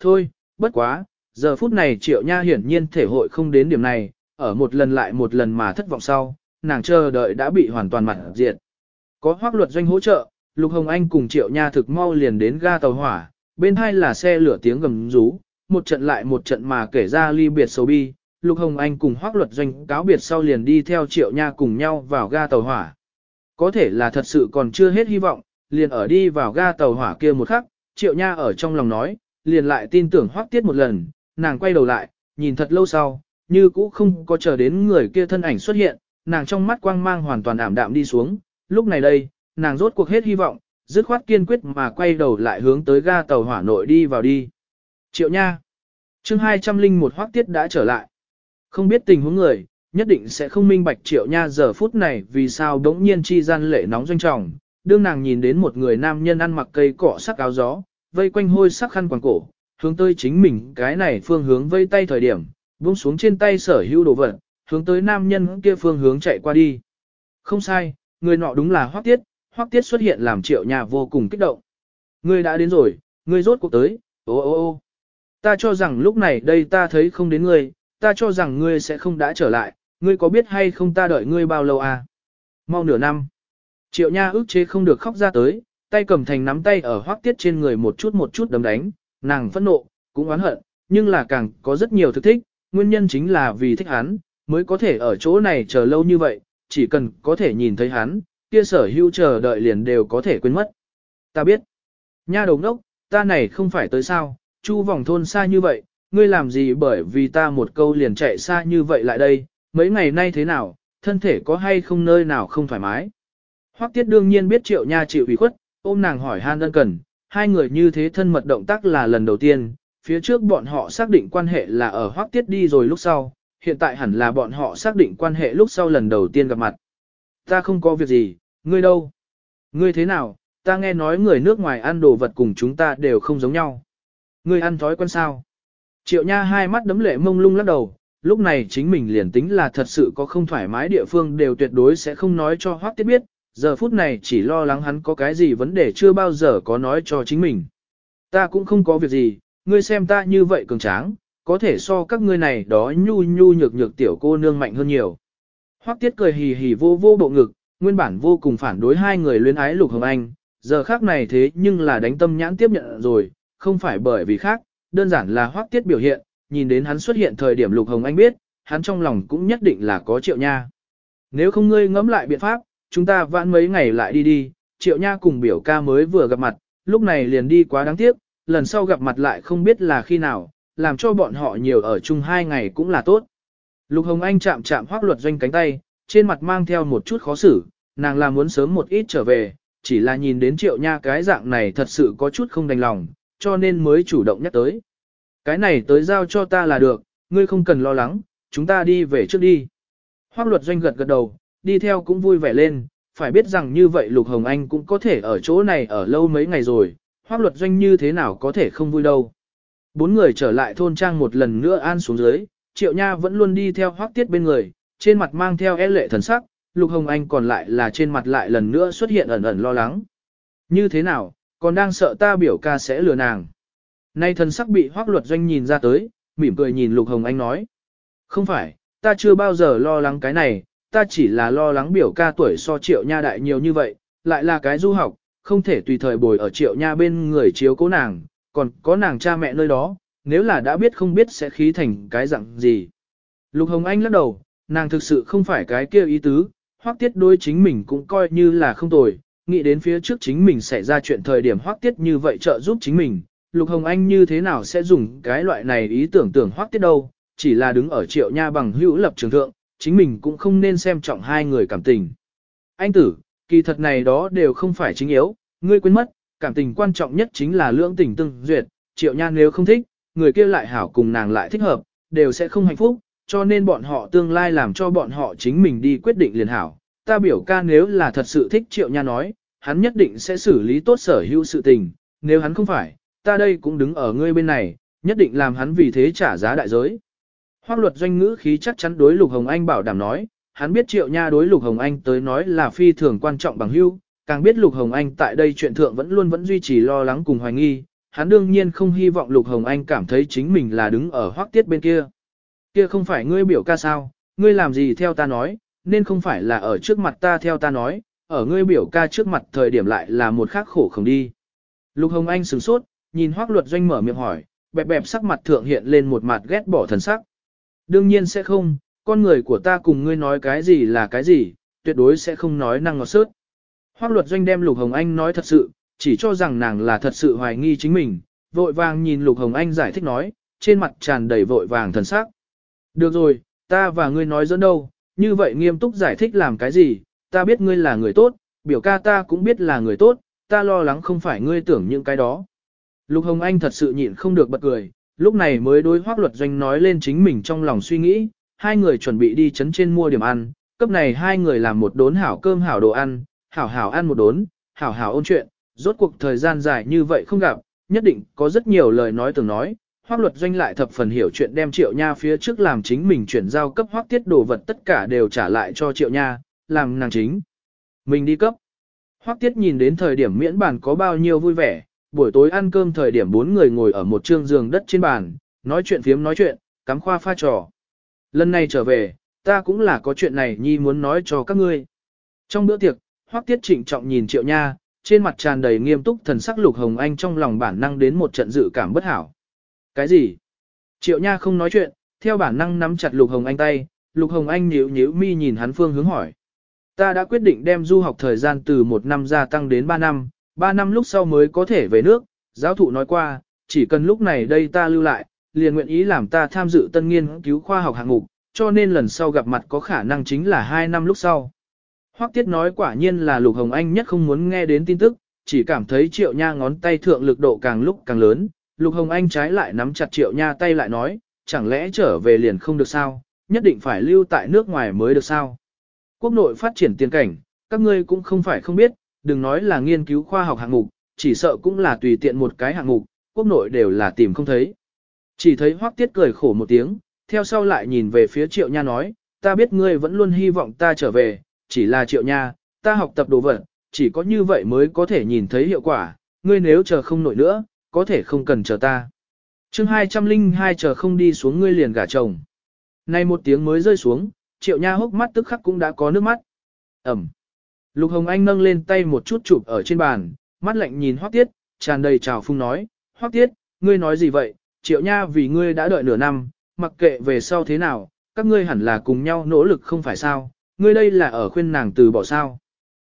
Thôi, bất quá, giờ phút này triệu nha hiển nhiên thể hội không đến điểm này, ở một lần lại một lần mà thất vọng sau, nàng chờ đợi đã bị hoàn toàn mặt diệt. Có hoác luật doanh hỗ trợ, Lục Hồng Anh cùng triệu nha thực mau liền đến ga tàu hỏa, bên hai là xe lửa tiếng gầm rú, một trận lại một trận mà kể ra ly biệt sầu bi. Lục Hồng Anh cùng hoác luật doanh cáo biệt sau liền đi theo triệu nha cùng nhau vào ga tàu hỏa. Có thể là thật sự còn chưa hết hy vọng, liền ở đi vào ga tàu hỏa kia một khắc, triệu nha ở trong lòng nói, liền lại tin tưởng hoác tiết một lần, nàng quay đầu lại, nhìn thật lâu sau, như cũ không có chờ đến người kia thân ảnh xuất hiện, nàng trong mắt quang mang hoàn toàn ảm đạm đi xuống, lúc này đây, nàng rốt cuộc hết hy vọng, dứt khoát kiên quyết mà quay đầu lại hướng tới ga tàu hỏa nội đi vào đi. Triệu nha. chương 201 hoác tiết đã trở lại. Không biết tình huống người, nhất định sẽ không minh bạch triệu nha giờ phút này vì sao đống nhiên chi gian lệ nóng doanh trọng, đương nàng nhìn đến một người nam nhân ăn mặc cây cỏ sắc áo gió, vây quanh hôi sắc khăn quàng cổ, hướng tới chính mình cái này phương hướng vây tay thời điểm, buông xuống trên tay sở hữu đồ vật, hướng tới nam nhân kia phương hướng chạy qua đi. Không sai, người nọ đúng là Hoắc Tiết, Hoắc Tiết xuất hiện làm triệu nhà vô cùng kích động. Ngươi đã đến rồi, ngươi rốt cuộc tới, ô ô ô. Ta cho rằng lúc này đây ta thấy không đến ngươi, ta cho rằng ngươi sẽ không đã trở lại, ngươi có biết hay không ta đợi ngươi bao lâu à? Mau nửa năm. Triệu nha ức chế không được khóc ra tới, tay cầm thành nắm tay ở hoác tiết trên người một chút một chút đấm đánh, nàng phẫn nộ, cũng oán hận, nhưng là càng có rất nhiều thực thích, nguyên nhân chính là vì thích hắn, mới có thể ở chỗ này chờ lâu như vậy, chỉ cần có thể nhìn thấy hắn, kia sở hữu chờ đợi liền đều có thể quên mất. Ta biết, nha đồng đốc, ta này không phải tới sao, chu vòng thôn xa như vậy, ngươi làm gì bởi vì ta một câu liền chạy xa như vậy lại đây, mấy ngày nay thế nào, thân thể có hay không nơi nào không thoải mái. Hoắc tiết đương nhiên biết triệu nha chịu ủy khuất, ôm nàng hỏi han đơn cần, hai người như thế thân mật động tác là lần đầu tiên, phía trước bọn họ xác định quan hệ là ở Hoắc tiết đi rồi lúc sau, hiện tại hẳn là bọn họ xác định quan hệ lúc sau lần đầu tiên gặp mặt. Ta không có việc gì, ngươi đâu? Ngươi thế nào? Ta nghe nói người nước ngoài ăn đồ vật cùng chúng ta đều không giống nhau. Ngươi ăn thói quen sao? Triệu Nha hai mắt đấm lệ mông lung lắc đầu, lúc này chính mình liền tính là thật sự có không thoải mái địa phương đều tuyệt đối sẽ không nói cho Hoắc Tiết biết, giờ phút này chỉ lo lắng hắn có cái gì vấn đề chưa bao giờ có nói cho chính mình. Ta cũng không có việc gì, ngươi xem ta như vậy cường tráng, có thể so các ngươi này đó nhu nhu nhược nhược tiểu cô nương mạnh hơn nhiều. Hoắc Tiết cười hì hì vô vô bộ ngực, nguyên bản vô cùng phản đối hai người luyến ái Lục Hồng Anh, giờ khác này thế nhưng là đánh tâm nhãn tiếp nhận rồi, không phải bởi vì khác, đơn giản là Hoắc Tiết biểu hiện, nhìn đến hắn xuất hiện thời điểm Lục Hồng Anh biết, hắn trong lòng cũng nhất định là có triệu nha. Nếu không ngươi ngẫm lại biện pháp, chúng ta vãn mấy ngày lại đi đi, triệu nha cùng biểu ca mới vừa gặp mặt, lúc này liền đi quá đáng tiếc, lần sau gặp mặt lại không biết là khi nào, làm cho bọn họ nhiều ở chung hai ngày cũng là tốt. Lục Hồng Anh chạm chạm hoác luật doanh cánh tay, trên mặt mang theo một chút khó xử, nàng là muốn sớm một ít trở về, chỉ là nhìn đến triệu nha cái dạng này thật sự có chút không đành lòng, cho nên mới chủ động nhắc tới. Cái này tới giao cho ta là được, ngươi không cần lo lắng, chúng ta đi về trước đi. Hoác luật doanh gật gật đầu, đi theo cũng vui vẻ lên, phải biết rằng như vậy Lục Hồng Anh cũng có thể ở chỗ này ở lâu mấy ngày rồi, hoác luật doanh như thế nào có thể không vui đâu. Bốn người trở lại thôn trang một lần nữa an xuống dưới, triệu nha vẫn luôn đi theo hoác tiết bên người, trên mặt mang theo e lệ thần sắc, Lục Hồng Anh còn lại là trên mặt lại lần nữa xuất hiện ẩn ẩn lo lắng. Như thế nào, còn đang sợ ta biểu ca sẽ lừa nàng. Nay thần sắc bị hoác luật doanh nhìn ra tới, mỉm cười nhìn Lục Hồng Anh nói. Không phải, ta chưa bao giờ lo lắng cái này, ta chỉ là lo lắng biểu ca tuổi so triệu nha đại nhiều như vậy, lại là cái du học, không thể tùy thời bồi ở triệu nha bên người chiếu cố nàng, còn có nàng cha mẹ nơi đó, nếu là đã biết không biết sẽ khí thành cái dạng gì. Lục Hồng Anh lắc đầu, nàng thực sự không phải cái kia ý tứ, hoác tiết đối chính mình cũng coi như là không tồi, nghĩ đến phía trước chính mình xảy ra chuyện thời điểm hoác tiết như vậy trợ giúp chính mình, Lục Hồng Anh như thế nào sẽ dùng cái loại này ý tưởng tưởng hoác tiết đâu, chỉ là đứng ở triệu nha bằng hữu lập trường thượng, chính mình cũng không nên xem trọng hai người cảm tình. Anh tử, kỳ thật này đó đều không phải chính yếu, ngươi quên mất, cảm tình quan trọng nhất chính là lưỡng tình tương duyệt, triệu nhan nếu không thích, người kia lại hảo cùng nàng lại thích hợp, đều sẽ không hạnh phúc, cho nên bọn họ tương lai làm cho bọn họ chính mình đi quyết định liền hảo. Ta biểu ca nếu là thật sự thích triệu nha nói, hắn nhất định sẽ xử lý tốt sở hữu sự tình, nếu hắn không phải, ta đây cũng đứng ở ngươi bên này, nhất định làm hắn vì thế trả giá đại giới. Hoác luật doanh ngữ khí chắc chắn đối Lục Hồng Anh bảo đảm nói, hắn biết triệu nha đối Lục Hồng Anh tới nói là phi thường quan trọng bằng hưu, càng biết Lục Hồng Anh tại đây chuyện thượng vẫn luôn vẫn duy trì lo lắng cùng hoài nghi, hắn đương nhiên không hy vọng Lục Hồng Anh cảm thấy chính mình là đứng ở hoác tiết bên kia. Kia không phải ngươi biểu ca sao, ngươi làm gì theo ta nói, nên không phải là ở trước mặt ta theo ta nói, ở ngươi biểu ca trước mặt thời điểm lại là một khác khổ không đi. Lục Hồng Anh sửng sốt, nhìn hoác luật doanh mở miệng hỏi, bẹp bẹp sắc mặt thượng hiện lên một mặt ghét bỏ thần sắc. Đương nhiên sẽ không, con người của ta cùng ngươi nói cái gì là cái gì, tuyệt đối sẽ không nói năng ngọt sớt. Hoác luật doanh đem Lục Hồng Anh nói thật sự, chỉ cho rằng nàng là thật sự hoài nghi chính mình, vội vàng nhìn Lục Hồng Anh giải thích nói, trên mặt tràn đầy vội vàng thần sắc. Được rồi, ta và ngươi nói dẫn đâu, như vậy nghiêm túc giải thích làm cái gì, ta biết ngươi là người tốt, biểu ca ta cũng biết là người tốt, ta lo lắng không phải ngươi tưởng những cái đó. Lục Hồng Anh thật sự nhịn không được bật cười, lúc này mới đối hoác luật doanh nói lên chính mình trong lòng suy nghĩ, hai người chuẩn bị đi chấn trên mua điểm ăn, cấp này hai người làm một đốn hảo cơm hảo đồ ăn, hảo hảo ăn một đốn, hảo hảo ôn chuyện, rốt cuộc thời gian dài như vậy không gặp, nhất định có rất nhiều lời nói từng nói. Hoác luật doanh lại thập phần hiểu chuyện đem triệu nha phía trước làm chính mình chuyển giao cấp hoác tiết đồ vật tất cả đều trả lại cho triệu nha, làm nàng chính. Mình đi cấp. Hoác tiết nhìn đến thời điểm miễn bản có bao nhiêu vui vẻ, buổi tối ăn cơm thời điểm bốn người ngồi ở một trương giường đất trên bàn, nói chuyện phiếm nói chuyện, cắm khoa pha trò. Lần này trở về, ta cũng là có chuyện này nhi muốn nói cho các ngươi. Trong bữa tiệc, Hoắc Tiết trịnh trọng nhìn Triệu Nha, trên mặt tràn đầy nghiêm túc thần sắc Lục Hồng Anh trong lòng bản năng đến một trận dự cảm bất hảo. Cái gì? Triệu Nha không nói chuyện, theo bản năng nắm chặt Lục Hồng Anh tay, Lục Hồng Anh nhíu nhíu mi nhìn hắn phương hướng hỏi. Ta đã quyết định đem du học thời gian từ một năm gia tăng đến ba năm, ba năm lúc sau mới có thể về nước, giáo thụ nói qua, chỉ cần lúc này đây ta lưu lại, liền nguyện ý làm ta tham dự tân nghiên cứu khoa học hạng mục, cho nên lần sau gặp mặt có khả năng chính là hai năm lúc sau. Hoắc Tiết nói quả nhiên là Lục Hồng Anh nhất không muốn nghe đến tin tức, chỉ cảm thấy Triệu Nha ngón tay thượng lực độ càng lúc càng lớn, Lục Hồng Anh trái lại nắm chặt Triệu Nha tay lại nói, chẳng lẽ trở về liền không được sao, nhất định phải lưu tại nước ngoài mới được sao. Quốc nội phát triển tiền cảnh, các ngươi cũng không phải không biết, đừng nói là nghiên cứu khoa học hạng mục, chỉ sợ cũng là tùy tiện một cái hạng mục, quốc nội đều là tìm không thấy. Chỉ thấy Hoắc Tiết cười khổ một tiếng, theo sau lại nhìn về phía Triệu Nha nói, ta biết ngươi vẫn luôn hy vọng ta trở về, chỉ là Triệu Nha, ta học tập đồ vật, chỉ có như vậy mới có thể nhìn thấy hiệu quả, ngươi nếu chờ không nổi nữa, có thể không cần chờ ta. chương 202 chờ không đi xuống ngươi liền gả chồng. Nay một tiếng mới rơi xuống, Triệu Nha hốc mắt tức khắc cũng đã có nước mắt. Ẩm. Lục Hồng Anh nâng lên tay một chút chụp ở trên bàn, mắt lạnh nhìn Hoắc Tiết, tràn đầy trào phung nói, Hoắc Tiết, ngươi nói gì vậy, Triệu Nha vì ngươi đã đợi nửa năm, mặc kệ về sau thế nào, các ngươi hẳn là cùng nhau nỗ lực không phải sao, ngươi đây là ở khuyên nàng từ bỏ sao.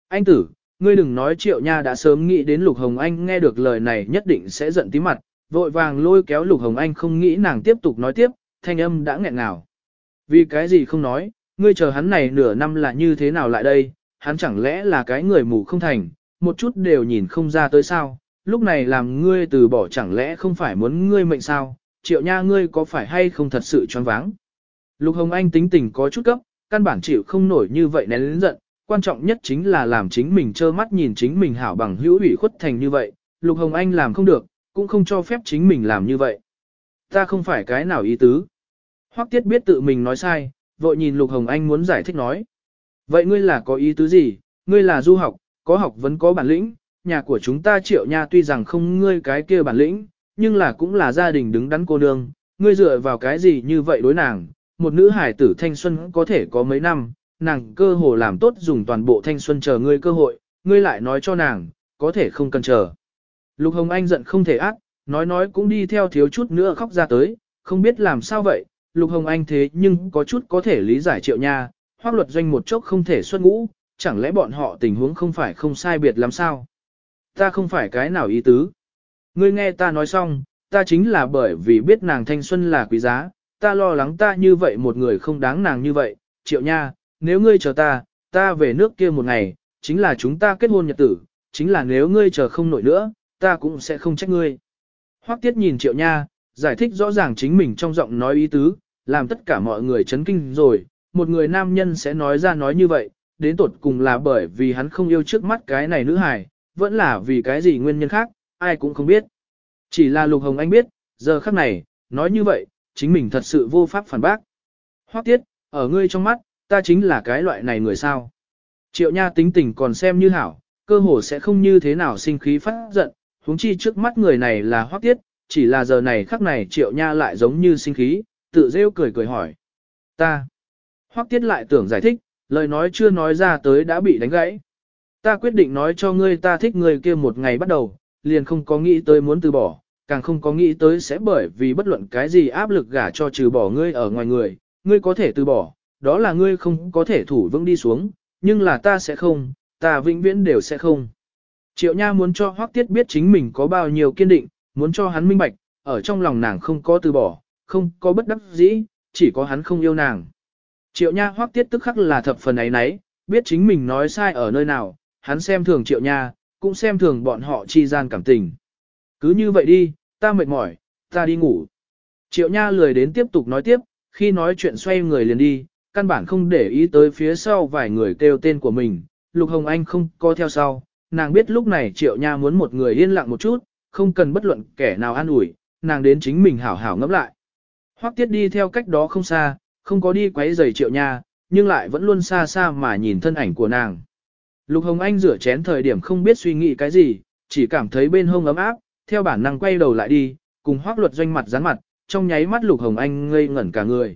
Anh tử, ngươi đừng nói Triệu Nha đã sớm nghĩ đến Lục Hồng Anh nghe được lời này nhất định sẽ giận tí mặt, vội vàng lôi kéo Lục Hồng Anh không nghĩ nàng tiếp tục nói tiếp, thanh âm đã nghẹn ngào. Vì cái gì không nói, ngươi chờ hắn này nửa năm là như thế nào lại đây, hắn chẳng lẽ là cái người mù không thành, một chút đều nhìn không ra tới sao, lúc này làm ngươi từ bỏ chẳng lẽ không phải muốn ngươi mệnh sao, triệu nha ngươi có phải hay không thật sự choáng váng. Lục Hồng Anh tính tình có chút cấp, căn bản chịu không nổi như vậy nén lớn giận, quan trọng nhất chính là làm chính mình trơ mắt nhìn chính mình hảo bằng hữu ủy khuất thành như vậy, Lục Hồng Anh làm không được, cũng không cho phép chính mình làm như vậy. Ta không phải cái nào ý tứ. Hoắc Tiết biết tự mình nói sai, vội nhìn Lục Hồng Anh muốn giải thích nói. Vậy ngươi là có ý tứ gì, ngươi là du học, có học vẫn có bản lĩnh, nhà của chúng ta triệu nha tuy rằng không ngươi cái kia bản lĩnh, nhưng là cũng là gia đình đứng đắn cô nương, ngươi dựa vào cái gì như vậy đối nàng, một nữ hải tử thanh xuân có thể có mấy năm, nàng cơ hồ làm tốt dùng toàn bộ thanh xuân chờ ngươi cơ hội, ngươi lại nói cho nàng, có thể không cần chờ. Lục Hồng Anh giận không thể ác, nói nói cũng đi theo thiếu chút nữa khóc ra tới, không biết làm sao vậy, Lục Hồng Anh thế nhưng có chút có thể lý giải triệu nha, hoác luật doanh một chốc không thể xuất ngũ, chẳng lẽ bọn họ tình huống không phải không sai biệt làm sao? Ta không phải cái nào ý tứ. Ngươi nghe ta nói xong, ta chính là bởi vì biết nàng thanh xuân là quý giá, ta lo lắng ta như vậy một người không đáng nàng như vậy, triệu nha, nếu ngươi chờ ta, ta về nước kia một ngày, chính là chúng ta kết hôn nhật tử, chính là nếu ngươi chờ không nổi nữa, ta cũng sẽ không trách ngươi. Hoắc tiết nhìn triệu nha, giải thích rõ ràng chính mình trong giọng nói ý tứ, làm tất cả mọi người chấn kinh rồi, một người nam nhân sẽ nói ra nói như vậy, đến tột cùng là bởi vì hắn không yêu trước mắt cái này nữ hài, vẫn là vì cái gì nguyên nhân khác, ai cũng không biết. Chỉ là Lục Hồng Anh biết, giờ khắc này, nói như vậy, chính mình thật sự vô pháp phản bác. Hoắc tiết, ở ngươi trong mắt, ta chính là cái loại này người sao. Triệu Nha tính tình còn xem như hảo, cơ hồ sẽ không như thế nào sinh khí phát giận, huống chi trước mắt người này là hoắc tiết, chỉ là giờ này khắc này triệu nha lại giống như sinh khí, tự rêu cười cười hỏi. Ta. Hoắc tiết lại tưởng giải thích, lời nói chưa nói ra tới đã bị đánh gãy. Ta quyết định nói cho ngươi ta thích người kia một ngày bắt đầu, liền không có nghĩ tới muốn từ bỏ, càng không có nghĩ tới sẽ bởi vì bất luận cái gì áp lực gả cho trừ bỏ ngươi ở ngoài người, ngươi có thể từ bỏ, đó là ngươi không có thể thủ vững đi xuống, nhưng là ta sẽ không, ta vĩnh viễn đều sẽ không. Triệu Nha muốn cho Hoắc Tiết biết chính mình có bao nhiêu kiên định, muốn cho hắn minh bạch, ở trong lòng nàng không có từ bỏ, không có bất đắc dĩ, chỉ có hắn không yêu nàng. Triệu Nha Hoắc Tiết tức khắc là thập phần ấy nấy, biết chính mình nói sai ở nơi nào, hắn xem thường Triệu Nha, cũng xem thường bọn họ chi gian cảm tình. Cứ như vậy đi, ta mệt mỏi, ta đi ngủ. Triệu Nha lười đến tiếp tục nói tiếp, khi nói chuyện xoay người liền đi, căn bản không để ý tới phía sau vài người kêu tên của mình, Lục Hồng Anh không có theo sau, nàng biết lúc này Triệu Nha muốn một người yên lặng một chút, không cần bất luận kẻ nào an ủi, nàng đến chính mình hảo hảo ngẫm lại. Hoắc Tiết đi theo cách đó không xa, không có đi quấy rầy Triệu Nha, nhưng lại vẫn luôn xa xa mà nhìn thân ảnh của nàng. Lục Hồng Anh rửa chén thời điểm không biết suy nghĩ cái gì, chỉ cảm thấy bên hông ấm áp, theo bản năng quay đầu lại đi, cùng Hoắc Luật Doanh mặt dán mặt, trong nháy mắt Lục Hồng Anh ngây ngẩn cả người.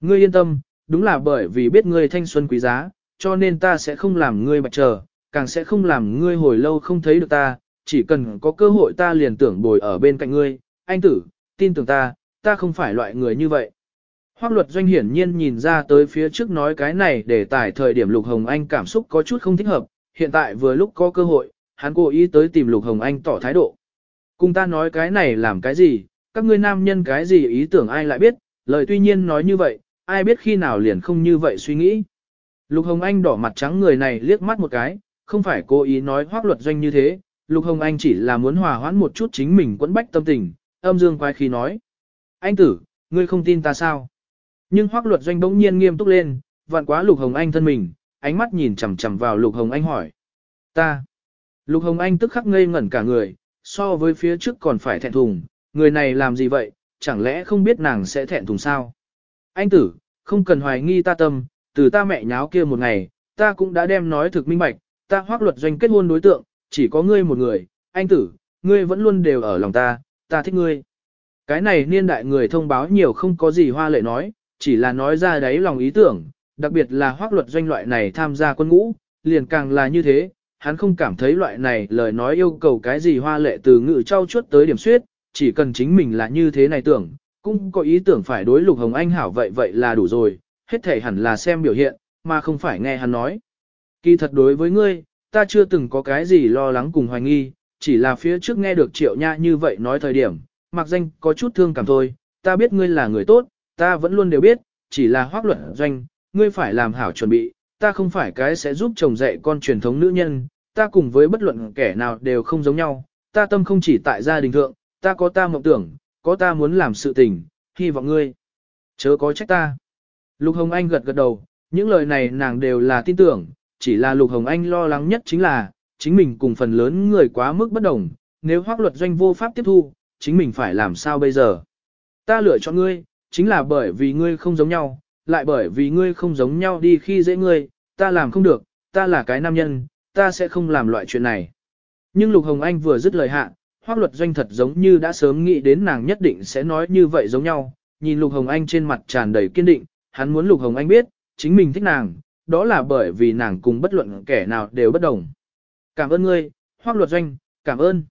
Ngươi yên tâm, đúng là bởi vì biết ngươi thanh xuân quý giá, cho nên ta sẽ không làm ngươi bạch chờ, càng sẽ không làm ngươi hồi lâu không thấy được ta, chỉ cần có cơ hội ta liền tưởng bồi ở bên cạnh ngươi, anh tử, tin tưởng ta, ta không phải loại người như vậy. Hoác luật doanh hiển nhiên nhìn ra tới phía trước nói cái này để tải thời điểm Lục Hồng Anh cảm xúc có chút không thích hợp, hiện tại vừa lúc có cơ hội, hắn cố ý tới tìm Lục Hồng Anh tỏ thái độ. Cùng ta nói cái này làm cái gì, các ngươi nam nhân cái gì ý tưởng ai lại biết, lời tuy nhiên nói như vậy, ai biết khi nào liền không như vậy suy nghĩ. Lục Hồng Anh đỏ mặt trắng người này liếc mắt một cái, không phải cố ý nói hoác luật doanh như thế, Lục Hồng Anh chỉ là muốn hòa hoãn một chút chính mình quẫn bách tâm tình, âm dương quay khi nói. Anh tử, ngươi không tin ta sao? Nhưng hoác luật doanh bỗng nhiên nghiêm túc lên, vạn quá Lục Hồng Anh thân mình, ánh mắt nhìn chằm chằm vào Lục Hồng Anh hỏi. Ta. Lục Hồng Anh tức khắc ngây ngẩn cả người, so với phía trước còn phải thẹn thùng, người này làm gì vậy, chẳng lẽ không biết nàng sẽ thẹn thùng sao? Anh tử, không cần hoài nghi ta tâm, từ ta mẹ nháo kia một ngày, ta cũng đã đem nói thực minh bạch, ta hoác luật doanh kết hôn đối tượng, chỉ có ngươi một người, anh tử, ngươi vẫn luôn đều ở lòng ta, ta thích ngươi. Cái này niên đại người thông báo nhiều không có gì hoa lệ nói, chỉ là nói ra đấy lòng ý tưởng, đặc biệt là hoác luật doanh loại này tham gia quân ngũ, liền càng là như thế, hắn không cảm thấy loại này lời nói yêu cầu cái gì hoa lệ từ ngự trau chuốt tới điểm suyết, chỉ cần chính mình là như thế này tưởng, cũng có ý tưởng phải đối lục hồng anh hảo vậy vậy là đủ rồi, hết thể hẳn là xem biểu hiện, mà không phải nghe hắn nói. Kỳ thật đối với ngươi, ta chưa từng có cái gì lo lắng cùng hoài nghi, chỉ là phía trước nghe được triệu nha như vậy nói thời điểm, mặc danh có chút thương cảm thôi, ta biết ngươi là người tốt, ta vẫn luôn đều biết, chỉ là hoác luận doanh, ngươi phải làm hảo chuẩn bị, ta không phải cái sẽ giúp chồng dạy con truyền thống nữ nhân, ta cùng với bất luận kẻ nào đều không giống nhau, ta tâm không chỉ tại gia đình thượng, ta có ta mộng tưởng, có ta muốn làm sự tình, hy vọng ngươi, chớ có trách ta. Lục Hồng Anh gật gật đầu, những lời này nàng đều là tin tưởng, chỉ là Lục Hồng Anh lo lắng nhất chính là, chính mình cùng phần lớn người quá mức bất đồng, nếu hoác luật doanh vô pháp tiếp thu, chính mình phải làm sao bây giờ. Ta lựa chọn ngươi, chính là bởi vì ngươi không giống nhau, lại bởi vì ngươi không giống nhau đi khi dễ ngươi, ta làm không được, ta là cái nam nhân, ta sẽ không làm loại chuyện này. Nhưng Lục Hồng Anh vừa dứt lời hạ, hoác luật doanh thật giống như đã sớm nghĩ đến nàng nhất định sẽ nói như vậy giống nhau, nhìn Lục Hồng Anh trên mặt tràn đầy kiên định, hắn muốn Lục Hồng Anh biết, chính mình thích nàng, đó là bởi vì nàng cùng bất luận kẻ nào đều bất đồng. Cảm ơn ngươi, hoác luật doanh, cảm ơn.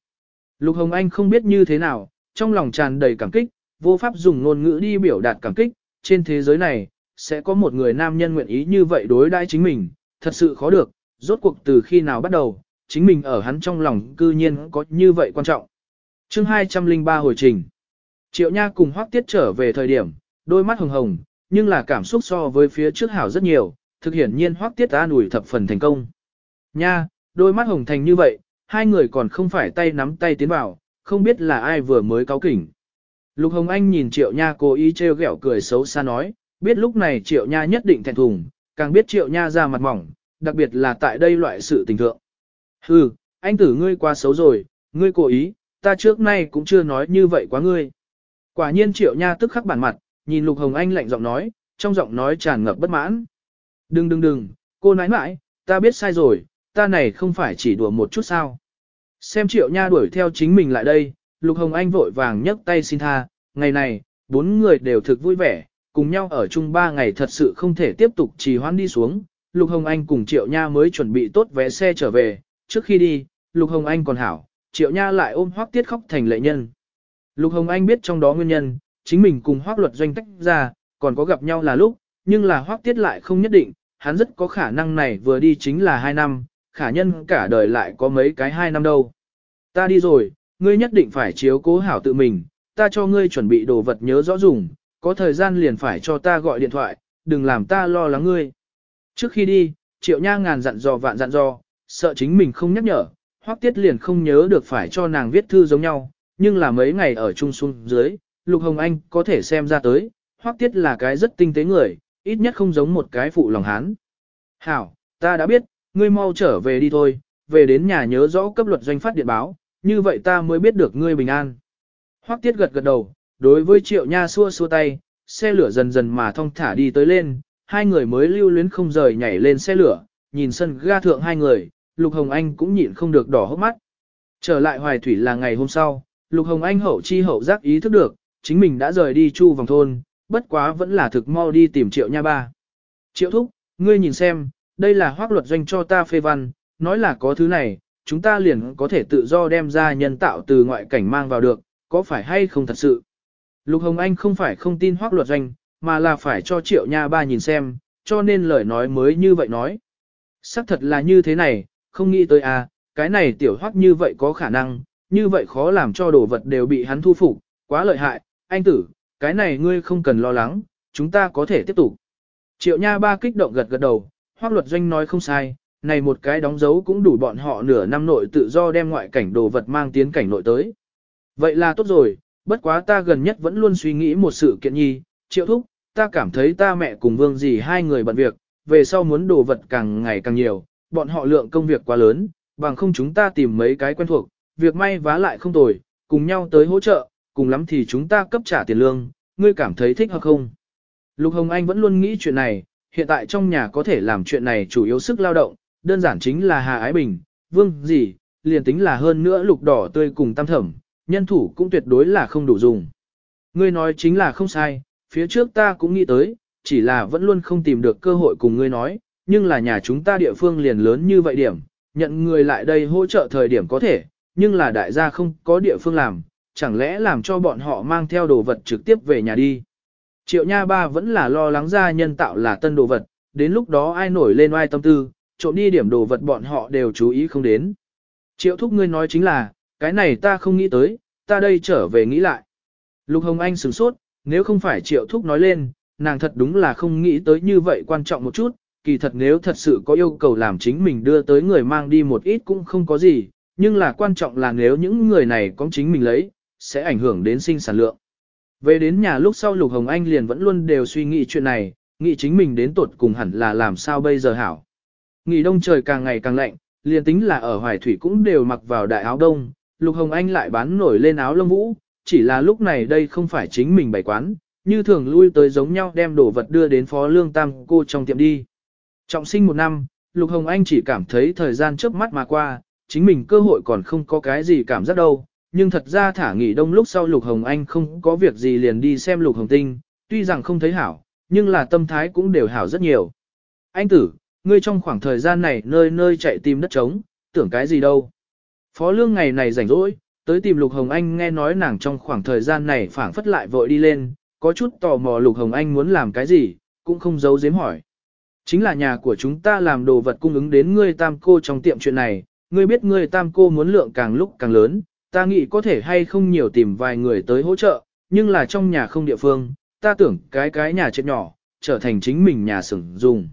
Lục Hồng Anh không biết như thế nào, trong lòng tràn đầy cảm kích, vô pháp dùng ngôn ngữ đi biểu đạt cảm kích, trên thế giới này, sẽ có một người nam nhân nguyện ý như vậy đối đãi chính mình, thật sự khó được, rốt cuộc từ khi nào bắt đầu, chính mình ở hắn trong lòng cư nhiên có như vậy quan trọng. chương 203 hồi trình. Triệu Nha cùng Hoắc Tiết trở về thời điểm, đôi mắt hồng hồng, nhưng là cảm xúc so với phía trước hảo rất nhiều, thực hiển nhiên Hoắc Tiết ta nủi thập phần thành công. Nha, đôi mắt hồng thành như vậy, hai người còn không phải tay nắm tay tiến vào, không biết là ai vừa mới cáo kỉnh. Lục Hồng Anh nhìn Triệu Nha cố ý trêu ghẹo cười xấu xa nói, biết lúc này Triệu Nha nhất định thẹn thùng, càng biết Triệu Nha ra mặt mỏng, đặc biệt là tại đây loại sự tình thượng. Hừ, anh tử ngươi quá xấu rồi, ngươi cố ý, ta trước nay cũng chưa nói như vậy quá ngươi. Quả nhiên Triệu Nha tức khắc bản mặt, nhìn Lục Hồng Anh lạnh giọng nói, trong giọng nói tràn ngập bất mãn. Đừng đừng đừng, cô nãi nãi, ta biết sai rồi, ta này không phải chỉ đùa một chút sao. Xem triệu nha đuổi theo chính mình lại đây, Lục Hồng Anh vội vàng nhấc tay xin tha, ngày này, bốn người đều thực vui vẻ, cùng nhau ở chung ba ngày thật sự không thể tiếp tục trì hoãn đi xuống. Lục Hồng Anh cùng Triệu Nha mới chuẩn bị tốt vé xe trở về, trước khi đi, Lục Hồng Anh còn hảo, Triệu Nha lại ôm Hoắc Tiết khóc thành lệ nhân. Lục Hồng Anh biết trong đó nguyên nhân, chính mình cùng Hoắc Luật Doanh tách ra, còn có gặp nhau là lúc, nhưng là Hoắc Tiết lại không nhất định, hắn rất có khả năng này vừa đi chính là hai năm, khả nhân cả đời lại có mấy cái hai năm đâu. Ta đi rồi, ngươi nhất định phải chiếu cố hảo tự mình, ta cho ngươi chuẩn bị đồ vật nhớ rõ dùng, có thời gian liền phải cho ta gọi điện thoại, đừng làm ta lo lắng ngươi. Trước khi đi, triệu nha ngàn dặn dò vạn dặn dò, sợ chính mình không nhắc nhở, hoắc tiết liền không nhớ được phải cho nàng viết thư giống nhau, nhưng là mấy ngày ở chung xuống dưới, Lục Hồng Anh có thể xem ra tới, hoắc tiết là cái rất tinh tế người, ít nhất không giống một cái phụ lòng hán. Hảo, ta đã biết, ngươi mau trở về đi thôi, về đến nhà nhớ rõ cấp luật doanh phát điện báo, như vậy ta mới biết được ngươi bình an. Hoắc tiết gật gật đầu, đối với triệu nha xua xua tay, xe lửa dần dần mà thong thả đi tới lên, hai người mới lưu luyến không rời nhảy lên xe lửa, nhìn sân ga thượng hai người, Lục Hồng Anh cũng nhịn không được đỏ hốc mắt. Trở lại Hoài Thủy là ngày hôm sau, Lục Hồng Anh hậu chi hậu giác ý thức được, chính mình đã rời đi chu vòng thôn, bất quá vẫn là thực mau đi tìm triệu nha ba. Triệu thúc, ngươi nhìn xem, đây là hoác luật doanh cho ta phê văn, nói là có thứ này, chúng ta liền có thể tự do đem ra nhân tạo từ ngoại cảnh mang vào được, có phải hay không thật sự? Lục Hồng Anh không phải không tin hoác luật doanh, mà là phải cho triệu nha ba nhìn xem, cho nên lời nói mới như vậy nói. Sắc thật là như thế này, không nghĩ tới à, cái này tiểu hoác như vậy có khả năng, như vậy khó làm cho đồ vật đều bị hắn thu phục, quá lợi hại, anh tử, cái này ngươi không cần lo lắng, chúng ta có thể tiếp tục. Triệu nha ba kích động gật gật đầu, hoác luật doanh nói không sai, này một cái đóng dấu cũng đủ bọn họ nửa năm nội tự do đem ngoại cảnh đồ vật mang tiến cảnh nội tới. Vậy là tốt rồi, bất quá ta gần nhất vẫn luôn suy nghĩ một sự kiện nhi, triệu thúc, ta cảm thấy ta mẹ cùng vương gì hai người bận việc, về sau muốn đồ vật càng ngày càng nhiều, bọn họ lượng công việc quá lớn, bằng không chúng ta tìm mấy cái quen thuộc, việc may vá lại không tồi, cùng nhau tới hỗ trợ, cùng lắm thì chúng ta cấp trả tiền lương, ngươi cảm thấy thích hợp không? Lục Hồng Anh vẫn luôn nghĩ chuyện này, hiện tại trong nhà có thể làm chuyện này chủ yếu sức lao động, đơn giản chính là Hà Ái Bình, Vương gì, liền tính là hơn nữa lục đỏ tươi cùng tam thẩm, nhân thủ cũng tuyệt đối là không đủ dùng. Ngươi nói chính là không sai, phía trước ta cũng nghĩ tới, chỉ là vẫn luôn không tìm được cơ hội cùng ngươi nói, nhưng là nhà chúng ta địa phương liền lớn như vậy điểm, nhận người lại đây hỗ trợ thời điểm có thể, nhưng là đại gia không có địa phương làm, chẳng lẽ làm cho bọn họ mang theo đồ vật trực tiếp về nhà đi. Triệu Nha Ba vẫn là lo lắng ra nhân tạo là tân đồ vật, đến lúc đó ai nổi lên oai tâm tư, trộm đi điểm đồ vật bọn họ đều chú ý không đến. Triệu Thúc ngươi nói chính là, cái này ta không nghĩ tới, ta đây trở về nghĩ lại. Lục Hồng Anh sửng sốt, nếu không phải Triệu Thúc nói lên, nàng thật đúng là không nghĩ tới như vậy quan trọng một chút, kỳ thật nếu thật sự có yêu cầu làm chính mình đưa tới người mang đi một ít cũng không có gì, nhưng là quan trọng là nếu những người này có chính mình lấy, sẽ ảnh hưởng đến sinh sản lượng. Về đến nhà lúc sau Lục Hồng Anh liền vẫn luôn đều suy nghĩ chuyện này, nghĩ chính mình đến tuột cùng hẳn là làm sao bây giờ hảo. Nghỉ đông trời càng ngày càng lạnh, liền tính là ở Hoài Thủy cũng đều mặc vào đại áo đông, Lục Hồng Anh lại bán nổi lên áo lông vũ, chỉ là lúc này đây không phải chính mình bày quán, như thường lui tới giống nhau đem đồ vật đưa đến phó lương tam cô trong tiệm đi. Trọng sinh một năm, Lục Hồng Anh chỉ cảm thấy thời gian trước mắt mà qua, chính mình cơ hội còn không có cái gì cảm giác đâu, nhưng thật ra thả nghỉ đông lúc sau Lục Hồng Anh không có việc gì liền đi xem Lục Hồng Tinh, tuy rằng không thấy hảo, nhưng là tâm thái cũng đều hảo rất nhiều. Anh tử, ngươi trong khoảng thời gian này nơi nơi chạy tìm đất trống, tưởng cái gì đâu. Phó lương ngày này rảnh rỗi, tới tìm Lục Hồng Anh nghe nói nàng trong khoảng thời gian này phảng phất lại vội đi lên, có chút tò mò Lục Hồng Anh muốn làm cái gì, cũng không giấu giếm hỏi. Chính là nhà của chúng ta làm đồ vật cung ứng đến ngươi tam cô trong tiệm chuyện này, ngươi biết ngươi tam cô muốn lượng càng lúc càng lớn, ta nghĩ có thể hay không nhiều tìm vài người tới hỗ trợ, nhưng là trong nhà không địa phương, ta tưởng cái cái nhà chết nhỏ, trở thành chính mình nhà sửng dùng.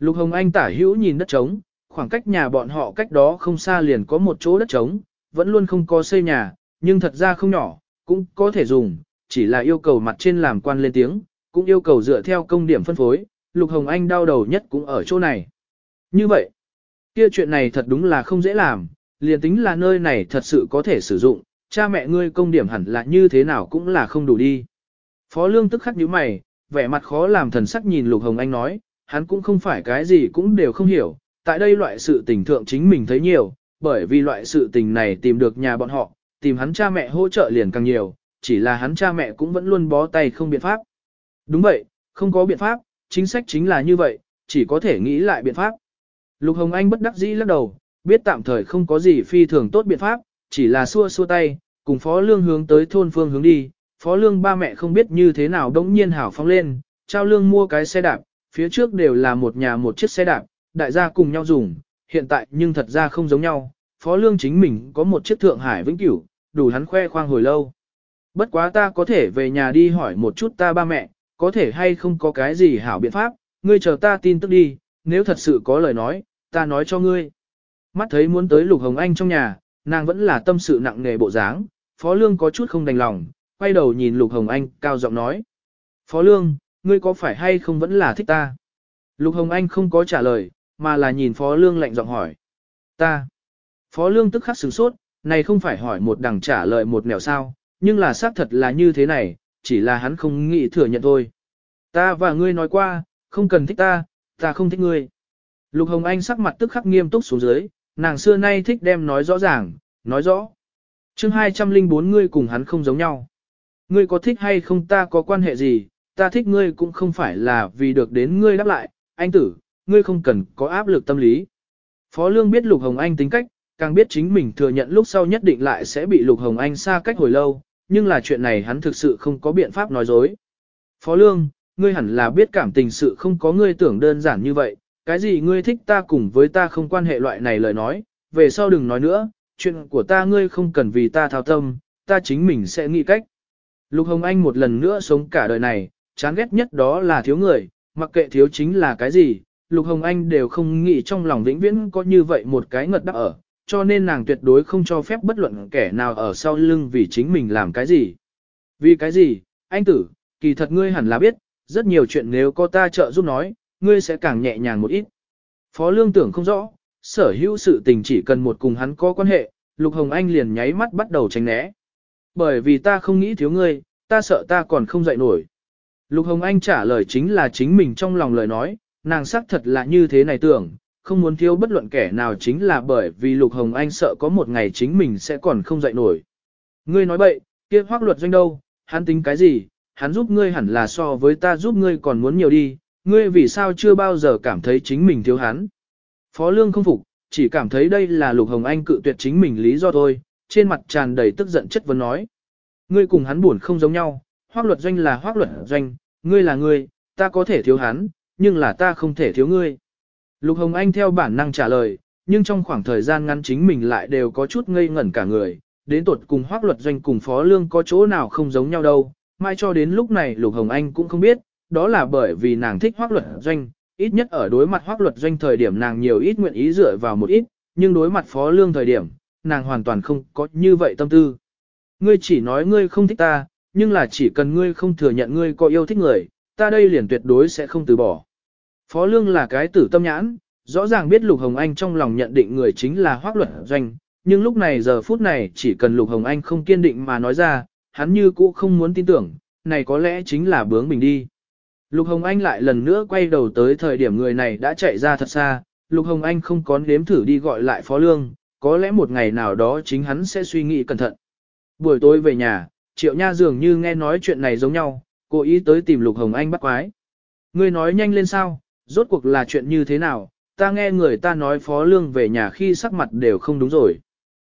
Lục Hồng Anh tả hữu nhìn đất trống, khoảng cách nhà bọn họ cách đó không xa liền có một chỗ đất trống, vẫn luôn không có xây nhà, nhưng thật ra không nhỏ, cũng có thể dùng, chỉ là yêu cầu mặt trên làm quan lên tiếng, cũng yêu cầu dựa theo công điểm phân phối, Lục Hồng Anh đau đầu nhất cũng ở chỗ này. Như vậy, kia chuyện này thật đúng là không dễ làm, liền tính là nơi này thật sự có thể sử dụng, cha mẹ ngươi công điểm hẳn là như thế nào cũng là không đủ đi. Phó Lương tức khắc nhíu mày, vẻ mặt khó làm thần sắc nhìn Lục Hồng Anh nói, hắn cũng không phải cái gì cũng đều không hiểu, tại đây loại sự tình thượng chính mình thấy nhiều, bởi vì loại sự tình này tìm được nhà bọn họ, tìm hắn cha mẹ hỗ trợ liền càng nhiều, chỉ là hắn cha mẹ cũng vẫn luôn bó tay không biện pháp. Đúng vậy, không có biện pháp, chính sách chính là như vậy, chỉ có thể nghĩ lại biện pháp. Lục Hồng Anh bất đắc dĩ lắc đầu, biết tạm thời không có gì phi thường tốt biện pháp, chỉ là xua xua tay, cùng Phó Lương hướng tới thôn phương hướng đi. Phó Lương ba mẹ không biết như thế nào đống nhiên hảo phong lên, trao Lương mua cái xe đạp, phía trước đều là một nhà một chiếc xe đạp, đại gia cùng nhau dùng, hiện tại nhưng thật ra không giống nhau. Phó Lương chính mình có một chiếc Thượng Hải Vĩnh Cửu, đủ hắn khoe khoang hồi lâu. Bất quá ta có thể về nhà đi hỏi một chút ta ba mẹ, có thể hay không có cái gì hảo biện pháp, ngươi chờ ta tin tức đi, nếu thật sự có lời nói, ta nói cho ngươi. Mắt thấy muốn tới Lục Hồng Anh trong nhà, nàng vẫn là tâm sự nặng nề bộ dáng, Phó Lương có chút không đành lòng, quay đầu nhìn Lục Hồng Anh, cao giọng nói. Phó Lương, ngươi có phải hay không vẫn là thích ta? Lục Hồng Anh không có trả lời, mà là nhìn Phó Lương lạnh giọng hỏi. Ta. Phó Lương tức khắc sửng sốt, này không phải hỏi một đằng trả lời một nẻo sao, nhưng là xác thật là như thế này, chỉ là hắn không nghĩ thừa nhận thôi. Ta và ngươi nói qua, không cần thích ta, ta không thích ngươi. Lục Hồng Anh sắc mặt tức khắc nghiêm túc xuống dưới, nàng xưa nay thích đem nói rõ ràng, nói rõ. chương 204 ngươi cùng hắn không giống nhau. Ngươi có thích hay không ta có quan hệ gì, ta thích ngươi cũng không phải là vì được đến ngươi đáp lại, anh tử, ngươi không cần có áp lực tâm lý. Phó Lương biết Lục Hồng Anh tính cách, càng biết chính mình thừa nhận lúc sau nhất định lại sẽ bị Lục Hồng Anh xa cách hồi lâu, nhưng là chuyện này hắn thực sự không có biện pháp nói dối. Phó Lương, ngươi hẳn là biết cảm tình sự không có ngươi tưởng đơn giản như vậy, cái gì ngươi thích ta cùng với ta không quan hệ loại này lời nói, về sau đừng nói nữa, chuyện của ta ngươi không cần vì ta thao tâm, ta chính mình sẽ nghĩ cách. Lục Hồng Anh một lần nữa sống cả đời này, chán ghét nhất đó là thiếu người, mặc kệ thiếu chính là cái gì, Lục Hồng Anh đều không nghĩ trong lòng vĩnh viễn có như vậy một cái ngật đắc ở, cho nên nàng tuyệt đối không cho phép bất luận kẻ nào ở sau lưng vì chính mình làm cái gì. Vì cái gì, anh tử, kỳ thật ngươi hẳn là biết, rất nhiều chuyện nếu có ta trợ giúp nói, ngươi sẽ càng nhẹ nhàng một ít. Phó lương tưởng không rõ, sở hữu sự tình chỉ cần một cùng hắn có quan hệ, Lục Hồng Anh liền nháy mắt bắt đầu tránh né. Bởi vì ta không nghĩ thiếu ngươi, ta sợ ta còn không dậy nổi. Lục Hồng Anh trả lời chính là chính mình trong lòng lời nói, nàng xác thật là như thế này tưởng, không muốn thiếu bất luận kẻ nào chính là bởi vì Lục Hồng Anh sợ có một ngày chính mình sẽ còn không dậy nổi. Ngươi nói bậy, kia hoác luật doanh đâu, hắn tính cái gì, hắn giúp ngươi hẳn là so với ta giúp ngươi còn muốn nhiều đi, ngươi vì sao chưa bao giờ cảm thấy chính mình thiếu hắn. Phó Lương không phục, chỉ cảm thấy đây là Lục Hồng Anh cự tuyệt chính mình lý do thôi, trên mặt tràn đầy tức giận chất vấn nói. Ngươi cùng hắn buồn không giống nhau, hoác luật doanh là hoác luật doanh, ngươi là ngươi, ta có thể thiếu hắn, nhưng là ta không thể thiếu ngươi. Lục Hồng Anh theo bản năng trả lời, nhưng trong khoảng thời gian ngắn chính mình lại đều có chút ngây ngẩn cả người, đến tột cùng hoác luật doanh cùng phó lương có chỗ nào không giống nhau đâu, mai cho đến lúc này Lục Hồng Anh cũng không biết, đó là bởi vì nàng thích hoác luật doanh, ít nhất ở đối mặt hoác luật doanh thời điểm nàng nhiều ít nguyện ý dựa vào một ít, nhưng đối mặt phó lương thời điểm, nàng hoàn toàn không có như vậy tâm tư. Ngươi chỉ nói ngươi không thích ta, nhưng là chỉ cần ngươi không thừa nhận ngươi có yêu thích người, ta đây liền tuyệt đối sẽ không từ bỏ. Phó Lương là cái tử tâm nhãn, rõ ràng biết Lục Hồng Anh trong lòng nhận định người chính là hoác luật doanh, nhưng lúc này giờ phút này chỉ cần Lục Hồng Anh không kiên định mà nói ra, hắn như cũ không muốn tin tưởng, này có lẽ chính là bướng mình đi. Lục Hồng Anh lại lần nữa quay đầu tới thời điểm người này đã chạy ra thật xa, Lục Hồng Anh không có nếm thử đi gọi lại Phó Lương, có lẽ một ngày nào đó chính hắn sẽ suy nghĩ cẩn thận. Buổi tối về nhà, Triệu Nha dường như nghe nói chuyện này giống nhau, cố ý tới tìm Lục Hồng Anh bắt quái. Ngươi nói nhanh lên sao, rốt cuộc là chuyện như thế nào, ta nghe người ta nói Phó Lương về nhà khi sắc mặt đều không đúng rồi.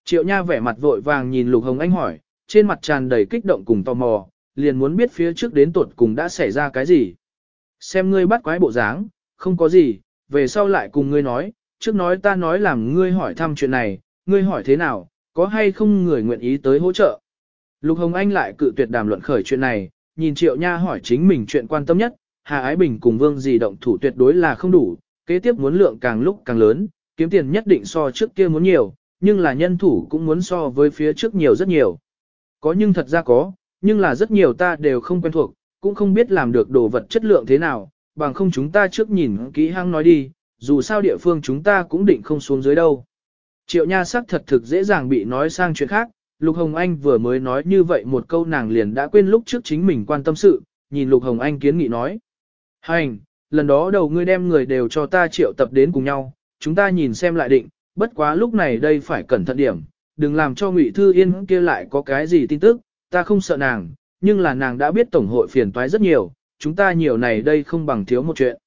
Triệu Nha vẻ mặt vội vàng nhìn Lục Hồng Anh hỏi, trên mặt tràn đầy kích động cùng tò mò, liền muốn biết phía trước đến tuột cùng đã xảy ra cái gì. Xem ngươi bắt quái bộ dáng, không có gì, về sau lại cùng ngươi nói, trước nói ta nói làm ngươi hỏi thăm chuyện này, ngươi hỏi thế nào, có hay không người nguyện ý tới hỗ trợ. Lục Hồng Anh lại cự tuyệt đàm luận khởi chuyện này, nhìn Triệu Nha hỏi chính mình chuyện quan tâm nhất, Hà Ái Bình cùng Vương Dì động thủ tuyệt đối là không đủ, kế tiếp muốn lượng càng lúc càng lớn, kiếm tiền nhất định so trước kia muốn nhiều, nhưng là nhân thủ cũng muốn so với phía trước nhiều rất nhiều. Có nhưng thật ra có, nhưng là rất nhiều ta đều không quen thuộc, cũng không biết làm được đồ vật chất lượng thế nào, bằng không chúng ta trước nhìn kỹ hăng nói đi, dù sao địa phương chúng ta cũng định không xuống dưới đâu. Triệu Nha sắc thật thực dễ dàng bị nói sang chuyện khác, Lục Hồng Anh vừa mới nói như vậy một câu nàng liền đã quên lúc trước chính mình quan tâm sự, nhìn Lục Hồng Anh kiến nghị nói. Hành, lần đó đầu ngươi đem người đều cho ta triệu tập đến cùng nhau, chúng ta nhìn xem lại định, bất quá lúc này đây phải cẩn thận điểm, đừng làm cho Ngụy Thư Yên kia lại có cái gì tin tức, ta không sợ nàng, nhưng là nàng đã biết tổng hội phiền toái rất nhiều, chúng ta nhiều này đây không bằng thiếu một chuyện.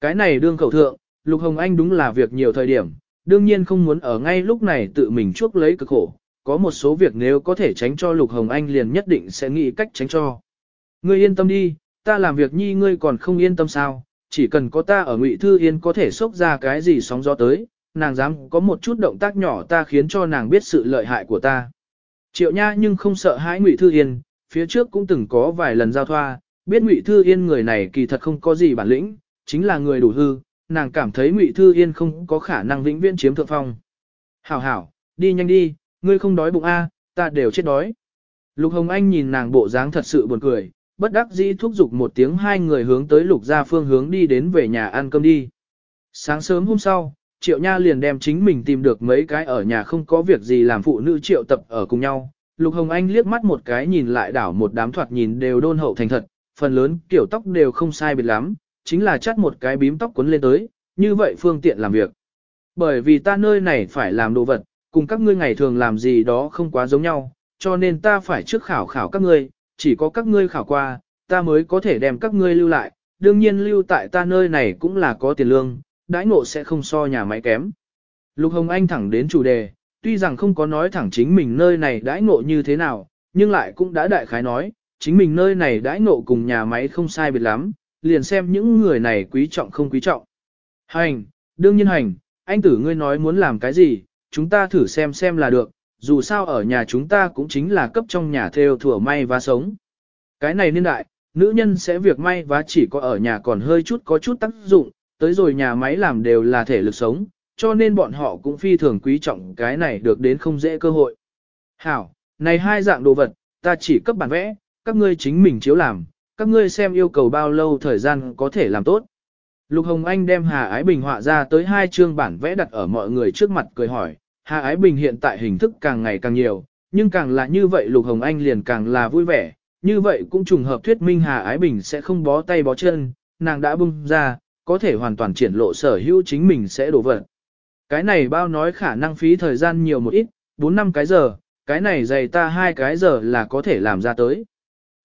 Cái này đương khẩu thượng, Lục Hồng Anh đúng là việc nhiều thời điểm, đương nhiên không muốn ở ngay lúc này tự mình chuốc lấy cực khổ, có một số việc nếu có thể tránh cho Lục Hồng Anh liền nhất định sẽ nghĩ cách tránh cho. Ngươi yên tâm đi, ta làm việc nhi ngươi còn không yên tâm sao, chỉ cần có ta ở Ngụy Thư Yên có thể xốc ra cái gì sóng gió tới, nàng dám có một chút động tác nhỏ ta khiến cho nàng biết sự lợi hại của ta. Triệu Nha nhưng không sợ hãi Ngụy Thư Yên, phía trước cũng từng có vài lần giao thoa, biết Ngụy Thư Yên người này kỳ thật không có gì bản lĩnh, chính là người đủ hư, nàng cảm thấy Ngụy Thư Yên không có khả năng vĩnh viễn chiếm thượng phong. Hảo hảo, đi nhanh đi, ngươi không đói bụng a, ta đều chết đói. Lục Hồng Anh nhìn nàng bộ dáng thật sự buồn cười, bất đắc dĩ thúc giục một tiếng hai người hướng tới lục gia phương hướng đi đến về nhà ăn cơm đi. Sáng sớm hôm sau, Triệu Nha liền đem chính mình tìm được mấy cái ở nhà không có việc gì làm phụ nữ Triệu tập ở cùng nhau. Lục Hồng Anh liếc mắt một cái nhìn lại đảo một đám thoạt nhìn đều đôn hậu thành thật, phần lớn kiểu tóc đều không sai biệt lắm, chính là chắt một cái bím tóc quấn lên tới, như vậy phương tiện làm việc. Bởi vì ta nơi này phải làm đồ vật, cùng các ngươi ngày thường làm gì đó không quá giống nhau, cho nên ta phải trước khảo khảo các ngươi, chỉ có các ngươi khảo qua, ta mới có thể đem các ngươi lưu lại, đương nhiên lưu tại ta nơi này cũng là có tiền lương, đãi ngộ sẽ không so nhà máy kém. Lục Hồng Anh thẳng đến chủ đề, tuy rằng không có nói thẳng chính mình nơi này đãi ngộ như thế nào, nhưng lại cũng đã đại khái nói, chính mình nơi này đãi ngộ cùng nhà máy không sai biệt lắm, liền xem những người này quý trọng không quý trọng. Hành, đương nhiên hành, anh tử ngươi nói muốn làm cái gì, chúng ta thử xem xem là được, dù sao ở nhà chúng ta cũng chính là cấp trong nhà theo thừa may và sống. Cái này niên đại, nữ nhân sẽ việc may và chỉ có ở nhà còn hơi chút có chút tác dụng, tới rồi nhà máy làm đều là thể lực sống, cho nên bọn họ cũng phi thường quý trọng cái này được đến không dễ cơ hội. Hảo, này hai dạng đồ vật, ta chỉ cấp bản vẽ, các ngươi chính mình chiếu làm, các ngươi xem yêu cầu bao lâu thời gian có thể làm tốt. Lục Hồng Anh đem Hà Ái Bình họa ra tới hai chương bản vẽ đặt ở mọi người trước mặt cười hỏi, Hà Ái Bình hiện tại hình thức càng ngày càng nhiều, nhưng càng là như vậy Lục Hồng Anh liền càng là vui vẻ, như vậy cũng trùng hợp thuyết minh Hà Ái Bình sẽ không bó tay bó chân, nàng đã bung ra, có thể hoàn toàn triển lộ sở hữu chính mình sẽ đổ vật. Cái này bao nói khả năng phí thời gian nhiều một ít, 4 năm cái giờ, cái này dày ta hai cái giờ là có thể làm ra tới.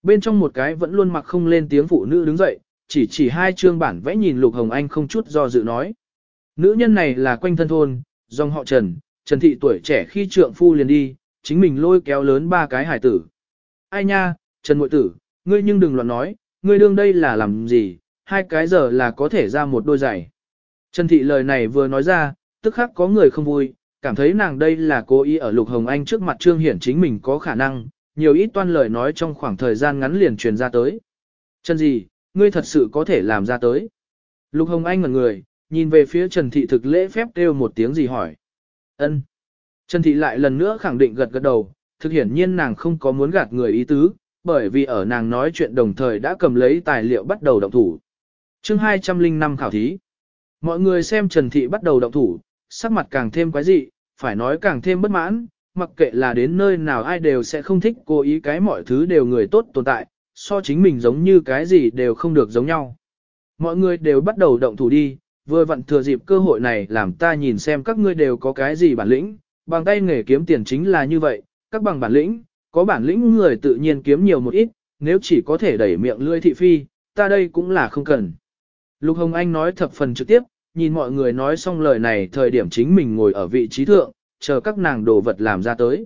Bên trong một cái vẫn luôn mặc không lên tiếng phụ nữ đứng dậy, chỉ chỉ hai chương bản vẽ nhìn Lục Hồng Anh không chút do dự nói. Nữ nhân này là quanh thân thôn, dòng họ Trần, Trần Thị tuổi trẻ khi trượng phu liền đi, chính mình lôi kéo lớn ba cái hải tử. Ai nha, Trần Mội Tử, ngươi nhưng đừng loạn nói, ngươi đương đây là làm gì, hai cái giờ là có thể ra một đôi giày. Trần Thị lời này vừa nói ra, tức khắc có người không vui, cảm thấy nàng đây là cố ý ở Lục Hồng Anh trước mặt trương hiển chính mình có khả năng, nhiều ít toan lời nói trong khoảng thời gian ngắn liền truyền ra tới. Trần gì, ngươi thật sự có thể làm ra tới. Lục Hồng Anh ngẩn người, nhìn về phía Trần Thị thực lễ phép kêu một tiếng gì hỏi. Ân. Trần Thị lại lần nữa khẳng định gật gật đầu, thực hiển nhiên nàng không có muốn gạt người ý tứ, bởi vì ở nàng nói chuyện đồng thời đã cầm lấy tài liệu bắt đầu động thủ. chương 205 khảo thí. Mọi người xem Trần Thị bắt đầu động thủ, sắc mặt càng thêm quái dị, phải nói càng thêm bất mãn, mặc kệ là đến nơi nào ai đều sẽ không thích cố ý cái mọi thứ đều người tốt tồn tại, so chính mình giống như cái gì đều không được giống nhau. Mọi người đều bắt đầu động thủ đi, vừa vặn thừa dịp cơ hội này làm ta nhìn xem các ngươi đều có cái gì bản lĩnh, bằng tay nghề kiếm tiền chính là như vậy, các bằng bản lĩnh, có bản lĩnh người tự nhiên kiếm nhiều một ít, nếu chỉ có thể đẩy miệng lươi thị phi, ta đây cũng là không cần. Lục Hồng Anh nói thập phần trực tiếp, nhìn mọi người nói xong lời này thời điểm chính mình ngồi ở vị trí thượng, chờ các nàng đồ vật làm ra tới.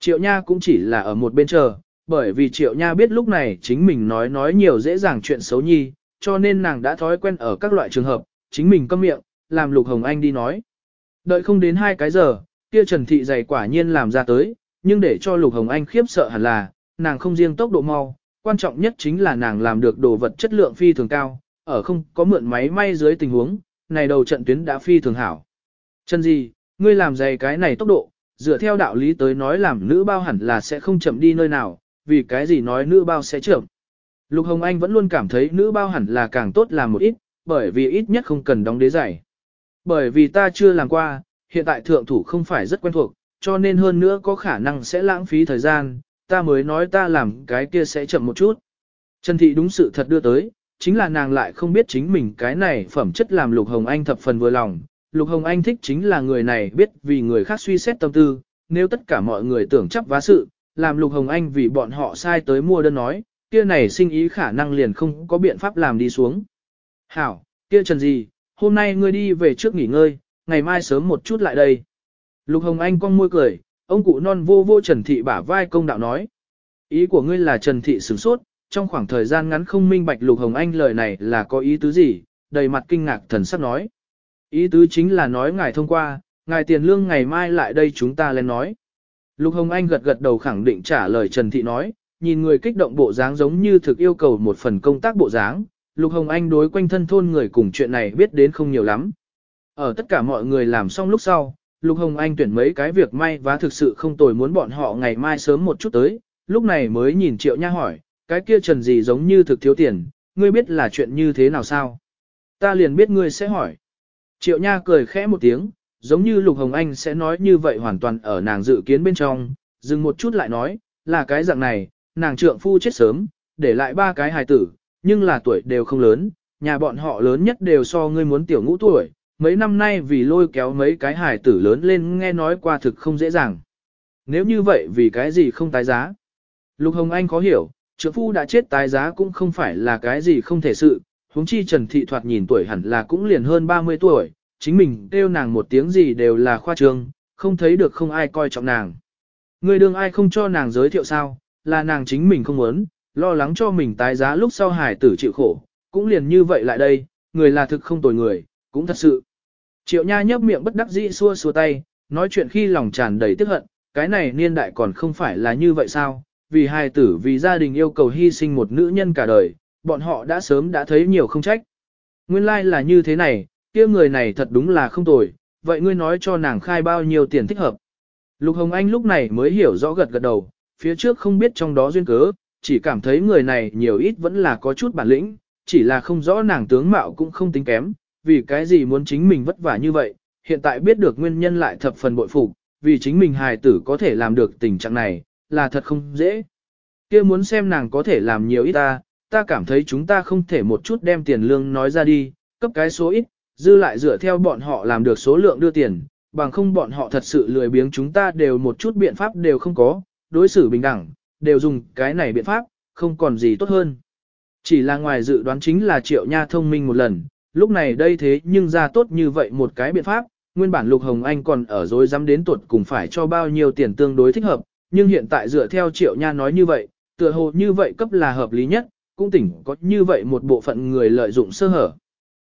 Triệu Nha cũng chỉ là ở một bên chờ, bởi vì Triệu Nha biết lúc này chính mình nói nói nhiều dễ dàng chuyện xấu nhi, cho nên nàng đã thói quen ở các loại trường hợp, chính mình câm miệng, làm Lục Hồng Anh đi nói. Đợi không đến hai cái giờ, kia Trần Thị dày quả nhiên làm ra tới, nhưng để cho Lục Hồng Anh khiếp sợ hẳn là, nàng không riêng tốc độ mau, quan trọng nhất chính là nàng làm được đồ vật chất lượng phi thường cao, ở không có mượn máy may dưới tình huống, này đầu trận tuyến đã phi thường hảo. Trần gì, ngươi làm dày cái này tốc độ, dựa theo đạo lý tới nói làm nữ bao hẳn là sẽ không chậm đi nơi nào, vì cái gì nói nữ bao sẽ chậm. Lục Hồng Anh vẫn luôn cảm thấy nữ bao hẳn là càng tốt làm một ít, bởi vì ít nhất không cần đóng đế giày. Bởi vì ta chưa làm qua, hiện tại thượng thủ không phải rất quen thuộc, cho nên hơn nữa có khả năng sẽ lãng phí thời gian, ta mới nói ta làm cái kia sẽ chậm một chút. Trần Thị đúng sự thật đưa tới, chính là nàng lại không biết chính mình cái này phẩm chất làm Lục Hồng Anh thập phần vừa lòng, Lục Hồng Anh thích chính là người này biết vì người khác suy xét tâm tư, nếu tất cả mọi người tưởng chấp vá sự, làm Lục Hồng Anh vì bọn họ sai tới mua đơn nói, kia này sinh ý khả năng liền không có biện pháp làm đi xuống. Hảo, kia Trần gì, hôm nay ngươi đi về trước nghỉ ngơi, ngày mai sớm một chút lại đây. Lục Hồng Anh cong môi cười, ông cụ non vô vô Trần Thị bả vai công đạo nói. Ý của ngươi là Trần Thị sửng sốt, trong khoảng thời gian ngắn không minh bạch Lục Hồng Anh lời này là có ý tứ gì, đầy mặt kinh ngạc thần sắc nói. Ý tứ chính là nói ngài thông qua, ngài tiền lương ngày mai lại đây chúng ta lên nói. Lục Hồng Anh gật gật đầu khẳng định trả lời Trần Thị nói, nhìn người kích động bộ dáng giống như thực yêu cầu một phần công tác bộ dáng. Lục Hồng Anh đối quanh thân thôn người cùng chuyện này biết đến không nhiều lắm. Ở tất cả mọi người làm xong lúc sau, Lục Hồng Anh tuyển mấy cái việc may và thực sự không tồi muốn bọn họ ngày mai sớm một chút tới, lúc này mới nhìn Triệu Nha hỏi, cái kia Trần gì giống như thực thiếu tiền, ngươi biết là chuyện như thế nào sao? Ta liền biết ngươi sẽ hỏi. Triệu Nha cười khẽ một tiếng, giống như Lục Hồng Anh sẽ nói như vậy hoàn toàn ở nàng dự kiến bên trong, dừng một chút lại nói, là cái dạng này, nàng trượng phu chết sớm, để lại ba cái hài tử, nhưng là tuổi đều không lớn, nhà bọn họ lớn nhất đều so ngươi muốn tiểu ngũ tuổi, mấy năm nay vì lôi kéo mấy cái hài tử lớn lên nghe nói qua thực không dễ dàng. Nếu như vậy vì cái gì không tái giá? Lục Hồng Anh khó hiểu, trượng phu đã chết tái giá cũng không phải là cái gì không thể sự, huống chi Trần Thị Thoạt nhìn tuổi hẳn là cũng liền hơn 30 tuổi, chính mình kêu nàng một tiếng gì đều là khoa trương, không thấy được không ai coi trọng nàng. Người đương ai không cho nàng giới thiệu sao, là nàng chính mình không muốn, lo lắng cho mình tái giá lúc sau hải tử chịu khổ, cũng liền như vậy lại đây, người là thực không tồi người, cũng thật sự. Triệu Nha nhấp miệng bất đắc dĩ xua xua tay, nói chuyện khi lòng tràn đầy tức hận, cái này niên đại còn không phải là như vậy sao, vì hài tử vì gia đình yêu cầu hy sinh một nữ nhân cả đời, bọn họ đã sớm đã thấy nhiều không trách. Nguyên lai like là như thế này, kia người này thật đúng là không tồi, vậy ngươi nói cho nàng khai bao nhiêu tiền thích hợp. Lục Hồng Anh lúc này mới hiểu rõ gật gật đầu, phía trước không biết trong đó duyên cớ, chỉ cảm thấy người này nhiều ít vẫn là có chút bản lĩnh, chỉ là không rõ nàng tướng mạo cũng không tính kém, vì cái gì muốn chính mình vất vả như vậy, hiện tại biết được nguyên nhân lại thập phần bội phục, vì chính mình hài tử có thể làm được tình trạng này, là thật không dễ. kia muốn xem nàng có thể làm nhiều ít ta, ta cảm thấy chúng ta không thể một chút đem tiền lương nói ra đi, cấp cái số ít, dư lại dựa theo bọn họ làm được số lượng đưa tiền, bằng không bọn họ thật sự lười biếng chúng ta đều một chút biện pháp đều không có, đối xử bình đẳng, đều dùng cái này biện pháp, không còn gì tốt hơn. Chỉ là ngoài dự đoán chính là triệu nha thông minh một lần, lúc này đây thế nhưng ra tốt như vậy một cái biện pháp, nguyên bản Lục Hồng Anh còn ở dối dám đến tuột cùng phải cho bao nhiêu tiền tương đối thích hợp, nhưng hiện tại dựa theo triệu nha nói như vậy, tựa hồ như vậy cấp là hợp lý nhất, cũng tỉnh có như vậy một bộ phận người lợi dụng sơ hở.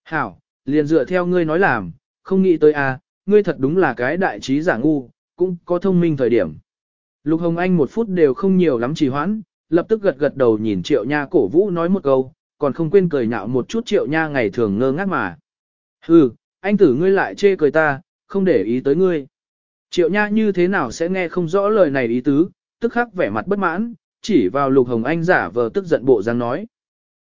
Hảo, liền dựa theo ngươi nói làm, không nghĩ tới a, à, ngươi thật đúng là cái đại trí giả ngu, cũng có thông minh thời điểm. Lục Hồng Anh một phút đều không nhiều lắm trì hoãn, lập tức gật gật đầu nhìn Triệu Nha cổ vũ nói một câu, còn không quên cười nhạo một chút Triệu Nha ngày thường ngơ ngác mà. Hừ, anh tử ngươi lại chê cười ta, không để ý tới ngươi. Triệu Nha như thế nào sẽ nghe không rõ lời này ý tứ, tức khắc vẻ mặt bất mãn, chỉ vào Lục Hồng Anh giả vờ tức giận bộ dáng nói.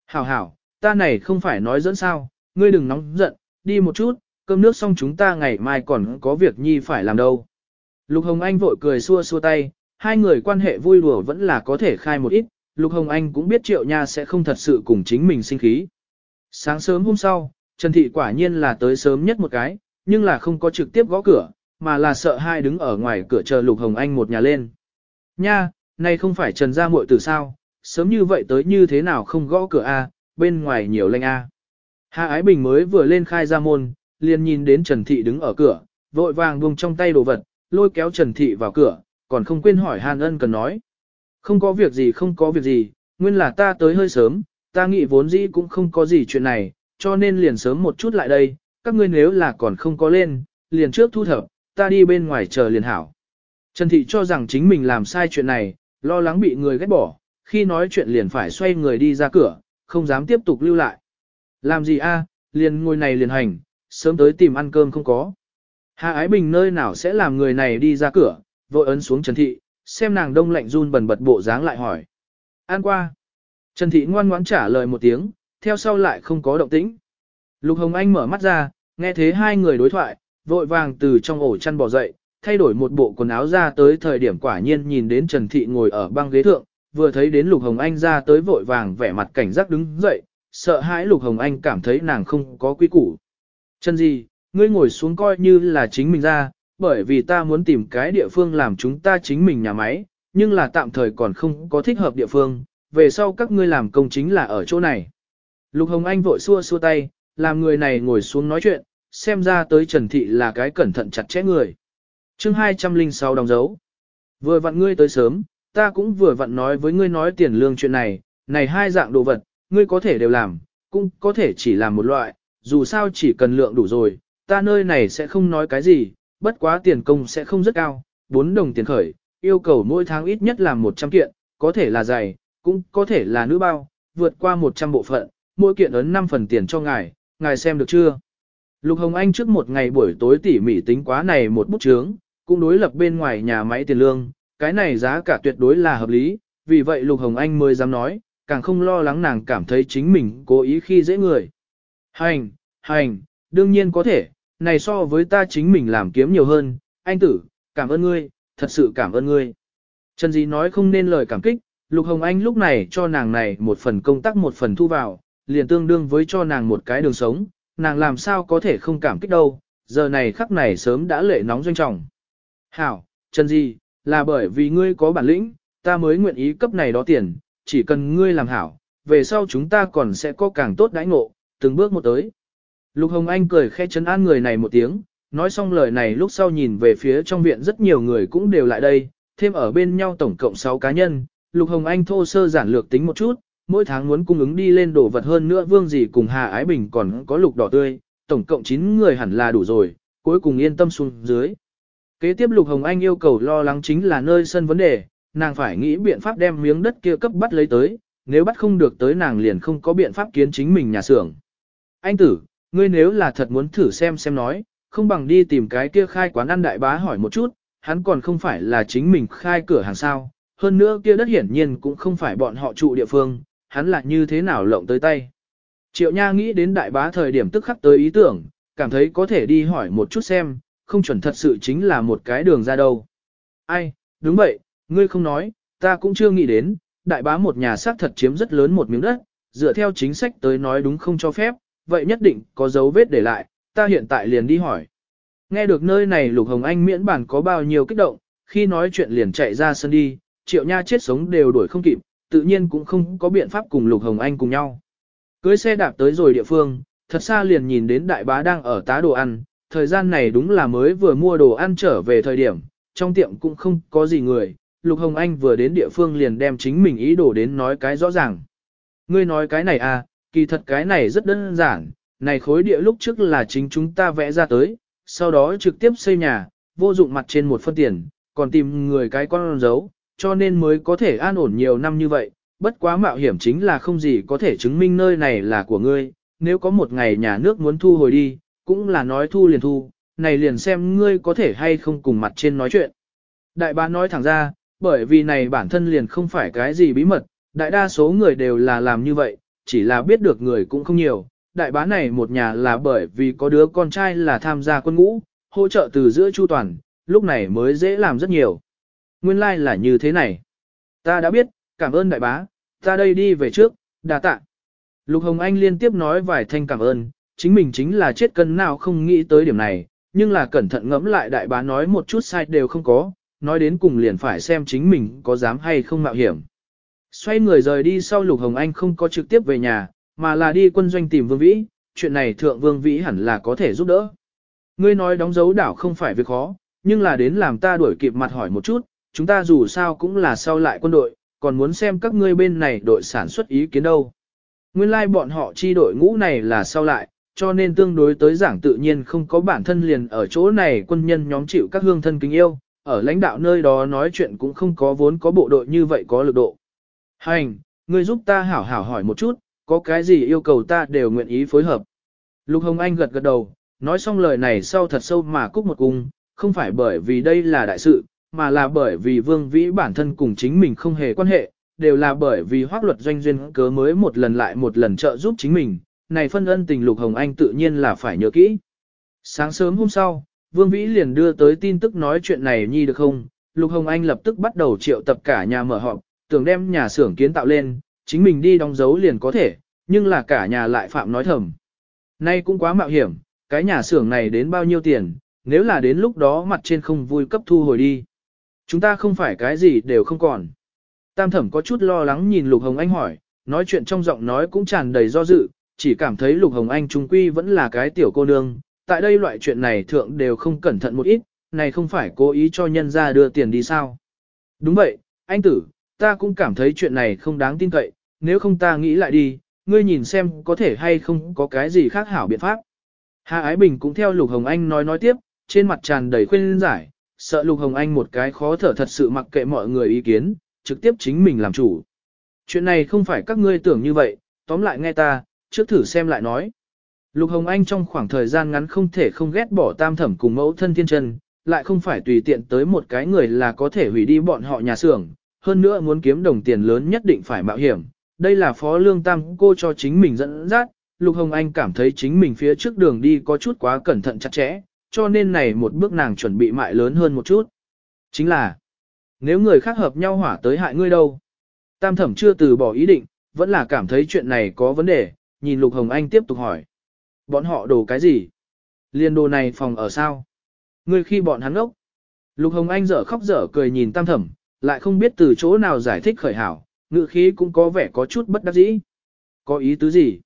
Hảo hảo, ta này không phải nói dẫn sao, ngươi đừng nóng giận, đi một chút, cơm nước xong chúng ta ngày mai còn có việc nhi phải làm đâu. Lục Hồng Anh vội cười xua xua tay, hai người quan hệ vui đùa vẫn là có thể khai một ít, Lục Hồng Anh cũng biết Triệu Nha sẽ không thật sự cùng chính mình sinh khí. Sáng sớm hôm sau, Trần Thị quả nhiên là tới sớm nhất một cái, nhưng là không có trực tiếp gõ cửa, mà là sợ hai đứng ở ngoài cửa chờ Lục Hồng Anh một nhà lên. Nha, nay không phải Trần gia muội từ sao, sớm như vậy tới như thế nào không gõ cửa a, bên ngoài nhiều lanh a. Hạ Ái Bình mới vừa lên khai ra môn, liền nhìn đến Trần Thị đứng ở cửa, vội vàng buông trong tay đồ vật, lôi kéo Trần Thị vào cửa, còn không quên hỏi Hàn Ân cần nói. Không có việc gì không có việc gì, nguyên là ta tới hơi sớm, ta nghĩ vốn dĩ cũng không có gì chuyện này, cho nên liền sớm một chút lại đây, các ngươi nếu là còn không có lên, liền trước thu thập, ta đi bên ngoài chờ liền hảo. Trần Thị cho rằng chính mình làm sai chuyện này, lo lắng bị người ghét bỏ, khi nói chuyện liền phải xoay người đi ra cửa, không dám tiếp tục lưu lại. Làm gì a? liền ngồi này liền hành, sớm tới tìm ăn cơm không có. Hà Ái Bình nơi nào sẽ làm người này đi ra cửa, vội ấn xuống Trần Thị, xem nàng đông lạnh run bần bật bộ dáng lại hỏi. An qua. Trần Thị ngoan ngoãn trả lời một tiếng, theo sau lại không có động tĩnh. Lục Hồng Anh mở mắt ra, nghe thế hai người đối thoại, vội vàng từ trong ổ chăn bò dậy, thay đổi một bộ quần áo ra tới thời điểm quả nhiên nhìn đến Trần Thị ngồi ở băng ghế thượng, vừa thấy đến Lục Hồng Anh ra tới vội vàng vẻ mặt cảnh giác đứng dậy, sợ hãi Lục Hồng Anh cảm thấy nàng không có quy củ. Chân gì, ngươi ngồi xuống coi như là chính mình ra, bởi vì ta muốn tìm cái địa phương làm chúng ta chính mình nhà máy, nhưng là tạm thời còn không có thích hợp địa phương, về sau các ngươi làm công chính là ở chỗ này. Lục Hồng Anh vội xua xua tay, làm người này ngồi xuống nói chuyện, xem ra tới Trần Thị là cái cẩn thận chặt chẽ người. chương 206 đóng dấu. Vừa vặn ngươi tới sớm, ta cũng vừa vặn nói với ngươi nói tiền lương chuyện này, này hai dạng đồ vật, ngươi có thể đều làm, cũng có thể chỉ làm một loại, dù sao chỉ cần lượng đủ rồi, ta nơi này sẽ không nói cái gì, bất quá tiền công sẽ không rất cao, 4 đồng tiền khởi, yêu cầu mỗi tháng ít nhất làm 100 kiện, có thể là giày, cũng có thể là nữ bao, vượt qua 100 bộ phận, mỗi kiện ấn 5 phần tiền cho ngài, ngài xem được chưa? Lục Hồng Anh trước một ngày buổi tối tỉ mỉ tính quá này một bút chướng, cũng đối lập bên ngoài nhà máy tiền lương, cái này giá cả tuyệt đối là hợp lý, vì vậy Lục Hồng Anh mới dám nói, càng không lo lắng nàng cảm thấy chính mình cố ý khi dễ người. Hành, hành, đương nhiên có thể, này so với ta chính mình làm kiếm nhiều hơn, anh tử, cảm ơn ngươi, thật sự cảm ơn ngươi. Trần Dĩ nói không nên lời cảm kích, Lục Hồng Anh lúc này cho nàng này một phần công tác một phần thu vào, liền tương đương với cho nàng một cái đường sống, nàng làm sao có thể không cảm kích đâu, giờ này khắc này sớm đã lệ nóng doanh trọng. Hảo, Trần Di, là bởi vì ngươi có bản lĩnh, ta mới nguyện ý cấp này đó tiền, chỉ cần ngươi làm hảo, về sau chúng ta còn sẽ có càng tốt đãi ngộ, từng bước một tới. Lục Hồng Anh cười khẽ chấn an người này một tiếng, nói xong lời này lúc sau nhìn về phía trong viện rất nhiều người cũng đều lại đây, thêm ở bên nhau tổng cộng 6 cá nhân, Lục Hồng Anh thô sơ giản lược tính một chút, mỗi tháng muốn cung ứng đi lên đồ vật hơn nữa vương gì cùng Hà Ái Bình còn có lục đỏ tươi, tổng cộng 9 người hẳn là đủ rồi, cuối cùng yên tâm xuống dưới. Kế tiếp Lục Hồng Anh yêu cầu lo lắng chính là nơi sân vấn đề, nàng phải nghĩ biện pháp đem miếng đất kia cấp bắt lấy tới, nếu bắt không được tới nàng liền không có biện pháp kiến chính mình nhà xưởng. Anh tử, ngươi nếu là thật muốn thử xem xem nói, không bằng đi tìm cái kia khai quán ăn đại bá hỏi một chút, hắn còn không phải là chính mình khai cửa hàng sao, hơn nữa kia đất hiển nhiên cũng không phải bọn họ trụ địa phương, hắn là như thế nào lộng tới tay. Triệu Nha nghĩ đến đại bá thời điểm tức khắc tới ý tưởng, cảm thấy có thể đi hỏi một chút xem, không chuẩn thật sự chính là một cái đường ra đâu. Ai, đúng vậy, ngươi không nói, ta cũng chưa nghĩ đến, đại bá một nhà xác thật chiếm rất lớn một miếng đất, dựa theo chính sách tới nói đúng không cho phép, vậy nhất định có dấu vết để lại, ta hiện tại liền đi hỏi. Nghe được nơi này Lục Hồng Anh miễn bản có bao nhiêu kích động, khi nói chuyện liền chạy ra sân đi, triệu nha chết sống đều đuổi không kịp, tự nhiên cũng không có biện pháp cùng Lục Hồng Anh cùng nhau. Cưới xe đạp tới rồi địa phương, thật xa liền nhìn đến đại bá đang ở tá đồ ăn, thời gian này đúng là mới vừa mua đồ ăn trở về thời điểm, trong tiệm cũng không có gì người, Lục Hồng Anh vừa đến địa phương liền đem chính mình ý đồ đến nói cái rõ ràng. Ngươi nói cái này à, kỳ thật cái này rất đơn giản, này khối địa lúc trước là chính chúng ta vẽ ra tới, sau đó trực tiếp xây nhà, vô dụng mặt trên một phân tiền, còn tìm người cái con dấu, cho nên mới có thể an ổn nhiều năm như vậy, bất quá mạo hiểm chính là không gì có thể chứng minh nơi này là của ngươi, nếu có một ngày nhà nước muốn thu hồi đi, cũng là nói thu liền thu, này liền xem ngươi có thể hay không cùng mặt trên nói chuyện. Đại bá nói thẳng ra, bởi vì này bản thân liền không phải cái gì bí mật, đại đa số người đều là làm như vậy, chỉ là biết được người cũng không nhiều. Đại bá này một nhà là bởi vì có đứa con trai là tham gia quân ngũ, hỗ trợ từ giữa chu toàn, lúc này mới dễ làm rất nhiều. Nguyên lai like là như thế này. Ta đã biết, cảm ơn đại bá, ta đây đi về trước, đà tạ. Lục Hồng Anh liên tiếp nói vài thanh cảm ơn, chính mình chính là chết cân nào không nghĩ tới điểm này, nhưng là cẩn thận ngẫm lại đại bá nói một chút sai đều không có, nói đến cùng liền phải xem chính mình có dám hay không mạo hiểm. Xoay người rời đi sau Lục Hồng Anh không có trực tiếp về nhà, mà là đi quân doanh tìm Vương Vĩ, chuyện này Thượng Vương Vĩ hẳn là có thể giúp đỡ. Ngươi nói đóng dấu đảo không phải việc khó, nhưng là đến làm ta đuổi kịp mặt hỏi một chút, chúng ta dù sao cũng là sau lại quân đội, còn muốn xem các ngươi bên này đội sản xuất ý kiến đâu. Nguyên lai like bọn họ chi đội ngũ này là sau lại, cho nên tương đối tới giảng tự nhiên không có bản thân liền ở chỗ này quân nhân nhóm chịu các hương thân kính yêu, ở lãnh đạo nơi đó nói chuyện cũng không có vốn có bộ đội như vậy có lực độ. Hành, ngươi giúp ta hảo hảo hỏi một chút, có cái gì yêu cầu ta đều nguyện ý phối hợp. Lục Hồng Anh gật gật đầu, nói xong lời này sau thật sâu mà cúc một cung, không phải bởi vì đây là đại sự, mà là bởi vì Vương Vĩ bản thân cùng chính mình không hề quan hệ, đều là bởi vì hoác luật doanh duyên cớ mới một lần lại một lần trợ giúp chính mình, này phân ân tình Lục Hồng Anh tự nhiên là phải nhớ kỹ. Sáng sớm hôm sau, Vương Vĩ liền đưa tới tin tức nói chuyện này nhi được không, Lục Hồng Anh lập tức bắt đầu triệu tập cả nhà mở họp, tưởng đem nhà xưởng kiến tạo lên, chính mình đi đóng dấu liền có thể, nhưng là cả nhà lại phạm nói thầm. Nay cũng quá mạo hiểm, cái nhà xưởng này đến bao nhiêu tiền, nếu là đến lúc đó mặt trên không vui cấp thu hồi đi. Chúng ta không phải cái gì đều không còn. Tam thẩm có chút lo lắng nhìn Lục Hồng Anh hỏi, nói chuyện trong giọng nói cũng tràn đầy do dự, chỉ cảm thấy Lục Hồng Anh trung quy vẫn là cái tiểu cô nương, tại đây loại chuyện này thượng đều không cẩn thận một ít, này không phải cố ý cho nhân ra đưa tiền đi sao. Đúng vậy, anh tử, ta cũng cảm thấy chuyện này không đáng tin cậy, nếu không ta nghĩ lại đi, ngươi nhìn xem có thể hay không có cái gì khác hảo biện pháp. Hà Ái Bình cũng theo Lục Hồng Anh nói nói tiếp, trên mặt tràn đầy khuyên giải, sợ Lục Hồng Anh một cái khó thở thật sự mặc kệ mọi người ý kiến, trực tiếp chính mình làm chủ. Chuyện này không phải các ngươi tưởng như vậy, tóm lại nghe ta, trước thử xem lại nói. Lục Hồng Anh trong khoảng thời gian ngắn không thể không ghét bỏ tam thẩm cùng mẫu thân thiên chân, lại không phải tùy tiện tới một cái người là có thể hủy đi bọn họ nhà xưởng, hơn nữa muốn kiếm đồng tiền lớn nhất định phải mạo hiểm. Đây là phó lương tam cô cho chính mình dẫn dắt, Lục Hồng Anh cảm thấy chính mình phía trước đường đi có chút quá cẩn thận chặt chẽ, cho nên này một bước nàng chuẩn bị mại lớn hơn một chút. Chính là, nếu người khác hợp nhau hỏa tới hại ngươi đâu. Tam thẩm chưa từ bỏ ý định, vẫn là cảm thấy chuyện này có vấn đề, nhìn Lục Hồng Anh tiếp tục hỏi. Bọn họ đồ cái gì? Liên đồ này phòng ở sao? Ngươi khi bọn hắn ốc. Lục Hồng Anh dở khóc dở cười nhìn tam thẩm, lại không biết từ chỗ nào giải thích khởi hảo, ngữ khí cũng có vẻ có chút bất đắc dĩ. Có ý tứ gì?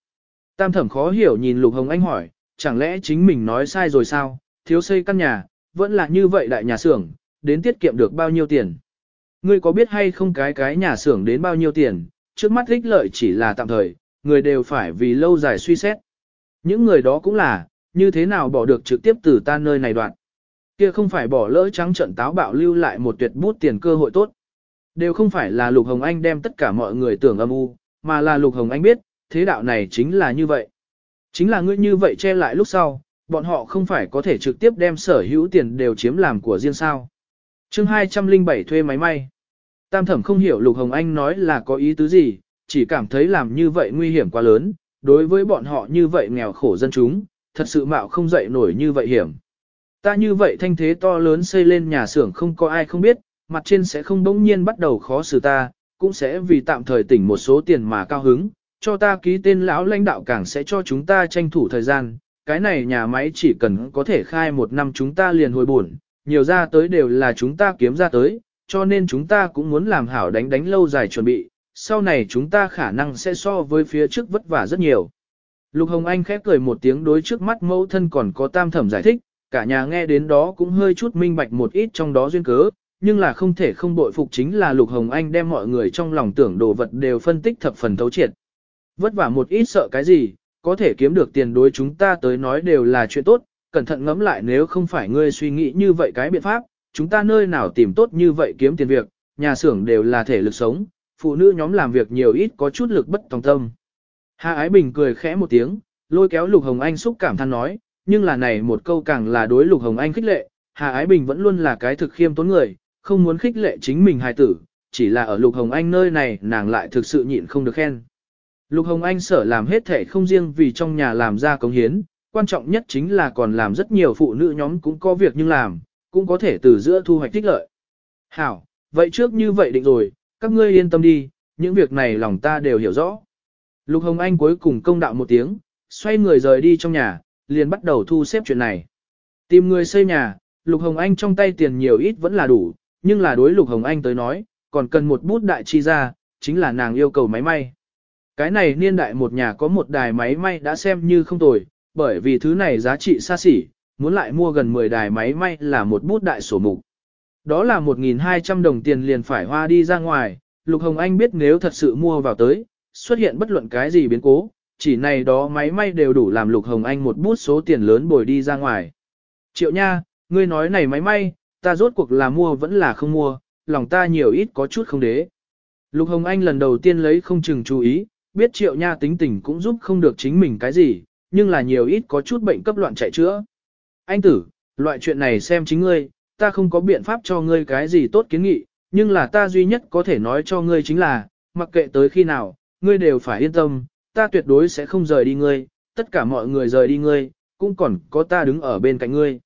Tam thẩm khó hiểu nhìn Lục Hồng Anh hỏi, chẳng lẽ chính mình nói sai rồi sao, thiếu xây căn nhà, vẫn là như vậy đại nhà xưởng, đến tiết kiệm được bao nhiêu tiền. Ngươi có biết hay không cái cái nhà xưởng đến bao nhiêu tiền, trước mắt ích lợi chỉ là tạm thời, người đều phải vì lâu dài suy xét. Những người đó cũng là, như thế nào bỏ được trực tiếp từ ta nơi này đoạn. Kia không phải bỏ lỡ trắng trận táo bạo lưu lại một tuyệt bút tiền cơ hội tốt. Đều không phải là Lục Hồng Anh đem tất cả mọi người tưởng âm u, mà là Lục Hồng Anh biết, thế đạo này chính là như vậy. Chính là ngươi như vậy che lại lúc sau, bọn họ không phải có thể trực tiếp đem sở hữu tiền đều chiếm làm của riêng sao. chương 207 thuê máy may. Tam thẩm không hiểu Lục Hồng Anh nói là có ý tứ gì, chỉ cảm thấy làm như vậy nguy hiểm quá lớn, đối với bọn họ như vậy nghèo khổ dân chúng, thật sự mạo không dậy nổi như vậy hiểm. Ta như vậy thanh thế to lớn xây lên nhà xưởng không có ai không biết, mặt trên sẽ không bỗng nhiên bắt đầu khó xử ta, cũng sẽ vì tạm thời tỉnh một số tiền mà cao hứng, cho ta ký tên lão lãnh đạo càng sẽ cho chúng ta tranh thủ thời gian, cái này nhà máy chỉ cần có thể khai một năm chúng ta liền hồi buồn, nhiều ra tới đều là chúng ta kiếm ra tới, cho nên chúng ta cũng muốn làm hảo đánh đánh lâu dài chuẩn bị, sau này chúng ta khả năng sẽ so với phía trước vất vả rất nhiều. Lục Hồng Anh khép cười một tiếng đối trước mắt mẫu thân còn có tam thẩm giải thích, cả nhà nghe đến đó cũng hơi chút minh bạch một ít trong đó duyên cớ, nhưng là không thể không bội phục chính là Lục Hồng Anh đem mọi người trong lòng tưởng đồ vật đều phân tích thập phần thấu triệt. Vất vả một ít sợ cái gì, có thể kiếm được tiền đối chúng ta tới nói đều là chuyện tốt, cẩn thận ngẫm lại nếu không phải ngươi suy nghĩ như vậy cái biện pháp, chúng ta nơi nào tìm tốt như vậy kiếm tiền việc, nhà xưởng đều là thể lực sống, phụ nữ nhóm làm việc nhiều ít có chút lực bất tòng tâm. Hà Ái Bình cười khẽ một tiếng, lôi kéo Lục Hồng Anh xúc cảm than nói, nhưng là này một câu càng là đối Lục Hồng Anh khích lệ, Hà Ái Bình vẫn luôn là cái thực khiêm tốn người, không muốn khích lệ chính mình hài tử, chỉ là ở Lục Hồng Anh nơi này nàng lại thực sự nhịn không được khen. Lục Hồng Anh sở làm hết thể không riêng vì trong nhà làm ra công hiến, quan trọng nhất chính là còn làm rất nhiều phụ nữ nhóm cũng có việc nhưng làm, cũng có thể từ giữa thu hoạch tích lợi. Hảo, vậy trước như vậy định rồi, các ngươi yên tâm đi, những việc này lòng ta đều hiểu rõ. Lục Hồng Anh cuối cùng công đạo một tiếng, xoay người rời đi trong nhà, liền bắt đầu thu xếp chuyện này. Tìm người xây nhà, Lục Hồng Anh trong tay tiền nhiều ít vẫn là đủ, nhưng là đối Lục Hồng Anh tới nói, còn cần một bút đại chi ra, chính là nàng yêu cầu máy may. Cái này niên đại một nhà có một đài máy may đã xem như không tồi, bởi vì thứ này giá trị xa xỉ, muốn lại mua gần 10 đài máy may là một bút đại sổ mục. Đó là 1.200 đồng tiền liền phải hoa đi ra ngoài, Lục Hồng Anh biết nếu thật sự mua vào tới, xuất hiện bất luận cái gì biến cố, chỉ này đó máy may đều đủ làm Lục Hồng Anh một bút số tiền lớn bồi đi ra ngoài. Triệu nha, ngươi nói này máy may, ta rốt cuộc là mua vẫn là không mua, lòng ta nhiều ít có chút không đế. Lục Hồng Anh lần đầu tiên lấy không chừng chú ý, biết triệu nha tính tình cũng giúp không được chính mình cái gì, nhưng là nhiều ít có chút bệnh cấp loạn chạy chữa. Anh tử, loại chuyện này xem chính ngươi, ta không có biện pháp cho ngươi cái gì tốt kiến nghị, nhưng là ta duy nhất có thể nói cho ngươi chính là, mặc kệ tới khi nào, ngươi đều phải yên tâm, ta tuyệt đối sẽ không rời đi ngươi, tất cả mọi người rời đi ngươi, cũng còn có ta đứng ở bên cạnh ngươi.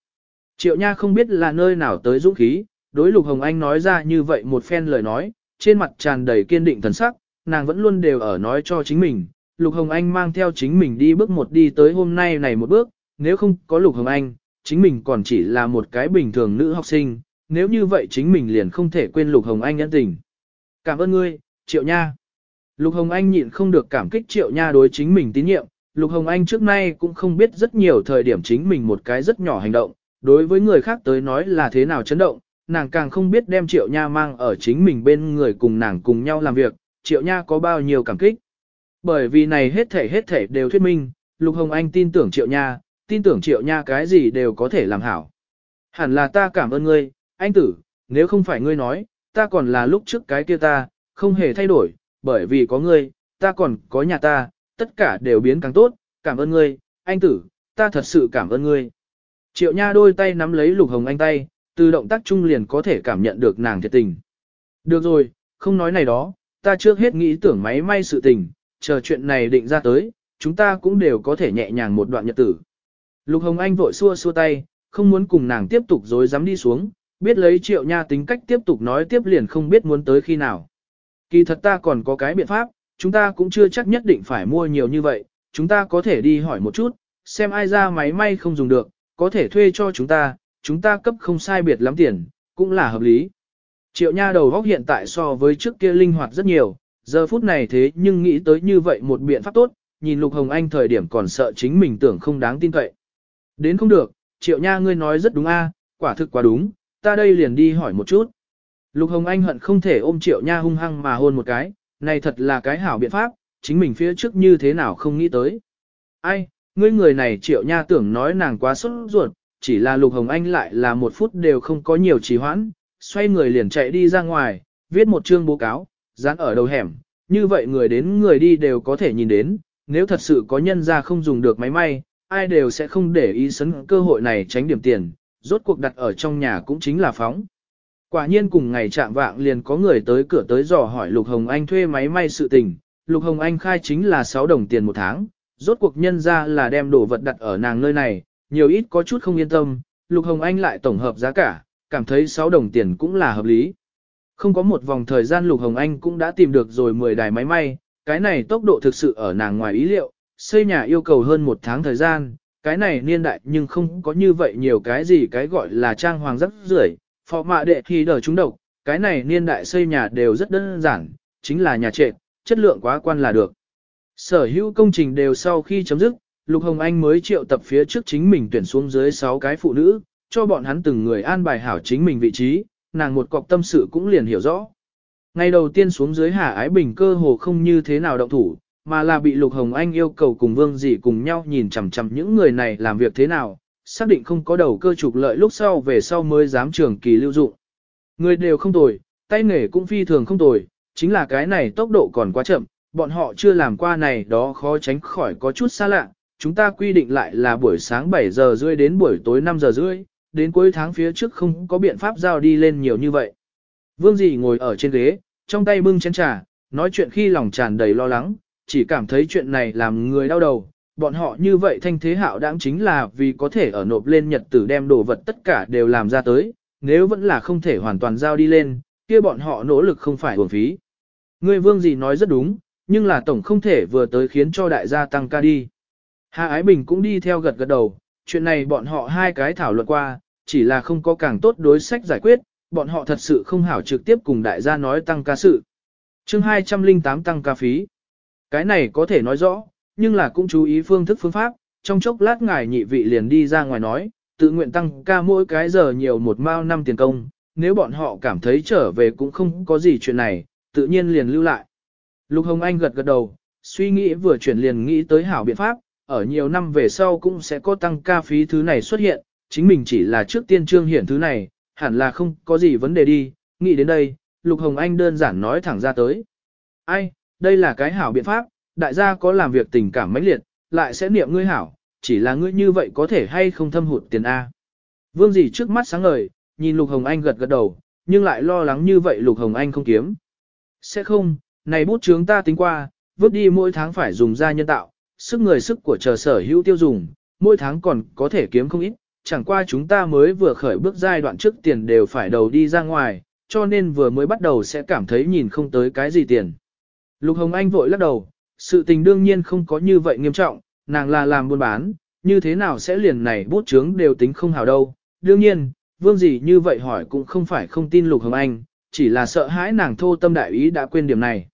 Triệu Nha không biết là nơi nào tới dũng khí, đối Lục Hồng Anh nói ra như vậy một phen lời nói, trên mặt tràn đầy kiên định thần sắc, nàng vẫn luôn đều ở nói cho chính mình, Lục Hồng Anh mang theo chính mình đi bước một đi tới hôm nay này một bước, nếu không có Lục Hồng Anh, chính mình còn chỉ là một cái bình thường nữ học sinh, nếu như vậy chính mình liền không thể quên Lục Hồng Anh nhân tình. Cảm ơn ngươi, Triệu Nha. Lục Hồng Anh nhịn không được cảm kích Triệu Nha đối chính mình tín nhiệm, Lục Hồng Anh trước nay cũng không biết rất nhiều thời điểm chính mình một cái rất nhỏ hành động, đối với người khác tới nói là thế nào chấn động, nàng càng không biết đem Triệu Nha mang ở chính mình bên người cùng nàng cùng nhau làm việc, Triệu Nha có bao nhiêu cảm kích. Bởi vì này hết thể hết thể đều thuyết minh, Lục Hồng Anh tin tưởng Triệu Nha, tin tưởng Triệu Nha cái gì đều có thể làm hảo. Hẳn là ta cảm ơn ngươi, anh tử, nếu không phải ngươi nói, ta còn là lúc trước cái kia ta, không hề thay đổi, bởi vì có ngươi, ta còn có nhà ta, tất cả đều biến càng tốt, cảm ơn ngươi, anh tử, ta thật sự cảm ơn ngươi. Triệu Nha đôi tay nắm lấy Lục Hồng Anh tay, từ động tác chung liền có thể cảm nhận được nàng thiệt tình. Được rồi, không nói này đó, ta trước hết nghĩ tưởng máy may sự tình, chờ chuyện này định ra tới, chúng ta cũng đều có thể nhẹ nhàng một đoạn nhật tử. Lục Hồng Anh vội xua xua tay, không muốn cùng nàng tiếp tục dối dám đi xuống, biết lấy triệu nha tính cách tiếp tục nói tiếp liền không biết muốn tới khi nào. Kỳ thật ta còn có cái biện pháp, chúng ta cũng chưa chắc nhất định phải mua nhiều như vậy, chúng ta có thể đi hỏi một chút, xem ai ra máy may không dùng được, có thể thuê cho chúng ta, chúng ta cấp không sai biệt lắm tiền, cũng là hợp lý. Triệu nha đầu góc hiện tại so với trước kia linh hoạt rất nhiều, giờ phút này thế nhưng nghĩ tới như vậy một biện pháp tốt, nhìn Lục Hồng Anh thời điểm còn sợ chính mình tưởng không đáng tin cậy. Đến không được, triệu nha ngươi nói rất đúng a, quả thực quá đúng, ta đây liền đi hỏi một chút. Lục Hồng Anh hận không thể ôm triệu nha hung hăng mà hôn một cái, này thật là cái hảo biện pháp, chính mình phía trước như thế nào không nghĩ tới. Ai, ngươi người này triệu nha tưởng nói nàng quá sốt ruột, chỉ là Lục Hồng Anh lại là một phút đều không có nhiều trì hoãn, xoay người liền chạy đi ra ngoài, viết một chương bố cáo, dán ở đầu hẻm, như vậy người đến người đi đều có thể nhìn đến, nếu thật sự có nhân ra không dùng được máy may, ai đều sẽ không để ý sấn cơ hội này tránh điểm tiền, rốt cuộc đặt ở trong nhà cũng chính là phóng. Quả nhiên cùng ngày chạm vạng liền có người tới cửa tới dò hỏi Lục Hồng Anh thuê máy may sự tình, Lục Hồng Anh khai chính là 6 đồng tiền một tháng, rốt cuộc nhân ra là đem đồ vật đặt ở nàng nơi này, nhiều ít có chút không yên tâm, Lục Hồng Anh lại tổng hợp giá cả, cảm thấy 6 đồng tiền cũng là hợp lý. Không có một vòng thời gian Lục Hồng Anh cũng đã tìm được rồi 10 đài máy may, cái này tốc độ thực sự ở nàng ngoài ý liệu, xây nhà yêu cầu hơn một tháng thời gian, cái này niên đại nhưng không có như vậy nhiều cái gì cái gọi là trang hoàng rất rưởi, phò mạ đệ thì đỡ chúng độc, cái này niên đại xây nhà đều rất đơn giản, chính là nhà trệ, chất lượng quá quan là được. Sở hữu công trình đều sau khi chấm dứt, Lục Hồng Anh mới triệu tập phía trước chính mình tuyển xuống dưới 6 cái phụ nữ, cho bọn hắn từng người an bài hảo chính mình vị trí, nàng một cọc tâm sự cũng liền hiểu rõ. Ngày đầu tiên xuống dưới Hà Ái Bình cơ hồ không như thế nào động thủ, mà là bị Lục Hồng Anh yêu cầu cùng Vương Dĩ cùng nhau nhìn chằm chằm những người này làm việc thế nào, xác định không có đầu cơ trục lợi lúc sau về sau mới dám trường kỳ lưu dụng. Người đều không tồi, tay nghề cũng phi thường không tồi, chính là cái này tốc độ còn quá chậm, bọn họ chưa làm qua này đó khó tránh khỏi có chút xa lạ. Chúng ta quy định lại là buổi sáng 7 giờ rưỡi đến buổi tối 5 giờ rưỡi, đến cuối tháng phía trước không có biện pháp giao đi lên nhiều như vậy. Vương dì ngồi ở trên ghế, trong tay bưng chén trà, nói chuyện khi lòng tràn đầy lo lắng, chỉ cảm thấy chuyện này làm người đau đầu. Bọn họ như vậy thanh thế hạo đáng chính là vì có thể ở nộp lên nhật tử đem đồ vật tất cả đều làm ra tới, nếu vẫn là không thể hoàn toàn giao đi lên, kia bọn họ nỗ lực không phải uổng phí. Người vương gì nói rất đúng, nhưng là tổng không thể vừa tới khiến cho đại gia tăng ca đi. Hà Ái Bình cũng đi theo gật gật đầu, chuyện này bọn họ hai cái thảo luận qua, chỉ là không có càng tốt đối sách giải quyết, bọn họ thật sự không hảo trực tiếp cùng đại gia nói tăng ca sự. chương 208 tăng ca phí. Cái này có thể nói rõ, nhưng là cũng chú ý phương thức phương pháp, trong chốc lát ngài nhị vị liền đi ra ngoài nói, tự nguyện tăng ca mỗi cái giờ nhiều một mao năm tiền công, nếu bọn họ cảm thấy trở về cũng không có gì chuyện này, tự nhiên liền lưu lại. Lục Hồng Anh gật gật đầu, suy nghĩ vừa chuyển liền nghĩ tới hảo biện pháp, ở nhiều năm về sau cũng sẽ có tăng ca phí thứ này xuất hiện, chính mình chỉ là trước tiên trương hiển thứ này, hẳn là không có gì vấn đề đi, nghĩ đến đây, Lục Hồng Anh đơn giản nói thẳng ra tới. Ai, đây là cái hảo biện pháp, đại gia có làm việc tình cảm mãnh liệt, lại sẽ niệm ngươi hảo, chỉ là ngươi như vậy có thể hay không thâm hụt tiền A. Vương dì trước mắt sáng ngời, nhìn Lục Hồng Anh gật gật đầu, nhưng lại lo lắng như vậy Lục Hồng Anh không kiếm. Sẽ không, này bút chướng ta tính qua, vớt đi mỗi tháng phải dùng ra nhân tạo, sức người sức của chờ sở hữu tiêu dùng, mỗi tháng còn có thể kiếm không ít, chẳng qua chúng ta mới vừa khởi bước giai đoạn trước tiền đều phải đầu đi ra ngoài, cho nên vừa mới bắt đầu sẽ cảm thấy nhìn không tới cái gì tiền. Lục Hồng Anh vội lắc đầu, sự tình đương nhiên không có như vậy nghiêm trọng, nàng là làm buôn bán, như thế nào sẽ liền này bút chướng đều tính không hào đâu. Đương nhiên, vương gì như vậy hỏi cũng không phải không tin Lục Hồng Anh, chỉ là sợ hãi nàng thô tâm đại ý đã quên điểm này.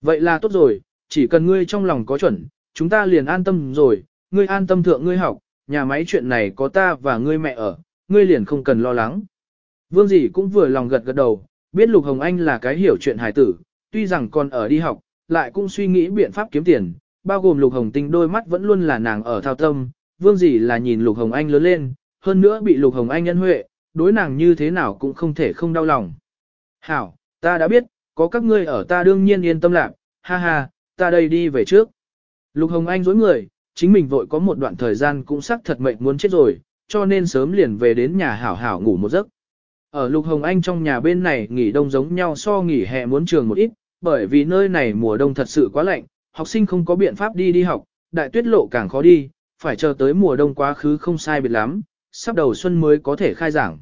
Vậy là tốt rồi, chỉ cần ngươi trong lòng có chuẩn, chúng ta liền an tâm rồi, ngươi an tâm thượng ngươi học, nhà máy chuyện này có ta và ngươi mẹ ở, ngươi liền không cần lo lắng. Vương dì cũng vừa lòng gật gật đầu, biết Lục Hồng Anh là cái hiểu chuyện hài tử, tuy rằng còn ở đi học, lại cũng suy nghĩ biện pháp kiếm tiền, bao gồm Lục Hồng Tinh đôi mắt vẫn luôn là nàng ở thao tâm, Vương gì là nhìn Lục Hồng Anh lớn lên, hơn nữa bị Lục Hồng Anh nhân huệ, đối nàng như thế nào cũng không thể không đau lòng. Hảo, ta đã biết, có các ngươi ở ta đương nhiên yên tâm lạc, ha ha, ta đây đi về trước. Lục Hồng Anh dối người, chính mình vội có một đoạn thời gian cũng sắc thật mệnh muốn chết rồi, cho nên sớm liền về đến nhà hảo hảo ngủ một giấc. Ở Lục Hồng Anh trong nhà bên này nghỉ đông giống nhau so nghỉ hè muốn trường một ít, bởi vì nơi này mùa đông thật sự quá lạnh, học sinh không có biện pháp đi đi học, đại tuyết lộ càng khó đi, phải chờ tới mùa đông quá khứ không sai biệt lắm, sắp đầu xuân mới có thể khai giảng.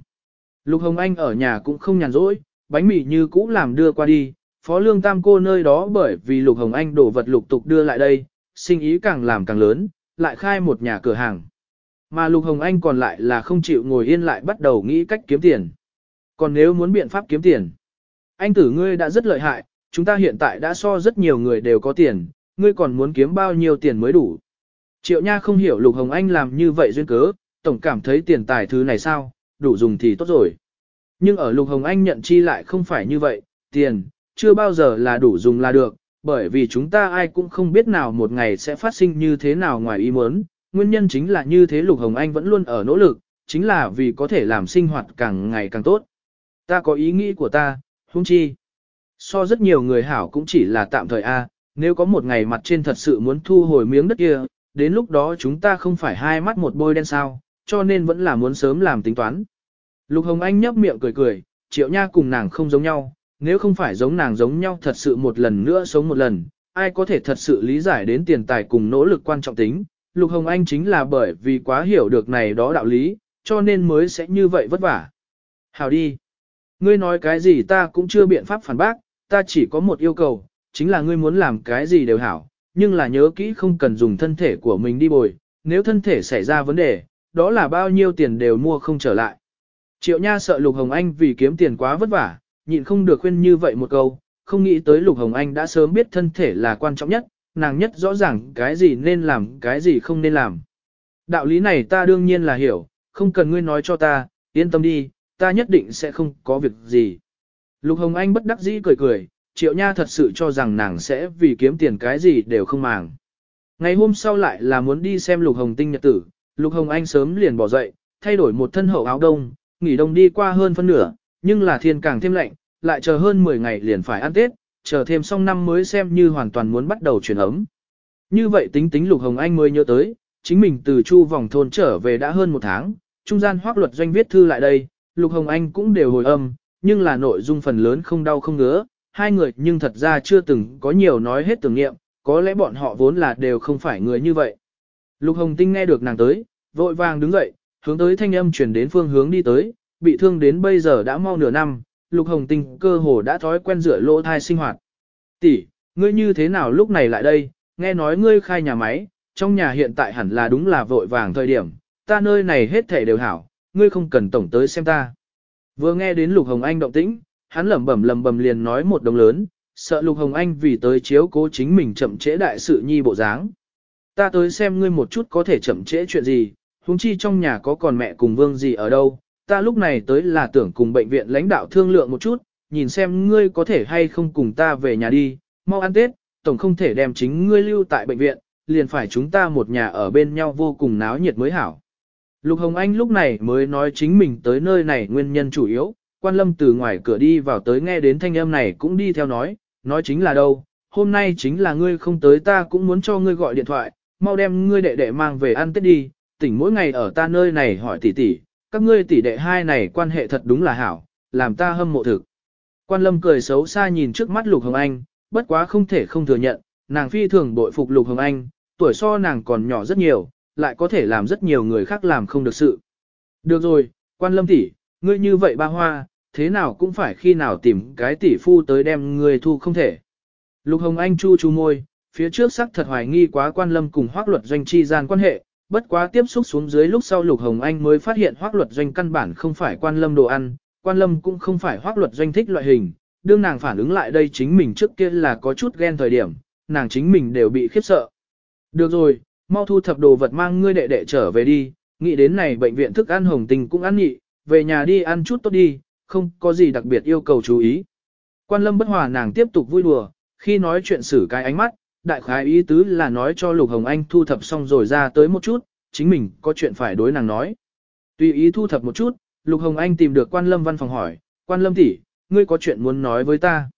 Lục Hồng Anh ở nhà cũng không nhàn rỗi, bánh mì như cũ làm đưa qua đi, Phó Lương Tam cô nơi đó bởi vì Lục Hồng Anh đổ vật lục tục đưa lại đây, sinh ý càng làm càng lớn, lại khai một nhà cửa hàng. Mà Lục Hồng Anh còn lại là không chịu ngồi yên lại bắt đầu nghĩ cách kiếm tiền. Còn nếu muốn biện pháp kiếm tiền, anh tử ngươi đã rất lợi hại, chúng ta hiện tại đã so rất nhiều người đều có tiền, ngươi còn muốn kiếm bao nhiêu tiền mới đủ. Triệu Nha không hiểu Lục Hồng Anh làm như vậy duyên cớ, tổng cảm thấy tiền tài thứ này sao, đủ dùng thì tốt rồi. Nhưng ở Lục Hồng Anh nhận chi lại không phải như vậy, tiền, chưa bao giờ là đủ dùng là được, bởi vì chúng ta ai cũng không biết nào một ngày sẽ phát sinh như thế nào ngoài ý muốn. Nguyên nhân chính là như thế Lục Hồng Anh vẫn luôn ở nỗ lực, chính là vì có thể làm sinh hoạt càng ngày càng tốt. Ta có ý nghĩ của ta, hung chi. So rất nhiều người hảo cũng chỉ là tạm thời A, nếu có một ngày mặt trên thật sự muốn thu hồi miếng đất kia, đến lúc đó chúng ta không phải hai mắt một bôi đen sao, cho nên vẫn là muốn sớm làm tính toán. Lục Hồng Anh nhấp miệng cười cười, triệu nha cùng nàng không giống nhau, nếu không phải giống nàng giống nhau thật sự một lần nữa sống một lần, ai có thể thật sự lý giải đến tiền tài cùng nỗ lực quan trọng tính. Lục Hồng Anh chính là bởi vì quá hiểu được này đó đạo lý, cho nên mới sẽ như vậy vất vả. Hào đi. Ngươi nói cái gì ta cũng chưa biện pháp phản bác, ta chỉ có một yêu cầu, chính là ngươi muốn làm cái gì đều hảo, nhưng là nhớ kỹ không cần dùng thân thể của mình đi bồi, nếu thân thể xảy ra vấn đề, đó là bao nhiêu tiền đều mua không trở lại. Triệu Nha sợ Lục Hồng Anh vì kiếm tiền quá vất vả, nhịn không được khuyên như vậy một câu, không nghĩ tới Lục Hồng Anh đã sớm biết thân thể là quan trọng nhất, nàng nhất rõ ràng cái gì nên làm, cái gì không nên làm. Đạo lý này ta đương nhiên là hiểu, không cần ngươi nói cho ta, yên tâm đi, ta nhất định sẽ không có việc gì. Lục Hồng Anh bất đắc dĩ cười cười, Triệu Nha thật sự cho rằng nàng sẽ vì kiếm tiền cái gì đều không màng. Ngày hôm sau lại là muốn đi xem Lục Hồng Tinh nhật tử, Lục Hồng Anh sớm liền bỏ dậy, thay đổi một thân hậu áo đông, nghỉ đông đi qua hơn phân nửa, nhưng là thiên càng thêm lạnh, lại chờ hơn 10 ngày liền phải ăn Tết, chờ thêm xong năm mới xem như hoàn toàn muốn bắt đầu chuyển ấm. Như vậy tính tính Lục Hồng Anh mới nhớ tới, chính mình từ chu vòng thôn trở về đã hơn một tháng, trung gian hoác luật doanh viết thư lại đây, Lục Hồng Anh cũng đều hồi âm, nhưng là nội dung phần lớn không đau không ngứa, hai người nhưng thật ra chưa từng có nhiều nói hết tưởng nghiệm, có lẽ bọn họ vốn là đều không phải người như vậy. Lục Hồng Tinh nghe được nàng tới, vội vàng đứng dậy, hướng tới thanh âm chuyển đến phương hướng đi tới, bị thương đến bây giờ đã mau nửa năm, Lục Hồng Tinh cơ hồ đã thói quen rửa lỗ thai sinh hoạt. Tỷ, ngươi như thế nào lúc này lại đây, nghe nói ngươi khai nhà máy, trong nhà hiện tại hẳn là đúng là vội vàng thời điểm, ta nơi này hết thể đều hảo, ngươi không cần tổng tới xem ta. Vừa nghe đến Lục Hồng Anh động tĩnh, hắn lẩm bẩm lẩm bẩm liền nói một đồng lớn, sợ Lục Hồng Anh vì tới chiếu cố chính mình chậm trễ đại sự nhi bộ dáng. Ta tới xem ngươi một chút có thể chậm trễ chuyện gì, huống chi trong nhà có còn mẹ cùng vương gì ở đâu, ta lúc này tới là tưởng cùng bệnh viện lãnh đạo thương lượng một chút, nhìn xem ngươi có thể hay không cùng ta về nhà đi, mau ăn Tết, tổng không thể đem chính ngươi lưu tại bệnh viện, liền phải chúng ta một nhà ở bên nhau vô cùng náo nhiệt mới hảo. Lục Hồng Anh lúc này mới nói chính mình tới nơi này nguyên nhân chủ yếu, quan lâm từ ngoài cửa đi vào tới nghe đến thanh âm này cũng đi theo nói, nói chính là đâu, hôm nay chính là ngươi không tới ta cũng muốn cho ngươi gọi điện thoại, mau đem ngươi đệ đệ mang về ăn tết đi, tỉnh mỗi ngày ở ta nơi này hỏi tỷ tỷ, các ngươi tỷ đệ hai này quan hệ thật đúng là hảo, làm ta hâm mộ thực. Quan lâm cười xấu xa nhìn trước mắt Lục Hồng Anh, bất quá không thể không thừa nhận, nàng phi thường bội phục Lục Hồng Anh, tuổi so nàng còn nhỏ rất nhiều, lại có thể làm rất nhiều người khác làm không được sự. Được rồi, quan lâm tỷ, ngươi như vậy ba hoa, thế nào cũng phải khi nào tìm cái tỷ phu tới đem ngươi thu không thể. Lục Hồng Anh chu chu môi, phía trước sắc thật hoài nghi quá quan lâm cùng hoác luật doanh chi gian quan hệ, bất quá tiếp xúc xuống dưới lúc sau Lục Hồng Anh mới phát hiện hoác luật doanh căn bản không phải quan lâm đồ ăn, quan lâm cũng không phải hoác luật doanh thích loại hình, đương nàng phản ứng lại đây chính mình trước kia là có chút ghen thời điểm, nàng chính mình đều bị khiếp sợ. Được rồi, mau thu thập đồ vật mang ngươi đệ đệ trở về đi, nghĩ đến này bệnh viện thức ăn hồng tình cũng ăn nhị, về nhà đi ăn chút tốt đi, không có gì đặc biệt yêu cầu chú ý. Quan lâm bất hòa nàng tiếp tục vui đùa, khi nói chuyện xử cái ánh mắt, đại khái ý tứ là nói cho Lục Hồng Anh thu thập xong rồi ra tới một chút, chính mình có chuyện phải đối nàng nói. Tùy ý thu thập một chút, Lục Hồng Anh tìm được quan lâm văn phòng hỏi, quan lâm tỷ, ngươi có chuyện muốn nói với ta.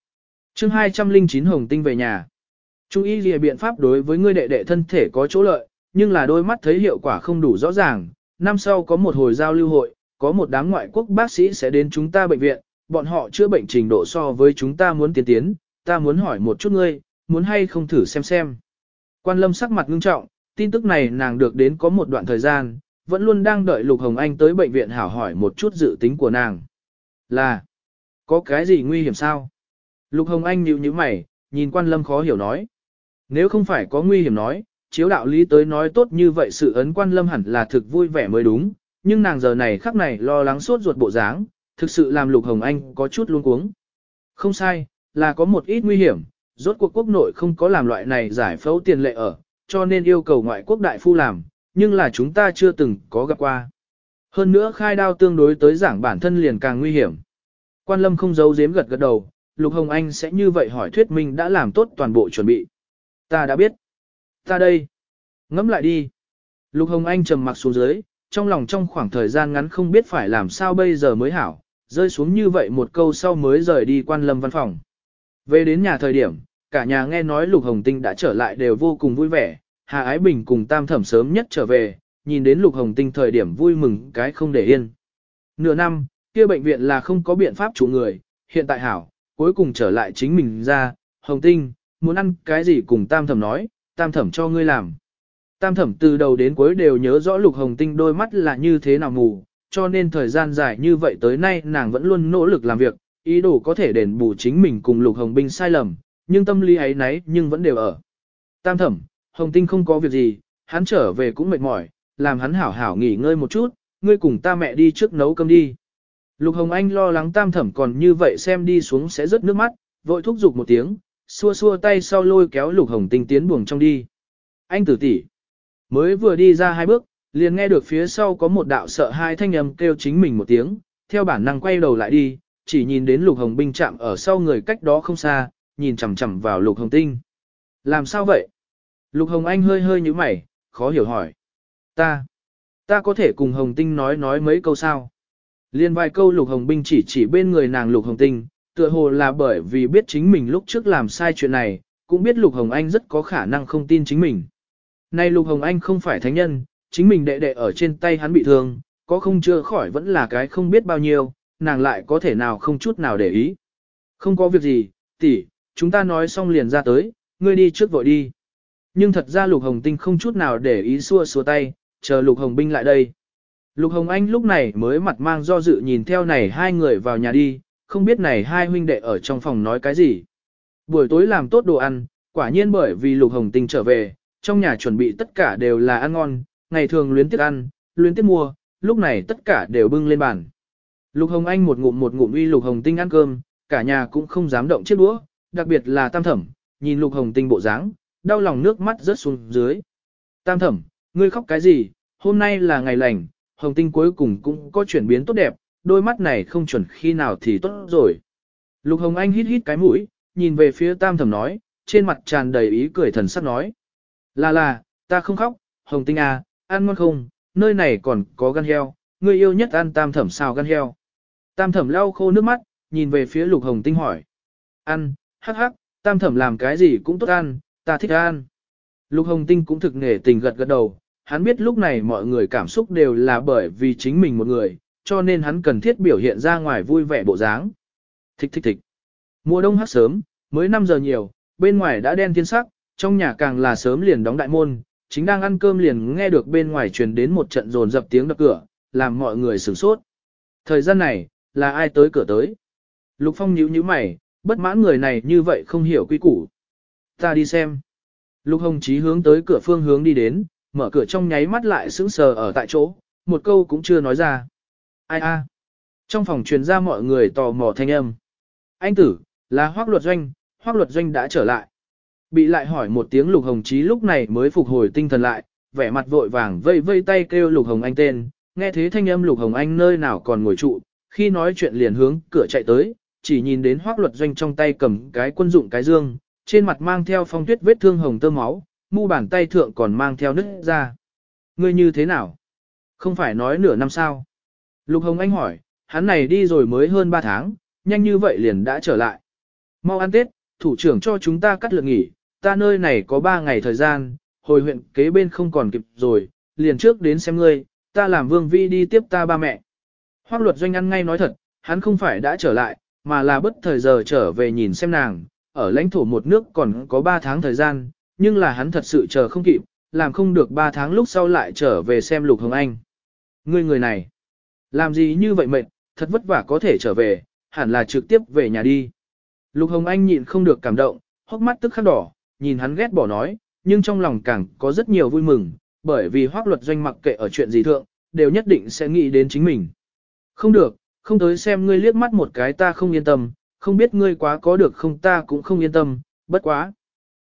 chương 209 Hồng Tinh về nhà. Trung y lìa biện pháp đối với ngươi đệ đệ thân thể có chỗ lợi, nhưng là đôi mắt thấy hiệu quả không đủ rõ ràng. Năm sau có một hồi giao lưu hội, có một đám ngoại quốc bác sĩ sẽ đến chúng ta bệnh viện, bọn họ chữa bệnh trình độ so với chúng ta muốn tiến tiến, ta muốn hỏi một chút ngươi, muốn hay không thử xem xem. Quan lâm sắc mặt ngưng trọng, tin tức này nàng được đến có một đoạn thời gian, vẫn luôn đang đợi Lục Hồng Anh tới bệnh viện hảo hỏi một chút dự tính của nàng. Là, có cái gì nguy hiểm sao? Lục Hồng Anh nhíu nhíu mày, nhìn quan lâm khó hiểu nói. Nếu không phải có nguy hiểm nói, chiếu đạo lý tới nói tốt như vậy sự ấn quan lâm hẳn là thực vui vẻ mới đúng, nhưng nàng giờ này khắc này lo lắng suốt ruột bộ dáng, thực sự làm Lục Hồng Anh có chút luống cuống. Không sai, là có một ít nguy hiểm, rốt cuộc quốc nội không có làm loại này giải phẫu tiền lệ ở, cho nên yêu cầu ngoại quốc đại phu làm, nhưng là chúng ta chưa từng có gặp qua. Hơn nữa khai đao tương đối tới giảng bản thân liền càng nguy hiểm. Quan lâm không giấu giếm gật gật đầu, Lục Hồng Anh sẽ như vậy hỏi thuyết minh đã làm tốt toàn bộ chuẩn bị. Ta đã biết. Ta đây. Ngẫm lại đi. Lục Hồng Anh trầm mặc xuống dưới, trong lòng trong khoảng thời gian ngắn không biết phải làm sao bây giờ mới hảo, rơi xuống như vậy một câu sau mới rời đi quan lâm văn phòng. Về đến nhà thời điểm, cả nhà nghe nói Lục Hồng Tinh đã trở lại đều vô cùng vui vẻ, Hà Ái Bình cùng Tam Thẩm sớm nhất trở về, nhìn đến Lục Hồng Tinh thời điểm vui mừng cái không để yên. Nửa năm, kia bệnh viện là không có biện pháp chủ người, hiện tại hảo, cuối cùng trở lại chính mình ra, Hồng Tinh, muốn ăn cái gì cùng Tam Thẩm nói, Tam Thẩm cho ngươi làm. Tam Thẩm từ đầu đến cuối đều nhớ rõ Lục Hồng Tinh đôi mắt là như thế nào mù, cho nên thời gian dài như vậy tới nay nàng vẫn luôn nỗ lực làm việc, ý đồ có thể đền bù chính mình cùng Lục Hồng Binh sai lầm, nhưng tâm lý ấy nấy nhưng vẫn đều ở. Tam thẩm, Hồng Tinh không có việc gì, hắn trở về cũng mệt mỏi, làm hắn hảo hảo nghỉ ngơi một chút, ngươi cùng ta mẹ đi trước nấu cơm đi. Lục Hồng Anh lo lắng tam thẩm còn như vậy xem đi xuống sẽ rớt nước mắt, vội thúc giục một tiếng, xua xua tay sau lôi kéo Lục Hồng Tinh tiến buồng trong đi. Anh tử tỷ mới vừa đi ra hai bước, liền nghe được phía sau có một đạo sợ hai thanh âm kêu chính mình một tiếng, theo bản năng quay đầu lại đi, chỉ nhìn đến Lục Hồng Binh chạm ở sau người cách đó không xa, nhìn chằm chằm vào Lục Hồng Tinh. Làm sao vậy? Lục Hồng Anh hơi hơi như mày, khó hiểu hỏi. Ta, ta có thể cùng Hồng Tinh nói nói mấy câu sao? Liên vài câu Lục Hồng Binh chỉ chỉ bên người nàng Lục Hồng Tinh, tựa hồ là bởi vì biết chính mình lúc trước làm sai chuyện này, cũng biết Lục Hồng Anh rất có khả năng không tin chính mình. Nay Lục Hồng Anh không phải thánh nhân, chính mình đệ đệ ở trên tay hắn bị thương, có không chưa khỏi vẫn là cái không biết bao nhiêu, nàng lại có thể nào không chút nào để ý. Không có việc gì, tỷ, chúng ta nói xong liền ra tới, ngươi đi trước vội đi. Nhưng thật ra Lục Hồng Tinh không chút nào để ý xua xua tay, chờ Lục Hồng Binh lại đây. Lục Hồng Anh lúc này mới mặt mang do dự nhìn theo này hai người vào nhà đi, không biết này hai huynh đệ ở trong phòng nói cái gì. Buổi tối làm tốt đồ ăn, quả nhiên bởi vì Lục Hồng Tinh trở về, trong nhà chuẩn bị tất cả đều là ăn ngon, ngày thường luyến tiếc ăn, luyến tiếc mua, lúc này tất cả đều bưng lên bàn. Lục Hồng Anh một ngụm một ngụm uy Lục Hồng Tinh ăn cơm, cả nhà cũng không dám động chiếc đũa, đặc biệt là Tam Thẩm, nhìn Lục Hồng Tinh bộ dáng, đau lòng nước mắt rớt xuống dưới. Tam Thẩm, ngươi khóc cái gì? Hôm nay là ngày lành, Hồng Tinh cuối cùng cũng có chuyển biến tốt đẹp, đôi mắt này không chuẩn khi nào thì tốt rồi. Lục Hồng Anh hít hít cái mũi, nhìn về phía Tam Thẩm nói, trên mặt tràn đầy ý cười thần sắc nói. Là là, ta không khóc, Hồng Tinh à, ăn ngon không, nơi này còn có gan heo, người yêu nhất ăn Tam Thẩm xào gan heo. Tam Thẩm lau khô nước mắt, nhìn về phía Lục Hồng Tinh hỏi. Ăn, hắc hắc, tam thẩm làm cái gì cũng tốt ăn, ta thích ăn. Lục Hồng Tinh cũng thực nghề tình gật gật đầu, hắn biết lúc này mọi người cảm xúc đều là bởi vì chính mình một người, cho nên hắn cần thiết biểu hiện ra ngoài vui vẻ bộ dáng. Thích thích thích. Mùa đông hát sớm, mới 5 giờ nhiều, bên ngoài đã đen thiên sắc, trong nhà càng là sớm liền đóng đại môn, chính đang ăn cơm liền nghe được bên ngoài truyền đến một trận rồn dập tiếng đập cửa, làm mọi người sửng sốt. Thời gian này, là ai tới cửa tới? Lục Phong nhíu nhíu mày, bất mãn người này như vậy không hiểu quy củ. Ta đi xem. Lục Hồng Chí hướng tới cửa phương hướng đi đến, mở cửa trong nháy mắt lại sững sờ ở tại chỗ, một câu cũng chưa nói ra. Ai a? Trong phòng truyền ra mọi người tò mò thanh âm. Anh tử, là hoác luật doanh, hoác luật doanh đã trở lại. Bị lại hỏi một tiếng lục hồng chí lúc này mới phục hồi tinh thần lại, vẻ mặt vội vàng vây vây tay kêu lục hồng anh tên, nghe thế thanh âm lục hồng anh nơi nào còn ngồi trụ, khi nói chuyện liền hướng cửa chạy tới, chỉ nhìn đến hoác luật doanh trong tay cầm cái quân dụng cái dương, trên mặt mang theo phong tuyết vết thương hồng tơ máu, mu bàn tay thượng còn mang theo nứt ra. Ngươi như thế nào? Không phải nói nửa năm sao? Lục Hồng Anh hỏi, hắn này đi rồi mới hơn 3 tháng, nhanh như vậy liền đã trở lại. Mau ăn Tết, thủ trưởng cho chúng ta cắt lượng nghỉ, ta nơi này có 3 ngày thời gian, hồi huyện kế bên không còn kịp rồi, liền trước đến xem ngươi, ta làm vương vi đi tiếp ta ba mẹ. Hoác luật doanh ăn ngay nói thật, hắn không phải đã trở lại, mà là bất thời giờ trở về nhìn xem nàng, ở lãnh thổ một nước còn có 3 tháng thời gian, nhưng là hắn thật sự chờ không kịp, làm không được 3 tháng lúc sau lại trở về xem Lục Hồng Anh. Ngươi người này, làm gì như vậy mệt, thật vất vả có thể trở về, hẳn là trực tiếp về nhà đi. Lục Hồng Anh nhịn không được cảm động, hốc mắt tức khắc đỏ, nhìn hắn ghét bỏ nói, nhưng trong lòng càng có rất nhiều vui mừng, bởi vì hoác luật doanh mặc kệ ở chuyện gì thượng, đều nhất định sẽ nghĩ đến chính mình. Không được, không tới xem ngươi liếc mắt một cái ta không yên tâm, không biết ngươi quá có được không ta cũng không yên tâm, bất quá.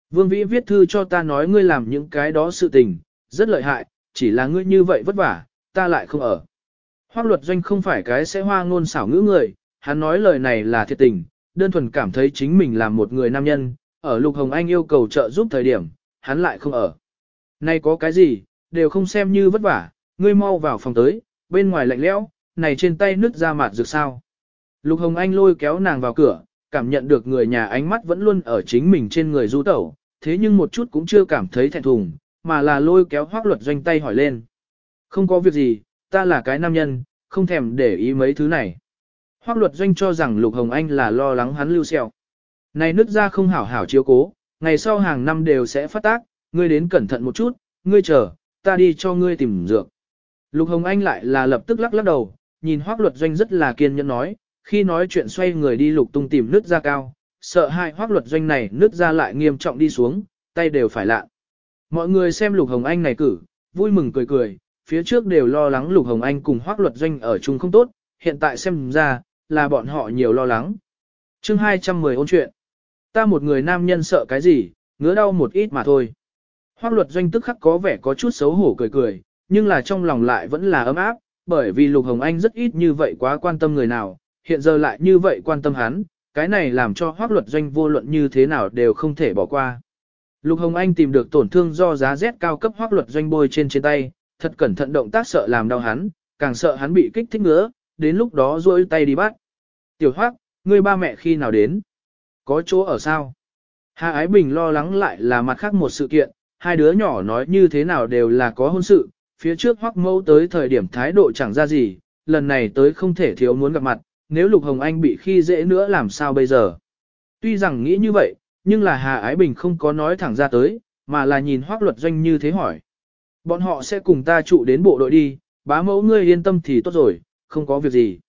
Vương Vĩ viết thư cho ta nói ngươi làm những cái đó sự tình, rất lợi hại, chỉ là ngươi như vậy vất vả, ta lại không ở. Hoác luật doanh không phải cái sẽ hoa ngôn xảo ngữ người, hắn nói lời này là thiệt tình, đơn thuần cảm thấy chính mình là một người nam nhân, ở Lục Hồng Anh yêu cầu trợ giúp thời điểm, hắn lại không ở. Nay có cái gì, đều không xem như vất vả, ngươi mau vào phòng tới, bên ngoài lạnh lẽo, này trên tay nứt ra mặt rực sao. Lục Hồng Anh lôi kéo nàng vào cửa, cảm nhận được người nhà ánh mắt vẫn luôn ở chính mình trên người du tẩu, thế nhưng một chút cũng chưa cảm thấy thẹn thùng, mà là lôi kéo hoác luật doanh tay hỏi lên. Không có việc gì, ta là cái nam nhân, không thèm để ý mấy thứ này. Hoác luật doanh cho rằng Lục Hồng Anh là lo lắng hắn lưu sẹo, Này nứt ra không hảo hảo chiếu cố, ngày sau hàng năm đều sẽ phát tác, ngươi đến cẩn thận một chút, ngươi chờ, ta đi cho ngươi tìm dược. Lục Hồng Anh lại là lập tức lắc lắc đầu, nhìn hoác luật doanh rất là kiên nhẫn nói, khi nói chuyện xoay người đi lục tung tìm nứt ra cao, sợ hai hoác luật doanh này nứt ra lại nghiêm trọng đi xuống, tay đều phải lạ. Mọi người xem Lục Hồng Anh này cử, vui mừng cười cười, phía trước đều lo lắng Lục Hồng Anh cùng hoác luật doanh ở chung không tốt, hiện tại xem ra, là bọn họ nhiều lo lắng. chương 210 ôn chuyện. Ta một người nam nhân sợ cái gì, ngứa đau một ít mà thôi. Hoác luật doanh tức khắc có vẻ có chút xấu hổ cười cười, nhưng là trong lòng lại vẫn là ấm áp, bởi vì Lục Hồng Anh rất ít như vậy quá quan tâm người nào, hiện giờ lại như vậy quan tâm hắn, cái này làm cho hoác luật doanh vô luận như thế nào đều không thể bỏ qua. Lục Hồng Anh tìm được tổn thương do giá rét cao cấp hoác luật doanh bôi trên trên tay, thật cẩn thận động tác sợ làm đau hắn, càng sợ hắn bị kích thích nữa, đến lúc đó rôi tay đi bắt. Tiểu hoác, ngươi ba mẹ khi nào đến? Có chỗ ở sao? Hà Ái Bình lo lắng lại là mặt khác một sự kiện, hai đứa nhỏ nói như thế nào đều là có hôn sự, phía trước hoác mâu tới thời điểm thái độ chẳng ra gì, lần này tới không thể thiếu muốn gặp mặt, nếu Lục Hồng Anh bị khi dễ nữa làm sao bây giờ? Tuy rằng nghĩ như vậy, nhưng là Hà Ái Bình không có nói thẳng ra tới, mà là nhìn hoác luật doanh như thế hỏi. Bọn họ sẽ cùng ta trụ đến bộ đội đi, bá mẫu ngươi yên tâm thì tốt rồi, không có việc gì.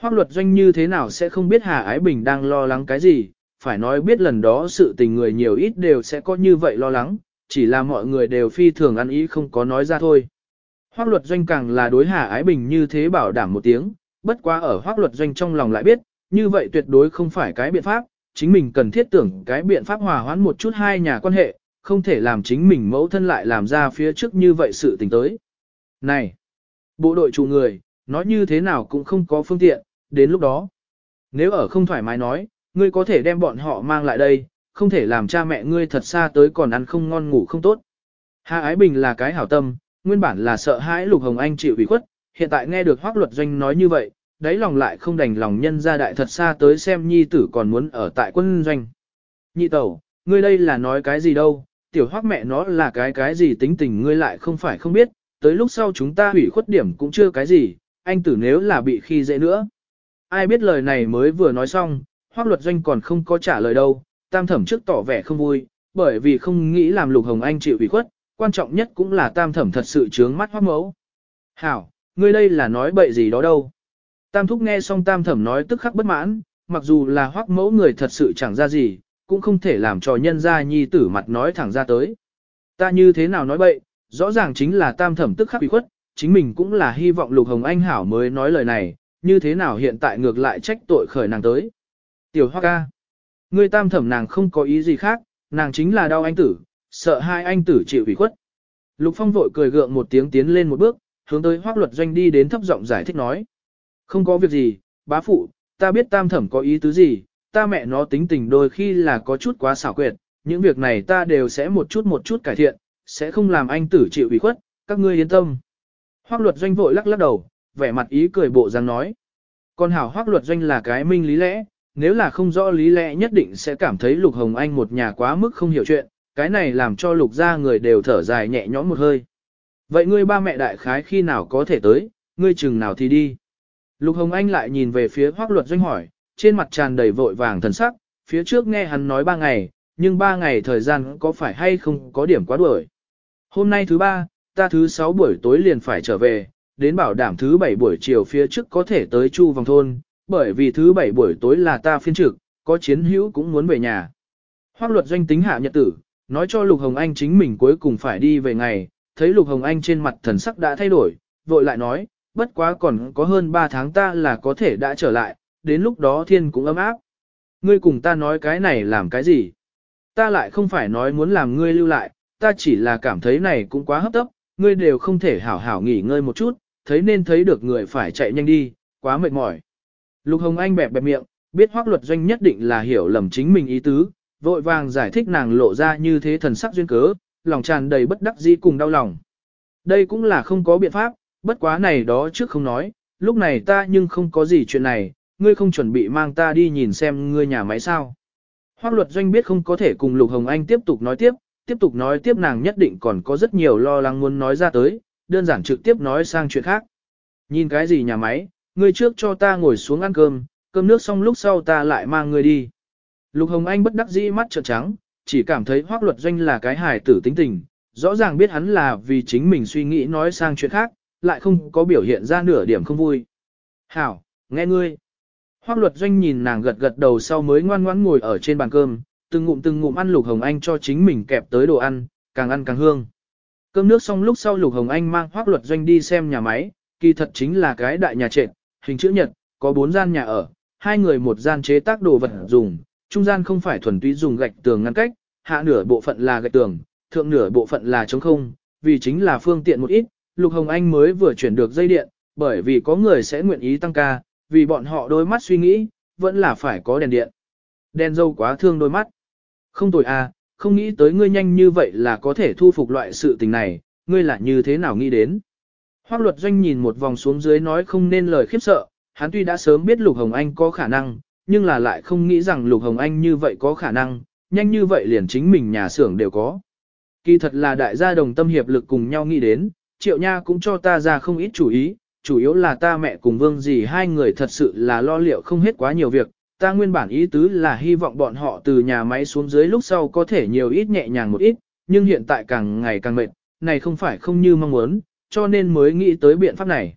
Hoác luật doanh như thế nào sẽ không biết Hà Ái Bình đang lo lắng cái gì, phải nói biết lần đó sự tình người nhiều ít đều sẽ có như vậy lo lắng, chỉ là mọi người đều phi thường ăn ý không có nói ra thôi. Hoác luật doanh càng là đối Hà Ái Bình như thế bảo đảm một tiếng, bất quá ở hoác luật doanh trong lòng lại biết, như vậy tuyệt đối không phải cái biện pháp, chính mình cần thiết tưởng cái biện pháp hòa hoãn một chút hai nhà quan hệ, không thể làm chính mình mẫu thân lại làm ra phía trước như vậy sự tình tới. Này, bộ đội chủ người, nói như thế nào cũng không có phương tiện, đến lúc đó. Nếu ở không thoải mái nói, ngươi có thể đem bọn họ mang lại đây, không thể làm cha mẹ ngươi thật xa tới còn ăn không ngon ngủ không tốt. Hà Ái Bình là cái hảo tâm, nguyên bản là sợ hãi Lục Hồng Anh chịu ủy khuất, hiện tại nghe được Hoác Luật Doanh nói như vậy, đáy lòng lại không đành lòng nhân ra đại thật xa tới xem nhi tử còn muốn ở tại quân doanh. Nhị tẩu, ngươi đây là nói cái gì đâu, tiểu Hoác mẹ nó là cái cái gì tính tình ngươi lại không phải không biết, tới lúc sau chúng ta hủy khuất điểm cũng chưa cái gì, anh tử nếu là bị khi dễ nữa. Ai biết lời này mới vừa nói xong, Hoác Luật Doanh còn không có trả lời đâu, tam thẩm trước tỏ vẻ không vui, bởi vì không nghĩ làm Lục Hồng Anh chịu ủy khuất, quan trọng nhất cũng là tam thẩm thật sự trướng mắt Hoác mẫu. Hảo, ngươi đây là nói bậy gì đó đâu. Tam thúc nghe xong tam thẩm nói tức khắc bất mãn, mặc dù là hoác mẫu người thật sự chẳng ra gì, cũng không thể làm cho nhân gia nhi tử mặt nói thẳng ra tới. Ta như thế nào nói bậy, Rõ ràng chính là tam thẩm tức khắc bị khuất, chính mình cũng là hy vọng Lục Hồng Anh hảo mới nói lời này, như thế nào hiện tại ngược lại trách tội khởi nàng tới. Tiểu Hoa ca, ngươi tam thẩm nàng không có ý gì khác, nàng chính là đau anh tử, sợ hai anh tử chịu ủy khuất. Lục Phong vội cười gượng một tiếng tiến lên một bước, hướng tới Hoắc Luật Doanh đi đến thấp giọng giải thích nói. Không có việc gì, bá phụ, ta biết tam thẩm có ý tứ gì, ta mẹ nó tính tình đôi khi là có chút quá xảo quyệt, những việc này ta đều sẽ một chút một chút cải thiện, sẽ không làm anh tử chịu ủy khuất, các ngươi yên tâm. Hoắc Luật Doanh vội lắc lắc đầu, vẻ mặt ý cười bộ dáng nói. Còn hảo Hoắc Luật Doanh là cái minh lý lẽ, nếu là không rõ lý lẽ nhất định sẽ cảm thấy Lục Hồng Anh một nhà quá mức không hiểu chuyện, cái này làm cho Lục gia người đều thở dài nhẹ nhõm một hơi. Vậy ngươi ba mẹ đại khái khi nào có thể tới, ngươi chừng nào thì đi. Lục Hồng Anh lại nhìn về phía Hoắc Luật Doanh hỏi, trên mặt tràn đầy vội vàng thần sắc, phía trước nghe hắn nói ba ngày, nhưng ba ngày thời gian có phải hay không có điểm quá đuổi. Hôm nay thứ ba, ta thứ sáu buổi tối liền phải trở về, đến bảo đảm thứ bảy buổi chiều phía trước có thể tới chu vòng thôn, bởi vì thứ bảy buổi tối là ta phiên trực, có chiến hữu cũng muốn về nhà. Hoác luật doanh tính hạ nhật tử, nói cho Lục Hồng Anh chính mình cuối cùng phải đi về ngày, thấy Lục Hồng Anh trên mặt thần sắc đã thay đổi, vội lại nói, bất quá còn có hơn 3 tháng ta là có thể đã trở lại, đến lúc đó thiên cũng ấm áp. Ngươi cùng ta nói cái này làm cái gì? Ta lại không phải nói muốn làm ngươi lưu lại, ta chỉ là cảm thấy này cũng quá hấp tấp, ngươi đều không thể hảo hảo nghỉ ngơi một chút, thấy nên thấy được người phải chạy nhanh đi, quá mệt mỏi. Lục Hồng Anh bẹp bẹp miệng, biết hoác luật doanh nhất định là hiểu lầm chính mình ý tứ, vội vàng giải thích nàng lộ ra như thế thần sắc duyên cớ, lòng tràn đầy bất đắc dĩ cùng đau lòng. Đây cũng là không có biện pháp, bất quá này đó trước không nói, lúc này ta nhưng không có gì chuyện này, ngươi không chuẩn bị mang ta đi nhìn xem ngươi nhà máy sao. Hoác luật doanh biết không có thể cùng Lục Hồng Anh tiếp tục nói tiếp, tiếp tục nói tiếp nàng nhất định còn có rất nhiều lo lắng muốn nói ra tới, đơn giản trực tiếp nói sang chuyện khác. Nhìn cái gì nhà máy, ngươi trước cho ta ngồi xuống ăn cơm, cơm nước xong lúc sau ta lại mang ngươi đi. Lục Hồng Anh bất đắc dĩ mắt trợn trắng, chỉ cảm thấy hoác luật doanh là cái hài tử tính tình, rõ ràng biết hắn là vì chính mình suy nghĩ nói sang chuyện khác, lại không có biểu hiện ra nửa điểm không vui. Hảo, nghe ngươi. Hoác luật doanh nhìn nàng gật gật đầu sau mới ngoan ngoãn ngồi ở trên bàn cơm, từng ngụm từng ngụm ăn Lục Hồng Anh cho chính mình kẹp tới đồ ăn, càng ăn càng hương. Cơm nước xong lúc sau Lục Hồng Anh mang Hoác Luật Doanh đi xem nhà máy, kỳ thật chính là cái đại nhà trệt, hình chữ nhật, có bốn gian nhà ở, hai người một gian chế tác đồ vật dùng, trung gian không phải thuần túy dùng gạch tường ngăn cách, hạ nửa bộ phận là gạch tường, thượng nửa bộ phận là trống không, vì chính là phương tiện một ít, Lục Hồng Anh mới vừa chuyển được dây điện, bởi vì có người sẽ nguyện ý tăng ca, vì bọn họ đôi mắt suy nghĩ, vẫn là phải có đèn điện. Đèn dâu quá thương đôi mắt. Không tồi à, không nghĩ tới ngươi nhanh như vậy là có thể thu phục loại sự tình này, ngươi là như thế nào nghĩ đến. Hoác luật doanh nhìn một vòng xuống dưới nói không nên lời khiếp sợ, hắn tuy đã sớm biết Lục Hồng Anh có khả năng, nhưng là lại không nghĩ rằng Lục Hồng Anh như vậy có khả năng, nhanh như vậy liền chính mình nhà xưởng đều có. Kỳ thật là đại gia đồng tâm hiệp lực cùng nhau nghĩ đến, triệu nha cũng cho ta ra không ít chủ ý, chủ yếu là ta mẹ cùng vương gì hai người thật sự là lo liệu không hết quá nhiều việc, ta nguyên bản ý tứ là hy vọng bọn họ từ nhà máy xuống dưới lúc sau có thể nhiều ít nhẹ nhàng một ít, nhưng hiện tại càng ngày càng mệt, này không phải không như mong muốn, cho nên mới nghĩ tới biện pháp này.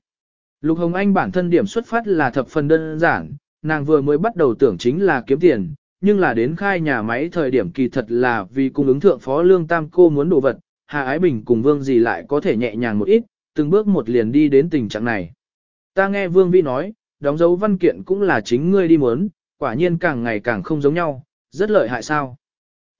Lục Hồng Anh bản thân điểm xuất phát là thập phần đơn giản, nàng vừa mới bắt đầu tưởng chính là kiếm tiền, nhưng là đến khai nhà máy thời điểm kỳ thật là vì cung ứng thượng phó lương tam cô muốn đồ vật, Hà Ái Bình cùng Vương gì lại có thể nhẹ nhàng một ít, từng bước một liền đi đến tình trạng này. Ta nghe Vương Vi nói, đóng dấu văn kiện cũng là chính ngươi đi muốn, quả nhiên càng ngày càng không giống nhau, rất lợi hại sao.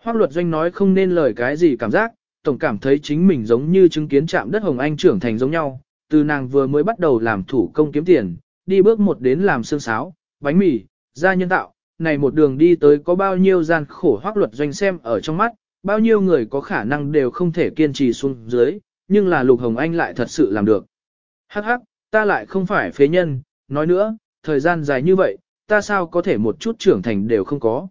Hoác luật doanh nói không nên lời cái gì cảm giác, tổng cảm thấy chính mình giống như chứng kiến chạm đất Hồng Anh trưởng thành giống nhau, từ nàng vừa mới bắt đầu làm thủ công kiếm tiền, đi bước một đến làm xương sáo, bánh mì, da nhân tạo, này một đường đi tới có bao nhiêu gian khổ hoác luật doanh xem ở trong mắt, bao nhiêu người có khả năng đều không thể kiên trì xuống dưới, nhưng là Lục Hồng Anh lại thật sự làm được. Hắc hắc, ta lại không phải phế nhân, nói nữa, thời gian dài như vậy, ta sao có thể một chút trưởng thành đều không có.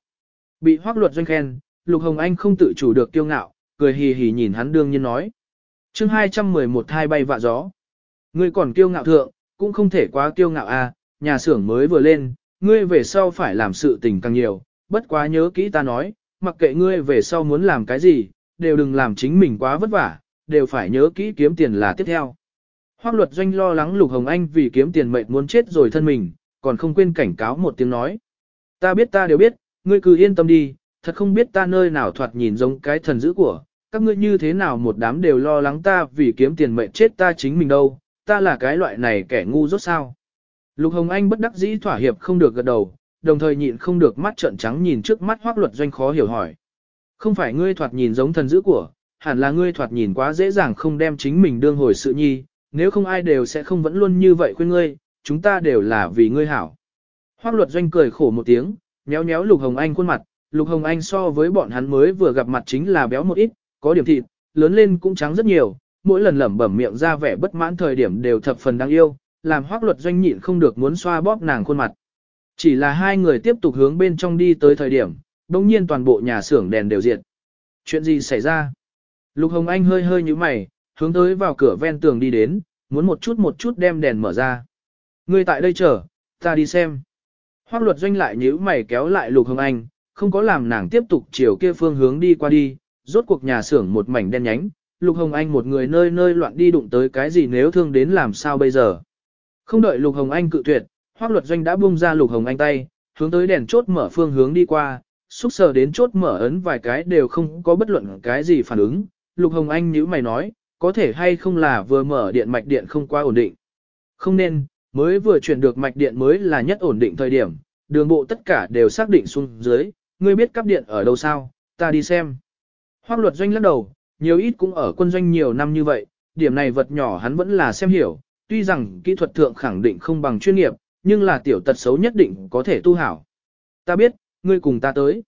Bị hoác luật doanh khen, Lục Hồng Anh không tự chủ được kiêu ngạo, cười hì hì nhìn hắn đương nhiên nói. chương 211 hai bay vạ gió. Ngươi còn kiêu ngạo thượng, cũng không thể quá kiêu ngạo à, nhà xưởng mới vừa lên, ngươi về sau phải làm sự tình càng nhiều, bất quá nhớ kỹ ta nói, mặc kệ ngươi về sau muốn làm cái gì, đều đừng làm chính mình quá vất vả, đều phải nhớ kỹ kiếm tiền là tiếp theo. Hoác luật doanh lo lắng Lục Hồng Anh vì kiếm tiền mệnh muốn chết rồi thân mình, còn không quên cảnh cáo một tiếng nói. Ta biết ta đều biết, ngươi cứ yên tâm đi, thật không biết ta nơi nào thoạt nhìn giống cái thần dữ của, các ngươi như thế nào một đám đều lo lắng ta vì kiếm tiền mệnh chết ta chính mình đâu, ta là cái loại này kẻ ngu rốt sao. Lục Hồng Anh bất đắc dĩ thỏa hiệp không được gật đầu, đồng thời nhịn không được mắt trợn trắng nhìn trước mắt hoác luật doanh khó hiểu hỏi. Không phải ngươi thoạt nhìn giống thần dữ của, hẳn là ngươi thoạt nhìn quá dễ dàng không đem chính mình đương hồi sự nhi, nếu không ai đều sẽ không vẫn luôn như vậy khuyên ngươi, chúng ta đều là vì ngươi hảo. Hoác luật doanh cười khổ một tiếng, nhéo nhéo Lục Hồng Anh khuôn mặt, Lục Hồng Anh so với bọn hắn mới vừa gặp mặt chính là béo một ít, có điểm thịt, lớn lên cũng trắng rất nhiều, mỗi lần lẩm bẩm miệng ra vẻ bất mãn thời điểm đều thập phần đáng yêu, làm hoác luật doanh nhịn không được muốn xoa bóp nàng khuôn mặt. Chỉ là hai người tiếp tục hướng bên trong đi tới thời điểm, đồng nhiên toàn bộ nhà xưởng đèn đều diệt. Chuyện gì xảy ra? Lục Hồng Anh hơi hơi như mày, hướng tới vào cửa ven tường đi đến, muốn một chút một chút đem đèn mở ra. Ngươi tại đây chờ, ta đi xem. Hoác luật doanh lại nhíu mày kéo lại Lục Hồng Anh, không có làm nàng tiếp tục chiều kia phương hướng đi qua đi, rốt cuộc nhà xưởng một mảnh đen nhánh, Lục Hồng Anh một người nơi nơi loạn đi đụng tới cái gì nếu thương đến làm sao bây giờ. Không đợi Lục Hồng Anh cự tuyệt, Hoác luật doanh đã buông ra Lục Hồng Anh tay, hướng tới đèn chốt mở phương hướng đi qua, xúc sờ đến chốt mở ấn vài cái đều không có bất luận cái gì phản ứng. Lục Hồng Anh nhíu mày nói, có thể hay không là vừa mở điện mạch điện không quá ổn định. Không nên, mới vừa chuyển được mạch điện mới là nhất ổn định thời điểm, đường bộ tất cả đều xác định xuống dưới, ngươi biết cắp điện ở đâu sao, ta đi xem. Hoác luật doanh lắc đầu, nhiều ít cũng ở quân doanh nhiều năm như vậy, điểm này vật nhỏ hắn vẫn là xem hiểu, tuy rằng kỹ thuật thượng khẳng định không bằng chuyên nghiệp, nhưng là tiểu tật xấu nhất định có thể tu hảo. Ta biết, ngươi cùng ta tới.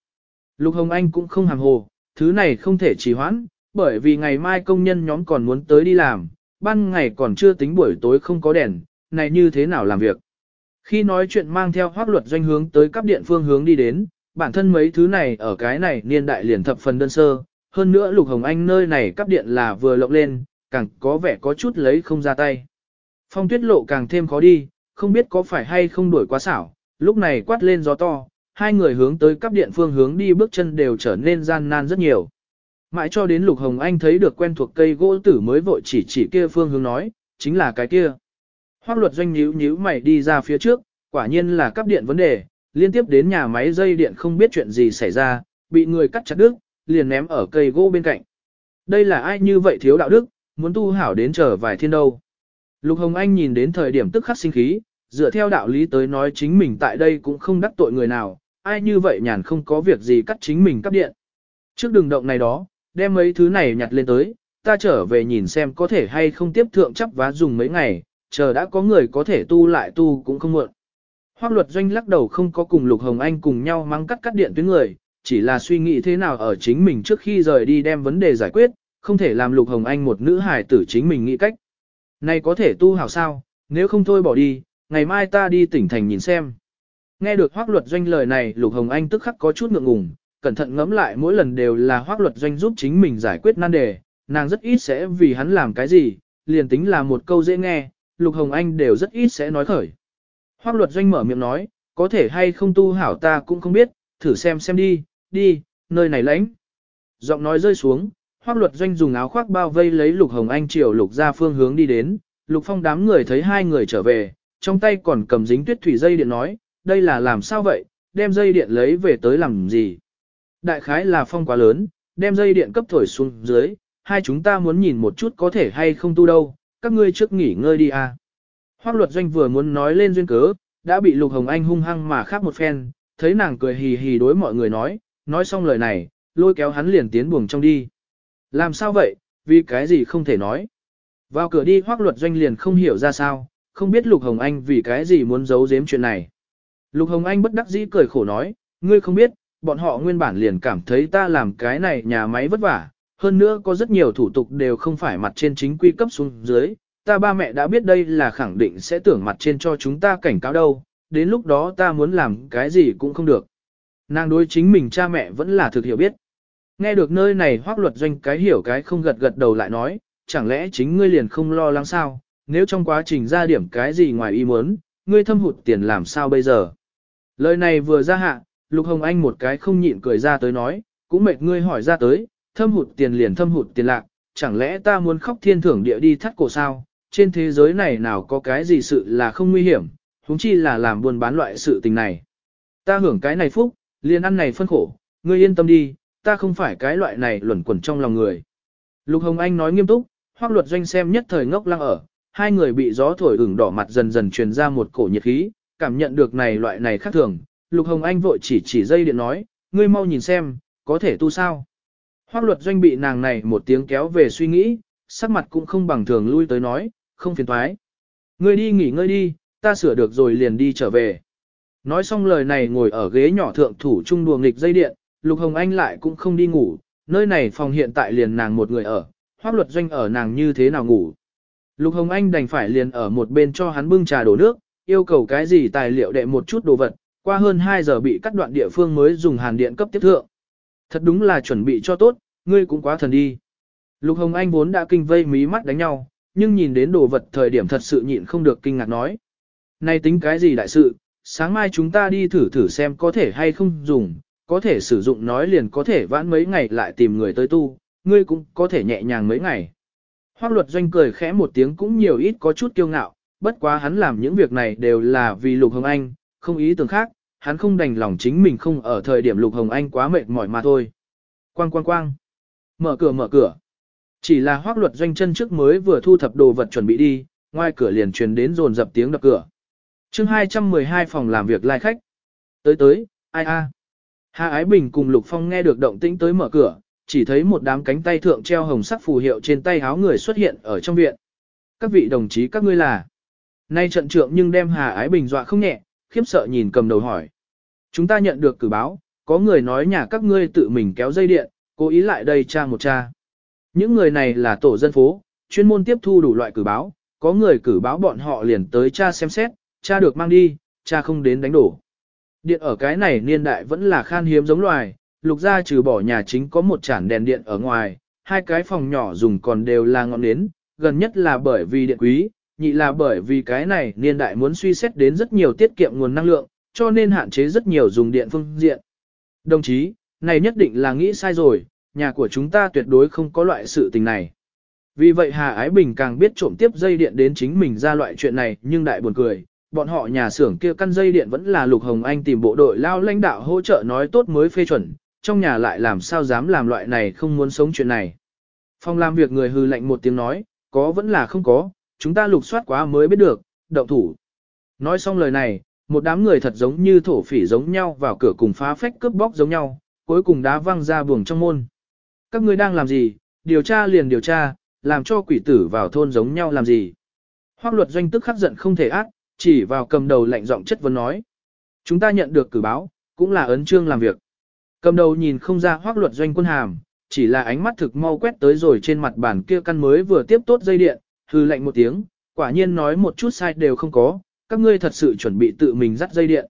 Lục Hồng Anh cũng không hàm hồ, thứ này không thể trì hoãn, bởi vì ngày mai công nhân nhóm còn muốn tới đi làm, ban ngày còn chưa tính buổi tối không có đèn, này như thế nào làm việc. Khi nói chuyện mang theo hoác luật doanh hướng tới các điện phương hướng đi đến, bản thân mấy thứ này ở cái này niên đại liền thập phần đơn sơ, hơn nữa Lục Hồng Anh nơi này cấp điện là vừa lộng lên, càng có vẻ có chút lấy không ra tay. Phong tuyết lộ càng thêm khó đi, không biết có phải hay không đuổi quá xảo, lúc này quát lên gió to, hai người hướng tới cấp điện phương hướng đi bước chân đều trở nên gian nan rất nhiều. Mãi cho đến Lục Hồng Anh thấy được quen thuộc cây gỗ tử mới vội chỉ chỉ kia phương hướng nói, chính là cái kia. Hoác luật doanh nhíu nhíu mày đi ra phía trước, quả nhiên là cắp điện vấn đề, liên tiếp đến nhà máy dây điện không biết chuyện gì xảy ra, bị người cắt chặt đứt, liền ném ở cây gỗ bên cạnh. Đây là ai như vậy thiếu đạo đức, muốn tu hảo đến chờ vài thiên đâu. Lục Hồng Anh nhìn đến thời điểm tức khắc sinh khí, dựa theo đạo lý tới nói chính mình tại đây cũng không đắc tội người nào, ai như vậy nhàn không có việc gì cắt chính mình cắp điện. Trước đường động này đó, đem mấy thứ này nhặt lên tới, ta trở về nhìn xem có thể hay không tiếp thượng chấp vá dùng mấy ngày, chờ đã có người có thể tu lại tu cũng không muộn. Hoác luật doanh lắc đầu không có cùng Lục Hồng Anh cùng nhau mang cắt cắt điện tuyến người, chỉ là suy nghĩ thế nào ở chính mình trước khi rời đi đem vấn đề giải quyết, không thể làm Lục Hồng Anh một nữ hài tử chính mình nghĩ cách. Này có thể tu hảo sao, nếu không thôi bỏ đi, ngày mai ta đi tỉnh thành nhìn xem. Nghe được hoác luật doanh lời này Lục Hồng Anh tức khắc có chút ngượng ngùng, cẩn thận ngẫm lại mỗi lần đều là hoác luật doanh giúp chính mình giải quyết nan đề, nàng rất ít sẽ vì hắn làm cái gì, liền tính là một câu dễ nghe, Lục Hồng Anh đều rất ít sẽ nói khởi. Hoác luật doanh mở miệng nói, có thể hay không tu hảo ta cũng không biết, thử xem xem đi, đi, nơi này lãnh. Giọng nói rơi xuống, hoác luật doanh dùng áo khoác bao vây lấy lục hồng anh chiều lục ra phương hướng đi đến, lục phong đám người thấy hai người trở về, trong tay còn cầm dính tuyết thủy dây điện nói, đây là làm sao vậy, đem dây điện lấy về tới làm gì. Đại khái là phong quá lớn, đem dây điện cấp thổi xuống dưới, hai chúng ta muốn nhìn một chút có thể hay không tu đâu, các ngươi trước nghỉ ngơi đi à. Hoác luật doanh vừa muốn nói lên duyên cớ, đã bị Lục Hồng Anh hung hăng mà khác một phen, thấy nàng cười hì hì đối mọi người nói, nói xong lời này, lôi kéo hắn liền tiến buồng trong đi. Làm sao vậy, vì cái gì không thể nói. Vào cửa đi hoác luật doanh liền không hiểu ra sao, không biết Lục Hồng Anh vì cái gì muốn giấu giếm chuyện này. Lục Hồng Anh bất đắc dĩ cười khổ nói, ngươi không biết, bọn họ nguyên bản liền cảm thấy ta làm cái này nhà máy vất vả, hơn nữa có rất nhiều thủ tục đều không phải mặt trên chính quy cấp xuống dưới, ta ba mẹ đã biết đây là khẳng định sẽ tưởng mặt trên cho chúng ta cảnh cáo đâu, đến lúc đó ta muốn làm cái gì cũng không được. Nàng đối chính mình cha mẹ vẫn là thực hiểu biết. Nghe được nơi này hoác luật doanh cái hiểu cái không gật gật đầu lại nói, chẳng lẽ chính ngươi liền không lo lắng sao, nếu trong quá trình ra điểm cái gì ngoài ý muốn, ngươi thâm hụt tiền làm sao bây giờ. Lời này vừa ra hạ, Lục Hồng Anh một cái không nhịn cười ra tới nói, cũng mệt ngươi hỏi ra tới, thâm hụt tiền liền thâm hụt tiền lạc, chẳng lẽ ta muốn khóc thiên thưởng địa đi thắt cổ sao, trên thế giới này nào có cái gì sự là không nguy hiểm, huống chi là làm buôn bán loại sự tình này. Ta hưởng cái này phúc, liền ăn này phân khổ, ngươi yên tâm đi, ta không phải cái loại này luẩn quẩn trong lòng người, Lục Hồng Anh nói nghiêm túc, hoác luật doanh xem nhất thời ngốc lăng ở, hai người bị gió thổi ửng đỏ mặt dần dần truyền ra một cổ nhiệt khí, cảm nhận được này loại này khác thường. Lục Hồng Anh vội chỉ chỉ dây điện nói, ngươi mau nhìn xem, có thể tu sao. Hoác luật doanh bị nàng này một tiếng kéo về suy nghĩ, sắc mặt cũng không bằng thường lui tới nói, không phiền thoái. Ngươi đi nghỉ ngơi đi, ta sửa được rồi liền đi trở về. Nói xong lời này ngồi ở ghế nhỏ thượng thủ trung đùa nghịch dây điện, Lục Hồng Anh lại cũng không đi ngủ, nơi này phòng hiện tại liền nàng một người ở, hoác luật doanh ở nàng như thế nào ngủ. Lục Hồng Anh đành phải liền ở một bên cho hắn bưng trà đổ nước, yêu cầu cái gì tài liệu đệ một chút đồ vật, qua hơn 2 giờ bị cắt đoạn địa phương mới dùng hàn điện cấp tiếp thượng. Thật đúng là chuẩn bị cho tốt, ngươi cũng quá thần đi. Lục Hồng Anh vốn đã kinh vây mí mắt đánh nhau, nhưng nhìn đến đồ vật thời điểm thật sự nhịn không được kinh ngạc nói. Này tính cái gì đại sự, sáng mai chúng ta đi thử thử xem có thể hay không dùng, có thể sử dụng nói liền có thể vãn mấy ngày lại tìm người tới tu, ngươi cũng có thể nhẹ nhàng mấy ngày. Hoác luật doanh cười khẽ một tiếng cũng nhiều ít có chút kiêu ngạo, bất quá hắn làm những việc này đều là vì Lục Hồng Anh, không ý tưởng khác, hắn không đành lòng chính mình không ở thời điểm Lục Hồng Anh quá mệt mỏi mà thôi. Quang quang quang. Mở cửa mở cửa. Chỉ là hoác luật doanh chân trước mới vừa thu thập đồ vật chuẩn bị đi, ngoài cửa liền truyền đến rồn dập tiếng đập cửa. chương 212 phòng làm việc lai khách. Tới tới, ai a Hà Ái Bình cùng Lục Phong nghe được động tĩnh tới mở cửa, chỉ thấy một đám cánh tay thượng treo hồng sắc phù hiệu trên tay áo người xuất hiện ở trong viện. Các vị đồng chí các ngươi là. Nay trận trượng nhưng đem Hà Ái Bình dọa không nhẹ, khiếp sợ nhìn cầm đầu hỏi. Chúng ta nhận được cử báo, có người nói nhà các ngươi tự mình kéo dây điện, cố ý lại đây tra một tra. Những người này là tổ dân phố, chuyên môn tiếp thu đủ loại cử báo, có người cử báo bọn họ liền tới cha xem xét, cha được mang đi, cha không đến đánh đổ. Điện ở cái này niên đại vẫn là khan hiếm giống loài, lục gia trừ bỏ nhà chính có một chản đèn điện ở ngoài, hai cái phòng nhỏ dùng còn đều là ngọn nến, gần nhất là bởi vì điện quý, nhị là bởi vì cái này niên đại muốn suy xét đến rất nhiều tiết kiệm nguồn năng lượng, cho nên hạn chế rất nhiều dùng điện phương diện. Đồng chí, này nhất định là nghĩ sai rồi, nhà của chúng ta tuyệt đối không có loại sự tình này. Vì vậy Hà Ái Bình càng biết trộm tiếp dây điện đến chính mình ra loại chuyện này nhưng đại buồn cười, bọn họ nhà xưởng kia căn dây điện vẫn là Lục Hồng Anh tìm bộ đội lao lãnh đạo hỗ trợ nói tốt mới phê chuẩn, trong nhà lại làm sao dám làm loại này không muốn sống chuyện này. Phong làm việc người hư lệnh một tiếng nói, có vẫn là không có, chúng ta lục soát quá mới biết được, động thủ. Nói xong lời này, một đám người thật giống như thổ phỉ giống nhau vào cửa cùng phá phách cướp bóc giống nhau, cuối cùng đá văng ra buồng trong môn. Các ngươi đang làm gì, điều tra liền điều tra, làm cho quỷ tử vào thôn giống nhau làm gì. Hoác luật doanh tức khắc giận không thể ác, chỉ vào cầm đầu lạnh giọng chất vấn nói. Chúng ta nhận được cử báo, cũng là ấn trương làm việc. Cầm đầu nhìn không ra hoác luật doanh quân hàm, chỉ là ánh mắt thực mau quét tới rồi trên mặt bàn kia căn mới vừa tiếp tốt dây điện, hư lạnh một tiếng, quả nhiên nói một chút sai đều không có, các ngươi thật sự chuẩn bị tự mình dắt dây điện.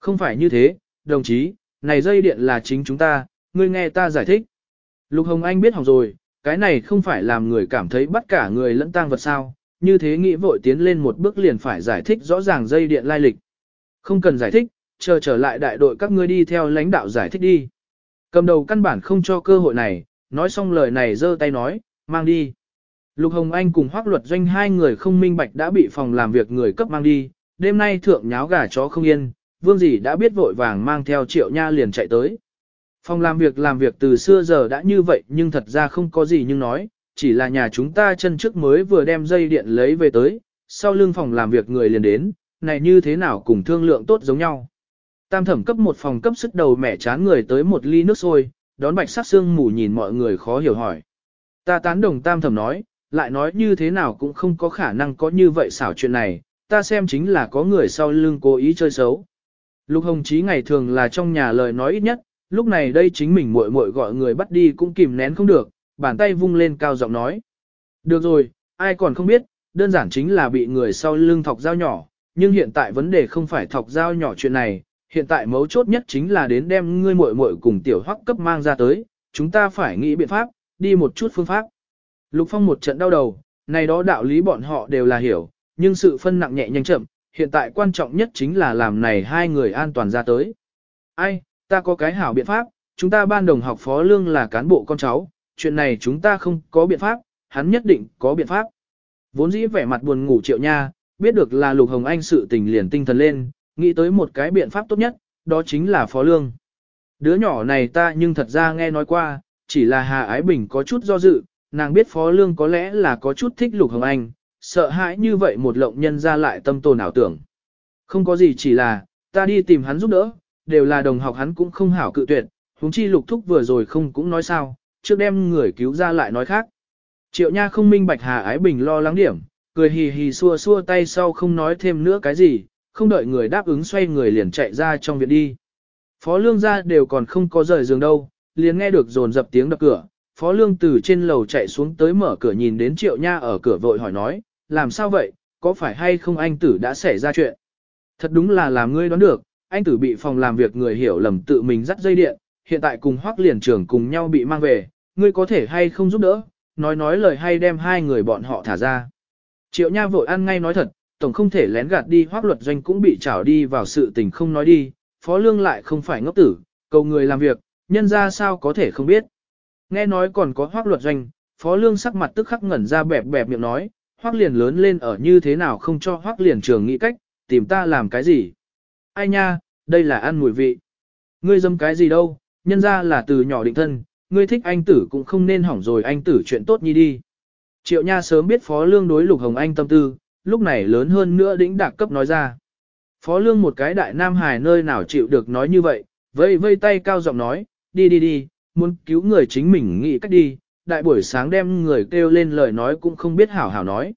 Không phải như thế, đồng chí, này dây điện là chính chúng ta, ngươi nghe ta giải thích. Lục Hồng Anh biết hỏng rồi, cái này không phải làm người cảm thấy bắt cả người lẫn tang vật sao, như thế nghĩ vội tiến lên một bước liền phải giải thích rõ ràng dây điện lai lịch. Không cần giải thích, chờ trở lại đại đội các ngươi đi theo lãnh đạo giải thích đi. Cầm đầu căn bản không cho cơ hội này, nói xong lời này giơ tay nói, mang đi. Lục Hồng Anh cùng Hoác Luật Doanh hai người không minh bạch đã bị phòng làm việc người cấp mang đi, đêm nay thượng nháo gà chó không yên, vương gì đã biết vội vàng mang theo triệu nha liền chạy tới. Phòng làm việc làm việc từ xưa giờ đã như vậy nhưng thật ra không có gì nhưng nói, chỉ là nhà chúng ta chân trước mới vừa đem dây điện lấy về tới, sau lưng phòng làm việc người liền đến, này như thế nào cùng thương lượng tốt giống nhau. Tam thẩm cấp một phòng cấp sức đầu mẹ chán người tới một ly nước sôi, đón bạch sát xương mù nhìn mọi người khó hiểu hỏi. Ta tán đồng tam thẩm nói, lại nói như thế nào cũng không có khả năng có như vậy xảo chuyện này, ta xem chính là có người sau lưng cố ý chơi xấu. Lục Hồng Chí ngày thường là trong nhà lời nói ít nhất, lúc này đây chính mình muội muội gọi người bắt đi cũng kìm nén không được, bàn tay vung lên cao giọng nói. Được rồi, ai còn không biết, đơn giản chính là bị người sau lưng thọc dao nhỏ, nhưng hiện tại vấn đề không phải thọc dao nhỏ chuyện này, hiện tại mấu chốt nhất chính là đến đem ngươi muội muội cùng tiểu hoắc cấp mang ra tới, chúng ta phải nghĩ biện pháp, đi một chút phương pháp. Lục Phong một trận đau đầu, này đó đạo lý bọn họ đều là hiểu, nhưng sự phân nặng nhẹ nhanh chậm, hiện tại quan trọng nhất chính là làm này hai người an toàn ra tới. Ai, ta có cái hảo biện pháp, chúng ta ban đồng học phó lương là cán bộ con cháu, chuyện này chúng ta không có biện pháp, hắn nhất định có biện pháp. Vốn dĩ vẻ mặt buồn ngủ triệu nha, biết được là Lục Hồng Anh sự tình liền tinh thần lên, nghĩ tới một cái biện pháp tốt nhất, đó chính là phó lương. Đứa nhỏ này ta nhưng thật ra nghe nói qua, chỉ là Hà Ái Bình có chút do dự, nàng biết Phó Lương có lẽ là có chút thích Lục Hồng Anh, sợ hãi như vậy một lộng nhân ra lại tâm tồn ảo tưởng. Không có gì chỉ là, ta đi tìm hắn giúp đỡ, đều là đồng học hắn cũng không hảo cự tuyệt, huống chi Lục Thúc vừa rồi không cũng nói sao, trước đem người cứu ra lại nói khác. Triệu Nha không minh bạch Hà Ái Bình lo lắng điểm, cười hì hì xua xua tay sau không nói thêm nữa cái gì, không đợi người đáp ứng xoay người liền chạy ra trong viện đi. Phó Lương ra đều còn không có rời giường đâu, liền nghe được dồn dập tiếng đập cửa, Phó Lương từ trên lầu chạy xuống tới mở cửa nhìn đến Triệu Nha ở cửa vội hỏi nói, làm sao vậy, có phải hay không anh tử đã xảy ra chuyện? Thật đúng là làm ngươi đoán được, anh tử bị phòng làm việc người hiểu lầm tự mình dắt dây điện, hiện tại cùng hoác liền trưởng cùng nhau bị mang về, ngươi có thể hay không giúp đỡ, nói nói lời hay đem hai người bọn họ thả ra. Triệu Nha vội ăn ngay nói thật, tổng không thể lén gạt đi hoác luật doanh cũng bị trảo đi vào sự tình không nói đi, phó lương lại không phải ngốc tử, cầu người làm việc, nhân ra sao có thể không biết. Nghe nói còn có hoác luật doanh, phó lương sắc mặt tức khắc ngẩn ra bẹp bẹp miệng nói, hoác liền lớn lên ở như thế nào không cho hoác liền trường nghĩ cách, tìm ta làm cái gì. Ai nha, đây là ăn mùi vị. Ngươi dâm cái gì đâu, nhân ra là từ nhỏ định thân, ngươi thích anh tử cũng không nên hỏng rồi anh tử chuyện tốt nhi đi. Triệu Nha sớm biết Phó Lương đối Lục Hồng Anh tâm tư, lúc này lớn hơn nữa đĩnh đạc cấp nói ra. Phó Lương một cái đại nam hài nơi nào chịu được nói như vậy, vây vây tay cao giọng nói, đi đi đi, muốn cứu người chính mình nghĩ cách đi, đại buổi sáng đem người kêu lên lời nói cũng không biết hảo hảo nói.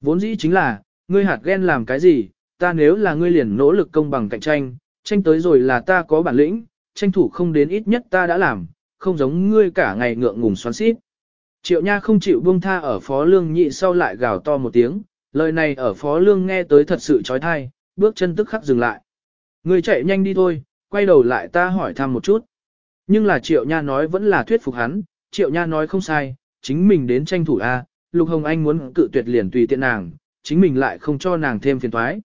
Vốn dĩ chính là, ngươi hạt ghen làm cái gì, ta nếu là ngươi liền nỗ lực công bằng cạnh tranh, tranh tới rồi là ta có bản lĩnh, tranh thủ không đến ít nhất ta đã làm, không giống ngươi cả ngày ngượng ngùng xoắn xít. Triệu Nha không chịu buông tha ở Phó Lương nhị sau lại gào to một tiếng, lời này ở Phó Lương nghe tới thật sự chói tai, bước chân tức khắc dừng lại. Ngươi chạy nhanh đi thôi, quay đầu lại ta hỏi thăm một chút. Nhưng là Triệu Nha nói vẫn là thuyết phục hắn, Triệu Nha nói không sai, chính mình đến tranh thủ A, Lục Hồng Anh muốn cự tuyệt liền tùy tiện nàng, chính mình lại không cho nàng thêm phiền toái.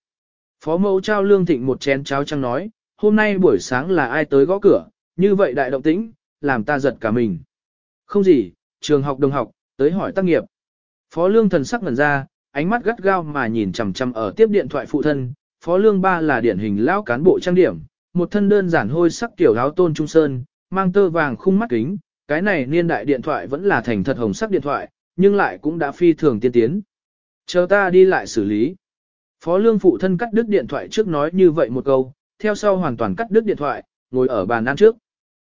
Phó mẫu trao lương thịnh một chén cháo trắng nói, hôm nay buổi sáng là ai tới gõ cửa, như vậy đại động tĩnh, làm ta giật cả mình. Không gì, trường học đồng học, tới hỏi tác nghiệp. Phó lương thần sắc ngẩn ra, ánh mắt gắt gao mà nhìn chằm chằm ở tiếp điện thoại phụ thân, phó lương ba là điển hình lão cán bộ trang điểm, một thân đơn giản hôi sắc kiểu áo tôn trung sơn, mang tơ vàng khung mắt kính, cái này niên đại điện thoại vẫn là thành thật hồng sắc điện thoại, nhưng lại cũng đã phi thường tiên tiến. Chờ ta đi lại xử lý. Phó lương phụ thân cắt đứt điện thoại trước nói như vậy một câu, theo sau hoàn toàn cắt đứt điện thoại, ngồi ở bàn ăn trước.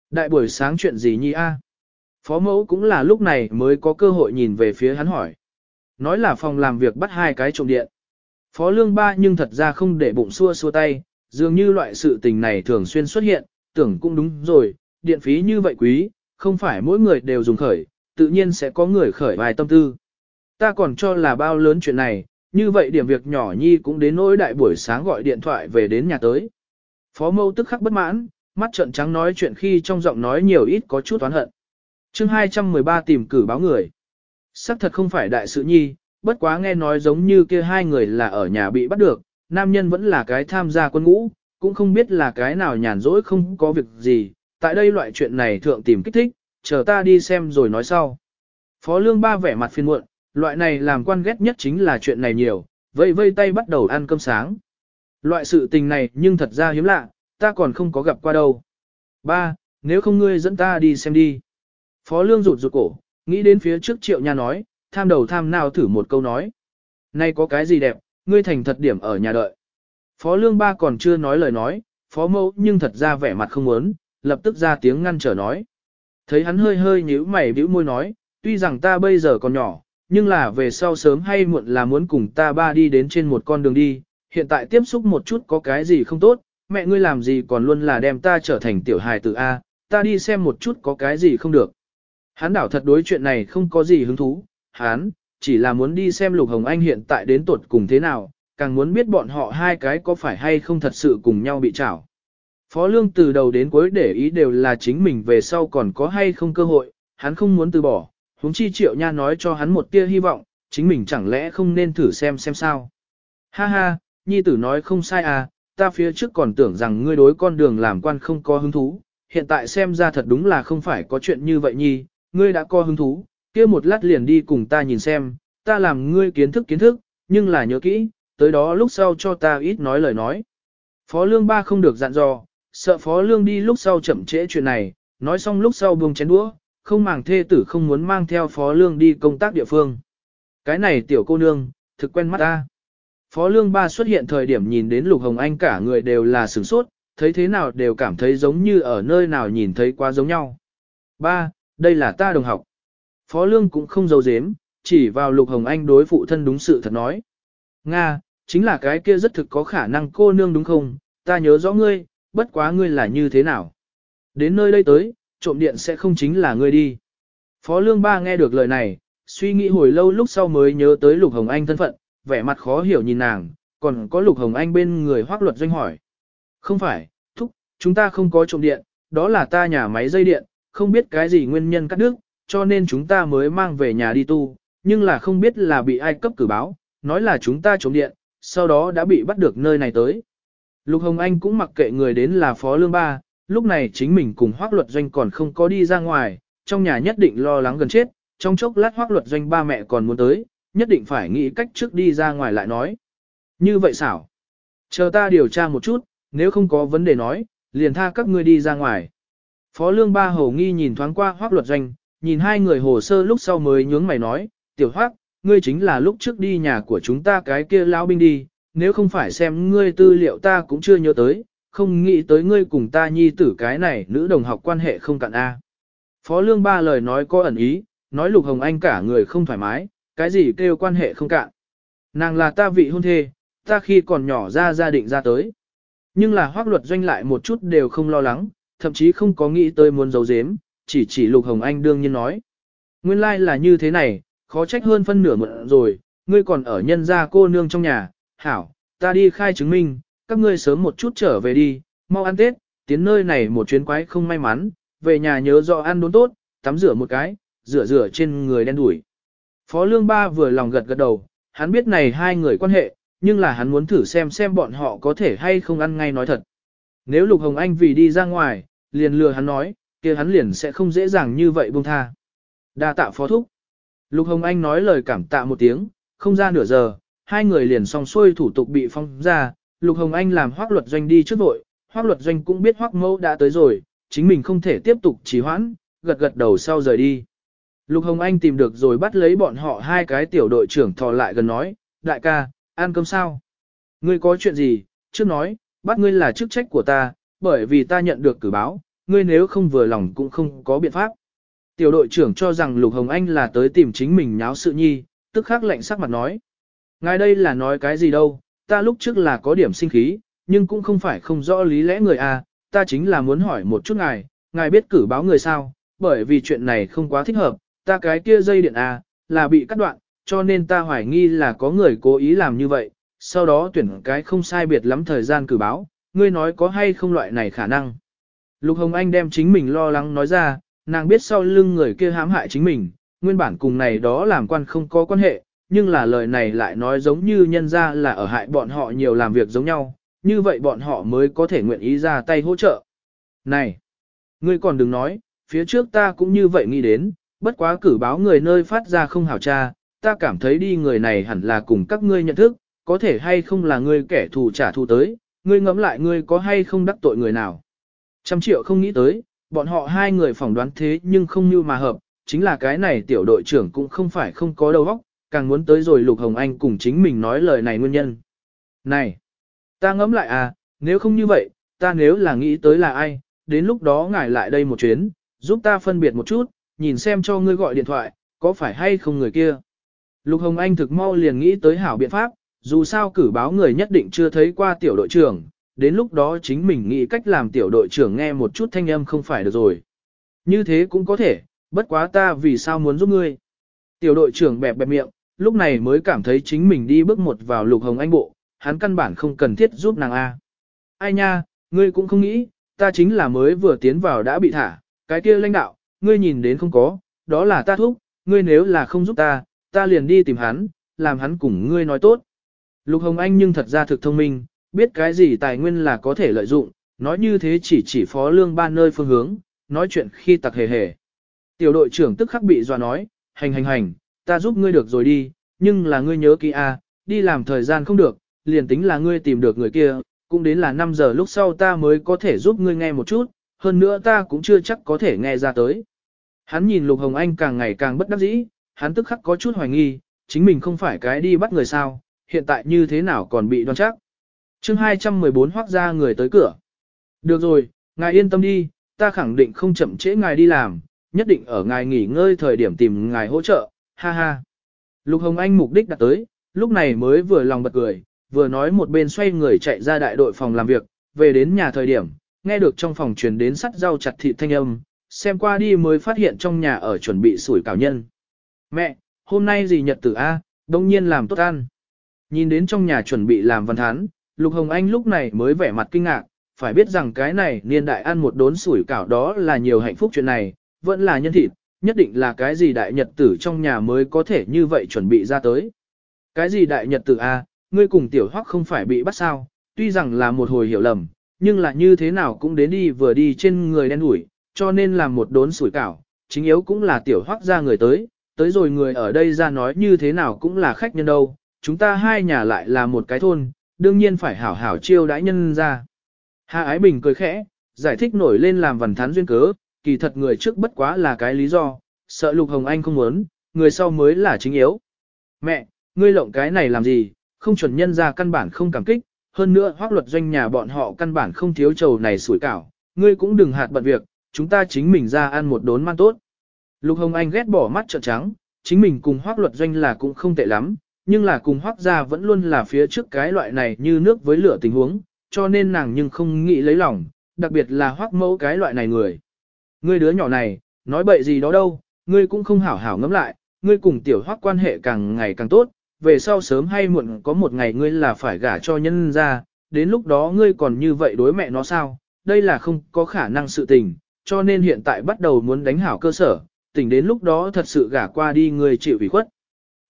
Đại buổi sáng chuyện gì nhi a? Phó mẫu cũng là lúc này mới có cơ hội nhìn về phía hắn hỏi. Nói là phòng làm việc bắt hai cái trộm điện. Phó lương ba nhưng thật ra không để bụng xua xua tay, dường như loại sự tình này thường xuyên xuất hiện, tưởng cũng đúng rồi, điện phí như vậy quý, không phải mỗi người đều dùng khởi, tự nhiên sẽ có người khởi vài tâm tư. Ta còn cho là bao lớn chuyện này, như vậy điểm việc nhỏ nhi cũng đến nỗi đại buổi sáng gọi điện thoại về đến nhà tới. Phó mâu tức khắc bất mãn, mắt trợn trắng nói chuyện khi trong giọng nói nhiều ít có chút oán hận. chương 213 tìm cử báo người. Sắc thật không phải đại sự nhi, bất quá nghe nói giống như kia hai người là ở nhà bị bắt được, nam nhân vẫn là cái tham gia quân ngũ, cũng không biết là cái nào nhàn rỗi không có việc gì, tại đây loại chuyện này thượng tìm kích thích, chờ ta đi xem rồi nói sau. Phó lương ba vẻ mặt phiền muộn, loại này làm quan ghét nhất chính là chuyện này nhiều, vây vây tay bắt đầu ăn cơm sáng. Loại sự tình này nhưng thật ra hiếm lạ, ta còn không có gặp qua đâu. Ba, nếu không ngươi dẫn ta đi xem đi. Phó lương rụt rụt cổ, nghĩ đến phía trước triệu nha nói, tham đầu tham nào thử một câu nói. Nay có cái gì đẹp, ngươi thành thật điểm ở nhà đợi. Phó lương ba còn chưa nói lời nói, phó mẫu nhưng thật ra vẻ mặt không muốn, lập tức ra tiếng ngăn trở nói. Thấy hắn hơi hơi nhíu mày bĩu môi nói, tuy rằng ta bây giờ còn nhỏ, nhưng là về sau sớm hay muộn là muốn cùng ta ba đi đến trên một con đường đi, hiện tại tiếp xúc một chút có cái gì không tốt, mẹ ngươi làm gì còn luôn là đem ta trở thành tiểu hài tử A, ta đi xem một chút có cái gì không được. Hắn đảo thật đối chuyện này không có gì hứng thú, hắn, chỉ là muốn đi xem Lục Hồng Anh hiện tại đến tuột cùng thế nào, càng muốn biết bọn họ hai cái có phải hay không thật sự cùng nhau bị trảo. Phó Lương từ đầu đến cuối để ý đều là chính mình về sau còn có hay không cơ hội, hắn không muốn từ bỏ, huống chi triệu nha nói cho hắn một tia hy vọng, chính mình chẳng lẽ không nên thử xem xem sao. Ha ha, nhi tử nói không sai à, ta phía trước còn tưởng rằng ngươi đối con đường làm quan không có hứng thú, hiện tại xem ra thật đúng là không phải có chuyện như vậy nhi, ngươi đã có hứng thú, kia một lát liền đi cùng ta nhìn xem, ta làm ngươi kiến thức kiến thức, nhưng là nhớ kỹ, tới đó lúc sau cho ta ít nói lời nói. Phó Lương Ba không được dặn dò, sợ Phó Lương đi lúc sau chậm trễ chuyện này, nói xong lúc sau buông chén đũa, không màng thê tử không muốn mang theo Phó Lương đi công tác địa phương. Cái này tiểu cô nương, thực quen mắt ta. Phó Lương Ba xuất hiện thời điểm nhìn đến Lục Hồng Anh cả người đều là sửng sốt, thấy thế nào đều cảm thấy giống như ở nơi nào nhìn thấy quá giống nhau. Ba, đây là ta đồng học. Phó Lương cũng không giấu giếm, chỉ vào Lục Hồng Anh đối phụ thân đúng sự thật nói. Nga, chính là cái kia rất thực có khả năng cô nương đúng không, ta nhớ rõ ngươi, bất quá ngươi là như thế nào. Đến nơi đây tới, trộm điện sẽ không chính là ngươi đi. Phó Lương Ba nghe được lời này, suy nghĩ hồi lâu lúc sau mới nhớ tới Lục Hồng Anh thân phận, vẻ mặt khó hiểu nhìn nàng, còn có Lục Hồng Anh bên người hoác luật doanh hỏi. Không phải, thúc, chúng ta không có trộm điện, đó là ta nhà máy dây điện, không biết cái gì nguyên nhân cắt đứt, cho nên chúng ta mới mang về nhà đi tu, nhưng là không biết là bị ai cấp cử báo, nói là chúng ta trộm điện, sau đó đã bị bắt được nơi này tới. Lục Hồng Anh cũng mặc kệ người đến là Phó Lương Ba, lúc này chính mình cùng hoác luật doanh còn không có đi ra ngoài, trong nhà nhất định lo lắng gần chết, trong chốc lát hoác luật doanh ba mẹ còn muốn tới, nhất định phải nghĩ cách trước đi ra ngoài lại nói. Như vậy xảo. Chờ ta điều tra một chút, nếu không có vấn đề nói, liền tha các ngươi đi ra ngoài. Phó Lương Ba hầu nghi nhìn thoáng qua hoác luật doanh, nhìn hai người hồ sơ lúc sau mới nhướng mày nói, tiểu hoác, ngươi chính là lúc trước đi nhà của chúng ta cái kia lão binh đi, nếu không phải xem ngươi tư liệu ta cũng chưa nhớ tới, không nghĩ tới ngươi cùng ta nhi tử cái này nữ đồng học quan hệ không cạn A. Phó Lương ba lời nói có ẩn ý, nói Lục Hồng Anh cả người không thoải mái, cái gì kêu quan hệ không cạn. Nàng là ta vị hôn thê, ta khi còn nhỏ ra gia định ra tới. Nhưng là hoác luật doanh lại một chút đều không lo lắng, thậm chí không có nghĩ tới muốn giấu giếm, chỉ chỉ Lục Hồng Anh đương nhiên nói. Nguyên lai like là như thế này, khó trách hơn phân nửa mượn rồi, ngươi còn ở nhân gia cô nương trong nhà, hảo, ta đi khai chứng minh, các ngươi sớm một chút trở về đi, mau ăn Tết, tiến nơi này một chuyến quái không may mắn, về nhà nhớ rõ ăn đốn tốt, tắm rửa một cái, rửa rửa trên người đen đuổi. Phó Lương Ba vừa lòng gật gật đầu, hắn biết này hai người quan hệ, nhưng là hắn muốn thử xem xem bọn họ có thể hay không ăn ngay nói thật. Nếu Lục Hồng Anh vì đi ra ngoài, liền lừa hắn nói, kia hắn liền sẽ không dễ dàng như vậy buông tha. Đa tạ phó thúc. Lục Hồng Anh nói lời cảm tạ một tiếng, không ra nửa giờ, hai người liền xong xuôi thủ tục bị phong ra, Lục Hồng Anh làm hoác luật doanh đi trước vội, hoác luật doanh cũng biết hoác mẫu đã tới rồi, chính mình không thể tiếp tục trì hoãn, gật gật đầu sau rời đi. Lục Hồng Anh tìm được rồi bắt lấy bọn họ hai cái tiểu đội trưởng thò lại gần nói, đại ca, ăn cơm sao? Ngươi có chuyện gì, trước nói, bắt ngươi là chức trách của ta, bởi vì ta nhận được cử báo, ngươi nếu không vừa lòng cũng không có biện pháp. Tiểu đội trưởng cho rằng Lục Hồng Anh là tới tìm chính mình nháo sự nhi, tức khắc lạnh sắc mặt nói. Ngài đây là nói cái gì đâu, ta lúc trước là có điểm sinh khí, nhưng cũng không phải không rõ lý lẽ người à, ta chính là muốn hỏi một chút ngài, ngài biết cử báo người sao, bởi vì chuyện này không quá thích hợp, ta cái kia dây điện à, là bị cắt đoạn, cho nên ta hoài nghi là có người cố ý làm như vậy, sau đó tuyển cái không sai biệt lắm thời gian cử báo, ngươi nói có hay không loại này khả năng. Lục Hồng Anh đem chính mình lo lắng nói ra, nàng biết sau lưng người kia hãm hại chính mình, nguyên bản cùng này đó làm quan không có quan hệ, nhưng là lời này lại nói giống như nhân ra là ở hại bọn họ nhiều làm việc giống nhau, như vậy bọn họ mới có thể nguyện ý ra tay hỗ trợ. Này, ngươi còn đừng nói, phía trước ta cũng như vậy nghĩ đến, bất quá cử báo người nơi phát ra không hảo tra, ta cảm thấy đi người này hẳn là cùng các ngươi nhận thức, có thể hay không là ngươi kẻ thù trả thù tới, ngươi ngẫm lại ngươi có hay không đắc tội người nào. Trăm triệu không nghĩ tới, bọn họ hai người phỏng đoán thế nhưng không như mà hợp, chính là cái này tiểu đội trưởng cũng không phải không có đầu óc, càng muốn tới rồi Lục Hồng Anh cùng chính mình nói lời này nguyên nhân. Này, ta ngẫm lại à, nếu không như vậy, ta nếu là nghĩ tới là ai, đến lúc đó ngài lại đây một chuyến, giúp ta phân biệt một chút, nhìn xem cho ngươi gọi điện thoại, có phải hay không người kia. Lục Hồng Anh thực mau liền nghĩ tới hảo biện pháp, dù sao cử báo người nhất định chưa thấy qua tiểu đội trưởng, đến lúc đó chính mình nghĩ cách làm tiểu đội trưởng nghe một chút thanh âm không phải được rồi. Như thế cũng có thể, bất quá ta vì sao muốn giúp ngươi. Tiểu đội trưởng bẹp bẹp miệng, lúc này mới cảm thấy chính mình đi bước một vào lục hồng anh bộ, hắn căn bản không cần thiết giúp nàng A. Ai nha, ngươi cũng không nghĩ, ta chính là mới vừa tiến vào đã bị thả, cái kia lãnh đạo, ngươi nhìn đến không có, đó là ta thúc, ngươi nếu là không giúp ta, ta liền đi tìm hắn, làm hắn cùng ngươi nói tốt. Lục Hồng Anh nhưng thật ra thực thông minh, biết cái gì tài nguyên là có thể lợi dụng, nói như thế chỉ chỉ phó lương ba nơi phương hướng, nói chuyện khi tặc hề hề. Tiểu đội trưởng tức khắc bị dọa nói, hành hành hành, ta giúp ngươi được rồi đi, nhưng là ngươi nhớ kỹ a, đi làm thời gian không được, liền tính là ngươi tìm được người kia, cũng đến là 5 giờ lúc sau ta mới có thể giúp ngươi nghe một chút, hơn nữa ta cũng chưa chắc có thể nghe ra tới. Hắn nhìn Lục Hồng Anh càng ngày càng bất đắc dĩ, hắn tức khắc có chút hoài nghi, chính mình không phải cái đi bắt người sao, hiện tại như thế nào còn bị đoan chắc. chương 214 hoác ra người tới cửa. Được rồi, ngài yên tâm đi, ta khẳng định không chậm trễ ngài đi làm, nhất định ở ngài nghỉ ngơi thời điểm tìm ngài hỗ trợ, ha ha. Lục Hồng Anh mục đích đặt tới, lúc này mới vừa lòng bật cười, vừa nói một bên xoay người chạy ra đại đội phòng làm việc, về đến nhà thời điểm, nghe được trong phòng truyền đến sắt rau chặt thịt thanh âm, xem qua đi mới phát hiện trong nhà ở chuẩn bị sủi cảo nhân. Mẹ, hôm nay gì nhật tử A, đông nhiên làm tốt ăn. Nhìn đến trong nhà chuẩn bị làm văn thán, Lục Hồng Anh lúc này mới vẻ mặt kinh ngạc, phải biết rằng cái này niên đại ăn một đốn sủi cảo đó là nhiều hạnh phúc chuyện này, vẫn là nhân thịt, nhất định là cái gì đại nhật tử trong nhà mới có thể như vậy chuẩn bị ra tới. Cái gì đại nhật tử A, ngươi cùng tiểu hoắc không phải bị bắt sao, tuy rằng là một hồi hiểu lầm, nhưng là như thế nào cũng đến đi vừa đi trên người đen đủi, cho nên làm một đốn sủi cảo, chính yếu cũng là tiểu hoắc ra người tới, tới rồi người ở đây ra nói như thế nào cũng là khách nhân đâu, chúng ta hai nhà lại là một cái thôn, đương nhiên phải hảo hảo chiêu đãi nhân ra. Hà Ái Bình cười khẽ, giải thích nổi lên làm vần thán duyên cớ, kỳ thật người trước bất quá là cái lý do, sợ Lục Hồng Anh không muốn, người sau mới là chính yếu. Mẹ, ngươi lộng cái này làm gì, không chuẩn nhân ra căn bản không cảm kích, hơn nữa hoác luật doanh nhà bọn họ căn bản không thiếu trầu này sủi cảo, ngươi cũng đừng hạt bận việc, chúng ta chính mình ra ăn một đốn man tốt. Lục Hồng Anh ghét bỏ mắt trợn trắng, chính mình cùng hoác luật doanh là cũng không tệ lắm, nhưng là cùng hoác gia vẫn luôn là phía trước cái loại này như nước với lửa tình huống, cho nên nàng nhưng không nghĩ lấy lòng, đặc biệt là hoác mẫu cái loại này người. Ngươi đứa nhỏ này, nói bậy gì đó đâu, ngươi cũng không hảo hảo ngẫm lại, ngươi cùng tiểu hoác quan hệ càng ngày càng tốt, về sau sớm hay muộn có một ngày ngươi là phải gả cho nhân ra, đến lúc đó ngươi còn như vậy đối mẹ nó sao, đây là không có khả năng sự tình, cho nên hiện tại bắt đầu muốn đánh hảo cơ sở, tỉnh đến lúc đó thật sự gả qua đi ngươi chịu ủy khuất.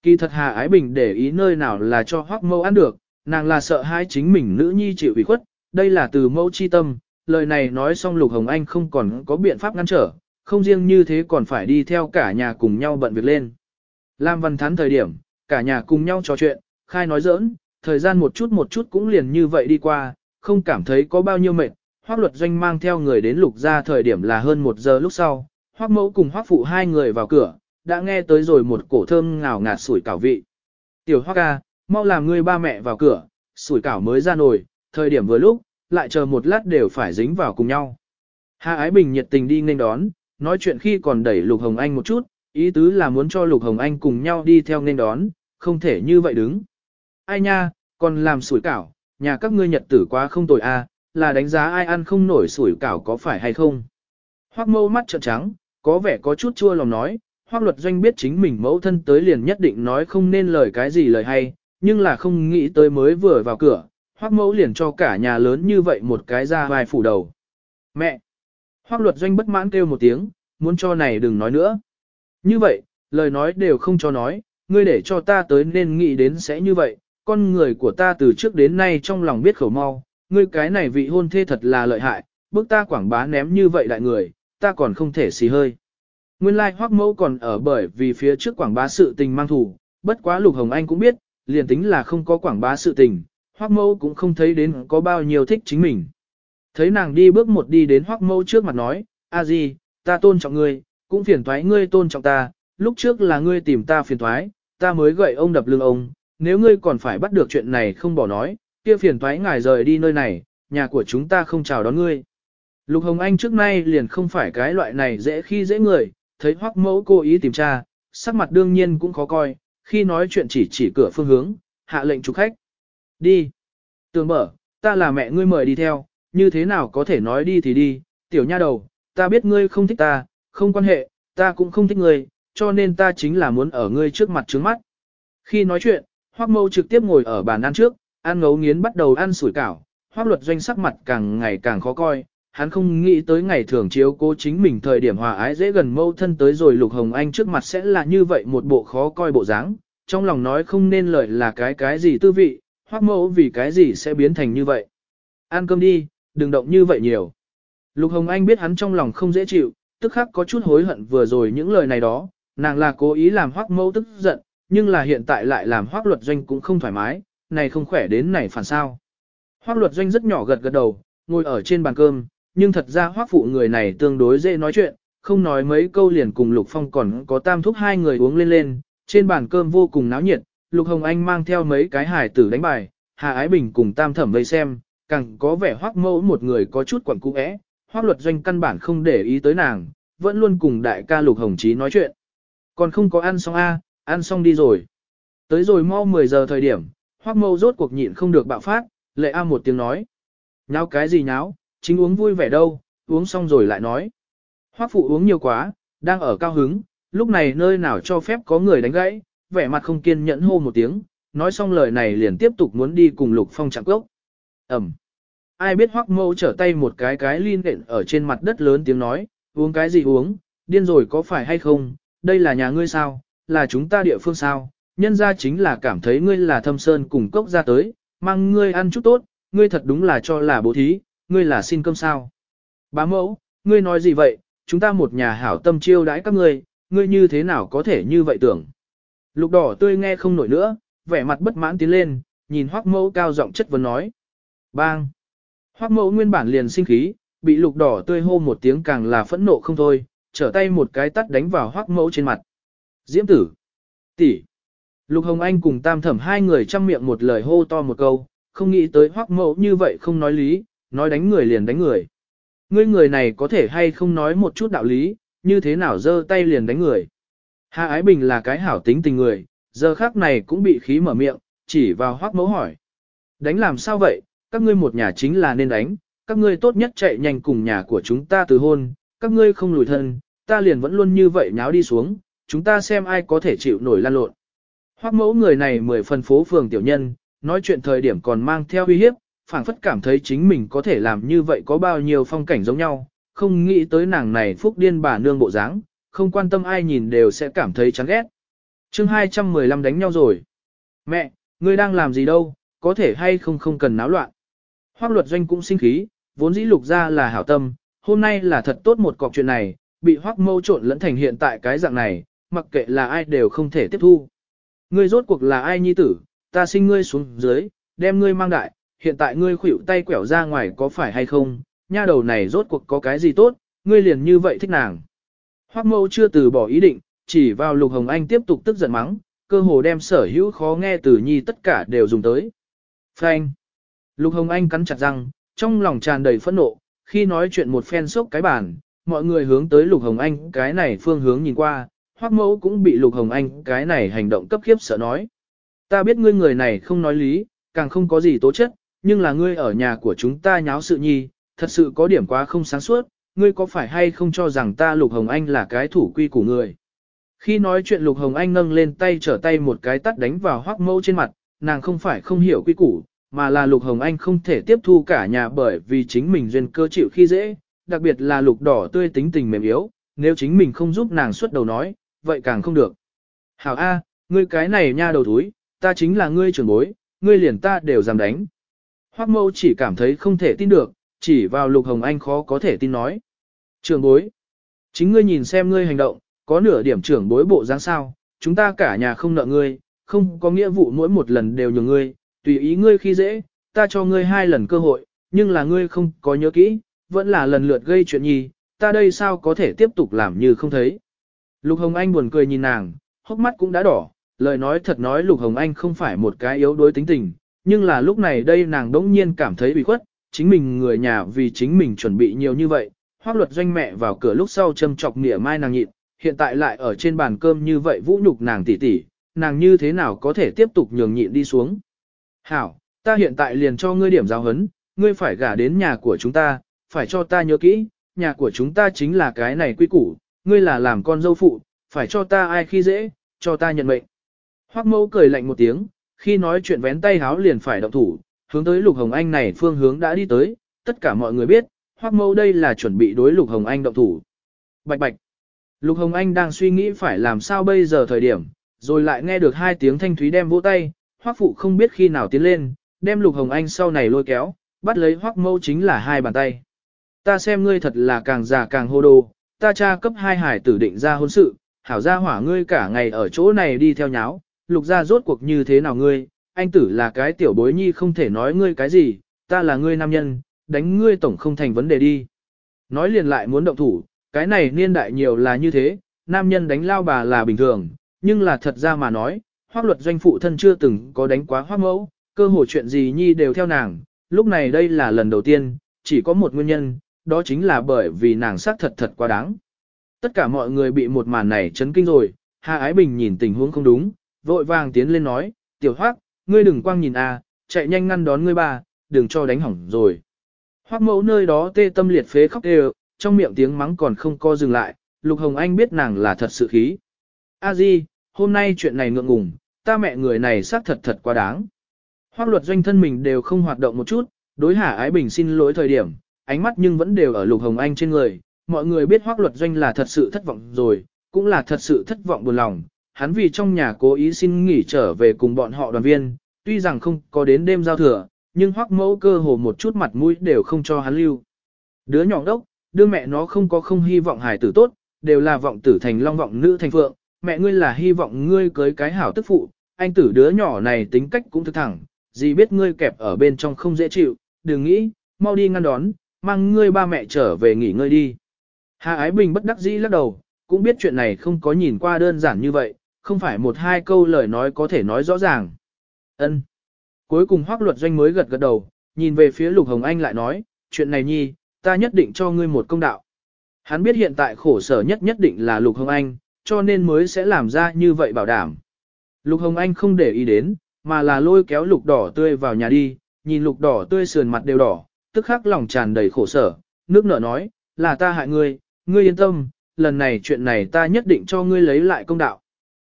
Kỳ thật Hà Ái Bình để ý nơi nào là cho hoác mâu ăn được, nàng là sợ hai chính mình nữ nhi chịu ủy khuất, đây là từ mâu chi tâm, lời này nói xong Lục Hồng Anh không còn có biện pháp ngăn trở, không riêng như thế còn phải đi theo cả nhà cùng nhau bận việc lên. Lam Văn Thắn thời điểm, cả nhà cùng nhau trò chuyện, khai nói giỡn, thời gian một chút một chút cũng liền như vậy đi qua, không cảm thấy có bao nhiêu mệt. Hoác luật doanh mang theo người đến lục ra thời điểm là hơn một giờ lúc sau, hoác mẫu cùng hoác phụ hai người vào cửa, đã nghe tới rồi một cổ thơm ngào ngạt sủi cảo vị. Tiểu hoác ca, mau làm ngươi ba mẹ vào cửa, sủi cảo mới ra nồi, thời điểm vừa lúc, lại chờ một lát đều phải dính vào cùng nhau. Hà Ái Bình nhiệt tình đi nên đón, nói chuyện khi còn đẩy Lục Hồng Anh một chút, ý tứ là muốn cho Lục Hồng Anh cùng nhau đi theo nên đón, không thể như vậy đứng. Ai nha, còn làm sủi cảo, nhà các ngươi nhật tử quá không tồi a, à, là đánh giá ai ăn không nổi sủi cảo có phải hay không. Hoắc mâu mắt trợn trắng, có vẻ có chút chua lòng nói, Hoắc luật doanh biết chính mình mẫu thân tới liền nhất định nói không nên lời cái gì lời hay, nhưng là không nghĩ tới mới vừa vào cửa, hoác mẫu liền cho cả nhà lớn như vậy một cái ra vai phủ đầu. Mẹ! Hoác luật doanh bất mãn kêu một tiếng, muốn cho này đừng nói nữa. Như vậy, lời nói đều không cho nói, ngươi để cho ta tới nên nghĩ đến sẽ như vậy, con người của ta từ trước đến nay trong lòng biết khẩu mau, ngươi cái này vị hôn thê thật là lợi hại, bước ta quảng bá ném như vậy đại người, ta còn không thể xì hơi. Nguyên lai like hoác mẫu còn ở bởi vì phía trước quảng bá sự tình mang thủ, bất quá Lục Hồng Anh cũng biết, liền tính là không có quảng bá sự tình, hoác mẫu cũng không thấy đến có bao nhiêu thích chính mình. Thấy nàng đi bước một đi đến hoác mẫu trước mặt nói, a gì, ta tôn trọng ngươi, cũng phiền thoái ngươi tôn trọng ta, lúc trước là ngươi tìm ta phiền thoái, ta mới gậy ông đập lưng ông, nếu ngươi còn phải bắt được chuyện này không bỏ nói, kia phiền thoái ngài rời đi nơi này, nhà của chúng ta không chào đón ngươi. Lục Hồng Anh trước nay liền không phải cái loại này dễ khi dễ người, thấy hoắc mẫu cố ý tìm tra, sắc mặt đương nhiên cũng khó coi, khi nói chuyện chỉ chỉ cửa phương hướng, hạ lệnh chủ khách. Đi. Tường mở, ta là mẹ ngươi mời đi theo, như thế nào có thể nói đi thì đi, tiểu nha đầu, ta biết ngươi không thích ta, không quan hệ, ta cũng không thích ngươi, cho nên ta chính là muốn ở ngươi trước mặt trướng mắt. Khi nói chuyện, Hoắc Mâu trực tiếp ngồi ở bàn ăn trước, ăn ngấu nghiến bắt đầu ăn sủi cảo, Hoắc Luật Doanh sắc mặt càng ngày càng khó coi, hắn không nghĩ tới ngày thường chiếu cố chính mình thời điểm hòa ái dễ gần mâu thân tới rồi Lục Hồng Anh trước mặt sẽ là như vậy một bộ khó coi bộ dáng, trong lòng nói không nên lời là cái cái gì tư vị, hoác mẫu vì cái gì sẽ biến thành như vậy. Ăn cơm đi, đừng động như vậy nhiều. Lục Hồng Anh biết hắn trong lòng không dễ chịu, tức khắc có chút hối hận vừa rồi những lời này đó, nàng là cố ý làm hoác mẫu tức giận, nhưng là hiện tại lại làm hoác luật doanh cũng không thoải mái, này không khỏe đến này phản sao. Hoác luật doanh rất nhỏ gật gật đầu, ngồi ở trên bàn cơm, nhưng thật ra hoác phụ người này tương đối dễ nói chuyện, không nói mấy câu liền cùng Lục Phong còn có tam thúc hai người uống lên lên, trên bàn cơm vô cùng náo nhiệt, Lục Hồng Anh mang theo mấy cái hài tử đánh bài, Hà Ái Bình cùng tam thẩm vây xem, càng có vẻ hoác mẫu một người có chút quẩn cũ ẽ, hoác luật doanh căn bản không để ý tới nàng, vẫn luôn cùng đại ca Lục Hồng Chí nói chuyện. Còn không có ăn xong a, ăn xong đi rồi. Tới rồi mau 10 giờ thời điểm, hoác mẫu rốt cuộc nhịn không được bạo phát, lệ a một tiếng nói. Nháo cái gì nháo, chính uống vui vẻ đâu, uống xong rồi lại nói. Hoác phụ uống nhiều quá, đang ở cao hứng, lúc này nơi nào cho phép có người đánh gãy, vẻ mặt không kiên nhẫn hô một tiếng, nói xong lời này liền tiếp tục muốn đi cùng Lục Phong chạm cốc. Ẩm. Ai biết hoắc mâu trở tay một cái cái liên đện ở trên mặt đất lớn tiếng nói, uống cái gì uống, điên rồi có phải hay không, đây là nhà ngươi sao, là chúng ta địa phương sao, nhân ra chính là cảm thấy ngươi là thâm sơn cùng cốc ra tới, mang ngươi ăn chút tốt, ngươi thật đúng là cho là bố thí, ngươi là xin cơm sao. Bá mẫu, ngươi nói gì vậy, chúng ta một nhà hảo tâm chiêu đãi các ngươi, ngươi như thế nào có thể như vậy tưởng. Lục đỏ tươi nghe không nổi nữa, vẻ mặt bất mãn tiến lên, nhìn hoác mẫu cao giọng chất vấn nói. Bang! Hoác mẫu nguyên bản liền sinh khí, bị lục đỏ tươi hô một tiếng càng là phẫn nộ không thôi, trở tay một cái tắt đánh vào hoác mẫu trên mặt. Diễm tử! tỷ. Lục Hồng Anh cùng tam thẩm hai người chăm miệng một lời hô to một câu, không nghĩ tới hoác mẫu như vậy không nói lý, nói đánh người liền đánh người. Ngươi người này có thể hay không nói một chút đạo lý, như thế nào giơ tay liền đánh người. Hạ Ái Bình là cái hảo tính tình người, giờ khác này cũng bị khí mở miệng, chỉ vào hoác mẫu hỏi. Đánh làm sao vậy, các ngươi một nhà chính là nên đánh, các ngươi tốt nhất chạy nhanh cùng nhà của chúng ta từ hôn, các ngươi không lùi thân, ta liền vẫn luôn như vậy nháo đi xuống, chúng ta xem ai có thể chịu nổi lan lộn. Hoác mẫu người này mười phần phố phường tiểu nhân, nói chuyện thời điểm còn mang theo uy hiếp, phảng phất cảm thấy chính mình có thể làm như vậy có bao nhiêu phong cảnh giống nhau, không nghĩ tới nàng này phúc điên bà nương bộ dáng, không quan tâm ai nhìn đều sẽ cảm thấy chán ghét. chương 215 đánh nhau rồi. Mẹ, ngươi đang làm gì đâu, có thể hay không không cần náo loạn. Hoác luật doanh cũng sinh khí, vốn dĩ lục ra là hảo tâm, hôm nay là thật tốt một cọc chuyện này, bị hoác mâu trộn lẫn thành hiện tại cái dạng này, mặc kệ là ai đều không thể tiếp thu. Ngươi rốt cuộc là ai nhi tử, ta sinh ngươi xuống dưới, đem ngươi mang đại, hiện tại ngươi khuỷu tay quẻo ra ngoài có phải hay không, nha đầu này rốt cuộc có cái gì tốt, ngươi liền như vậy thích nàng. Hoắc mâu chưa từ bỏ ý định, chỉ vào Lục Hồng Anh tiếp tục tức giận mắng, cơ hồ đem sở hữu khó nghe từ nhi tất cả đều dùng tới. Phanh. Lục Hồng Anh cắn chặt răng, trong lòng tràn đầy phẫn nộ, khi nói chuyện một phen sốc cái bàn, mọi người hướng tới Lục Hồng Anh cái này phương hướng nhìn qua, Hoắc mẫu cũng bị Lục Hồng Anh cái này hành động cấp khiếp sợ nói. Ta biết ngươi người này không nói lý, càng không có gì tố chất, nhưng là ngươi ở nhà của chúng ta nháo sự nhi, thật sự có điểm quá không sáng suốt, ngươi có phải hay không cho rằng ta Lục Hồng Anh là cái thủ quy của người. Khi nói chuyện Lục Hồng Anh nâng lên tay trở tay một cái tắt đánh vào hoác mẫu trên mặt, nàng không phải không hiểu quy củ, mà là Lục Hồng Anh không thể tiếp thu cả nhà bởi vì chính mình duyên cơ chịu khi dễ, đặc biệt là Lục đỏ tươi tính tình mềm yếu, nếu chính mình không giúp nàng xuất đầu nói, vậy càng không được. Hảo A, ngươi cái này nha đầu thúi, ta chính là ngươi trưởng bối, ngươi liền ta đều dám đánh. Hoắc mẫu chỉ cảm thấy không thể tin được, chỉ vào Lục Hồng Anh khó có thể tin nói. Trưởng bối, chính ngươi nhìn xem ngươi hành động, có nửa điểm trưởng bối bộ dáng sao, chúng ta cả nhà không nợ ngươi, không có nghĩa vụ mỗi một lần đều nhường ngươi, tùy ý ngươi khi dễ, ta cho ngươi hai lần cơ hội, nhưng là ngươi không có nhớ kỹ, vẫn là lần lượt gây chuyện nhì, ta đây sao có thể tiếp tục làm như không thấy. Lục Hồng Anh buồn cười nhìn nàng, hốc mắt cũng đã đỏ, lời nói thật nói Lục Hồng Anh không phải một cái yếu đuối tính tình, nhưng là lúc này đây nàng đỗng nhiên cảm thấy bị khuất, chính mình người nhà vì chính mình chuẩn bị nhiều như vậy, hoác luật doanh mẹ vào cửa lúc sau châm chọc nỉa mai nàng nhịn, hiện tại lại ở trên bàn cơm như vậy vũ nhục nàng tỉ tỉ, nàng như thế nào có thể tiếp tục nhường nhịn đi xuống. Hảo, ta hiện tại liền cho ngươi điểm giáo hấn, ngươi phải gả đến nhà của chúng ta, phải cho ta nhớ kỹ, nhà của chúng ta chính là cái này quy củ, ngươi là làm con dâu phụ, phải cho ta ai khi dễ, cho ta nhận mệnh. Hoắc mẫu cười lạnh một tiếng, khi nói chuyện vén tay háo liền phải động thủ, hướng tới Lục Hồng Anh này phương hướng đã đi tới, tất cả mọi người biết, Hoắc Mâu đây là chuẩn bị đối Lục Hồng Anh động thủ. Bạch bạch. Lục Hồng Anh đang suy nghĩ phải làm sao bây giờ thời điểm, rồi lại nghe được hai tiếng thanh thúy đem vỗ tay, Hoắc phụ không biết khi nào tiến lên, đem Lục Hồng Anh sau này lôi kéo, bắt lấy Hoắc Mâu chính là hai bàn tay. Ta xem ngươi thật là càng già càng hô đồ, ta cha cấp hai hải tử định ra hôn sự, hảo gia hỏa ngươi cả ngày ở chỗ này đi theo nháo, lục gia rốt cuộc như thế nào ngươi, anh tử là cái tiểu bối nhi không thể nói ngươi cái gì, ta là ngươi nam nhân, đánh ngươi tổng không thành vấn đề đi. Nói liền lại muốn động thủ, cái này niên đại nhiều là như thế, nam nhân đánh lao bà là bình thường, nhưng là thật ra mà nói, hoác luật doanh phụ thân chưa từng có đánh quá hoác mẫu, cơ hội chuyện gì nhi đều theo nàng, lúc này đây là lần đầu tiên, chỉ có một nguyên nhân, đó chính là bởi vì nàng xác thật thật quá đáng. Tất cả mọi người bị một màn này chấn kinh rồi, Hà Ái Bình nhìn tình huống không đúng, vội vàng tiến lên nói, tiểu hoác, ngươi đừng quang nhìn a, chạy nhanh ngăn đón ngươi ba, đừng cho đánh hỏng rồi. Hoác mẫu nơi đó tê tâm liệt phế khóc đều, trong miệng tiếng mắng còn không co dừng lại, Lục Hồng Anh biết nàng là thật sự khí. A Di, hôm nay chuyện này ngượng ngùng, ta mẹ người này xác thật thật quá đáng. Hoác luật doanh thân mình đều không hoạt động một chút, đối Hà Ái Bình xin lỗi thời điểm, ánh mắt nhưng vẫn đều ở Lục Hồng Anh trên người. Mọi người biết hoác luật doanh là thật sự thất vọng rồi, cũng là thật sự thất vọng buồn lòng. Hắn vì trong nhà cố ý xin nghỉ trở về cùng bọn họ đoàn viên, tuy rằng không có đến đêm giao thừa, nhưng hoắc mẫu cơ hồ một chút mặt mũi đều không cho hắn lưu. Đứa nhỏ đốc, đứa mẹ nó không có không hy vọng hài tử tốt, đều là vọng tử thành long vọng nữ thành phượng, mẹ ngươi là hy vọng ngươi cưới cái hảo tức phụ, anh tử đứa nhỏ này tính cách cũng thực thẳng, gì biết ngươi kẹp ở bên trong không dễ chịu, đừng nghĩ, mau đi ngăn đón, mang ngươi ba mẹ trở về nghỉ ngơi đi. Hà Ái Bình bất đắc dĩ lắc đầu, cũng biết chuyện này không có nhìn qua đơn giản như vậy, không phải một hai câu lời nói có thể nói rõ ràng. Ân. Cuối cùng Hoắc Luật Doanh mới gật gật đầu, nhìn về phía Lục Hồng Anh lại nói, chuyện này nhi, ta nhất định cho ngươi một công đạo. Hắn biết hiện tại khổ sở nhất nhất định là Lục Hồng Anh, cho nên mới sẽ làm ra như vậy bảo đảm. Lục Hồng Anh không để ý đến, mà là lôi kéo lục đỏ tươi vào nhà đi, nhìn lục đỏ tươi sườn mặt đều đỏ, tức khắc lòng tràn đầy khổ sở, nước nở nói, là ta hại ngươi, ngươi yên tâm, lần này chuyện này ta nhất định cho ngươi lấy lại công đạo.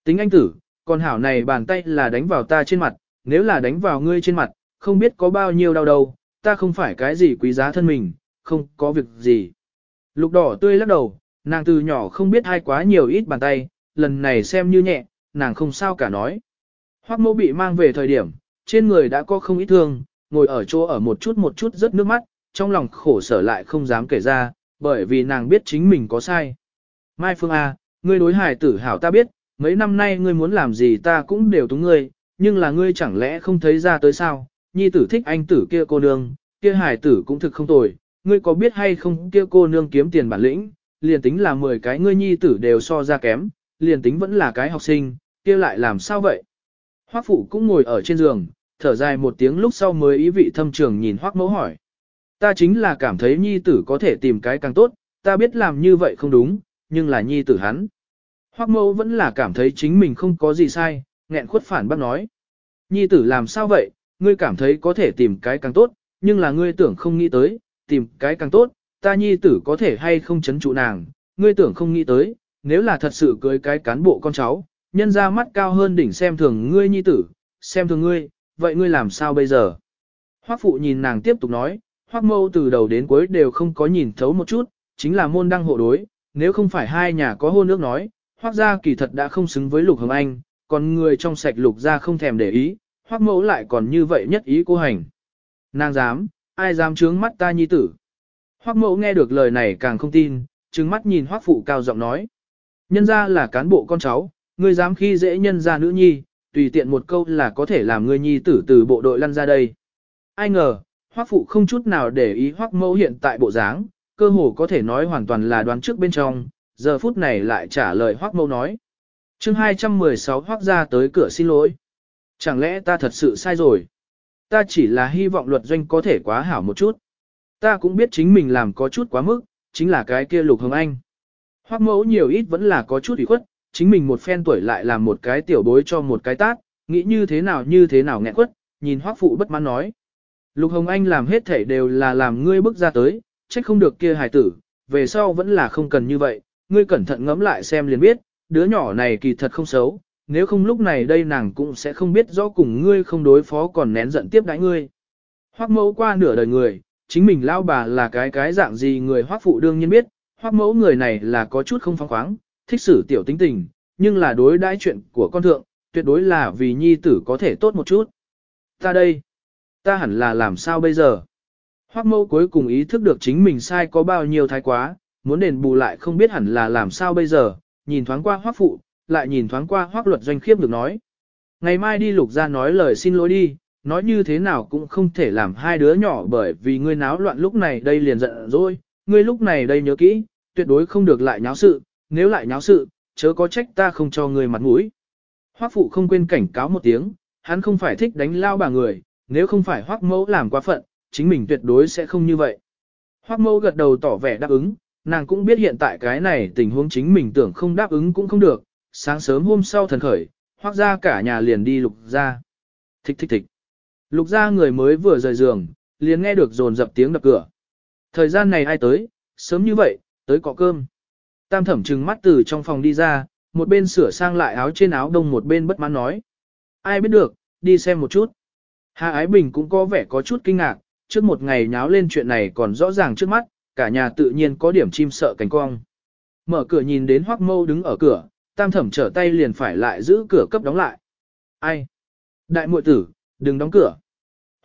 Tính anh tử, con hảo này bàn tay là đánh vào ta trên mặt, nếu là đánh vào ngươi trên mặt, không biết có bao nhiêu đau đầu, ta không phải cái gì quý giá thân mình, không có việc gì. Lục đỏ tươi lắc đầu, nàng từ nhỏ không biết hai quá nhiều ít bàn tay, lần này xem như nhẹ, nàng không sao cả nói. Hoắc mẫu bị mang về thời điểm, trên người đã có không ít thương, ngồi ở chỗ ở một chút một chút rất nước mắt, trong lòng khổ sở lại không dám kể ra, bởi vì nàng biết chính mình có sai. Mai Phương A, ngươi đối Hải tử hảo ta biết, mấy năm nay ngươi muốn làm gì ta cũng đều túng ngươi, nhưng là ngươi chẳng lẽ không thấy ra tới sao, nhi tử thích anh tử kia cô nương, kia hải tử cũng thực không tồi, ngươi có biết hay không kia cô nương kiếm tiền bản lĩnh, liền tính là 10 cái ngươi nhi tử đều so ra kém, liền tính vẫn là cái học sinh, kia lại làm sao vậy? Hoắc phụ cũng ngồi ở trên giường, thở dài một tiếng lúc sau mới ý vị thâm trường nhìn Hoắc mẫu hỏi. Ta chính là cảm thấy nhi tử có thể tìm cái càng tốt, ta biết làm như vậy không đúng, nhưng là nhi tử hắn. Hoắc mẫu vẫn là cảm thấy chính mình không có gì sai, nghẹn khuất phản bác nói. Nhi tử làm sao vậy, ngươi cảm thấy có thể tìm cái càng tốt, nhưng là ngươi tưởng không nghĩ tới, tìm cái càng tốt, ta nhi tử có thể hay không chấn trụ nàng, ngươi tưởng không nghĩ tới, nếu là thật sự cưới cái cán bộ con cháu, nhân ra mắt cao hơn đỉnh xem thường ngươi nhi tử, xem thường ngươi, vậy ngươi làm sao bây giờ? Hoắc phụ nhìn nàng tiếp tục nói, Hoắc mâu từ đầu đến cuối đều không có nhìn thấu một chút, chính là môn đăng hộ đối, nếu không phải hai nhà có hôn nước nói, Hoắc gia kỳ thật đã không xứng với Lục Hồng Anh, còn người trong sạch Lục gia không thèm để ý, Hoắc mẫu lại còn như vậy nhất ý cô hành. Nàng dám, ai dám trướng mắt ta nhi tử? Hoắc mẫu nghe được lời này càng không tin, trừng mắt nhìn Hoắc phụ cao giọng nói. Nhân ra là cán bộ con cháu, ngươi dám khi dễ nhân ra nữ nhi, tùy tiện một câu là có thể làm ngươi nhi tử từ bộ đội lăn ra đây. Ai ngờ, Hoắc phụ không chút nào để ý Hoắc mẫu hiện tại bộ dáng, cơ hồ có thể nói hoàn toàn là đoán trước bên trong, giờ phút này lại trả lời Hoắc mẫu nói chương 216 hoác ra tới cửa xin lỗi. Chẳng lẽ ta thật sự sai rồi? Ta chỉ là hy vọng luật doanh có thể quá hảo một chút. Ta cũng biết chính mình làm có chút quá mức, chính là cái kia lục hồng anh. Hoác mẫu nhiều ít vẫn là có chút ủy khuất, chính mình một phen tuổi lại làm một cái tiểu bối cho một cái tát, nghĩ như thế nào như thế nào nghẹn quất, nhìn Hoắc phụ bất mãn nói. Lục Hồng Anh làm hết thể đều là làm ngươi bước ra tới, trách không được kia hài tử, về sau vẫn là không cần như vậy, ngươi cẩn thận ngẫm lại xem liền biết, đứa nhỏ này kỳ thật không xấu, nếu không lúc này đây nàng cũng sẽ không biết rõ cùng ngươi không đối phó còn nén giận tiếp đãi ngươi. Hoắc mẫu qua nửa đời người, chính mình lao bà là cái cái dạng gì người hoắc phụ đương nhiên biết, hoắc mẫu người này là có chút không phóng khoáng, thích xử tiểu tính tình, nhưng là đối đãi chuyện của con thượng, tuyệt đối là vì nhi tử có thể tốt một chút. Ta đây, ta hẳn là làm sao bây giờ? Hoắc mẫu cuối cùng ý thức được chính mình sai có bao nhiêu thái quá, muốn đền bù lại không biết hẳn là làm sao bây giờ, nhìn thoáng qua hoắc phụ, lại nhìn thoáng qua hoắc luật doanh khiếp được nói. Ngày mai đi lục ra nói lời xin lỗi đi, nói như thế nào cũng không thể làm hai đứa nhỏ bởi vì ngươi náo loạn lúc này đây liền giận rồi, ngươi lúc này đây nhớ kỹ, tuyệt đối không được lại nháo sự, nếu lại nháo sự, chớ có trách ta không cho người mặt mũi. Hoắc phụ không quên cảnh cáo một tiếng, hắn không phải thích đánh lao bà người, nếu không phải Hoắc mẫu làm quá phận, chính mình tuyệt đối sẽ không như vậy. Hoắc mẫu gật đầu tỏ vẻ đáp ứng, nàng cũng biết hiện tại cái này tình huống chính mình tưởng không đáp ứng cũng không được, sáng sớm hôm sau thần khởi, hoác ra cả nhà liền đi lục ra. Thích thích thích. Lục ra người mới vừa rời giường, liền nghe được dồn dập tiếng đập cửa. Thời gian này ai tới, sớm như vậy, tới cọ cơm. Tam thẩm trừng mắt từ trong phòng đi ra, một bên sửa sang lại áo trên áo đông một bên bất mãn nói. Ai biết được, đi xem một chút. Hà Ái Bình cũng có vẻ có chút kinh ngạc, trước một ngày nháo lên chuyện này còn rõ ràng trước mắt, cả nhà tự nhiên có điểm chim sợ cánh cong. Mở cửa nhìn đến Hoắc Mâu đứng ở cửa, tam thẩm trở tay liền phải lại giữ cửa cấp đóng lại. Ai? Đại muội tử, đừng đóng cửa.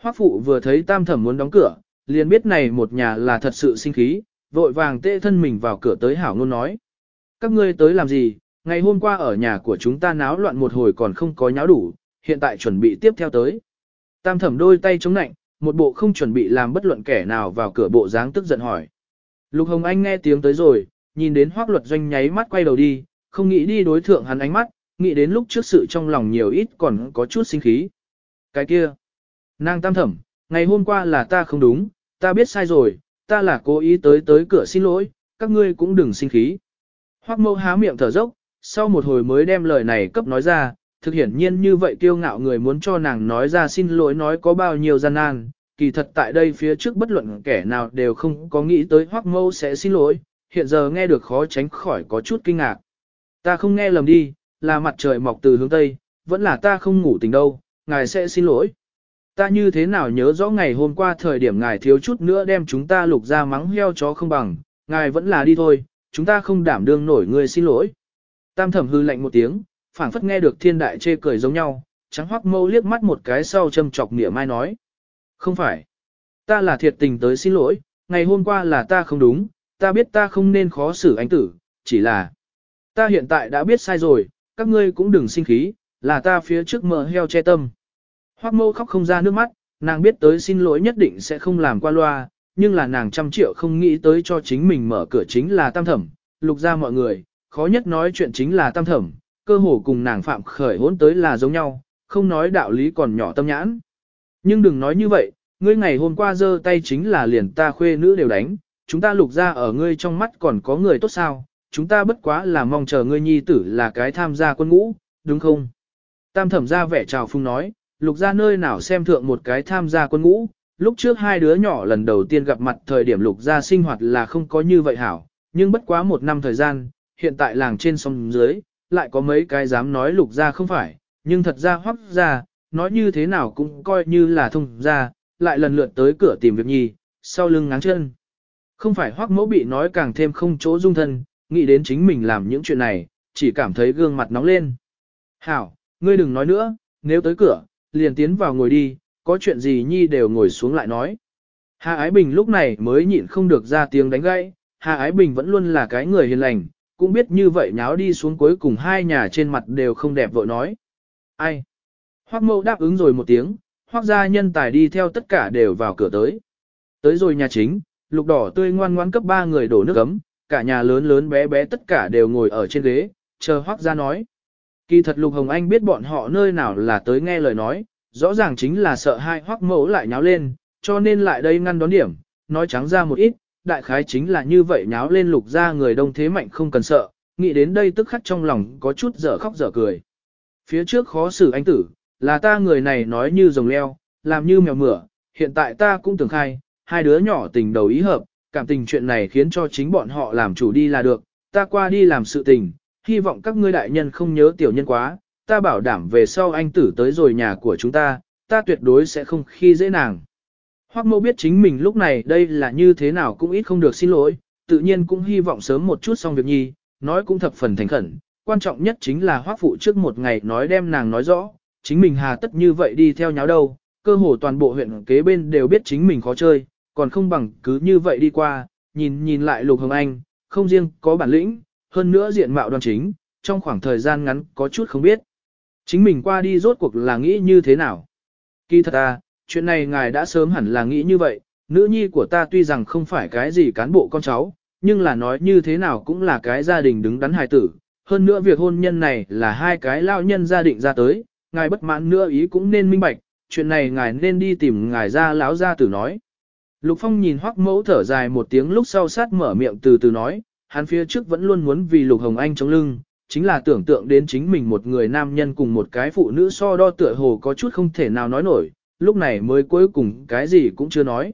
Hoắc phụ vừa thấy tam thẩm muốn đóng cửa, liền biết này một nhà là thật sự sinh khí, vội vàng tê thân mình vào cửa tới hảo ngôn nói. Các ngươi tới làm gì, ngày hôm qua ở nhà của chúng ta náo loạn một hồi còn không có nháo đủ, hiện tại chuẩn bị tiếp theo tới. Tam thẩm đôi tay chống nạnh, một bộ không chuẩn bị làm bất luận kẻ nào vào cửa bộ dáng tức giận hỏi. Lục Hồng Anh nghe tiếng tới rồi, nhìn đến hoác luật doanh nháy mắt quay đầu đi, không nghĩ đi đối thượng hắn ánh mắt, nghĩ đến lúc trước sự trong lòng nhiều ít còn có chút sinh khí. Cái kia, nàng tam thẩm, ngày hôm qua là ta không đúng, ta biết sai rồi, ta là cố ý tới tới cửa xin lỗi, các ngươi cũng đừng sinh khí. Hoác mâu há miệng thở dốc, sau một hồi mới đem lời này cấp nói ra, thực hiển nhiên như vậy kiêu ngạo người muốn cho nàng nói ra xin lỗi nói có bao nhiêu gian nan, kỳ thật tại đây phía trước bất luận kẻ nào đều không có nghĩ tới hoắc mâu sẽ xin lỗi, hiện giờ nghe được khó tránh khỏi có chút kinh ngạc. Ta không nghe lầm đi, là mặt trời mọc từ hướng Tây, vẫn là ta không ngủ tỉnh đâu, ngài sẽ xin lỗi. Ta như thế nào nhớ rõ ngày hôm qua thời điểm ngài thiếu chút nữa đem chúng ta lục ra mắng heo chó không bằng, ngài vẫn là đi thôi, chúng ta không đảm đương nổi người xin lỗi. Tam thẩm hư lạnh một tiếng, phảng phất nghe được thiên đại chê cười giống nhau, trắng hoắc mâu liếc mắt một cái sau châm chọc nghĩa mai nói. Không phải. Ta là thiệt tình tới xin lỗi, ngày hôm qua là ta không đúng, ta biết ta không nên khó xử anh tử, chỉ là. Ta hiện tại đã biết sai rồi, các ngươi cũng đừng sinh khí, là ta phía trước mở heo che tâm. Hoác mâu khóc không ra nước mắt, nàng biết tới xin lỗi nhất định sẽ không làm qua loa, nhưng là nàng trăm triệu không nghĩ tới cho chính mình mở cửa chính là tam thẩm, lục ra mọi người, khó nhất nói chuyện chính là tam thẩm, cơ hồ cùng nàng phạm khởi hỗn tới là giống nhau, không nói đạo lý còn nhỏ tâm nhãn. Nhưng đừng nói như vậy, ngươi ngày hôm qua giơ tay chính là liền ta khuê nữ đều đánh, chúng ta lục ra ở ngươi trong mắt còn có người tốt sao, chúng ta bất quá là mong chờ ngươi nhi tử là cái tham gia quân ngũ, đúng không? Tam thẩm ra vẻ trào phung nói, lục ra nơi nào xem thượng một cái tham gia quân ngũ, lúc trước hai đứa nhỏ lần đầu tiên gặp mặt thời điểm lục ra sinh hoạt là không có như vậy hảo, nhưng bất quá một năm thời gian, hiện tại làng trên sông dưới, lại có mấy cái dám nói lục ra không phải, nhưng thật ra hoắc ra, nói như thế nào cũng coi như là thông ra, lại lần lượt tới cửa tìm việc nhi, sau lưng ngáng chân. Không phải hoắc mẫu bị nói càng thêm không chỗ dung thân, nghĩ đến chính mình làm những chuyện này, chỉ cảm thấy gương mặt nóng lên. Hảo, ngươi đừng nói nữa, nếu tới cửa, liền tiến vào ngồi đi, có chuyện gì nhi đều ngồi xuống lại nói. Hà Ái Bình lúc này mới nhịn không được ra tiếng đánh gãy, Hà Ái Bình vẫn luôn là cái người hiền lành, cũng biết như vậy nháo đi xuống cuối cùng hai nhà trên mặt đều không đẹp vội nói. Ai? Hoác mâu đáp ứng rồi một tiếng, hoác gia nhân tài đi theo tất cả đều vào cửa tới. Tới rồi nhà chính, lục đỏ tươi ngoan ngoan cấp ba người đổ nước ấm, cả nhà lớn lớn bé bé tất cả đều ngồi ở trên ghế, chờ hoác gia nói. Kỳ thật lục hồng anh biết bọn họ nơi nào là tới nghe lời nói, rõ ràng chính là sợ hai hoác mẫu lại nháo lên, cho nên lại đây ngăn đón điểm, nói trắng ra một ít, đại khái chính là như vậy nháo lên lục ra người đông thế mạnh không cần sợ, nghĩ đến đây tức khắc trong lòng có chút dở khóc dở cười. Phía trước khó xử anh tử, là ta người này nói như rồng leo, làm như mèo mửa, hiện tại ta cũng tưởng khai, hai đứa nhỏ tình đầu ý hợp, cảm tình chuyện này khiến cho chính bọn họ làm chủ đi là được, ta qua đi làm sự tình, hy vọng các ngươi đại nhân không nhớ tiểu nhân quá, ta bảo đảm về sau anh tử tới rồi nhà của chúng ta, ta tuyệt đối sẽ không khi dễ nàng. Hoắc mâu biết chính mình lúc này đây là như thế nào cũng ít không được xin lỗi, tự nhiên cũng hy vọng sớm một chút xong việc nhi, nói cũng thập phần thành khẩn, quan trọng nhất chính là Hoắc phụ trước một ngày nói đem nàng nói rõ, chính mình hà tất như vậy đi theo nháo đâu, cơ hồ toàn bộ huyện kế bên đều biết chính mình khó chơi, còn không bằng cứ như vậy đi qua, nhìn nhìn lại Lục Hồng Anh, không riêng có bản lĩnh, hơn nữa diện mạo đoan chính, trong khoảng thời gian ngắn có chút không biết. Chính mình qua đi rốt cuộc là nghĩ như thế nào? Kỳ thật à, chuyện này ngài đã sớm hẳn là nghĩ như vậy, nữ nhi của ta tuy rằng không phải cái gì cán bộ con cháu, nhưng là nói như thế nào cũng là cái gia đình đứng đắn hài tử. Hơn nữa việc hôn nhân này là hai cái lao nhân gia định ra tới, ngài bất mãn nữa ý cũng nên minh bạch, chuyện này ngài nên đi tìm ngài ra lão gia tử nói. Lục Phong nhìn Hoắc Mẫu thở dài một tiếng lúc sau sát mở miệng từ từ nói, hắn phía trước vẫn luôn muốn vì Lục Hồng Anh chống lưng, chính là tưởng tượng đến chính mình một người nam nhân cùng một cái phụ nữ so đo tựa hồ có chút không thể nào nói nổi, lúc này mới cuối cùng cái gì cũng chưa nói.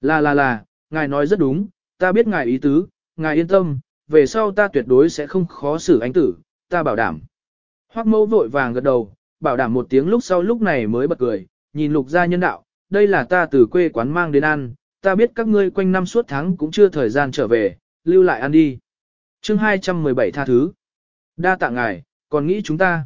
Là là là, ngài nói rất đúng, ta biết ngài ý tứ, ngài yên tâm, về sau ta tuyệt đối sẽ không khó xử anh tử, ta bảo đảm. Hoắc mẫu vội vàng gật đầu, bảo đảm một tiếng lúc sau lúc này mới bật cười, nhìn lục gia nhân đạo, đây là ta từ quê quán mang đến ăn, ta biết các ngươi quanh năm suốt tháng cũng chưa thời gian trở về, lưu lại ăn đi. chương 217 tha thứ. Đa tạ ngài, còn nghĩ chúng ta.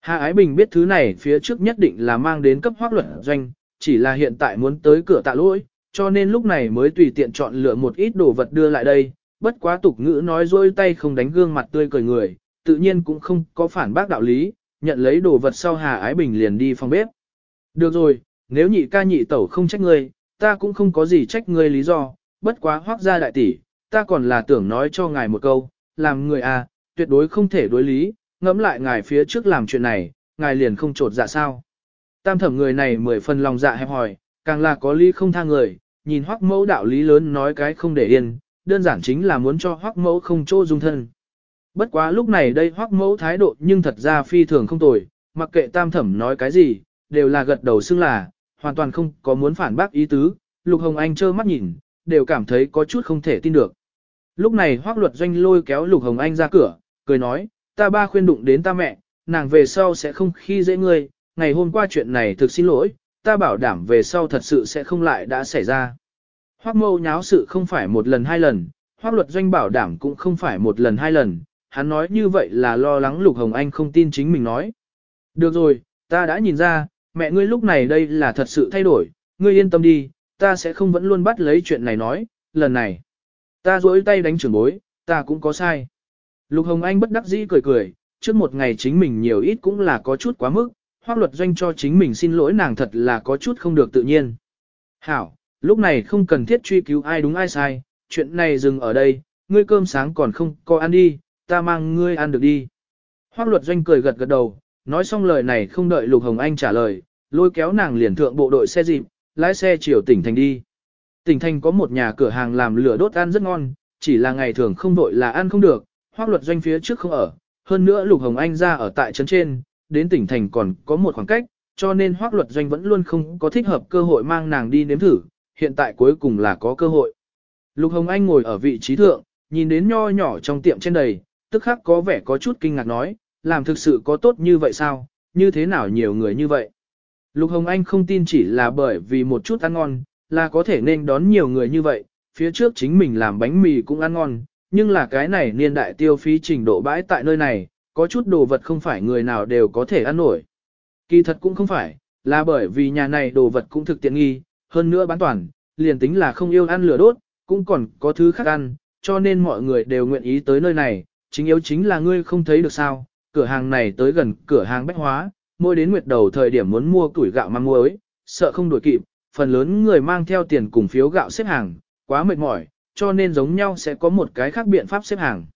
Hà Ái Bình biết thứ này phía trước nhất định là mang đến cấp hoác luận doanh, chỉ là hiện tại muốn tới cửa tạ lỗi, cho nên lúc này mới tùy tiện chọn lựa một ít đồ vật đưa lại đây, bất quá tục ngữ nói dôi tay không đánh gương mặt tươi cười người, tự nhiên cũng không có phản bác đạo lý, nhận lấy đồ vật sau Hà Ái Bình liền đi phòng bếp. Được rồi, nếu nhị ca nhị tẩu không trách ngươi, ta cũng không có gì trách ngươi lý do, bất quá hoác ra đại tỷ, ta còn là tưởng nói cho ngài một câu, làm người à, tuyệt đối không thể đối lý, ngẫm lại ngài phía trước làm chuyện này, ngài liền không trột dạ sao. Tam thẩm người này mười phần lòng dạ hẹp hòi, càng là có lý không tha người, nhìn hoắc mẫu đạo lý lớn nói cái không để yên, đơn giản chính là muốn cho hoắc mẫu không chỗ dung thân. Bất quá lúc này đây hoắc mẫu thái độ nhưng thật ra phi thường không tồi, mặc kệ tam thẩm nói cái gì, đều là gật đầu xưng là, hoàn toàn không có muốn phản bác ý tứ, Lục Hồng Anh trơ mắt nhìn, đều cảm thấy có chút không thể tin được. Lúc này hoác luật doanh lôi kéo Lục Hồng Anh ra cửa, cười nói, ta ba khuyên đụng đến ta mẹ, nàng về sau sẽ không khi dễ ngươi, ngày hôm qua chuyện này thực xin lỗi, ta bảo đảm về sau thật sự sẽ không lại đã xảy ra. Hoác mâu nháo sự không phải một lần hai lần, hoác luật doanh bảo đảm cũng không phải một lần hai lần, hắn nói như vậy là lo lắng Lục Hồng Anh không tin chính mình nói. Được rồi, ta đã nhìn ra, mẹ ngươi lúc này đây là thật sự thay đổi, ngươi yên tâm đi, ta sẽ không vẫn luôn bắt lấy chuyện này nói, lần này. Ta rỗi tay đánh trưởng bối, ta cũng có sai. Lục Hồng Anh bất đắc dĩ cười cười, trước một ngày chính mình nhiều ít cũng là có chút quá mức, hoác luật doanh cho chính mình xin lỗi nàng thật là có chút không được tự nhiên. Hảo, lúc này không cần thiết truy cứu ai đúng ai sai, chuyện này dừng ở đây, ngươi cơm sáng còn không có ăn đi, ta mang ngươi ăn được đi. Hoác luật doanh cười gật gật đầu, nói xong lời này không đợi Lục Hồng Anh trả lời, lôi kéo nàng liền thượng bộ đội xe dịp, lái xe chiều tỉnh thành đi. Tỉnh thành có một nhà cửa hàng làm lửa đốt ăn rất ngon, chỉ là ngày thường không đội là ăn không được, hoác luật doanh phía trước không ở, hơn nữa Lục Hồng Anh ra ở tại trấn trên, đến tỉnh thành còn có một khoảng cách, cho nên hoác luật doanh vẫn luôn không có thích hợp cơ hội mang nàng đi nếm thử, hiện tại cuối cùng là có cơ hội. Lục Hồng Anh ngồi ở vị trí thượng, nhìn đến nho nhỏ trong tiệm trên đầy, tức khắc có vẻ có chút kinh ngạc nói, làm thực sự có tốt như vậy sao, như thế nào nhiều người như vậy. Lục Hồng Anh không tin chỉ là bởi vì một chút ăn ngon, là có thể nên đón nhiều người như vậy, phía trước chính mình làm bánh mì cũng ăn ngon, nhưng là cái này niên đại tiêu phí trình độ bãi tại nơi này, có chút đồ vật không phải người nào đều có thể ăn nổi. Kỳ thật cũng không phải, là bởi vì nhà này đồ vật cũng thực tiện nghi, hơn nữa bán toàn, liền tính là không yêu ăn lửa đốt, cũng còn có thứ khác ăn, cho nên mọi người đều nguyện ý tới nơi này, chính yếu chính là ngươi không thấy được sao, cửa hàng này tới gần cửa hàng bách hóa, mỗi đến nguyệt đầu thời điểm muốn mua tuổi gạo mang muối, sợ không đổi kịp, phần lớn người mang theo tiền cùng phiếu gạo xếp hàng, quá mệt mỏi, cho nên giống nhau sẽ có một cái khác biện pháp xếp hàng.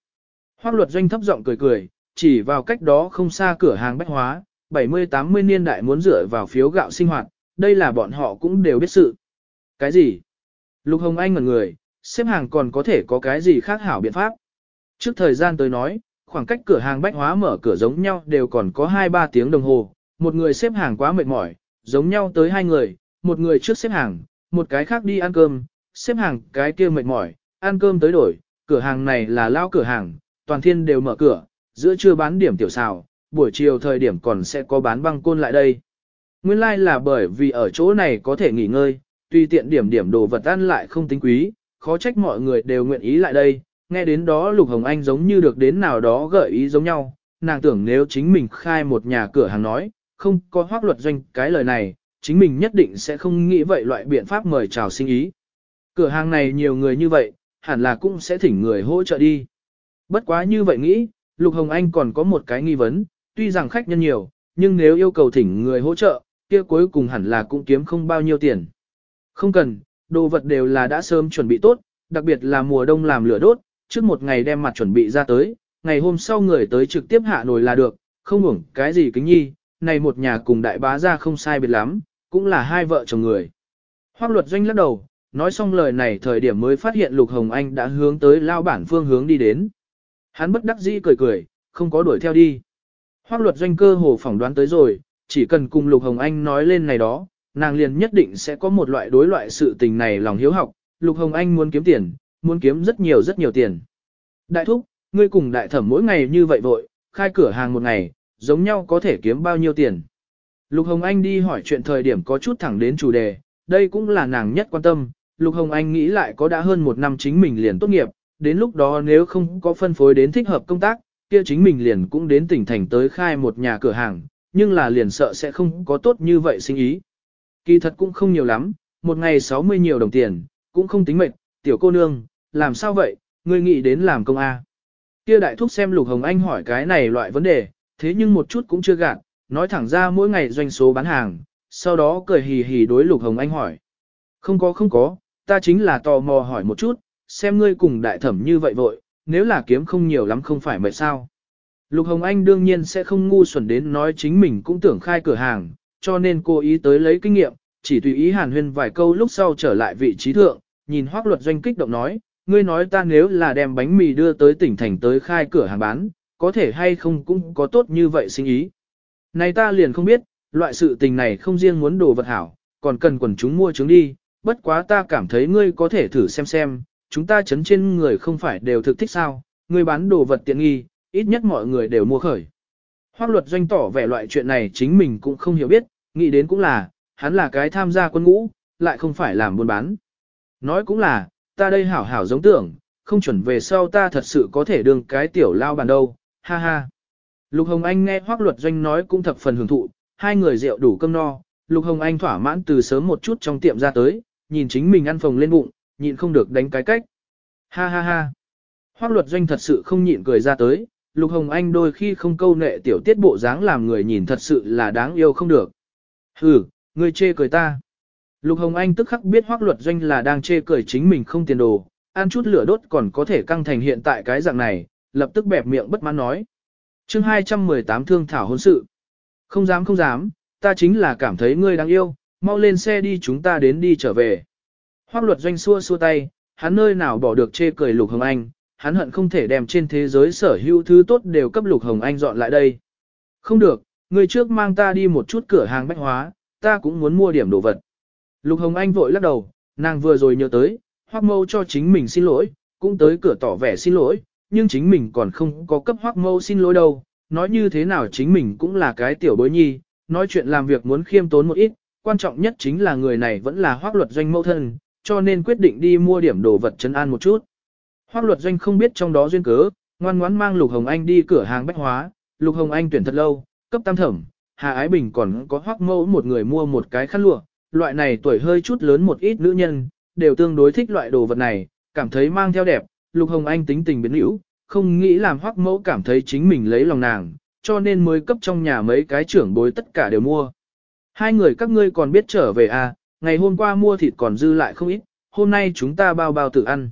Hoác luật doanh thấp giọng cười cười, chỉ vào cách đó không xa cửa hàng bách hóa, 70-80 niên đại muốn dựa vào phiếu gạo sinh hoạt, đây là bọn họ cũng đều biết sự. Cái gì? Lục Hồng Anh ngẩn người, xếp hàng còn có thể có cái gì khác hảo biện pháp? Trước thời gian tới nói, khoảng cách cửa hàng bách hóa mở cửa giống nhau đều còn có 2-3 tiếng đồng hồ, một người xếp hàng quá mệt mỏi, giống nhau tới hai người, một người trước xếp hàng, một cái khác đi ăn cơm, xếp hàng cái kia mệt mỏi, ăn cơm tới đổi, cửa hàng này là lao cửa hàng, toàn thiên đều mở cửa, giữa trưa bán điểm tiểu xào, buổi chiều thời điểm còn sẽ có bán băng côn lại đây. Nguyên lai like là bởi vì ở chỗ này có thể nghỉ ngơi, tuy tiện điểm điểm đồ vật ăn lại không tính quý, khó trách mọi người đều nguyện ý lại đây, nghe đến đó Lục Hồng Anh giống như được đến nào đó gợi ý giống nhau, nàng tưởng nếu chính mình khai một nhà cửa hàng nói, không có hoác luật doanh cái lời này, chính mình nhất định sẽ không nghĩ vậy loại biện pháp mời chào sinh ý. Cửa hàng này nhiều người như vậy, hẳn là cũng sẽ thỉnh người hỗ trợ đi. Bất quá như vậy nghĩ, Lục Hồng Anh còn có một cái nghi vấn, tuy rằng khách nhân nhiều, nhưng nếu yêu cầu thỉnh người hỗ trợ, kia cuối cùng hẳn là cũng kiếm không bao nhiêu tiền. Không cần, đồ vật đều là đã sớm chuẩn bị tốt, đặc biệt là mùa đông làm lửa đốt, trước một ngày đem mặt chuẩn bị ra tới, ngày hôm sau người tới trực tiếp hạ nồi là được, không ngủng cái gì kính nhi, này một nhà cùng đại bá ra không sai biệt lắm, cũng là hai vợ chồng người. Hoác luật doanh lắc đầu, nói xong lời này thời điểm mới phát hiện Lục Hồng Anh đã hướng tới lao bản phương hướng đi đến. Hắn bất đắc dĩ cười cười, không có đuổi theo đi. Hoác luật doanh cơ hồ phỏng đoán tới rồi, chỉ cần cùng Lục Hồng Anh nói lên này đó, nàng liền nhất định sẽ có một loại đối loại sự tình này lòng hiếu học. Lục Hồng Anh muốn kiếm tiền, muốn kiếm rất nhiều rất nhiều tiền. Đại thúc, ngươi cùng đại thẩm mỗi ngày như vậy vội, khai cửa hàng một ngày, giống nhau có thể kiếm bao nhiêu tiền. Lục Hồng Anh đi hỏi chuyện thời điểm có chút thẳng đến chủ đề, đây cũng là nàng nhất quan tâm. Lục Hồng Anh nghĩ lại có đã hơn một năm chính mình liền tốt nghiệp, đến lúc đó nếu không có phân phối đến thích hợp công tác, kia chính mình liền cũng đến tỉnh thành tới khai một nhà cửa hàng, nhưng là liền sợ sẽ không có tốt như vậy sinh ý. Kỳ thật cũng không nhiều lắm, một ngày 60 nhiều đồng tiền, cũng không tính mệnh, tiểu cô nương, làm sao vậy, ngươi nghĩ đến làm công A. Kia đại thúc xem Lục Hồng Anh hỏi cái này loại vấn đề, thế nhưng một chút cũng chưa gạt, nói thẳng ra mỗi ngày doanh số bán hàng, sau đó cười hì hì đối Lục Hồng Anh hỏi. Không có không có, ta chính là tò mò hỏi một chút, xem ngươi cùng đại thẩm như vậy vội, nếu là kiếm không nhiều lắm không phải mệt sao. Lục Hồng Anh đương nhiên sẽ không ngu xuẩn đến nói chính mình cũng tưởng khai cửa hàng, cho nên cô ý tới lấy kinh nghiệm, chỉ tùy ý hàn huyên vài câu lúc sau trở lại vị trí thượng, nhìn hoác luật doanh kích động nói, ngươi nói ta nếu là đem bánh mì đưa tới tỉnh thành tới khai cửa hàng bán, có thể hay không cũng có tốt như vậy sinh ý. Này ta liền không biết, loại sự tình này không riêng muốn đồ vật hảo, còn cần quần chúng mua trứng đi, bất quá ta cảm thấy ngươi có thể thử xem xem, chúng ta chấn trên người không phải đều thực thích sao, ngươi bán đồ vật tiện nghi, ít nhất mọi người đều mua khởi. Hoác luật doanh tỏ vẻ loại chuyện này chính mình cũng không hiểu biết, nghĩ đến cũng là, hắn là cái tham gia quân ngũ, lại không phải làm buôn bán. Nói cũng là, ta đây hảo hảo giống tưởng, không chuẩn về sau ta thật sự có thể đương cái tiểu lao bàn đâu, ha ha. Lục Hồng Anh nghe Hoác Luật Doanh nói cũng thập phần hưởng thụ, hai người rượu đủ cơm no, Lục Hồng Anh thỏa mãn từ sớm một chút trong tiệm ra tới, nhìn chính mình ăn phồng lên bụng, nhịn không được đánh cái cách. Ha ha ha. Hoác Luật Doanh thật sự không nhịn cười ra tới, Lục Hồng Anh đôi khi không câu nệ tiểu tiết bộ dáng làm người nhìn thật sự là đáng yêu không được. Hừ, ngươi chê cười ta. Lục Hồng Anh tức khắc biết Hoác Luật Doanh là đang chê cười chính mình không tiền đồ, ăn chút lửa đốt còn có thể căng thành hiện tại cái dạng này, lập tức bẹp miệng bất mãn nói. chương 218 thương thảo hôn sự. Không dám không dám, ta chính là cảm thấy ngươi đáng yêu, mau lên xe đi chúng ta đến đi trở về. Hoác luật doanh xua xua tay, hắn nơi nào bỏ được chê cười Lục Hồng Anh, hắn hận không thể đem trên thế giới sở hữu thứ tốt đều cấp Lục Hồng Anh dọn lại đây. Không được, người trước mang ta đi một chút cửa hàng bách hóa, ta cũng muốn mua điểm đồ vật. Lục Hồng Anh vội lắc đầu, nàng vừa rồi nhớ tới, hoắc Mâu cho chính mình xin lỗi, cũng tới cửa tỏ vẻ xin lỗi, nhưng chính mình còn không có cấp hoắc Mâu xin lỗi đâu, nói như thế nào chính mình cũng là cái tiểu bối nhi, nói chuyện làm việc muốn khiêm tốn một ít, quan trọng nhất chính là người này vẫn là hoắc Luật Doanh mẫu thân, cho nên quyết định đi mua điểm đồ vật trấn an một chút. Hoắc Luật Doanh không biết trong đó duyên cớ, ngoan ngoãn mang Lục Hồng Anh đi cửa hàng bách hóa, Lục Hồng Anh tuyển thật lâu, cấp tam thẩm, Hà Ái Bình còn có hoắc Mâu một người mua một cái khăn lụa, loại này tuổi hơi chút lớn một ít nữ nhân, đều tương đối thích loại đồ vật này, cảm thấy mang theo đẹp, Lục Hồng Anh tính tình biến hữu, không nghĩ làm hoắc mẫu cảm thấy chính mình lấy lòng nàng, cho nên mới cấp trong nhà mấy cái trưởng bối tất cả đều mua. Hai người các ngươi còn biết trở về à, ngày hôm qua mua thịt còn dư lại không ít, hôm nay chúng ta bao bao tự ăn.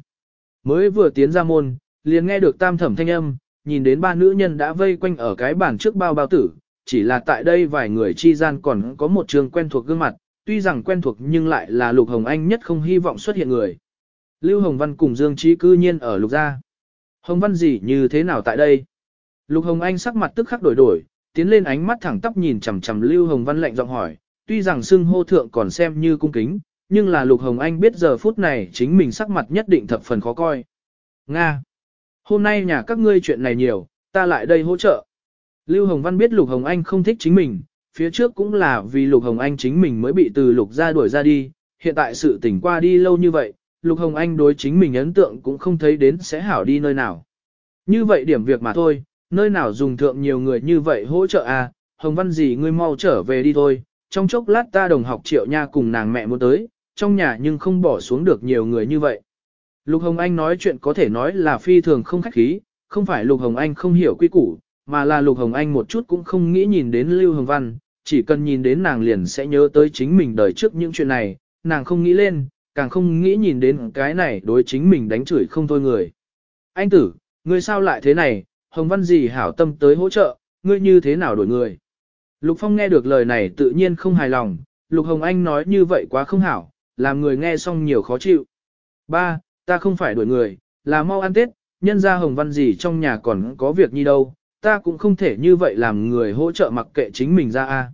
Mới vừa tiến ra môn, liền nghe được tam thẩm thanh âm, nhìn đến ba nữ nhân đã vây quanh ở cái bàn trước bao bao tử, chỉ là tại đây vài người chi gian còn có một trường quen thuộc gương mặt, tuy rằng quen thuộc nhưng lại là Lục Hồng Anh nhất không hy vọng xuất hiện người. Lưu Hồng Văn cùng Dương Trí cư nhiên ở Lục Gia. Hồng Văn gì như thế nào tại đây? Lục Hồng Anh sắc mặt tức khắc đổi đổi, tiến lên ánh mắt thẳng tắp nhìn chằm chằm Lưu Hồng Văn lạnh giọng hỏi, tuy rằng xưng hô thượng còn xem như cung kính, nhưng là Lục Hồng Anh biết giờ phút này chính mình sắc mặt nhất định thập phần khó coi. Nga! Hôm nay nhà các ngươi chuyện này nhiều, ta lại đây hỗ trợ. Lưu Hồng Văn biết Lục Hồng Anh không thích chính mình, phía trước cũng là vì Lục Hồng Anh chính mình mới bị từ Lục gia đuổi ra đi, hiện tại sự tình qua đi lâu như vậy, Lục Hồng Anh đối chính mình ấn tượng cũng không thấy đến sẽ hảo đi nơi nào. Như vậy điểm việc mà thôi, nơi nào dùng thượng nhiều người như vậy hỗ trợ à, Hồng Văn gì ngươi mau trở về đi thôi, trong chốc lát ta đồng học triệu nha cùng nàng mẹ muốn tới, trong nhà nhưng không bỏ xuống được nhiều người như vậy. Lục Hồng Anh nói chuyện có thể nói là phi thường không khách khí, không phải Lục Hồng Anh không hiểu quy củ, mà là Lục Hồng Anh một chút cũng không nghĩ nhìn đến Lưu Hồng Văn, chỉ cần nhìn đến nàng liền sẽ nhớ tới chính mình đời trước những chuyện này, nàng không nghĩ lên, càng không nghĩ nhìn đến cái này đối chính mình đánh chửi không thôi người. Anh tử, ngươi sao lại thế này, Hồng Văn gì hảo tâm tới hỗ trợ, ngươi như thế nào đổi người. Lục Phong nghe được lời này tự nhiên không hài lòng, Lục Hồng Anh nói như vậy quá không hảo, làm người nghe xong nhiều khó chịu. Ba, ta không phải đuổi người, là mau ăn Tết, nhân ra Hồng Văn gì trong nhà còn có việc như đâu, ta cũng không thể như vậy làm người hỗ trợ mặc kệ chính mình ra a.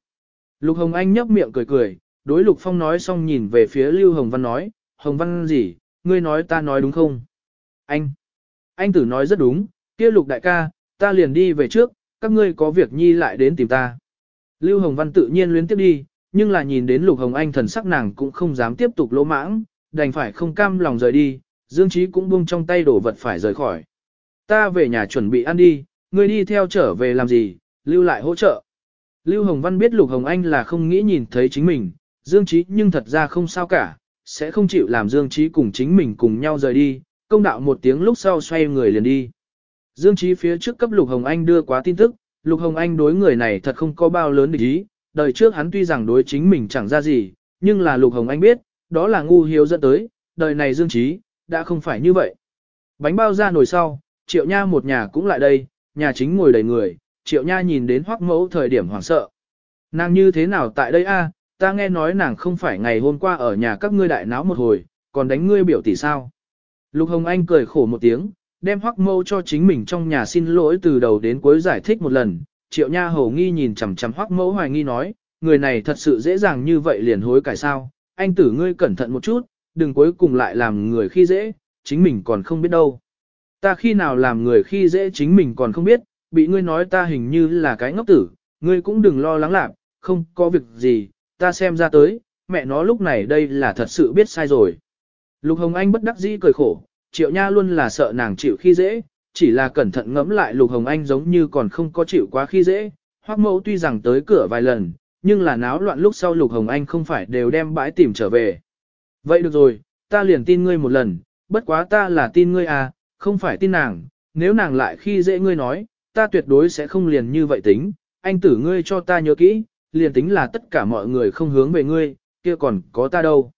Lục Hồng Anh nhấp miệng cười cười, đối Lục Phong nói xong nhìn về phía Lưu Hồng Văn nói, Hồng Văn gì, ngươi nói ta nói đúng không? Anh, anh tử nói rất đúng, kia Lục đại ca, ta liền đi về trước, các ngươi có việc nhi lại đến tìm ta. Lưu Hồng Văn tự nhiên luyến tiếp đi, nhưng là nhìn đến Lục Hồng Anh thần sắc nàng cũng không dám tiếp tục lỗ mãng, đành phải không cam lòng rời đi, Dương Chí cũng buông trong tay đổ vật phải rời khỏi. Ta về nhà chuẩn bị ăn đi, ngươi đi theo trở về làm gì, lưu lại hỗ trợ. Lưu Hồng Văn biết Lục Hồng Anh là không nghĩ nhìn thấy chính mình, Dương Chí nhưng thật ra không sao cả, sẽ không chịu làm Dương Chí cùng chính mình cùng nhau rời đi, công đạo một tiếng lúc sau xoay người liền đi. Dương Chí phía trước cấp Lục Hồng Anh đưa quá tin tức, Lục Hồng Anh đối người này thật không có bao lớn địch ý, đời trước hắn tuy rằng đối chính mình chẳng ra gì, nhưng là Lục Hồng Anh biết, đó là ngu hiếu dẫn tới, đời này Dương Chí, đã không phải như vậy. Bánh bao ra nồi sau, Triệu Nha một nhà cũng lại đây, nhà chính ngồi đầy người, Triệu Nha nhìn đến Hoắc Mẫu thời điểm hoảng sợ. Nàng như thế nào tại đây a? ta nghe nói nàng không phải ngày hôm qua ở nhà các ngươi đại náo một hồi, còn đánh ngươi biểu tỷ sao. Lục Hồng Anh cười khổ một tiếng, đem Hoắc Mẫu cho chính mình trong nhà xin lỗi từ đầu đến cuối giải thích một lần. Triệu Nha hầu nghi nhìn chằm chằm Hoắc Mẫu hoài nghi nói, người này thật sự dễ dàng như vậy liền hối cải sao? Anh tử ngươi cẩn thận một chút, đừng cuối cùng lại làm người khi dễ, chính mình còn không biết đâu. Ta khi nào làm người khi dễ chính mình còn không biết, bị ngươi nói ta hình như là cái ngốc tử, ngươi cũng đừng lo lắng lạc, không có việc gì, ta xem ra tới, mẹ nó lúc này đây là thật sự biết sai rồi. Lục Hồng Anh bất đắc dĩ cười khổ, Triệu Nha luôn là sợ nàng chịu khi dễ, chỉ là cẩn thận ngẫm lại Lục Hồng Anh giống như còn không có chịu quá khi dễ. Hoắc Mẫu tuy rằng tới cửa vài lần, nhưng là náo loạn lúc sau Lục Hồng Anh không phải đều đem bãi tìm trở về. Vậy được rồi, ta liền tin ngươi một lần, bất quá ta là tin ngươi à, không phải tin nàng, nếu nàng lại khi dễ ngươi nói, ta tuyệt đối sẽ không liền như vậy tính, anh tử ngươi cho ta nhớ kỹ, liền tính là tất cả mọi người không hướng về ngươi, kia còn có ta đâu.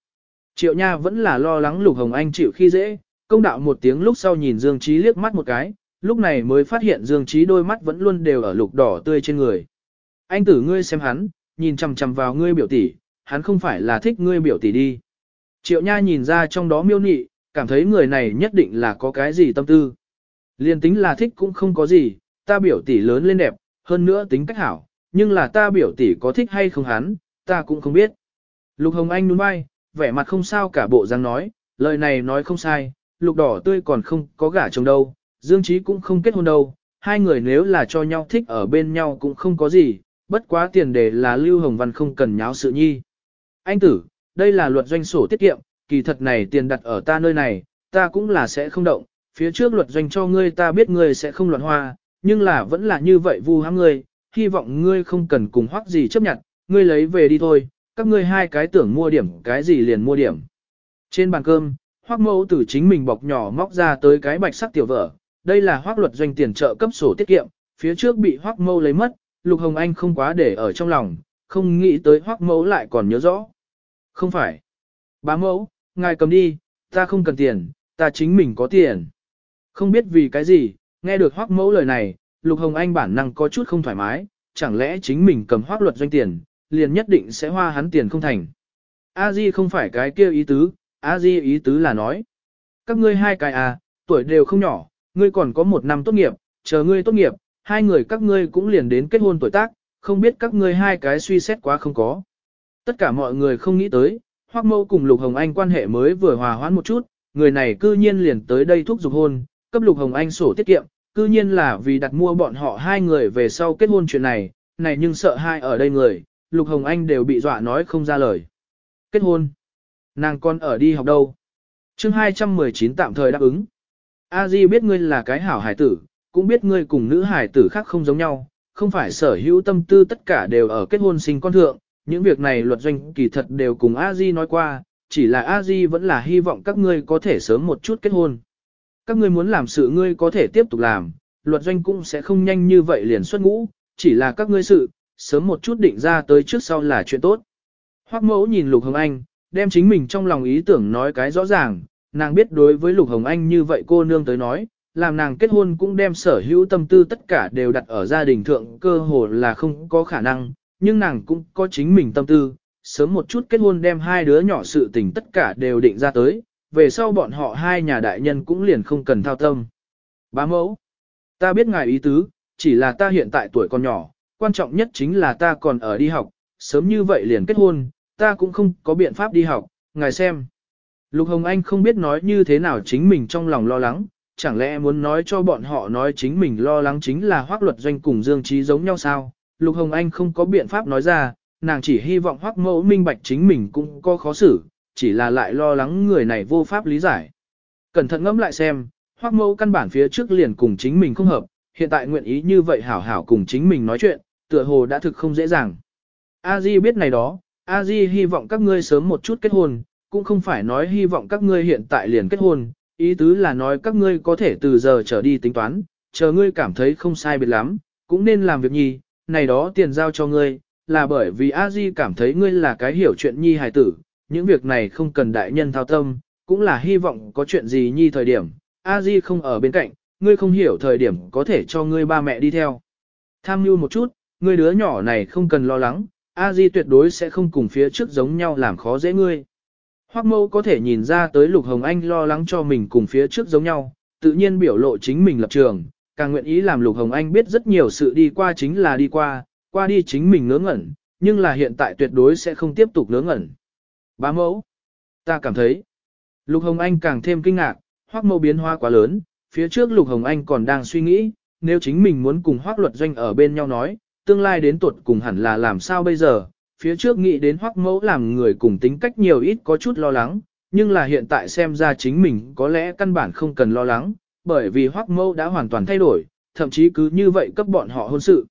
Triệu Nha vẫn là lo lắng Lục Hồng Anh chịu khi dễ, công đạo một tiếng lúc sau nhìn Dương Trí liếc mắt một cái, lúc này mới phát hiện Dương Trí đôi mắt vẫn luôn đều ở lục đỏ tươi trên người. Anh tử ngươi xem hắn, nhìn chằm chằm vào ngươi biểu tỷ, hắn không phải là thích ngươi biểu tỷ đi. Triệu Nha nhìn ra trong đó miêu nị, cảm thấy người này nhất định là có cái gì tâm tư. Liên tính là thích cũng không có gì, ta biểu tỷ lớn lên đẹp, hơn nữa tính cách hảo, nhưng là ta biểu tỷ có thích hay không hắn, ta cũng không biết. Lục Hồng Anh đúng bay, vẻ mặt không sao cả bộ dáng nói, lời này nói không sai, lục đỏ tươi còn không có gả chồng đâu, Dương Trí cũng không kết hôn đâu, hai người nếu là cho nhau thích ở bên nhau cũng không có gì, bất quá tiền đề là Lưu Hồng Văn không cần nháo sự nhi. Anh tử, đây là luật doanh sổ tiết kiệm, kỳ thật này tiền đặt ở ta nơi này, ta cũng là sẽ không động, phía trước luật doanh cho ngươi ta biết ngươi sẽ không loạn hoa, nhưng là vẫn là như vậy vu hãm ngươi, hy vọng ngươi không cần cùng hoắc gì chấp nhận, ngươi lấy về đi thôi, các ngươi hai cái tưởng mua điểm cái gì liền mua điểm. Trên bàn cơm, hoắc mẫu từ chính mình bọc nhỏ móc ra tới cái bạch sắc tiểu vở, đây là hoắc luật doanh tiền trợ cấp sổ tiết kiệm, phía trước bị hoắc mẫu lấy mất, Lục Hồng Anh không quá để ở trong lòng, không nghĩ tới hoắc mẫu lại còn nhớ rõ. Không phải. Bá mẫu, ngài cầm đi, ta không cần tiền, ta chính mình có tiền. Không biết vì cái gì, nghe được hoác mẫu lời này, Lục Hồng Anh bản năng có chút không thoải mái, chẳng lẽ chính mình cầm hoác luật doanh tiền, liền nhất định sẽ hoa hắn tiền không thành. A Di không phải cái kia ý tứ, A Di ý tứ là nói. Các ngươi hai cái à, tuổi đều không nhỏ, ngươi còn có một năm tốt nghiệp, chờ ngươi tốt nghiệp, hai người các ngươi cũng liền đến kết hôn tuổi tác, không biết các ngươi hai cái suy xét quá không có. Tất cả mọi người không nghĩ tới, Hoắc Mâu cùng Lục Hồng Anh quan hệ mới vừa hòa hoãn một chút, người này cư nhiên liền tới đây thúc giục hôn, cấp Lục Hồng Anh sổ tiết kiệm, cư nhiên là vì đặt mua bọn họ hai người về sau kết hôn chuyện này, này nhưng sợ hai ở đây người, Lục Hồng Anh đều bị dọa nói không ra lời. Kết hôn? Nàng con ở đi học đâu? chương 219 tạm thời đáp ứng. A Di biết ngươi là cái hảo hải tử, cũng biết ngươi cùng nữ hải tử khác không giống nhau, không phải sở hữu tâm tư tất cả đều ở kết hôn sinh con thượng, những việc này luật doanh kỳ thật đều cùng A Di nói qua, chỉ là A Di vẫn là hy vọng các ngươi có thể sớm một chút kết hôn. Các ngươi muốn làm sự ngươi có thể tiếp tục làm, luật doanh cũng sẽ không nhanh như vậy liền xuất ngũ, chỉ là các ngươi sự, sớm một chút định ra tới trước sau là chuyện tốt. Hoắc mẫu nhìn Lục Hồng Anh, đem chính mình trong lòng ý tưởng nói cái rõ ràng, nàng biết đối với Lục Hồng Anh như vậy cô nương tới nói, làm nàng kết hôn cũng đem sở hữu tâm tư tất cả đều đặt ở gia đình thượng cơ hồ là không có khả năng, nhưng nàng cũng có chính mình tâm tư, sớm một chút kết hôn đem hai đứa nhỏ sự tình tất cả đều định ra tới, về sau bọn họ hai nhà đại nhân cũng liền không cần thao tâm. Bá mẫu, ta biết ngài ý tứ, chỉ là ta hiện tại tuổi còn nhỏ, quan trọng nhất chính là ta còn ở đi học, sớm như vậy liền kết hôn, ta cũng không có biện pháp đi học, ngài xem. Lục Hồng Anh không biết nói như thế nào chính mình trong lòng lo lắng, chẳng lẽ muốn nói cho bọn họ nói chính mình lo lắng chính là hoác luật doanh cùng Dương Trí giống nhau sao? Lục Hồng Anh không có biện pháp nói ra, nàng chỉ hy vọng Hoắc mẫu minh bạch chính mình cũng có khó xử, chỉ là lại lo lắng người này vô pháp lý giải. Cẩn thận ngẫm lại xem, Hoắc mẫu căn bản phía trước liền cùng chính mình không hợp, hiện tại nguyện ý như vậy hảo hảo cùng chính mình nói chuyện, tựa hồ đã thực không dễ dàng. A Di biết này đó, A Di hy vọng các ngươi sớm một chút kết hôn, cũng không phải nói hy vọng các ngươi hiện tại liền kết hôn, ý tứ là nói các ngươi có thể từ giờ trở đi tính toán, chờ ngươi cảm thấy không sai biệt lắm, cũng nên làm việc nhi, này đó tiền giao cho ngươi, là bởi vì A Di cảm thấy ngươi là cái hiểu chuyện nhi hài tử, những việc này không cần đại nhân thao tâm, cũng là hy vọng có chuyện gì nhi thời điểm, A Di không ở bên cạnh, ngươi không hiểu thời điểm có thể cho ngươi ba mẹ đi theo. Tham mưu một chút, ngươi đứa nhỏ này không cần lo lắng, A Di tuyệt đối sẽ không cùng phía trước giống nhau làm khó dễ ngươi. Hoắc mâu có thể nhìn ra tới Lục Hồng Anh lo lắng cho mình cùng phía trước giống nhau, tự nhiên biểu lộ chính mình lập trường, càng nguyện ý làm Lục Hồng Anh biết rất nhiều sự đi qua chính là đi qua, qua đi chính mình ngớ ngẩn, nhưng là hiện tại tuyệt đối sẽ không tiếp tục ngớ ngẩn. Bá mẫu, ta cảm thấy, Lục Hồng Anh càng thêm kinh ngạc, Hoắc mâu biến hóa quá lớn, phía trước Lục Hồng Anh còn đang suy nghĩ, nếu chính mình muốn cùng Hoắc luật doanh ở bên nhau nói, tương lai đến tuột cùng hẳn là làm sao bây giờ, phía trước nghĩ đến hoắc mẫu làm người cùng tính cách nhiều ít có chút lo lắng, nhưng là hiện tại xem ra chính mình có lẽ căn bản không cần lo lắng, bởi vì hoác mẫu đã hoàn toàn thay đổi, thậm chí cứ như vậy cấp bọn họ hôn sự.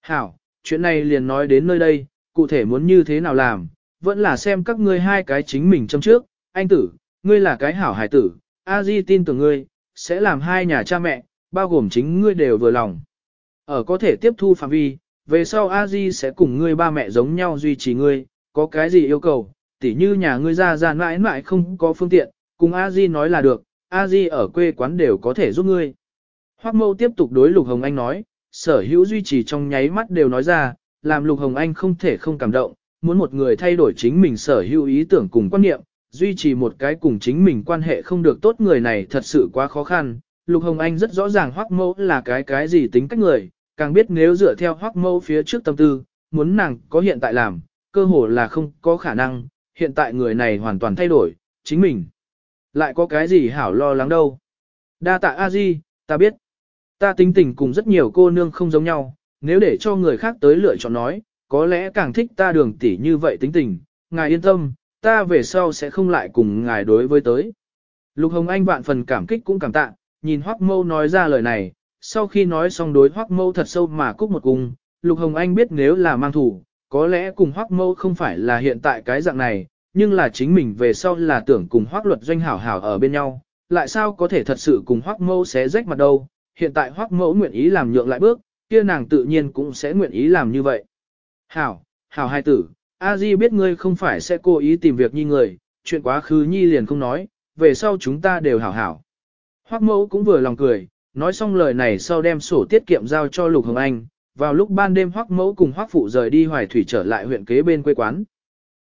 Hảo, chuyện này liền nói đến nơi đây, cụ thể muốn như thế nào làm, vẫn là xem các ngươi hai cái chính mình châm trước, anh tử, ngươi là cái hảo hải tử, a di tin tưởng ngươi, sẽ làm hai nhà cha mẹ, bao gồm chính ngươi đều vừa lòng. Ở có thể tiếp thu phạm vi, về sau a di sẽ cùng ngươi ba mẹ giống nhau duy trì ngươi, có cái gì yêu cầu, tỉ như nhà ngươi ra ra mãi mãi không có phương tiện, cùng a di nói là được, a di ở quê quán đều có thể giúp ngươi. Hoắc mâu tiếp tục đối Lục Hồng Anh nói, sở hữu duy trì trong nháy mắt đều nói ra, làm Lục Hồng Anh không thể không cảm động, muốn một người thay đổi chính mình sở hữu ý tưởng cùng quan niệm, duy trì một cái cùng chính mình quan hệ không được tốt người này thật sự quá khó khăn. Lục Hồng Anh rất rõ ràng Hoắc mẫu là cái cái gì tính cách người, càng biết nếu dựa theo hoắc mâu phía trước tâm tư, muốn nàng có hiện tại làm, cơ hồ là không có khả năng, hiện tại người này hoàn toàn thay đổi, chính mình. Lại có cái gì hảo lo lắng đâu. Đa tạ a di, ta biết. Ta tính tình cùng rất nhiều cô nương không giống nhau, nếu để cho người khác tới lựa chọn nói, có lẽ càng thích ta đường tỷ như vậy tính tình, ngài yên tâm, ta về sau sẽ không lại cùng ngài đối với tới. Lục Hồng Anh vạn phần cảm kích cũng cảm tạ, nhìn Hoắc Mâu nói ra lời này, sau khi nói xong đối hoắc mâu thật sâu mà cúc một cung, Lục Hồng Anh biết nếu là mang thủ, có lẽ cùng hoắc mâu không phải là hiện tại cái dạng này, nhưng là chính mình về sau là tưởng cùng hoắc luật doanh hảo hảo ở bên nhau, lại sao có thể thật sự cùng hoắc mẫu xé rách mặt đâu, hiện tại hoắc mẫu nguyện ý làm nhượng lại bước, kia nàng tự nhiên cũng sẽ nguyện ý làm như vậy. Hảo, hảo hai tử, A Di biết ngươi không phải sẽ cố ý tìm việc nhi người, chuyện quá khứ nhi liền không nói, về sau chúng ta đều hảo hảo. Hoắc mẫu cũng vừa lòng cười, nói xong lời này sau đem sổ tiết kiệm giao cho Lục Hồng Anh, vào lúc ban đêm Hoắc Mẫu cùng Hoắc Phụ rời đi Hoài Thủy trở lại huyện kế bên quê quán.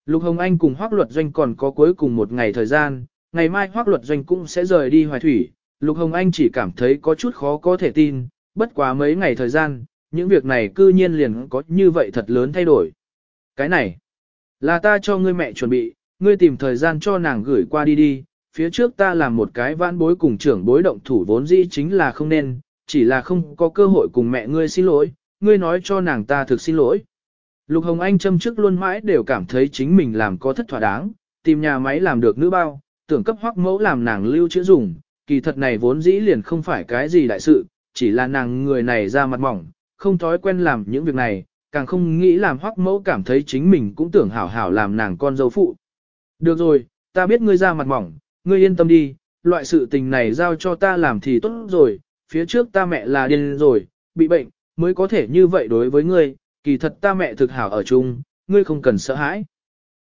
Lục Hồng Anh cùng Hoắc Luật Doanh còn có cuối cùng một ngày thời gian, ngày mai Hoắc Luật Doanh cũng sẽ rời đi Hoài Thủy. Lục Hồng Anh chỉ cảm thấy có chút khó có thể tin, bất quá mấy ngày thời gian, những việc này cư nhiên liền có như vậy thật lớn thay đổi. Cái này, là ta cho ngươi mẹ chuẩn bị, ngươi tìm thời gian cho nàng gửi qua đi đi, phía trước ta làm một cái vãn bối cùng trưởng bối động thủ vốn dĩ chính là không nên, chỉ là không có cơ hội cùng mẹ ngươi xin lỗi, ngươi nói cho nàng ta thực xin lỗi. Lục Hồng Anh châm trước luôn mãi đều cảm thấy chính mình làm có thất thỏa đáng, tìm nhà máy làm được nữ bao, tưởng cấp hoắc mẫu làm nàng lưu chữa dùng, kỳ thật này vốn dĩ liền không phải cái gì đại sự, chỉ là nàng người này ra mặt mỏng, không thói quen làm những việc này, càng không nghĩ làm hoắc mẫu cảm thấy chính mình cũng tưởng hảo hảo làm nàng con dâu phụ. Được rồi, ta biết ngươi ra mặt mỏng, Ngươi yên tâm đi, loại sự tình này giao cho ta làm thì tốt rồi, phía trước ta mẹ là điên rồi, bị bệnh, mới có thể như vậy đối với ngươi, kỳ thật ta mẹ thực hảo ở chung, ngươi không cần sợ hãi.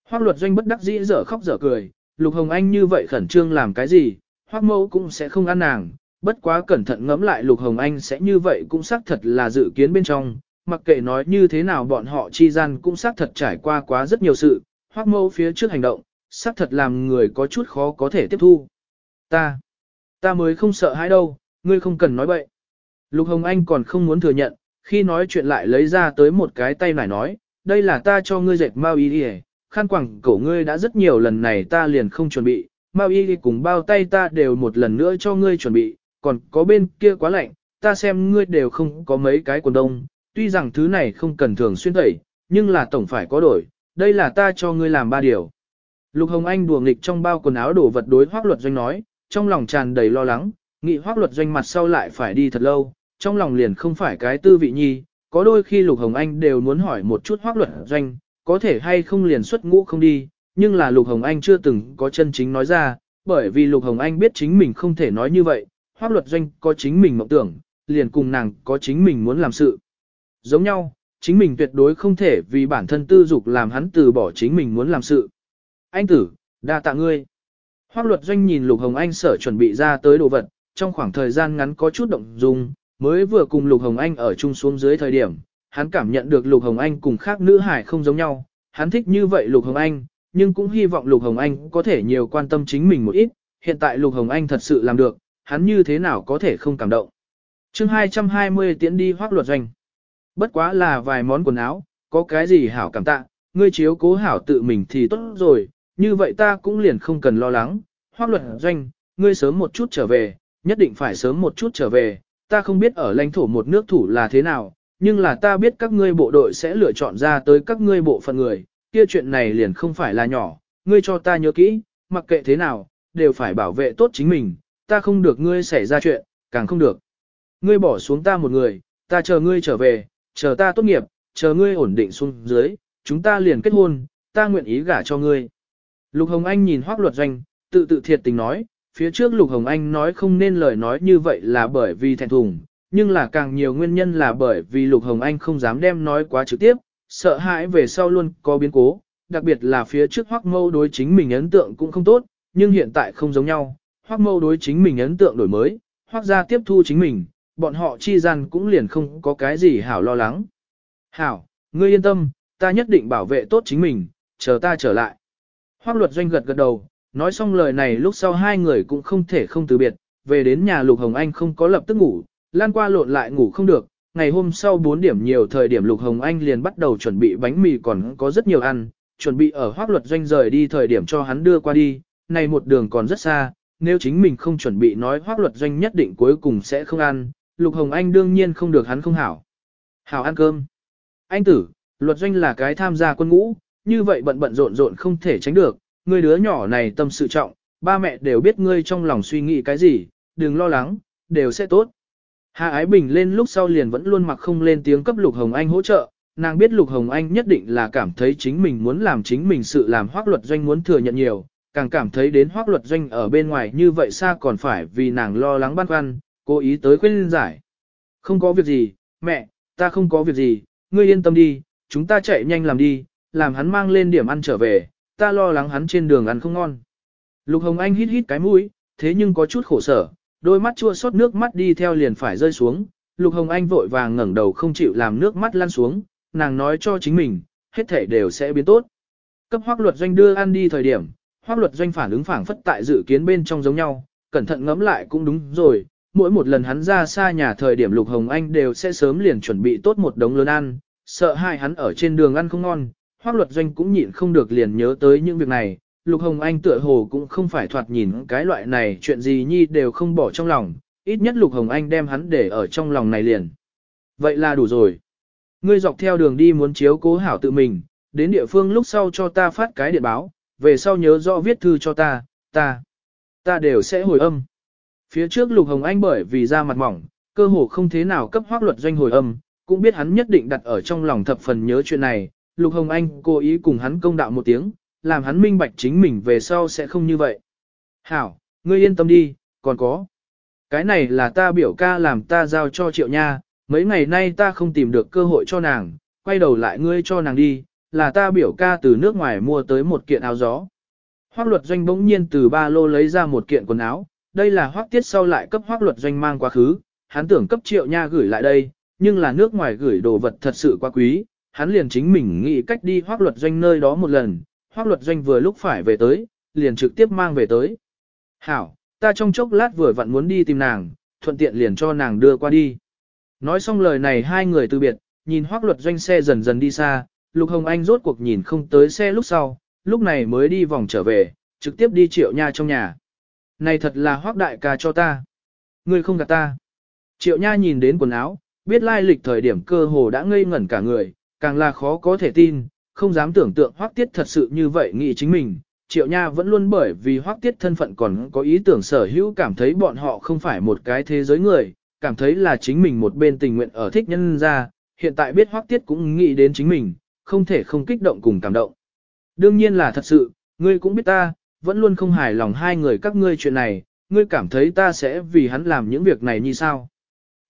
Hoác luật doanh bất đắc dĩ dở khóc dở cười, Lục Hồng Anh như vậy khẩn trương làm cái gì, Hoác mẫu cũng sẽ không ăn nàng, bất quá cẩn thận ngẫm lại Lục Hồng Anh sẽ như vậy cũng xác thật là dự kiến bên trong, mặc kệ nói như thế nào bọn họ chi gian cũng xác thật trải qua quá rất nhiều sự, Hoác mẫu phía trước hành động, xác thật làm người có chút khó có thể tiếp thu. Ta, ta mới không sợ hãi đâu, ngươi không cần nói bậy. Lục Hồng Anh còn không muốn thừa nhận, khi nói chuyện lại lấy ra tới một cái tay nải nói, đây là ta cho ngươi dệt mau y đi khăn quẳng cổ ngươi đã rất nhiều lần này ta liền không chuẩn bị, mau y cùng bao tay ta đều một lần nữa cho ngươi chuẩn bị, còn có bên kia quá lạnh, ta xem ngươi đều không có mấy cái quần đông, tuy rằng thứ này không cần thường xuyên tẩy, nhưng là tổng phải có đổi, đây là ta cho ngươi làm ba điều. Lục Hồng Anh đùa nghịch trong bao quần áo đổ vật đối hoác luật doanh nói, trong lòng tràn đầy lo lắng, nghị hoác luật doanh mặt sau lại phải đi thật lâu, trong lòng liền không phải cái tư vị nhi, có đôi khi Lục Hồng Anh đều muốn hỏi một chút hoác luật doanh, có thể hay không liền xuất ngũ không đi, nhưng là Lục Hồng Anh chưa từng có chân chính nói ra, bởi vì Lục Hồng Anh biết chính mình không thể nói như vậy, hoác luật doanh có chính mình mộng tưởng, liền cùng nàng có chính mình muốn làm sự. Giống nhau, chính mình tuyệt đối không thể vì bản thân tư dục làm hắn từ bỏ chính mình muốn làm sự. Anh tử, đa tạ ngươi. Hoác luật doanh nhìn Lục Hồng Anh sở chuẩn bị ra tới đồ vật, trong khoảng thời gian ngắn có chút động dung, mới vừa cùng Lục Hồng Anh ở chung xuống dưới thời điểm, hắn cảm nhận được Lục Hồng Anh cùng khác nữ hải không giống nhau, hắn thích như vậy Lục Hồng Anh, nhưng cũng hy vọng Lục Hồng Anh có thể nhiều quan tâm chính mình một ít, hiện tại Lục Hồng Anh thật sự làm được, hắn như thế nào có thể không cảm động. chương 220 tiễn đi hoác luật doanh. Bất quá là vài món quần áo, có cái gì hảo cảm tạ, ngươi chiếu cố hảo tự mình thì tốt rồi, như vậy ta cũng liền không cần lo lắng. Hoác luật doanh, ngươi sớm một chút trở về, nhất định phải sớm một chút trở về, ta không biết ở lãnh thổ một nước thủ là thế nào, nhưng là ta biết các ngươi bộ đội sẽ lựa chọn ra tới các ngươi bộ phận người, kia chuyện này liền không phải là nhỏ, ngươi cho ta nhớ kỹ, mặc kệ thế nào, đều phải bảo vệ tốt chính mình, ta không được ngươi xảy ra chuyện, càng không được. Ngươi bỏ xuống ta một người, ta chờ ngươi trở về, chờ ta tốt nghiệp, chờ ngươi ổn định xuống dưới, chúng ta liền kết hôn, ta nguyện ý gả cho ngươi. Lục Hồng Anh nhìn Hoác Luật Doanh, tự tự thiệt tình nói, phía trước Lục Hồng Anh nói không nên lời nói như vậy là bởi vì thẹn thùng, nhưng là càng nhiều nguyên nhân là bởi vì Lục Hồng Anh không dám đem nói quá trực tiếp, sợ hãi về sau luôn có biến cố, đặc biệt là phía trước hoắc Mâu đối chính mình ấn tượng cũng không tốt, nhưng hiện tại không giống nhau, hoắc Mâu đối chính mình ấn tượng đổi mới, hoắc gia tiếp thu chính mình, bọn họ chi gian cũng liền không có cái gì hảo lo lắng. Hảo, ngươi yên tâm, ta nhất định bảo vệ tốt chính mình, chờ ta trở lại. hoắc luật doanh gật gật đầu, nói xong lời này lúc sau hai người cũng không thể không từ biệt, về đến nhà Lục Hồng Anh không có lập tức ngủ, lan qua lộn lại ngủ không được, ngày hôm sau 4 điểm nhiều thời điểm Lục Hồng Anh liền bắt đầu chuẩn bị bánh mì còn có rất nhiều ăn, chuẩn bị ở hoác luật doanh rời đi thời điểm cho hắn đưa qua đi, này một đường còn rất xa, nếu chính mình không chuẩn bị nói hoác luật doanh nhất định cuối cùng sẽ không ăn, Lục Hồng Anh đương nhiên không được hắn không hảo. Hảo ăn cơm. Anh tử, luật doanh là cái tham gia quân ngũ, như vậy bận bận rộn rộn không thể tránh được, người đứa nhỏ này tâm sự trọng, ba mẹ đều biết ngươi trong lòng suy nghĩ cái gì, đừng lo lắng, đều sẽ tốt. Hà Ái Bình lên lúc sau liền vẫn luôn mặc không lên tiếng cấp Lục Hồng Anh hỗ trợ, nàng biết Lục Hồng Anh nhất định là cảm thấy chính mình muốn làm chính mình sự làm hoác luật doanh muốn thừa nhận nhiều, càng cảm thấy đến hoác luật doanh ở bên ngoài như vậy xa còn phải vì nàng lo lắng băn khoăn, cố ý tới khuyên giải. Không có việc gì, mẹ, ta không có việc gì, ngươi yên tâm đi, chúng ta chạy nhanh làm đi, làm hắn mang lên điểm ăn trở về, ta lo lắng hắn trên đường ăn không ngon. Lục Hồng Anh hít hít cái mũi, thế nhưng có chút khổ sở, đôi mắt chua xót nước mắt đi theo liền phải rơi xuống. Lục Hồng Anh vội vàng ngẩng đầu không chịu làm nước mắt lăn xuống, nàng nói cho chính mình, hết thể đều sẽ biến tốt. Cấp hoác luật doanh đưa ăn đi thời điểm, hoác luật doanh phản ứng phản phất tại dự kiến bên trong giống nhau, cẩn thận ngẫm lại cũng đúng rồi. Mỗi một lần hắn ra xa nhà thời điểm Lục Hồng Anh đều sẽ sớm liền chuẩn bị tốt một đống lớn ăn, sợ hai hắn ở trên đường ăn không ngon, hoác luật doanh cũng nhịn không được liền nhớ tới những việc này, Lục Hồng Anh tựa hồ cũng không phải thoạt nhìn cái loại này chuyện gì nhi đều không bỏ trong lòng, ít nhất Lục Hồng Anh đem hắn để ở trong lòng này liền. Vậy là đủ rồi. Ngươi dọc theo đường đi muốn chiếu cố hảo tự mình, đến địa phương lúc sau cho ta phát cái điện báo, về sau nhớ rõ viết thư cho ta, ta, ta đều sẽ hồi âm. Phía trước Lục Hồng Anh bởi vì da mặt mỏng, cơ hồ không thế nào cấp hoác luật doanh hồi âm, cũng biết hắn nhất định đặt ở trong lòng thập phần nhớ chuyện này, Lục Hồng Anh cố ý cùng hắn công đạo một tiếng, làm hắn minh bạch chính mình về sau sẽ không như vậy. Hảo, ngươi yên tâm đi, còn có. Cái này là ta biểu ca làm ta giao cho triệu nha, mấy ngày nay ta không tìm được cơ hội cho nàng, quay đầu lại ngươi cho nàng đi, là ta biểu ca từ nước ngoài mua tới một kiện áo gió. Hoác luật doanh bỗng nhiên từ ba lô lấy ra một kiện quần áo, đây là hoác tiết sau lại cấp hoác luật doanh mang quá khứ, hắn tưởng cấp triệu nha gửi lại đây, nhưng là nước ngoài gửi đồ vật thật sự quá quý, hắn liền chính mình nghĩ cách đi hoác luật doanh nơi đó một lần, hoác luật doanh vừa lúc phải về tới, liền trực tiếp mang về tới. Hảo, ta trong chốc lát vừa vặn muốn đi tìm nàng, thuận tiện liền cho nàng đưa qua đi. Nói xong lời này hai người từ biệt, nhìn hoác luật doanh xe dần dần đi xa, Lục Hồng Anh rốt cuộc nhìn không tới xe lúc sau, lúc này mới đi vòng trở về, trực tiếp đi triệu nha trong nhà. Này thật là hoác đại ca cho ta. Ngươi không gạt ta. Triệu nha nhìn đến quần áo, biết lai lịch thời điểm cơ hồ đã ngây ngẩn cả người, càng là khó có thể tin, không dám tưởng tượng hoắc tiết thật sự như vậy nghĩ chính mình. Triệu Nha vẫn luôn bởi vì hoắc tiết thân phận còn có ý tưởng sở hữu cảm thấy bọn họ không phải một cái thế giới người, cảm thấy là chính mình một bên tình nguyện ở thích nhân ra, hiện tại biết hoắc tiết cũng nghĩ đến chính mình, không thể không kích động cùng cảm động. Đương nhiên là thật sự, ngươi cũng biết ta, vẫn luôn không hài lòng hai người các ngươi chuyện này, ngươi cảm thấy ta sẽ vì hắn làm những việc này như sao.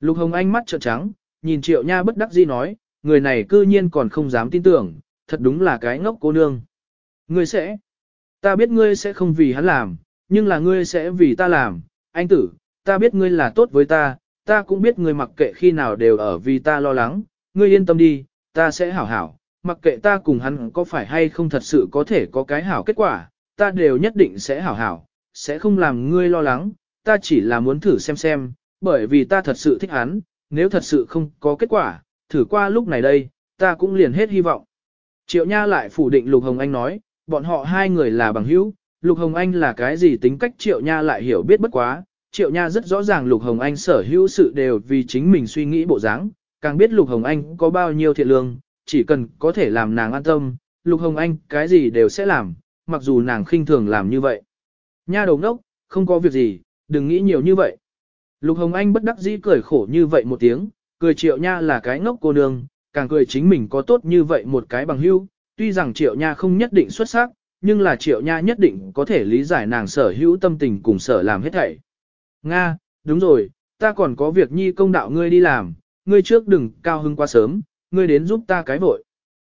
Lục Hồng Anh mắt trợn trắng, nhìn Triệu Nha bất đắc dĩ nói, người này cư nhiên còn không dám tin tưởng, thật đúng là cái ngốc cô nương. Ngươi sẽ, ta biết ngươi sẽ không vì hắn làm, nhưng là ngươi sẽ vì ta làm, anh tử, ta biết ngươi là tốt với ta, ta cũng biết ngươi mặc kệ khi nào đều ở vì ta lo lắng, ngươi yên tâm đi, ta sẽ hảo hảo, mặc kệ ta cùng hắn có phải hay không thật sự có thể có cái hảo kết quả, ta đều nhất định sẽ hảo hảo, sẽ không làm ngươi lo lắng, ta chỉ là muốn thử xem xem, bởi vì ta thật sự thích hắn, nếu thật sự không có kết quả, thử qua lúc này đây, ta cũng liền hết hy vọng. Triệu Nha lại phủ định Lục Hồng Anh nói, bọn họ hai người là bằng hữu, Lục Hồng Anh là cái gì tính cách Triệu Nha lại hiểu biết bất quá, Triệu Nha rất rõ ràng Lục Hồng Anh sở hữu sự đều vì chính mình suy nghĩ bộ dáng, càng biết Lục Hồng Anh có bao nhiêu thiện lương, chỉ cần có thể làm nàng an tâm, Lục Hồng Anh cái gì đều sẽ làm, mặc dù nàng khinh thường làm như vậy. Nha đầu ngốc, không có việc gì, đừng nghĩ nhiều như vậy. Lục Hồng Anh bất đắc dĩ cười khổ như vậy một tiếng, cười triệu nha là cái ngốc cô nương, càng cười chính mình có tốt như vậy một cái bằng hữu. tuy rằng triệu nha không nhất định xuất sắc, nhưng là triệu nha nhất định có thể lý giải nàng sở hữu tâm tình cùng sở làm hết thảy. Nga, đúng rồi, ta còn có việc nhi công đạo ngươi đi làm, ngươi trước đừng cao hưng quá sớm, ngươi đến giúp ta cái vội.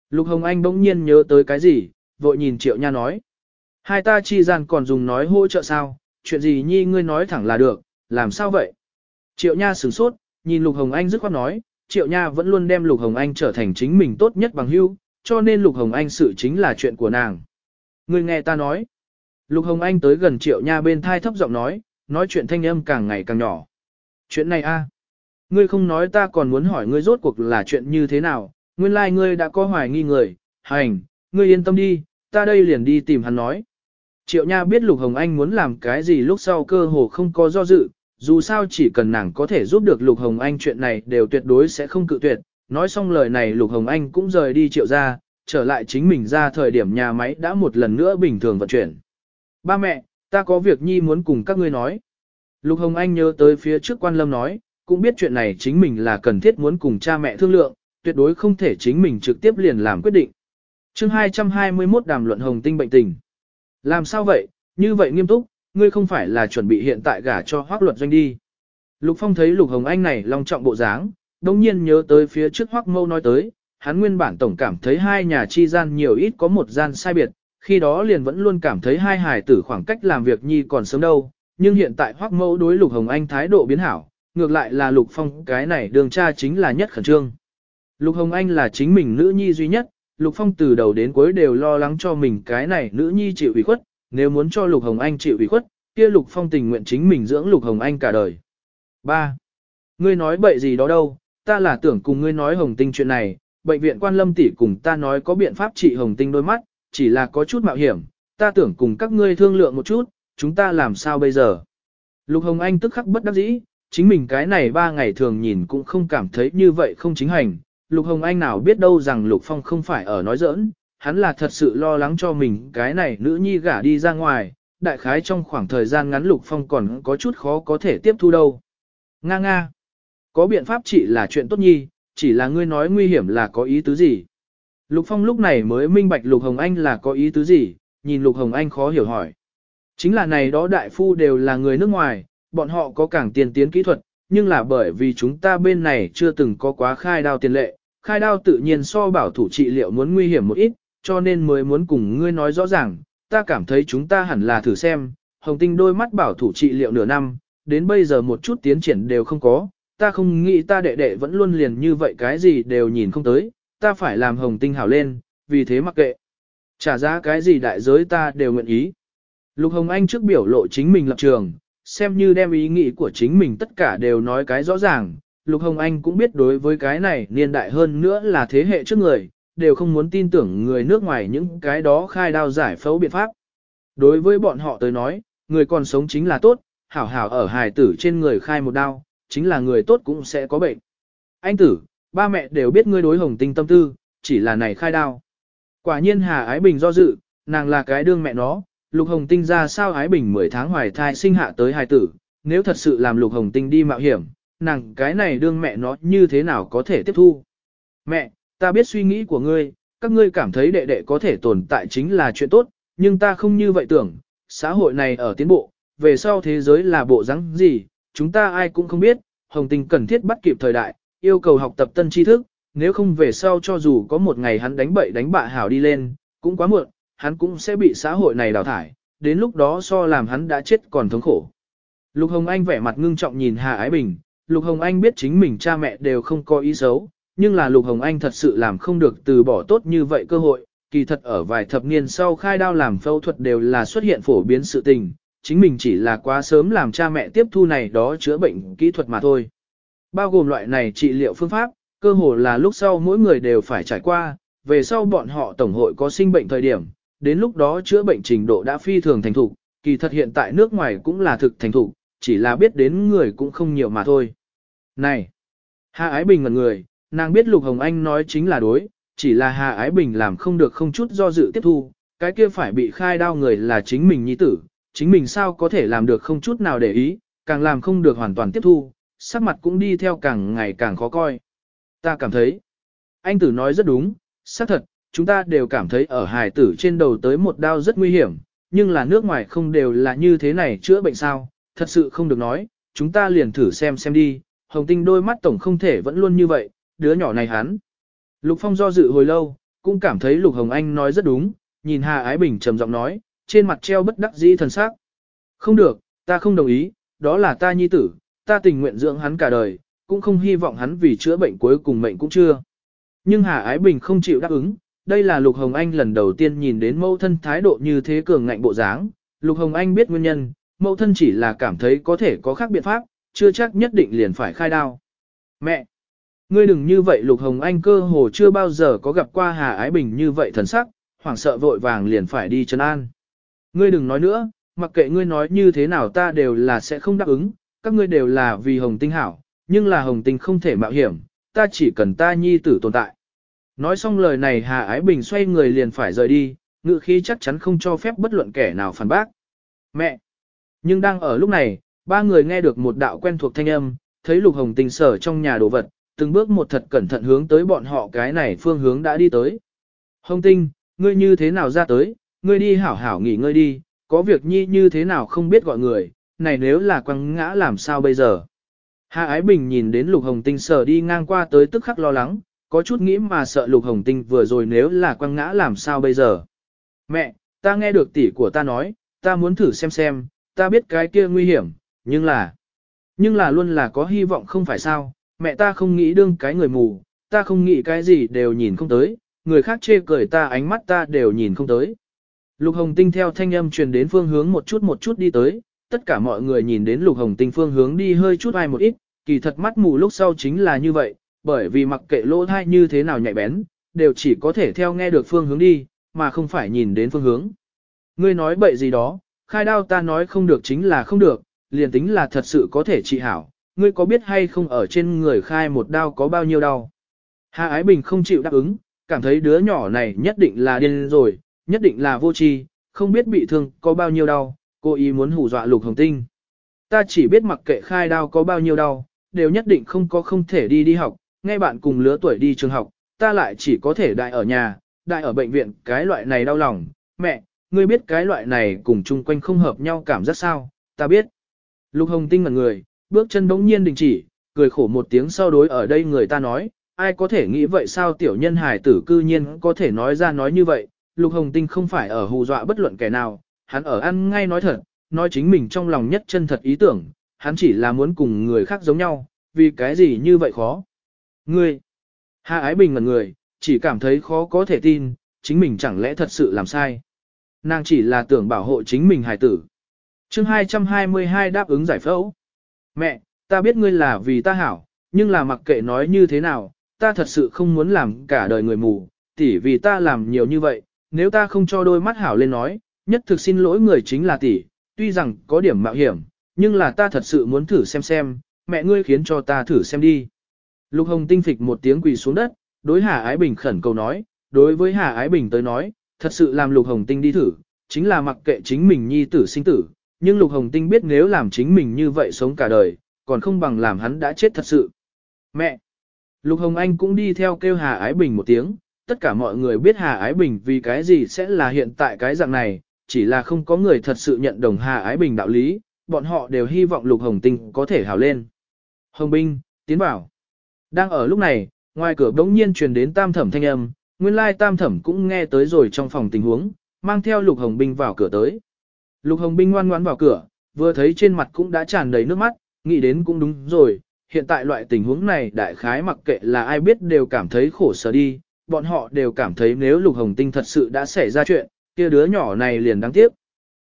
Lục Hồng Anh bỗng nhiên nhớ tới cái gì, vội nhìn Triệu Nha nói. Hai ta chi gian còn dùng nói hỗ trợ sao, chuyện gì nhi ngươi nói thẳng là được, làm sao vậy? Triệu Nha sửng sốt, nhìn Lục Hồng Anh dứt khoát nói, Triệu Nha vẫn luôn đem Lục Hồng Anh trở thành chính mình tốt nhất bằng hữu, cho nên Lục Hồng Anh sự chính là chuyện của nàng. người nghe ta nói. Lục Hồng Anh tới gần Triệu Nha bên thai thấp giọng nói, nói chuyện thanh âm càng ngày càng nhỏ. Chuyện này a, à? Ngươi không nói ta còn muốn hỏi ngươi rốt cuộc là chuyện như thế nào, nguyên lai like ngươi đã có hoài nghi người, hành, ngươi yên tâm đi, ta đây liền đi tìm hắn nói. Triệu Nha biết Lục Hồng Anh muốn làm cái gì lúc sau cơ hồ không có do dự, dù sao chỉ cần nàng có thể giúp được Lục Hồng Anh chuyện này đều tuyệt đối sẽ không cự tuyệt. Nói xong lời này Lục Hồng Anh cũng rời đi triệu ra, trở lại chính mình ra thời điểm nhà máy đã một lần nữa bình thường vận chuyển. Ba mẹ, ta có việc nhi muốn cùng các ngươi nói. Lục Hồng Anh nhớ tới phía trước quan lâm nói, cũng biết chuyện này chính mình là cần thiết muốn cùng cha mẹ thương lượng, tuyệt đối không thể chính mình trực tiếp liền làm quyết định. chương 221 đàm luận hồng tinh bệnh tình. Làm sao vậy, như vậy nghiêm túc, ngươi không phải là chuẩn bị hiện tại gả cho hoác luật doanh đi. Lục Phong thấy Lục Hồng Anh này long trọng bộ dáng, đồng nhiên nhớ tới phía trước hoác mâu nói tới, hắn nguyên bản tổng cảm thấy hai nhà chi gian nhiều ít có một gian sai biệt, khi đó liền vẫn luôn cảm thấy hai hài tử khoảng cách làm việc nhi còn sớm đâu, nhưng hiện tại hoác mâu đối Lục Hồng Anh thái độ biến hảo, ngược lại là Lục Phong cái này đường cha chính là nhất khẩn trương. Lục Hồng Anh là chính mình nữ nhi duy nhất, Lục Phong từ đầu đến cuối đều lo lắng cho mình cái này nữ nhi chịu ủy khuất, nếu muốn cho Lục Hồng Anh chịu ủy khuất, kia Lục Phong tình nguyện chính mình dưỡng Lục Hồng Anh cả đời. 3. Ngươi nói bậy gì đó đâu, ta là tưởng cùng ngươi nói Hồng Tinh chuyện này, bệnh viện quan lâm tỷ cùng ta nói có biện pháp trị Hồng Tinh đôi mắt, chỉ là có chút mạo hiểm, ta tưởng cùng các ngươi thương lượng một chút, chúng ta làm sao bây giờ. Lục Hồng Anh tức khắc bất đắc dĩ, chính mình cái này ba ngày thường nhìn cũng không cảm thấy như vậy không chính hành. Lục Hồng Anh nào biết đâu rằng Lục Phong không phải ở nói giỡn, hắn là thật sự lo lắng cho mình cái này nữ nhi gả đi ra ngoài, đại khái trong khoảng thời gian ngắn Lục Phong còn có chút khó có thể tiếp thu đâu. Nga nga, có biện pháp chỉ là chuyện tốt nhi, chỉ là ngươi nói nguy hiểm là có ý tứ gì. Lục Phong lúc này mới minh bạch Lục Hồng Anh là có ý tứ gì, nhìn Lục Hồng Anh khó hiểu hỏi. Chính là này đó đại phu đều là người nước ngoài, bọn họ có càng tiền tiến kỹ thuật, nhưng là bởi vì chúng ta bên này chưa từng có quá khai đao tiền lệ, khai đao tự nhiên so bảo thủ trị liệu muốn nguy hiểm một ít, cho nên mới muốn cùng ngươi nói rõ ràng, ta cảm thấy chúng ta hẳn là thử xem, hồng tinh đôi mắt bảo thủ trị liệu nửa năm, đến bây giờ một chút tiến triển đều không có, ta không nghĩ ta đệ đệ vẫn luôn liền như vậy cái gì đều nhìn không tới, ta phải làm hồng tinh hảo lên, vì thế mặc kệ. Trả giá cái gì đại giới ta đều nguyện ý. Lục Hồng Anh trước biểu lộ chính mình lập trường, xem như đem ý nghĩ của chính mình tất cả đều nói cái rõ ràng. Lục Hồng Anh cũng biết đối với cái này niên đại hơn nữa là thế hệ trước người, đều không muốn tin tưởng người nước ngoài những cái đó khai đao giải phẫu biện pháp. Đối với bọn họ tới nói, người còn sống chính là tốt, hảo hảo ở hài tử trên người khai một đao, chính là người tốt cũng sẽ có bệnh. Anh tử, ba mẹ đều biết ngươi đối hồng tinh tâm tư, chỉ là này khai đao. Quả nhiên Hà Ái Bình do dự, nàng là cái đương mẹ nó, Lục Hồng Tinh ra sao Ái Bình 10 tháng hoài thai sinh hạ tới hài tử, nếu thật sự làm Lục Hồng Tinh đi mạo hiểm, nàng cái này đương mẹ nó như thế nào có thể tiếp thu. Mẹ, ta biết suy nghĩ của ngươi, các ngươi cảm thấy đệ đệ có thể tồn tại chính là chuyện tốt, nhưng ta không như vậy tưởng, xã hội này ở tiến bộ, về sau thế giới là bộ rắn gì, chúng ta ai cũng không biết, Hồng Tinh cần thiết bắt kịp thời đại, yêu cầu học tập tân tri thức, nếu không về sau cho dù có một ngày hắn đánh bậy đánh bạ hảo đi lên, cũng quá muộn, hắn cũng sẽ bị xã hội này đào thải, đến lúc đó so làm hắn đã chết còn thống khổ. Lục Hồng Anh vẻ mặt ngưng trọng nhìn Hà Ái Bình, Lục Hồng Anh biết chính mình cha mẹ đều không có ý xấu, nhưng là Lục Hồng Anh thật sự làm không được từ bỏ tốt như vậy cơ hội, kỳ thật ở vài thập niên sau khai đao làm phẫu thuật đều là xuất hiện phổ biến sự tình, chính mình chỉ là quá sớm làm cha mẹ tiếp thu này đó chữa bệnh kỹ thuật mà thôi. Bao gồm loại này trị liệu phương pháp, cơ hồ là lúc sau mỗi người đều phải trải qua, về sau bọn họ tổng hội có sinh bệnh thời điểm, đến lúc đó chữa bệnh trình độ đã phi thường thành thục, kỳ thật hiện tại nước ngoài cũng là thực thành thục, chỉ là biết đến người cũng không nhiều mà thôi. Này, Hà Ái Bình ngẩn người, nàng biết Lục Hồng Anh nói chính là đối, chỉ là Hà Ái Bình làm không được không chút do dự tiếp thu, cái kia phải bị khai đao người là chính mình nhi tử, chính mình sao có thể làm được không chút nào để ý, càng làm không được hoàn toàn tiếp thu, sắc mặt cũng đi theo càng ngày càng khó coi. Ta cảm thấy, anh tử nói rất đúng, xác thật, chúng ta đều cảm thấy ở hài tử trên đầu tới một đao rất nguy hiểm, nhưng là nước ngoài không đều là như thế này chữa bệnh sao, thật sự không được nói, chúng ta liền thử xem xem đi, hồng tinh đôi mắt tổng không thể vẫn luôn như vậy, đứa nhỏ này hắn. Lục Phong do dự hồi lâu, cũng cảm thấy Lục Hồng Anh nói rất đúng, nhìn Hà Ái Bình trầm giọng nói, trên mặt treo bất đắc dĩ thần sắc. Không được, ta không đồng ý, đó là ta nhi tử, ta tình nguyện dưỡng hắn cả đời, cũng không hy vọng hắn vì chữa bệnh cuối cùng mệnh cũng chưa. Nhưng Hà Ái Bình không chịu đáp ứng, đây là Lục Hồng Anh lần đầu tiên nhìn đến mẫu thân thái độ như thế cường ngạnh bộ dáng. Lục Hồng Anh biết nguyên nhân, mẫu thân chỉ là cảm thấy có thể có khác biện pháp, chưa chắc nhất định liền phải khai đao. Mẹ! Ngươi đừng như vậy Lục Hồng Anh cơ hồ chưa bao giờ có gặp qua Hà Ái Bình như vậy thần sắc, hoảng sợ vội vàng liền phải đi chân an. Ngươi đừng nói nữa, mặc kệ ngươi nói như thế nào ta đều là sẽ không đáp ứng, các ngươi đều là vì Hồng Tinh hảo, nhưng là Hồng Tinh không thể mạo hiểm, ta chỉ cần ta nhi tử tồn tại. Nói xong lời này Hà Ái Bình xoay người liền phải rời đi, ngự khí chắc chắn không cho phép bất luận kẻ nào phản bác. Mẹ! Nhưng đang ở lúc này, ba người nghe được một đạo quen thuộc thanh âm, thấy Lục Hồng Tinh sở trong nhà đồ vật, từng bước một thật cẩn thận hướng tới bọn họ cái này phương hướng đã đi tới. Hồng Tinh, ngươi như thế nào ra tới, ngươi đi hảo hảo nghỉ ngơi đi, có việc nhi như thế nào không biết gọi người, này nếu là quăng ngã làm sao bây giờ. Hà Ái Bình nhìn đến Lục Hồng Tinh sờ đi ngang qua tới tức khắc lo lắng, có chút nghĩ mà sợ Lục Hồng Tinh vừa rồi nếu là quăng ngã làm sao bây giờ. Mẹ, ta nghe được tỷ của ta nói, ta muốn thử xem xem, ta biết cái kia nguy hiểm, nhưng là... Nhưng là luôn là có hy vọng không phải sao, mẹ ta không nghĩ đương cái người mù, ta không nghĩ cái gì đều nhìn không tới, người khác chê cười ta ánh mắt ta đều nhìn không tới. Lục Hồng Tinh theo thanh âm truyền đến phương hướng một chút một chút đi tới, tất cả mọi người nhìn đến Lục Hồng Tinh phương hướng đi hơi chút ai một ít, kỳ thật mắt mù lúc sau chính là như vậy, bởi vì mặc kệ lỗ thai như thế nào nhạy bén, đều chỉ có thể theo nghe được phương hướng đi, mà không phải nhìn đến phương hướng. Ngươi nói bậy gì đó, khai đao ta nói không được chính là không được, liền tính là thật sự có thể trị hảo, ngươi có biết hay không ở trên người khai một đao có bao nhiêu đau. Hà Ái Bình không chịu đáp ứng, cảm thấy đứa nhỏ này nhất định là điên rồi, nhất định là vô tri, không biết bị thương có bao nhiêu đau, cô ý muốn hù dọa lục hồng tinh. Ta chỉ biết mặc kệ khai đao có bao nhiêu đau, đều nhất định không có không thể đi đi học, ngay bạn cùng lứa tuổi đi trường học, ta lại chỉ có thể đại ở nhà, đại ở bệnh viện, cái loại này đau lòng, mẹ, ngươi biết cái loại này cùng chung quanh không hợp nhau cảm giác sao, ta biết. Lục Hồng Tinh ngẩn người, bước chân bỗng nhiên đình chỉ, cười khổ một tiếng sau đối ở đây người ta nói, ai có thể nghĩ vậy sao tiểu nhân hài tử cư nhiên có thể nói ra nói như vậy, Lục Hồng Tinh không phải ở hù dọa bất luận kẻ nào, hắn ở ăn ngay nói thật, nói chính mình trong lòng nhất chân thật ý tưởng, hắn chỉ là muốn cùng người khác giống nhau, vì cái gì như vậy khó. Ngươi, Hà Ái Bình ngẩn người, chỉ cảm thấy khó có thể tin, chính mình chẳng lẽ thật sự làm sai. Nàng chỉ là tưởng bảo hộ chính mình hài tử. chương 222 đáp ứng giải phẫu. Mẹ, ta biết ngươi là vì ta hảo, nhưng là mặc kệ nói như thế nào, ta thật sự không muốn làm cả đời người mù, tỷ vì ta làm nhiều như vậy, nếu ta không cho đôi mắt hảo lên nói, nhất thực xin lỗi người chính là tỷ, tuy rằng có điểm mạo hiểm, nhưng là ta thật sự muốn thử xem xem, mẹ ngươi khiến cho ta thử xem đi. Lục Hồng tinh phịch một tiếng quỳ xuống đất, đối Hà Ái Bình khẩn cầu nói, đối với Hà Ái Bình tới nói, thật sự làm Lục Hồng tinh đi thử, chính là mặc kệ chính mình nhi tử sinh tử, nhưng Lục Hồng tinh biết nếu làm chính mình như vậy sống cả đời, còn không bằng làm hắn đã chết thật sự. Mẹ! Lục Hồng Anh cũng đi theo kêu Hà Ái Bình một tiếng, tất cả mọi người biết Hà Ái Bình vì cái gì sẽ là hiện tại cái dạng này, chỉ là không có người thật sự nhận đồng Hà Ái Bình đạo lý, bọn họ đều hy vọng Lục Hồng Tinh có thể hào lên. Hồng Binh, tiến bảo. Đang ở lúc này, ngoài cửa đống nhiên truyền đến tam thẩm thanh âm, nguyên lai tam thẩm cũng nghe tới rồi trong phòng tình huống, mang theo Lục Hồng Binh vào cửa tới. Lục Hồng Binh ngoan ngoãn vào cửa, vừa thấy trên mặt cũng đã tràn đầy nước mắt, nghĩ đến cũng đúng rồi, hiện tại loại tình huống này đại khái mặc kệ là ai biết đều cảm thấy khổ sở đi, bọn họ đều cảm thấy nếu Lục Hồng Tinh thật sự đã xảy ra chuyện, kia đứa nhỏ này liền đáng tiếc.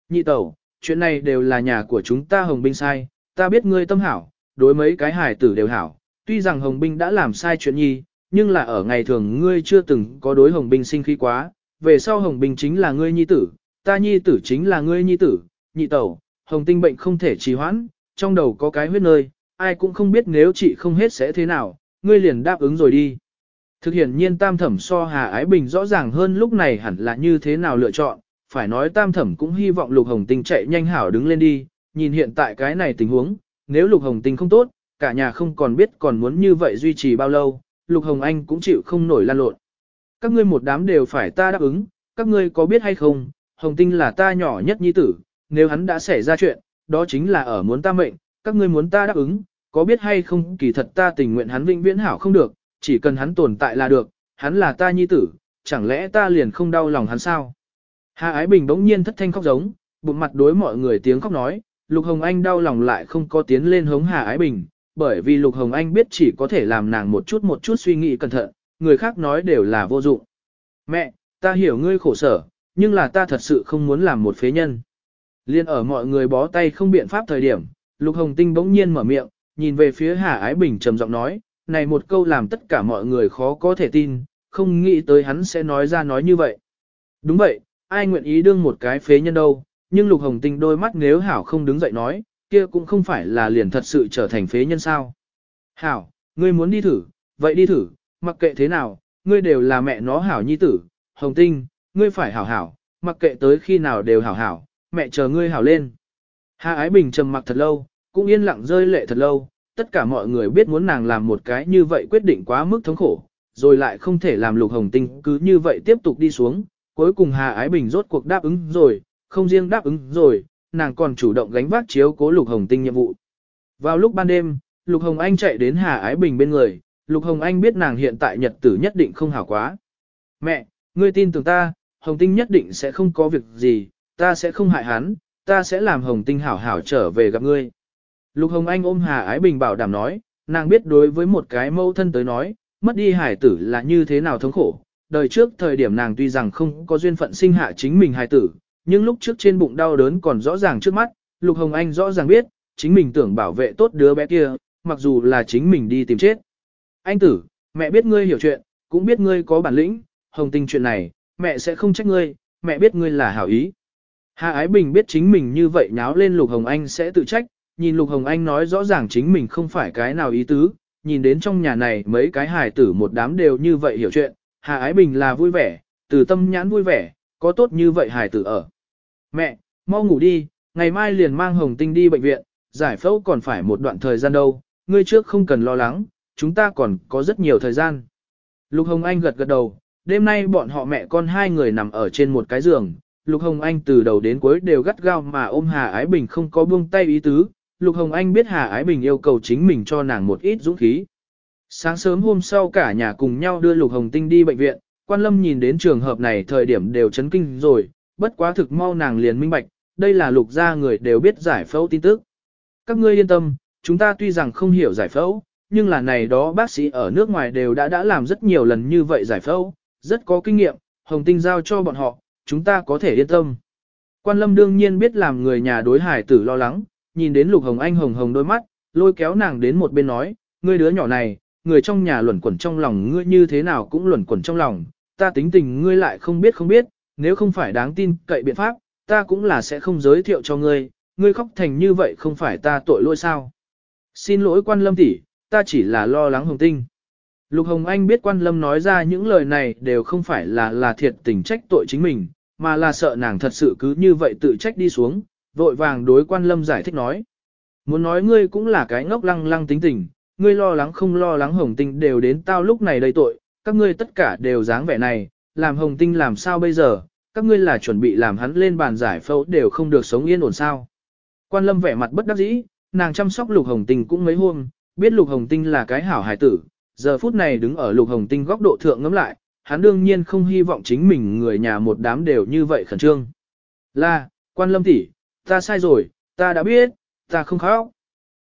Nhị tẩu, chuyện này đều là nhà của chúng ta Hồng Binh sai, ta biết ngươi tâm hảo, đối mấy cái hài tử đều hảo, tuy rằng Hồng Binh đã làm sai chuyện nhi, nhưng là ở ngày thường ngươi chưa từng có đối Hồng Binh sinh khí quá, về sau Hồng Binh chính là ngươi nhi tử, ta nhi tử chính là ngươi nhi tử, nhị tẩu, Hồng Tinh bệnh không thể trì hoãn, trong đầu có cái huyết nơi, ai cũng không biết nếu chị không hết sẽ thế nào, ngươi liền đáp ứng rồi đi. Thực hiện nhiên tam thẩm so Hà Ái Bình rõ ràng hơn lúc này hẳn là như thế nào lựa chọn, phải nói tam thẩm cũng hy vọng Lục Hồng Tinh chạy nhanh hảo đứng lên đi, nhìn hiện tại cái này tình huống, nếu Lục Hồng Tinh không tốt, cả nhà không còn biết còn muốn như vậy duy trì bao lâu, Lục Hồng Anh cũng chịu không nổi lan lộn. Các ngươi một đám đều phải ta đáp ứng, các ngươi có biết hay không, Hồng Tinh là ta nhỏ nhất nhi tử, nếu hắn đã xảy ra chuyện, đó chính là ở muốn ta mệnh, các ngươi muốn ta đáp ứng, có biết hay không kỳ thật ta tình nguyện hắn vĩnh viễn hảo không được, chỉ cần hắn tồn tại là được, hắn là ta nhi tử, chẳng lẽ ta liền không đau lòng hắn sao? Hà Ái Bình bỗng nhiên thất thanh khóc giống, bụng mặt đối mọi người tiếng khóc nói, Lục Hồng Anh đau lòng lại không có tiến lên hống Hà Ái Bình, bởi vì Lục Hồng Anh biết chỉ có thể làm nàng một chút một chút suy nghĩ cẩn thận, người khác nói đều là vô dụng. Mẹ, ta hiểu ngươi khổ sở, nhưng là ta thật sự không muốn làm một phế nhân. Liên ở mọi người bó tay không biện pháp thời điểm, Lục Hồng Tinh bỗng nhiên mở miệng, nhìn về phía Hà Ái Bình trầm giọng nói, này một câu làm tất cả mọi người khó có thể tin, không nghĩ tới hắn sẽ nói ra nói như vậy. Đúng vậy, ai nguyện ý đương một cái phế nhân đâu, nhưng Lục Hồng Tinh đôi mắt nếu Hảo không đứng dậy nói, kia cũng không phải là liền thật sự trở thành phế nhân sao. Hảo, ngươi muốn đi thử, vậy đi thử, mặc kệ thế nào, ngươi đều là mẹ nó Hảo nhi tử, Hồng Tinh, ngươi phải Hảo Hảo, mặc kệ tới khi nào đều Hảo Hảo, mẹ chờ ngươi Hảo lên. Hà Ái Bình trầm mặc thật lâu, cũng yên lặng rơi lệ thật lâu, tất cả mọi người biết muốn nàng làm một cái như vậy quyết định quá mức thống khổ, rồi lại không thể làm Lục Hồng Tinh cứ như vậy tiếp tục đi xuống, cuối cùng Hà Ái Bình rốt cuộc đáp ứng rồi, không riêng đáp ứng rồi, nàng còn chủ động gánh vác chiếu cố Lục Hồng Tinh nhiệm vụ. Vào lúc ban đêm, Lục Hồng Anh chạy đến Hà Ái Bình bên người, Lục Hồng Anh biết nàng hiện tại nhật tử nhất định không hảo quá. Mẹ, ngươi tin tưởng ta, Hồng Tinh nhất định sẽ không có việc gì, ta sẽ không hại hắn, ta sẽ làm Hồng Tinh hảo hảo trở về gặp ngươi. Lục Hồng Anh ôm Hà Ái Bình bảo đảm nói, nàng biết đối với một cái mâu thân tới nói, mất đi hải tử là như thế nào thống khổ. Đời trước thời điểm nàng tuy rằng không có duyên phận sinh hạ chính mình hài tử, nhưng lúc trước trên bụng đau đớn còn rõ ràng trước mắt, Lục Hồng Anh rõ ràng biết, chính mình tưởng bảo vệ tốt đứa bé kia, mặc dù là chính mình đi tìm chết. Anh tử, mẹ biết ngươi hiểu chuyện, cũng biết ngươi có bản lĩnh, Hồng Tinh chuyện này, mẹ sẽ không trách ngươi, mẹ biết ngươi là hảo ý. Hà Ái Bình biết chính mình như vậy nháo lên Lục Hồng Anh sẽ tự trách, nhìn Lục Hồng Anh nói rõ ràng chính mình không phải cái nào ý tứ, nhìn đến trong nhà này mấy cái hài tử một đám đều như vậy hiểu chuyện, Hà Ái Bình là vui vẻ, từ tâm nhãn vui vẻ, có tốt như vậy hài tử ở. Mẹ, mau ngủ đi, ngày mai liền mang Hồng Tinh đi bệnh viện, giải phẫu còn phải một đoạn thời gian đâu, ngươi trước không cần lo lắng, chúng ta còn có rất nhiều thời gian. Lục Hồng Anh gật gật đầu, đêm nay bọn họ mẹ con hai người nằm ở trên một cái giường, Lục Hồng Anh từ đầu đến cuối đều gắt gao mà ôm Hà Ái Bình không có buông tay ý tứ, Lục Hồng Anh biết Hà Ái Bình yêu cầu chính mình cho nàng một ít dũng khí. Sáng sớm hôm sau cả nhà cùng nhau đưa Lục Hồng Tinh đi bệnh viện, quan lâm nhìn đến trường hợp này thời điểm đều chấn kinh rồi, bất quá thực mau nàng liền minh bạch, đây là lục gia người đều biết giải phẫu tin tức. Các ngươi yên tâm, chúng ta tuy rằng không hiểu giải phẫu, nhưng là này đó bác sĩ ở nước ngoài đều đã đã làm rất nhiều lần như vậy giải phẫu, rất có kinh nghiệm, Hồng Tinh giao cho bọn họ, chúng ta có thể yên tâm. Quan lâm đương nhiên biết làm người nhà đối hải tử lo lắng, nhìn đến Lục Hồng Anh hồng hồng đôi mắt, lôi kéo nàng đến một bên nói, ngươi đứa nhỏ này, người trong nhà luẩn quẩn trong lòng ngươi như thế nào cũng luẩn quẩn trong lòng, ta tính tình ngươi lại không biết không biết, nếu không phải đáng tin cậy biện pháp, ta cũng là sẽ không giới thiệu cho ngươi, ngươi khóc thành như vậy không phải ta tội lỗi sao. Xin lỗi quan lâm tỷ, ta chỉ là lo lắng hồng tinh. Lục Hồng Anh biết quan lâm nói ra những lời này đều không phải là là thiệt tình trách tội chính mình, mà là sợ nàng thật sự cứ như vậy tự trách đi xuống, vội vàng đối quan lâm giải thích nói. Muốn nói ngươi cũng là cái ngốc lăng lăng tính tình, ngươi lo lắng không lo lắng hồng tinh đều đến tao lúc này đầy tội, các ngươi tất cả đều dáng vẻ này, làm hồng tinh làm sao bây giờ, các ngươi là chuẩn bị làm hắn lên bàn giải phẫu đều không được sống yên ổn sao. Quan lâm vẻ mặt bất đắc dĩ, nàng chăm sóc lục hồng tinh cũng mấy hôm, biết lục hồng tinh là cái hảo hài tử, giờ phút này đứng ở lục hồng tinh góc độ thượng ngắm lại, hắn đương nhiên không hy vọng chính mình người nhà một đám đều như vậy khẩn trương. Là, quan lâm tỷ, ta sai rồi, ta đã biết, ta không khóc.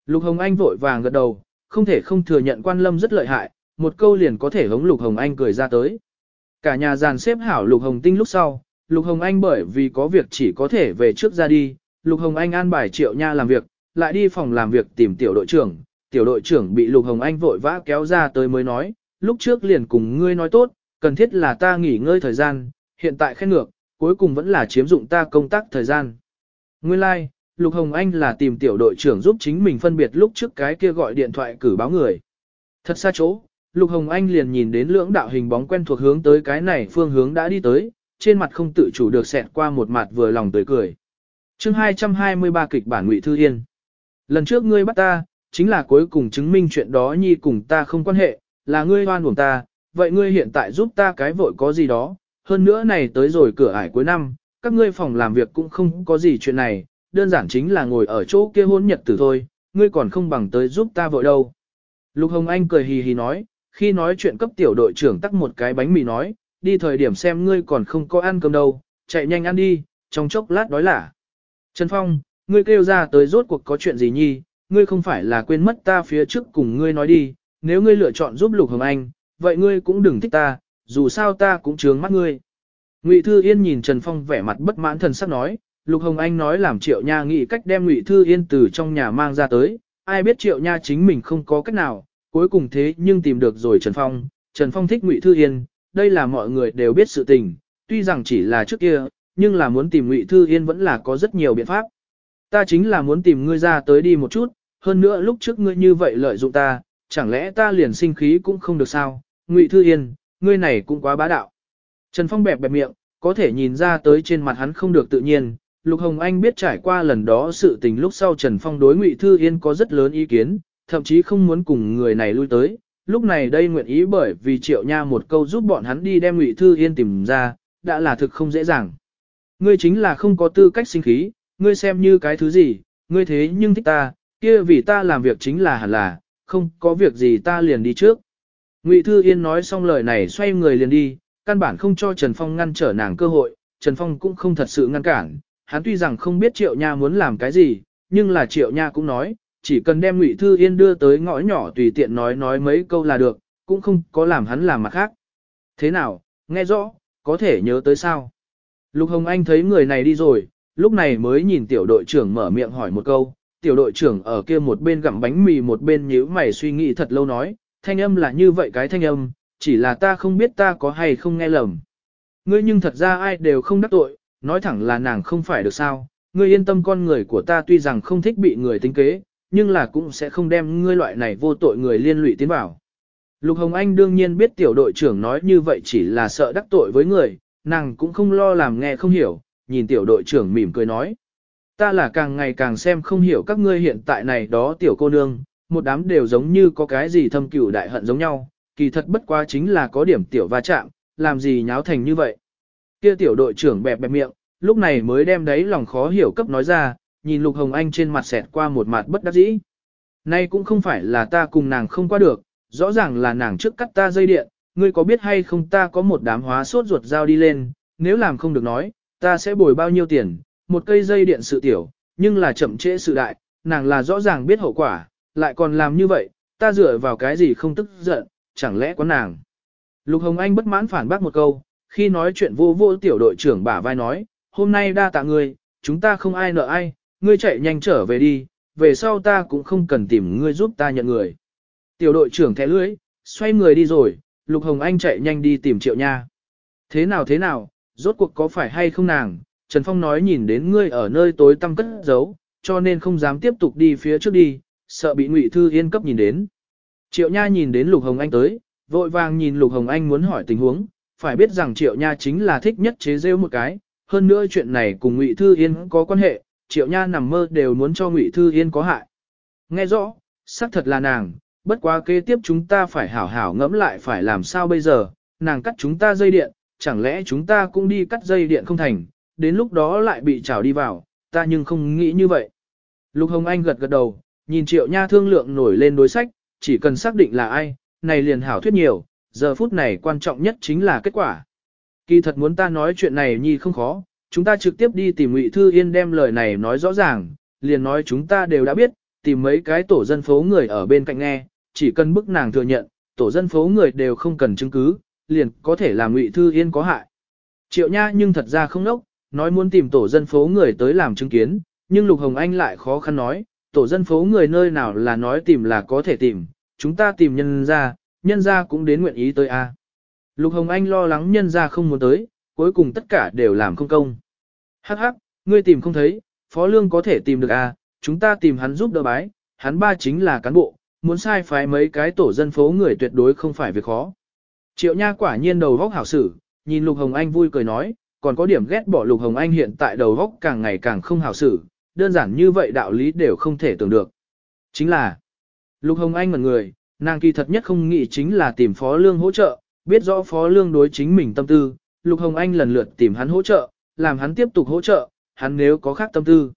Lục Hồng Anh vội vàng gật đầu, không thể không thừa nhận quan lâm rất lợi hại, một câu liền có thể hống Lục Hồng Anh cười ra tới. Cả nhà dàn xếp hảo Lục Hồng Tinh lúc sau, Lục Hồng Anh bởi vì có việc chỉ có thể về trước ra đi, Lục Hồng Anh an bài triệu nha làm việc, lại đi phòng làm việc tìm tiểu đội trưởng, tiểu đội trưởng bị Lục Hồng Anh vội vã kéo ra tới mới nói, lúc trước liền cùng ngươi nói tốt, cần thiết là ta nghỉ ngơi thời gian, hiện tại khen ngược, cuối cùng vẫn là chiếm dụng ta công tác thời gian. Nguyên lai, like, Lục Hồng Anh là tìm tiểu đội trưởng giúp chính mình phân biệt lúc trước cái kia gọi điện thoại cử báo người. Thật xa chỗ, Lục Hồng Anh liền nhìn đến lưỡng đạo hình bóng quen thuộc hướng tới cái này phương hướng đã đi tới, trên mặt không tự chủ được xẹt qua một mặt vừa lòng tươi cười. chương 223 kịch bản Ngụy Thư Yên. Lần trước ngươi bắt ta, chính là cuối cùng chứng minh chuyện đó nhi cùng ta không quan hệ, là ngươi hoan buồn ta, vậy ngươi hiện tại giúp ta cái vội có gì đó, hơn nữa này tới rồi cửa ải cuối năm, các ngươi phòng làm việc cũng không có gì chuyện này, đơn giản chính là ngồi ở chỗ kia hôn nhật tử thôi, ngươi còn không bằng tới giúp ta vội đâu. Lục Hồng Anh cười hì hì nói, khi nói chuyện cấp tiểu đội trưởng tắc một cái bánh mì nói, đi thời điểm xem ngươi còn không có ăn cơm đâu, chạy nhanh ăn đi, trong chốc lát đói lả. Trần Phong, ngươi kêu ra tới rốt cuộc có chuyện gì nhi, ngươi không phải là quên mất ta phía trước cùng ngươi nói đi, nếu ngươi lựa chọn giúp Lục Hồng Anh, vậy ngươi cũng đừng thích ta, dù sao ta cũng chướng mắt ngươi. Ngụy Thư Yên nhìn Trần Phong vẻ mặt bất mãn thần sắc nói, Lục Hồng Anh nói làm Triệu Nha nghĩ cách đem Ngụy Thư Yên từ trong nhà mang ra tới, ai biết Triệu Nha chính mình không có cách nào, cuối cùng thế nhưng tìm được rồi Trần Phong, Trần Phong thích Ngụy Thư Yên, đây là mọi người đều biết sự tình, tuy rằng chỉ là trước kia, nhưng là muốn tìm Ngụy Thư Yên vẫn là có rất nhiều biện pháp. Ta chính là muốn tìm ngươi ra tới đi một chút, hơn nữa lúc trước ngươi như vậy lợi dụng ta, chẳng lẽ ta liền sinh khí cũng không được sao, Ngụy Thư Yên, ngươi này cũng quá bá đạo. Trần Phong bẹp bẹp miệng, có thể nhìn ra tới trên mặt hắn không được tự nhiên, Lục Hồng Anh biết trải qua lần đó sự tình lúc sau Trần Phong đối Ngụy Thư Yên có rất lớn ý kiến, thậm chí không muốn cùng người này lui tới. Lúc này đây nguyện ý bởi vì Triệu Nha một câu giúp bọn hắn đi đem Ngụy Thư Yên tìm ra, đã là thực không dễ dàng. Ngươi chính là không có tư cách sinh khí, ngươi xem như cái thứ gì, ngươi thế nhưng thích ta, kia vì ta làm việc chính là hẳn là, không có việc gì ta liền đi trước. Ngụy Thư Yên nói xong lời này xoay người liền đi, căn bản không cho Trần Phong ngăn trở nàng cơ hội, Trần Phong cũng không thật sự ngăn cản, hắn tuy rằng không biết Triệu Nha muốn làm cái gì, nhưng là Triệu Nha cũng nói, chỉ cần đem Ngụy Thư Yên đưa tới ngõ nhỏ tùy tiện nói nói mấy câu là được, cũng không có làm hắn làm mặt khác. Thế nào, nghe rõ, có thể nhớ tới sao? Lục Hồng Anh thấy người này đi rồi, lúc này mới nhìn tiểu đội trưởng mở miệng hỏi một câu, tiểu đội trưởng ở kia một bên gặm bánh mì một bên nhíu mày suy nghĩ thật lâu nói, thanh âm là như vậy cái thanh âm, chỉ là ta không biết ta có hay không nghe lầm. Ngươi nhưng thật ra ai đều không đắc tội, nói thẳng là nàng không phải được sao, ngươi yên tâm con người của ta tuy rằng không thích bị người tính kế, nhưng là cũng sẽ không đem ngươi loại này vô tội người liên lụy tiến vào. Lục Hồng Anh đương nhiên biết tiểu đội trưởng nói như vậy chỉ là sợ đắc tội với người, nàng cũng không lo làm nghe không hiểu, nhìn tiểu đội trưởng mỉm cười nói. Ta là càng ngày càng xem không hiểu các ngươi hiện tại này đó tiểu cô nương, một đám đều giống như có cái gì thâm cửu đại hận giống nhau, kỳ thật bất quá chính là có điểm tiểu va chạm, làm gì nháo thành như vậy. Kia tiểu đội trưởng bẹp bẹp miệng, lúc này mới đem đấy lòng khó hiểu cấp nói ra, nhìn Lục Hồng Anh trên mặt xẹt qua một mặt bất đắc dĩ. Nay cũng không phải là ta cùng nàng không qua được, rõ ràng là nàng trước cắt ta dây điện, ngươi có biết hay không ta có một đám hóa sốt ruột dao đi lên, nếu làm không được nói, ta sẽ bồi bao nhiêu tiền, một cây dây điện sự tiểu, nhưng là chậm trễ sự đại, nàng là rõ ràng biết hậu quả, lại còn làm như vậy, ta dựa vào cái gì không tức giận, chẳng lẽ có nàng. Lục Hồng Anh bất mãn phản bác một câu, khi nói chuyện vô vô tiểu đội trưởng bả vai nói, hôm nay đa tạ ngươi, chúng ta không ai nợ ai, ngươi chạy nhanh trở về đi, về sau ta cũng không cần tìm ngươi giúp ta nhận người. Tiểu đội trưởng thẻ lưới, xoay người đi rồi, Lục Hồng Anh chạy nhanh đi tìm Triệu Nha. Thế nào thế nào, rốt cuộc có phải hay không nàng? Trần Phong nói nhìn đến ngươi ở nơi tối tăm cất giấu, cho nên không dám tiếp tục đi phía trước đi, sợ bị Ngụy Thư Yên cấp nhìn đến. Triệu Nha nhìn đến Lục Hồng Anh tới, vội vàng nhìn Lục Hồng Anh muốn hỏi tình huống, phải biết rằng Triệu Nha chính là thích nhất chế rêu một cái, hơn nữa chuyện này cùng Ngụy Thư Yên có quan hệ, Triệu Nha nằm mơ đều muốn cho Ngụy Thư Yên có hại. Nghe rõ, xác thật là nàng, bất quá kế tiếp chúng ta phải hảo hảo ngẫm lại phải làm sao bây giờ, nàng cắt chúng ta dây điện, chẳng lẽ chúng ta cũng đi cắt dây điện không thành, đến lúc đó lại bị trào đi vào, ta nhưng không nghĩ như vậy. Lục Hồng Anh gật gật đầu, nhìn Triệu Nha thương lượng nổi lên đối sách, chỉ cần xác định là ai, này liền hảo thuyết nhiều, giờ phút này quan trọng nhất chính là kết quả. Kỳ thật muốn ta nói chuyện này nhi không khó, chúng ta trực tiếp đi tìm Ngụy Thư Yên đem lời này nói rõ ràng, liền nói chúng ta đều đã biết, tìm mấy cái tổ dân phố người ở bên cạnh nghe, chỉ cần bức nàng thừa nhận, tổ dân phố người đều không cần chứng cứ, liền có thể làm Ngụy Thư Yên có hại. Triệu Nha nhưng thật ra không nốc, nói muốn tìm tổ dân phố người tới làm chứng kiến, nhưng Lục Hồng Anh lại khó khăn nói, tổ dân phố người nơi nào là nói tìm là có thể tìm, chúng ta tìm nhân ra, nhân ra cũng đến nguyện ý tới a. Lục Hồng Anh lo lắng nhân ra không muốn tới, cuối cùng tất cả đều làm không công. Hắc hắc, ngươi tìm không thấy, Phó Lương có thể tìm được a, chúng ta tìm hắn giúp đỡ bái, hắn ba chính là cán bộ, muốn sai phái mấy cái tổ dân phố người tuyệt đối không phải việc khó. Triệu Nha quả nhiên đầu góc hảo sử, nhìn Lục Hồng Anh vui cười nói, còn có điểm ghét bỏ Lục Hồng Anh hiện tại đầu góc càng ngày càng không hảo sử, đơn giản như vậy đạo lý đều không thể tưởng được. Chính là, Lục Hồng Anh ngẩn người, nàng kỳ thật nhất không nghĩ chính là tìm Phó Lương hỗ trợ, biết rõ Phó Lương đối chính mình tâm tư, Lục Hồng Anh lần lượt tìm hắn hỗ trợ, làm hắn tiếp tục hỗ trợ, hắn nếu có khác tâm tư.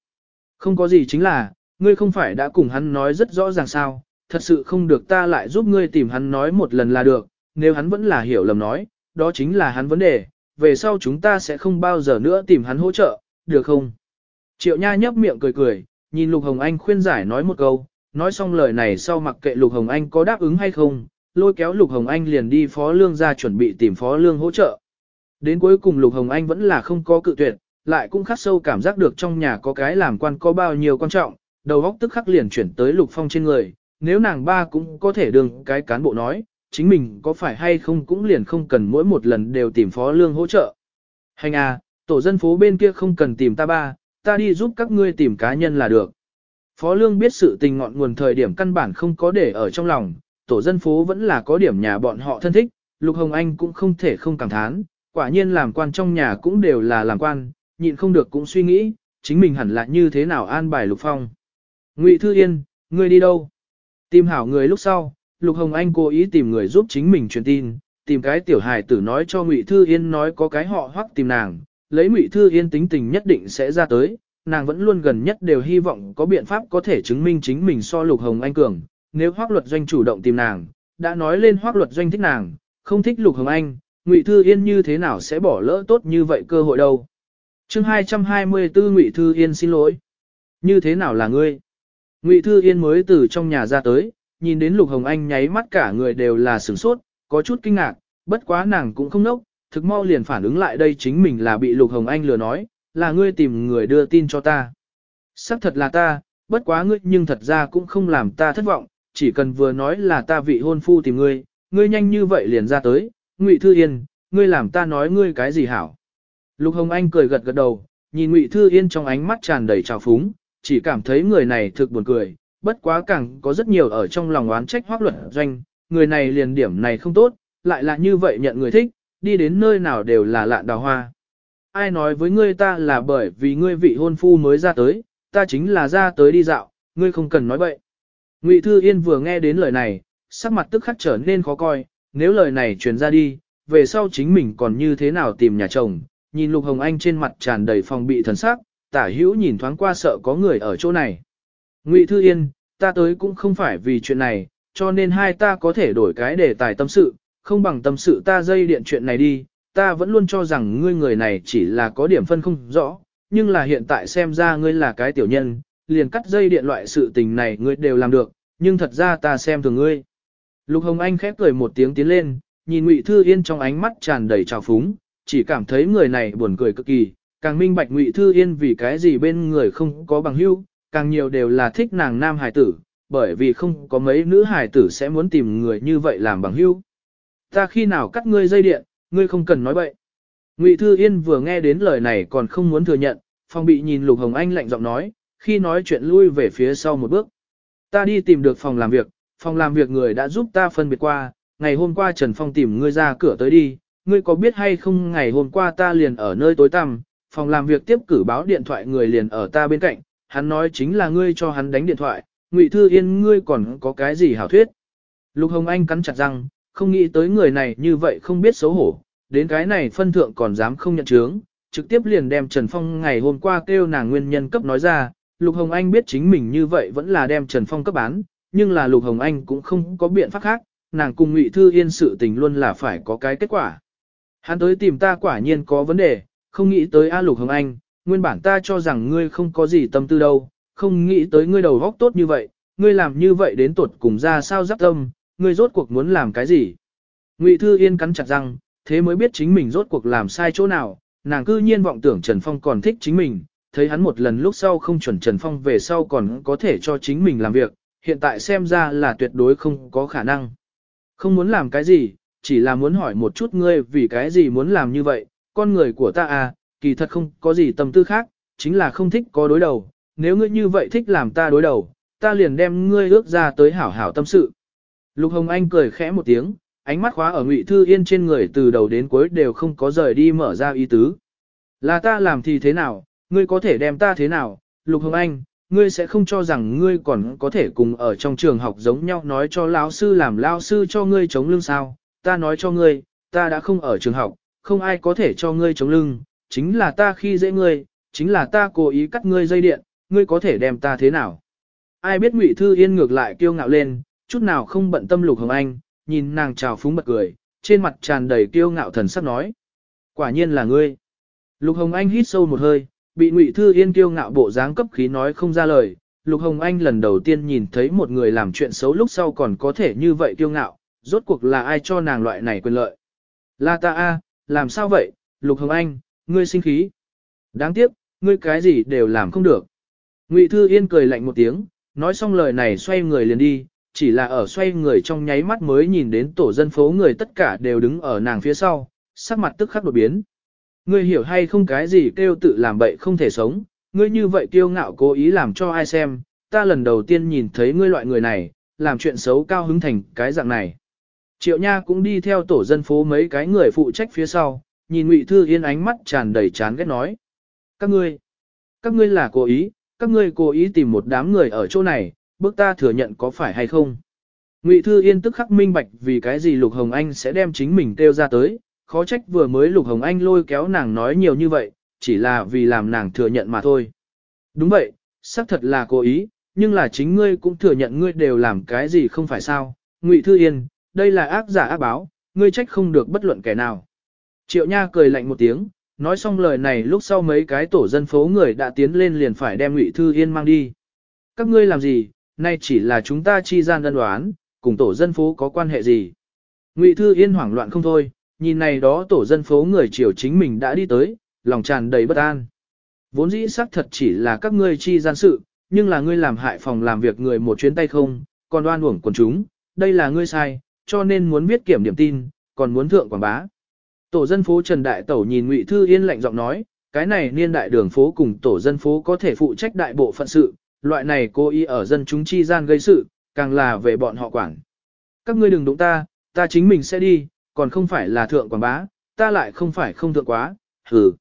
Không có gì chính là, ngươi không phải đã cùng hắn nói rất rõ ràng sao, thật sự không được ta lại giúp ngươi tìm hắn nói một lần là được, nếu hắn vẫn là hiểu lầm nói, đó chính là hắn vấn đề, về sau chúng ta sẽ không bao giờ nữa tìm hắn hỗ trợ, được không? Triệu Nha nhấp miệng cười cười, nhìn Lục Hồng Anh khuyên giải nói một câu, nói xong lời này sau mặc kệ Lục Hồng Anh có đáp ứng hay không, lôi kéo Lục Hồng Anh liền đi Phó Lương ra chuẩn bị tìm Phó Lương hỗ trợ. Đến cuối cùng Lục Hồng Anh vẫn là không có cự tuyệt, lại cũng khắc sâu cảm giác được trong nhà có cái làm quan có bao nhiêu quan trọng, đầu óc tức khắc liền chuyển tới Lục Phong trên người, nếu nàng ba cũng có thể đương cái cán bộ nói, chính mình có phải hay không cũng liền không cần mỗi một lần đều tìm Phó Lương hỗ trợ. Hành à, tổ dân phố bên kia không cần tìm ta ba, ta đi giúp các ngươi tìm cá nhân là được. Phó Lương biết sự tình ngọn nguồn thời điểm căn bản không có để ở trong lòng, tổ dân phố vẫn là có điểm nhà bọn họ thân thích, Lục Hồng Anh cũng không thể không cảm thán, quả nhiên làm quan trong nhà cũng đều là làm quan, nhịn không được cũng suy nghĩ, chính mình hẳn là như thế nào an bài Lục Phong. Ngụy Thư Yên, ngươi đi đâu? Tìm hảo người lúc sau, Lục Hồng Anh cố ý tìm người giúp chính mình truyền tin, tìm cái tiểu hài tử nói cho Ngụy Thư Yên nói có cái họ hoắc tìm nàng, lấy Ngụy Thư Yên tính tình nhất định sẽ ra tới, nàng vẫn luôn gần nhất đều hy vọng có biện pháp có thể chứng minh chính mình so Lục Hồng Anh cường, nếu Hoắc Luật Doanh chủ động tìm nàng, đã nói lên Hoắc Luật Doanh thích nàng, không thích Lục Hồng Anh, Ngụy Thư Yên như thế nào sẽ bỏ lỡ tốt như vậy cơ hội đâu. Chương 224 Ngụy Thư Yên xin lỗi. Như thế nào là ngươi? Ngụy Thư Yên mới từ trong nhà ra tới, nhìn đến Lục Hồng Anh nháy mắt cả người đều là sửng sốt, có chút kinh ngạc, bất quá nàng cũng không nốc, thực mau liền phản ứng lại đây chính mình là bị Lục Hồng Anh lừa nói, là ngươi tìm người đưa tin cho ta. Sắc thật là ta, bất quá ngươi nhưng thật ra cũng không làm ta thất vọng, chỉ cần vừa nói là ta vị hôn phu tìm ngươi, ngươi nhanh như vậy liền ra tới, Ngụy Thư Yên, ngươi làm ta nói ngươi cái gì hảo. Lục Hồng Anh cười gật gật đầu, nhìn Ngụy Thư Yên trong ánh mắt tràn đầy trào phúng, chỉ cảm thấy người này thực buồn cười, bất quá càng có rất nhiều ở trong lòng oán trách hoác luật doanh, người này liền điểm này không tốt, lại là như vậy nhận người thích, đi đến nơi nào đều là lạn đào hoa. Ai nói với ngươi ta là bởi vì ngươi vị hôn phu mới ra tới, ta chính là ra tới đi dạo, ngươi không cần nói bậy. Ngụy Thư Yên vừa nghe đến lời này, sắc mặt tức khắc trở nên khó coi, nếu lời này truyền ra đi, về sau chính mình còn như thế nào tìm nhà chồng, nhìn Lục Hồng Anh trên mặt tràn đầy phòng bị thần sắc, tả hữu nhìn thoáng qua sợ có người ở chỗ này. Ngụy Thư Yên, ta tới cũng không phải vì chuyện này, cho nên hai ta có thể đổi cái đề tài tâm sự, không bằng tâm sự ta dây điện chuyện này đi, ta vẫn luôn cho rằng ngươi người này chỉ là có điểm phân không rõ, nhưng là hiện tại xem ra ngươi là cái tiểu nhân, liền cắt dây điện loại sự tình này ngươi đều làm được, nhưng thật ra ta xem thường ngươi. Lục Hồng Anh khép cười một tiếng tiến lên, nhìn Ngụy Thư Yên trong ánh mắt tràn đầy trào phúng, chỉ cảm thấy người này buồn cười cực kỳ, càng minh bạch Ngụy Thư Yên vì cái gì bên người không có bằng hữu, càng nhiều đều là thích nàng nam hài tử, bởi vì không có mấy nữ hài tử sẽ muốn tìm người như vậy làm bằng hữu. Ta khi nào cắt ngươi dây điện, ngươi không cần nói bậy. Ngụy Thư Yên vừa nghe đến lời này còn không muốn thừa nhận, phòng bị nhìn Lục Hồng Anh lạnh giọng nói, khi nói chuyện lui về phía sau một bước. Ta đi tìm được phòng làm việc, phòng làm việc người đã giúp ta phân biệt qua, ngày hôm qua Trần Phong tìm ngươi ra cửa tới đi, ngươi có biết hay không ngày hôm qua ta liền ở nơi tối tăm, phòng làm việc tiếp cử báo điện thoại người liền ở ta bên cạnh, hắn nói chính là ngươi cho hắn đánh điện thoại, Ngụy Thư Yên ngươi còn có cái gì hảo thuyết. Lục Hồng Anh cắn chặt răng, không nghĩ tới người này như vậy không biết xấu hổ, đến cái này phân thượng còn dám không nhận chướng, trực tiếp liền đem Trần Phong ngày hôm qua kêu nàng nguyên nhân cấp nói ra, Lục Hồng Anh biết chính mình như vậy vẫn là đem Trần Phong cấp bán, nhưng là Lục Hồng Anh cũng không có biện pháp khác, nàng cùng Ngụy Thư Yên sự tình luôn là phải có cái kết quả. Hắn tới tìm ta quả nhiên có vấn đề, không nghĩ tới A Lục Hồng Anh, nguyên bản ta cho rằng ngươi không có gì tâm tư đâu, không nghĩ tới ngươi đầu góc tốt như vậy, ngươi làm như vậy đến tuột cùng ra sao giáp tâm, ngươi rốt cuộc muốn làm cái gì. Ngụy Thư Yên cắn chặt răng, thế mới biết chính mình rốt cuộc làm sai chỗ nào, nàng cư nhiên vọng tưởng Trần Phong còn thích chính mình, thấy hắn một lần lúc sau không chuẩn Trần Phong về sau còn có thể cho chính mình làm việc, hiện tại xem ra là tuyệt đối không có khả năng. Không muốn làm cái gì, chỉ là muốn hỏi một chút ngươi vì cái gì muốn làm như vậy, con người của ta à, kỳ thật không có gì tâm tư khác, chính là không thích có đối đầu, nếu ngươi như vậy thích làm ta đối đầu, ta liền đem ngươi ước ra tới hảo hảo tâm sự. Lục Hồng Anh cười khẽ một tiếng, ánh mắt khóa ở Ngụy Thư Yên trên người từ đầu đến cuối đều không có rời đi mở ra ý tứ. Là ta làm thì thế nào, ngươi có thể đem ta thế nào, Lục Hồng Anh, ngươi sẽ không cho rằng ngươi còn có thể cùng ở trong trường học giống nhau nói cho lão sư làm lão sư cho ngươi chống lưng sao, ta nói cho ngươi, ta đã không ở trường học, không ai có thể cho ngươi chống lưng, chính là ta khi dễ ngươi, chính là ta cố ý cắt ngươi dây điện, ngươi có thể đem ta thế nào. Ai biết Ngụy Thư Yên ngược lại kiêu ngạo lên, chút nào không bận tâm Lục Hồng Anh, nhìn nàng trào phúng bật cười, trên mặt tràn đầy kiêu ngạo thần sắc nói. Quả nhiên là ngươi. Lục Hồng Anh hít sâu một hơi, bị Ngụy Thư Yên kiêu ngạo bộ dáng cấp khí nói không ra lời. Lục Hồng Anh lần đầu tiên nhìn thấy một người làm chuyện xấu lúc sau còn có thể như vậy kiêu ngạo, rốt cuộc là ai cho nàng loại này quyền lợi. Là ta a, làm sao vậy, Lục Hồng Anh, ngươi sinh khí. Đáng tiếc, ngươi cái gì đều làm không được. Ngụy Thư Yên cười lạnh một tiếng, nói xong lời này xoay người liền đi, chỉ là ở xoay người trong nháy mắt mới nhìn đến tổ dân phố người tất cả đều đứng ở nàng phía sau, sắc mặt tức khắc đột biến. Ngươi hiểu hay không cái gì kêu tự làm bậy không thể sống, ngươi như vậy kiêu ngạo cố ý làm cho ai xem, ta lần đầu tiên nhìn thấy ngươi loại người này, làm chuyện xấu cao hứng thành cái dạng này. Triệu Nha cũng đi theo tổ dân phố mấy cái người phụ trách phía sau, nhìn Ngụy Thư Yên ánh mắt tràn đầy chán ghét nói. Các ngươi, các ngươi là cố ý, các ngươi cố ý tìm một đám người ở chỗ này, bước ta thừa nhận có phải hay không. Ngụy Thư Yên tức khắc minh bạch vì cái gì Lục Hồng Anh sẽ đem chính mình kêu ra tới, khó trách vừa mới Lục Hồng Anh lôi kéo nàng nói nhiều như vậy, chỉ là vì làm nàng thừa nhận mà thôi. Đúng vậy, xác thật là cố ý, nhưng là chính ngươi cũng thừa nhận ngươi đều làm cái gì không phải sao. Ngụy Thư Yên, đây là ác giả ác báo, ngươi trách không được bất luận kẻ nào. Triệu Nha cười lạnh một tiếng, nói xong lời này lúc sau mấy cái tổ dân phố người đã tiến lên liền phải đem Ngụy Thư Yên mang đi. Các ngươi làm gì, nay chỉ là chúng ta chi gian đơn đoán, cùng tổ dân phố có quan hệ gì. Ngụy Thư Yên hoảng loạn không thôi, nhìn này đó tổ dân phố người triều chính mình đã đi tới, lòng tràn đầy bất an. Vốn dĩ xác thật chỉ là các ngươi chi gian sự, nhưng là ngươi làm hại phòng làm việc người một chuyến tay không, còn đoan uổng quần chúng, đây là ngươi sai, cho nên muốn viết kiểm điểm tin, còn muốn thượng quảng bá. Tổ dân phố Trần Đại Tẩu nhìn Ngụy Thư Yên lạnh giọng nói, cái này niên đại đường phố cùng tổ dân phố có thể phụ trách đại bộ phận sự, loại này cố ý ở dân chúng chi gian gây sự, càng là về bọn họ quản. Các ngươi đừng đụng ta, ta chính mình sẽ đi, còn không phải là thượng quảng bá, ta lại không phải không thượng quá, hừ.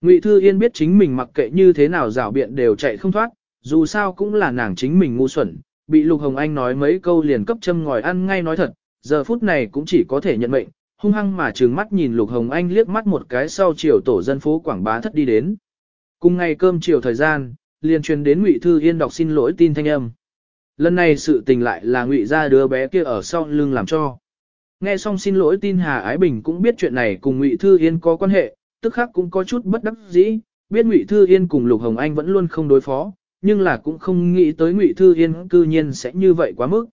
Ngụy Thư Yên biết chính mình mặc kệ như thế nào rảo biện đều chạy không thoát, dù sao cũng là nàng chính mình ngu xuẩn, bị Lục Hồng Anh nói mấy câu liền cấp châm ngòi ăn ngay nói thật, giờ phút này cũng chỉ có thể nhận mệnh, hung hăng mà trừng mắt nhìn Lục Hồng Anh liếc mắt một cái sau chiều tổ dân phố Quảng Bá thất đi đến. Cùng ngày cơm chiều thời gian, liền truyền đến Ngụy Thư Yên đọc xin lỗi tin thanh âm. lần này sự tình lại là ngụy ra đứa bé kia ở sau lưng làm cho. Nghe xong xin lỗi tin Hà Ái Bình cũng biết chuyện này cùng Ngụy Thư Yên có quan hệ, tức khắc cũng có chút bất đắc dĩ, biết Ngụy Thư Yên cùng Lục Hồng Anh vẫn luôn không đối phó, nhưng là cũng không nghĩ tới Ngụy Thư Yên cư nhiên sẽ như vậy quá mức.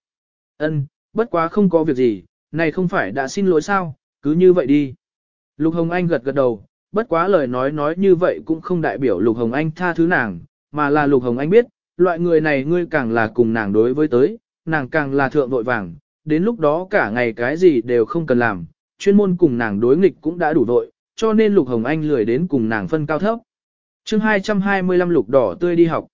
Ân, bất quá không có việc gì, này không phải đã xin lỗi sao, cứ như vậy đi. Lục Hồng Anh gật gật đầu, bất quá lời nói nói như vậy cũng không đại biểu Lục Hồng Anh tha thứ nàng, mà là Lục Hồng Anh biết, loại người này ngươi càng là cùng nàng đối với tới, nàng càng là thượng vội vàng, đến lúc đó cả ngày cái gì đều không cần làm, chuyên môn cùng nàng đối nghịch cũng đã đủ vội, cho nên Lục Hồng Anh lười đến cùng nàng phân cao thấp. chương 225 lục đỏ tươi đi học.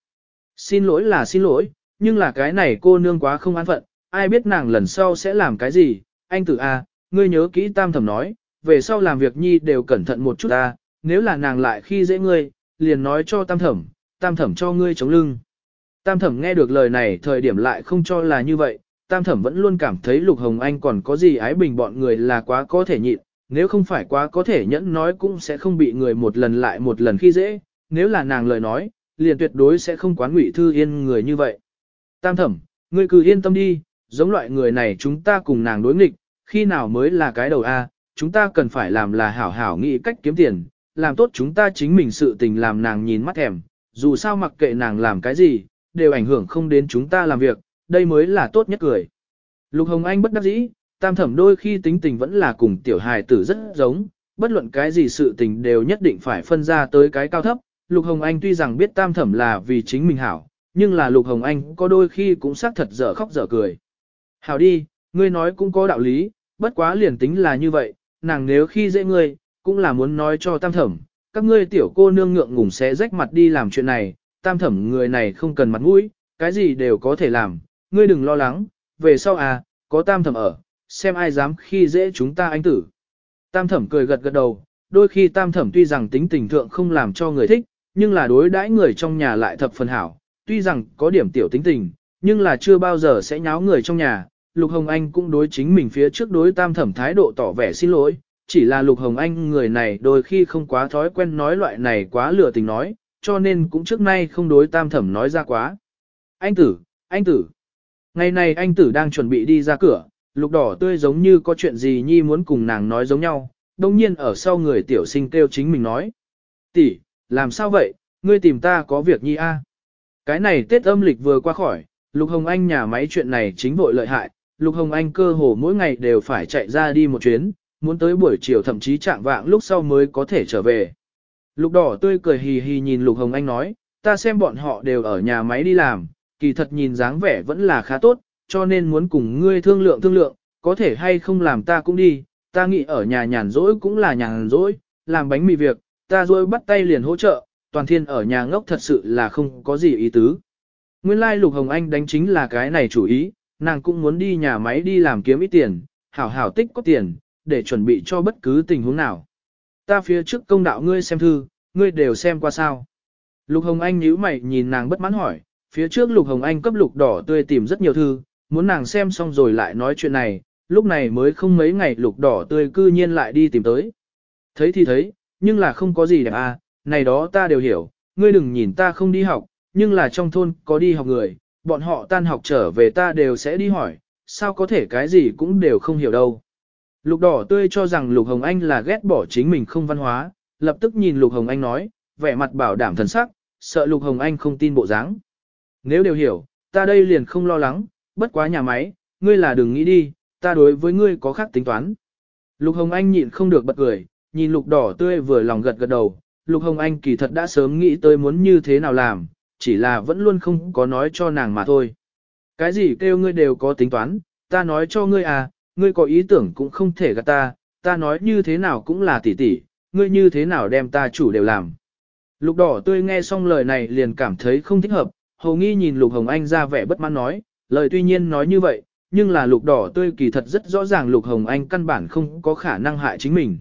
Xin lỗi là xin lỗi, nhưng là cái này cô nương quá không an phận, ai biết nàng lần sau sẽ làm cái gì, anh tử A, ngươi nhớ kỹ tam thẩm nói, về sau làm việc nhi đều cẩn thận một chút ta, nếu là nàng lại khi dễ ngươi, liền nói cho tam thẩm, tam thẩm cho ngươi chống lưng. Tam thẩm nghe được lời này thời điểm lại không cho là như vậy, tam thẩm vẫn luôn cảm thấy Lục Hồng Anh còn có gì ái bình bọn người là quá có thể nhịn, nếu không phải quá có thể nhẫn nói cũng sẽ không bị người một lần lại một lần khi dễ, nếu là nàng lời nói, liền tuyệt đối sẽ không quán ngụy thư yên người như vậy. Tam thẩm, ngươi cứ yên tâm đi, giống loại người này chúng ta cùng nàng đối nghịch, khi nào mới là cái đầu A, chúng ta cần phải làm là hảo hảo nghĩ cách kiếm tiền, làm tốt chúng ta chính mình sự tình làm nàng nhìn mắt thèm, dù sao mặc kệ nàng làm cái gì, đều ảnh hưởng không đến chúng ta làm việc, đây mới là tốt nhất cười. Lục Hồng Anh bất đắc dĩ, tam thẩm đôi khi tính tình vẫn là cùng tiểu hài tử rất giống, bất luận cái gì sự tình đều nhất định phải phân ra tới cái cao thấp. Lục Hồng Anh tuy rằng biết tam thẩm là vì chính mình hảo, nhưng là Lục Hồng Anh có đôi khi cũng xác thật dở khóc dở cười. Hảo đi, ngươi nói cũng có đạo lý, bất quá liền tính là như vậy, nàng nếu khi dễ ngươi, cũng là muốn nói cho tam thẩm, các ngươi tiểu cô nương ngượng ngùng sẽ rách mặt đi làm chuyện này, tam thẩm người này không cần mặt mũi, cái gì đều có thể làm, ngươi đừng lo lắng, về sau à, có tam thẩm ở, xem ai dám khi dễ chúng ta anh tử. Tam thẩm cười gật gật đầu, đôi khi tam thẩm tuy rằng tính tình thượng không làm cho người thích, nhưng là đối đãi người trong nhà lại thập phần hảo, tuy rằng có điểm tiểu tính tình, nhưng là chưa bao giờ sẽ nháo người trong nhà. Lục Hồng Anh cũng đối chính mình phía trước đối tam thẩm thái độ tỏ vẻ xin lỗi, chỉ là Lục Hồng Anh người này đôi khi không quá thói quen nói loại này quá lừa tình nói, cho nên cũng trước nay không đối tam thẩm nói ra quá. Anh tử, anh tử. Ngày này anh tử đang chuẩn bị đi ra cửa, lục đỏ tươi giống như có chuyện gì nhi muốn cùng nàng nói giống nhau, đồng nhiên ở sau người tiểu sinh kêu chính mình nói. Tỷ, làm sao vậy, ngươi tìm ta có việc nhi a? Cái này Tết âm lịch vừa qua khỏi, Lục Hồng Anh nhà máy chuyện này chính vội lợi hại, Lục Hồng Anh cơ hồ mỗi ngày đều phải chạy ra đi một chuyến, muốn tới buổi chiều thậm chí trạng vạng lúc sau mới có thể trở về. Lục đỏ tươi cười hì hì nhìn Lục Hồng Anh nói, ta xem bọn họ đều ở nhà máy đi làm, kỳ thật nhìn dáng vẻ vẫn là khá tốt, cho nên muốn cùng ngươi thương lượng thương lượng, có thể hay không làm ta cũng đi, ta nghĩ ở nhà nhàn rỗi cũng là nhàn rỗi, làm bánh mì việc, ta rồi bắt tay liền hỗ trợ, toàn thiên ở nhà ngốc thật sự là không có gì ý tứ. Nguyên lai like Lục Hồng Anh đánh chính là cái này chủ ý, nàng cũng muốn đi nhà máy đi làm kiếm ít tiền, hảo hảo tích có tiền, để chuẩn bị cho bất cứ tình huống nào. Ta phía trước công đạo ngươi xem thư, ngươi đều xem qua sao. Lục Hồng Anh nhíu mày nhìn nàng bất mãn hỏi, phía trước Lục Hồng Anh cấp lục đỏ tươi tìm rất nhiều thư, muốn nàng xem xong rồi lại nói chuyện này, lúc này mới không mấy ngày lục đỏ tươi cư nhiên lại đi tìm tới. Thấy thì thấy, nhưng là không có gì đẹp à, này đó ta đều hiểu, ngươi đừng nhìn ta không đi học, nhưng là trong thôn có đi học người, bọn họ tan học trở về ta đều sẽ đi hỏi, sao có thể cái gì cũng đều không hiểu đâu. Lục đỏ tươi cho rằng Lục Hồng Anh là ghét bỏ chính mình không văn hóa, lập tức nhìn Lục Hồng Anh nói, vẻ mặt bảo đảm thần sắc, sợ Lục Hồng Anh không tin bộ dáng. Nếu đều hiểu, ta đây liền không lo lắng, bất quá nhà máy, ngươi là đừng nghĩ đi, ta đối với ngươi có khác tính toán. Lục Hồng Anh nhịn không được bật cười, nhìn Lục đỏ tươi vừa lòng gật gật đầu, Lục Hồng Anh kỳ thật đã sớm nghĩ tới muốn như thế nào làm, chỉ là vẫn luôn không có nói cho nàng mà thôi. Cái gì kêu ngươi đều có tính toán, ta nói cho ngươi à, ngươi có ý tưởng cũng không thể gạt ta, ta nói như thế nào cũng là tỉ tỉ, ngươi như thế nào đem ta chủ đều làm. Lục đỏ tươi nghe xong lời này liền cảm thấy không thích hợp, hầu nghi nhìn Lục Hồng Anh ra vẻ bất mãn nói, lời tuy nhiên nói như vậy, nhưng là lục đỏ tươi kỳ thật rất rõ ràng Lục Hồng Anh căn bản không có khả năng hại chính mình.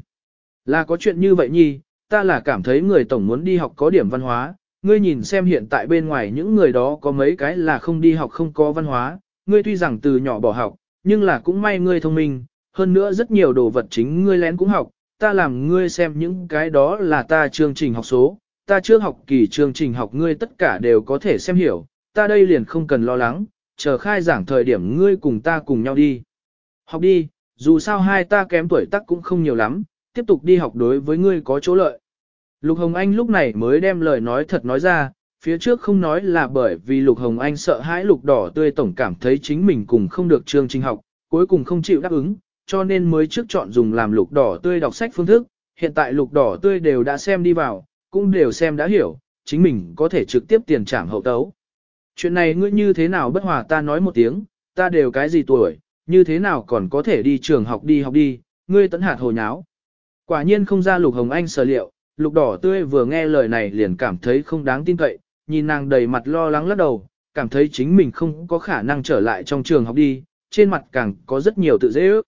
Là có chuyện như vậy nhi, ta là cảm thấy người tổng muốn đi học có điểm văn hóa, ngươi nhìn xem hiện tại bên ngoài những người đó có mấy cái là không đi học không có văn hóa, ngươi tuy rằng từ nhỏ bỏ học, nhưng là cũng may ngươi thông minh, hơn nữa rất nhiều đồ vật chính ngươi lén cũng học, ta làm ngươi xem những cái đó là ta chương trình học số, ta trước học kỳ chương trình học ngươi tất cả đều có thể xem hiểu, ta đây liền không cần lo lắng, chờ khai giảng thời điểm ngươi cùng ta cùng nhau đi. Học đi, dù sao hai ta kém tuổi tác cũng không nhiều lắm, tiếp tục đi học đối với ngươi có chỗ lợi. Lục Hồng Anh lúc này mới đem lời nói thật nói ra, phía trước không nói là bởi vì Lục Hồng Anh sợ hãi lục đỏ tươi tổng cảm thấy chính mình cùng không được chương trình học, cuối cùng không chịu đáp ứng, cho nên mới trước chọn dùng làm lục đỏ tươi đọc sách phương thức, hiện tại lục đỏ tươi đều đã xem đi vào, cũng đều xem đã hiểu, chính mình có thể trực tiếp tiền trảm hậu tấu. Chuyện này ngươi như thế nào bất hòa ta nói một tiếng, ta đều cái gì tuổi, như thế nào còn có thể đi trường học đi học đi, ngươi tấn hạt hồ nháo. Quả nhiên không ra lục hồng anh sở liệu, lục đỏ tươi vừa nghe lời này liền cảm thấy không đáng tin cậy, nhìn nàng đầy mặt lo lắng lắc đầu, cảm thấy chính mình không có khả năng trở lại trong trường học đi, trên mặt càng có rất nhiều tự dễ ước.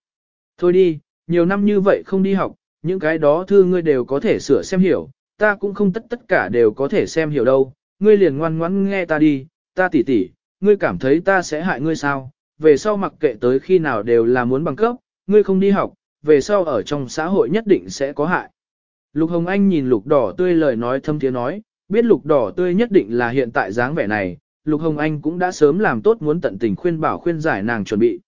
Thôi đi, nhiều năm như vậy không đi học, những cái đó thư ngươi đều có thể sửa xem hiểu, ta cũng không tất tất cả đều có thể xem hiểu đâu, ngươi liền ngoan ngoãn nghe ta đi, ta tỉ tỉ, ngươi cảm thấy ta sẽ hại ngươi sao, về sau mặc kệ tới khi nào đều là muốn bằng cấp, ngươi không đi học, về sau ở trong xã hội nhất định sẽ có hại. Lục Hồng Anh nhìn lục đỏ tươi lời nói thâm tiếng nói, biết lục đỏ tươi nhất định là hiện tại dáng vẻ này, lục Hồng Anh cũng đã sớm làm tốt muốn tận tình khuyên bảo khuyên giải nàng chuẩn bị.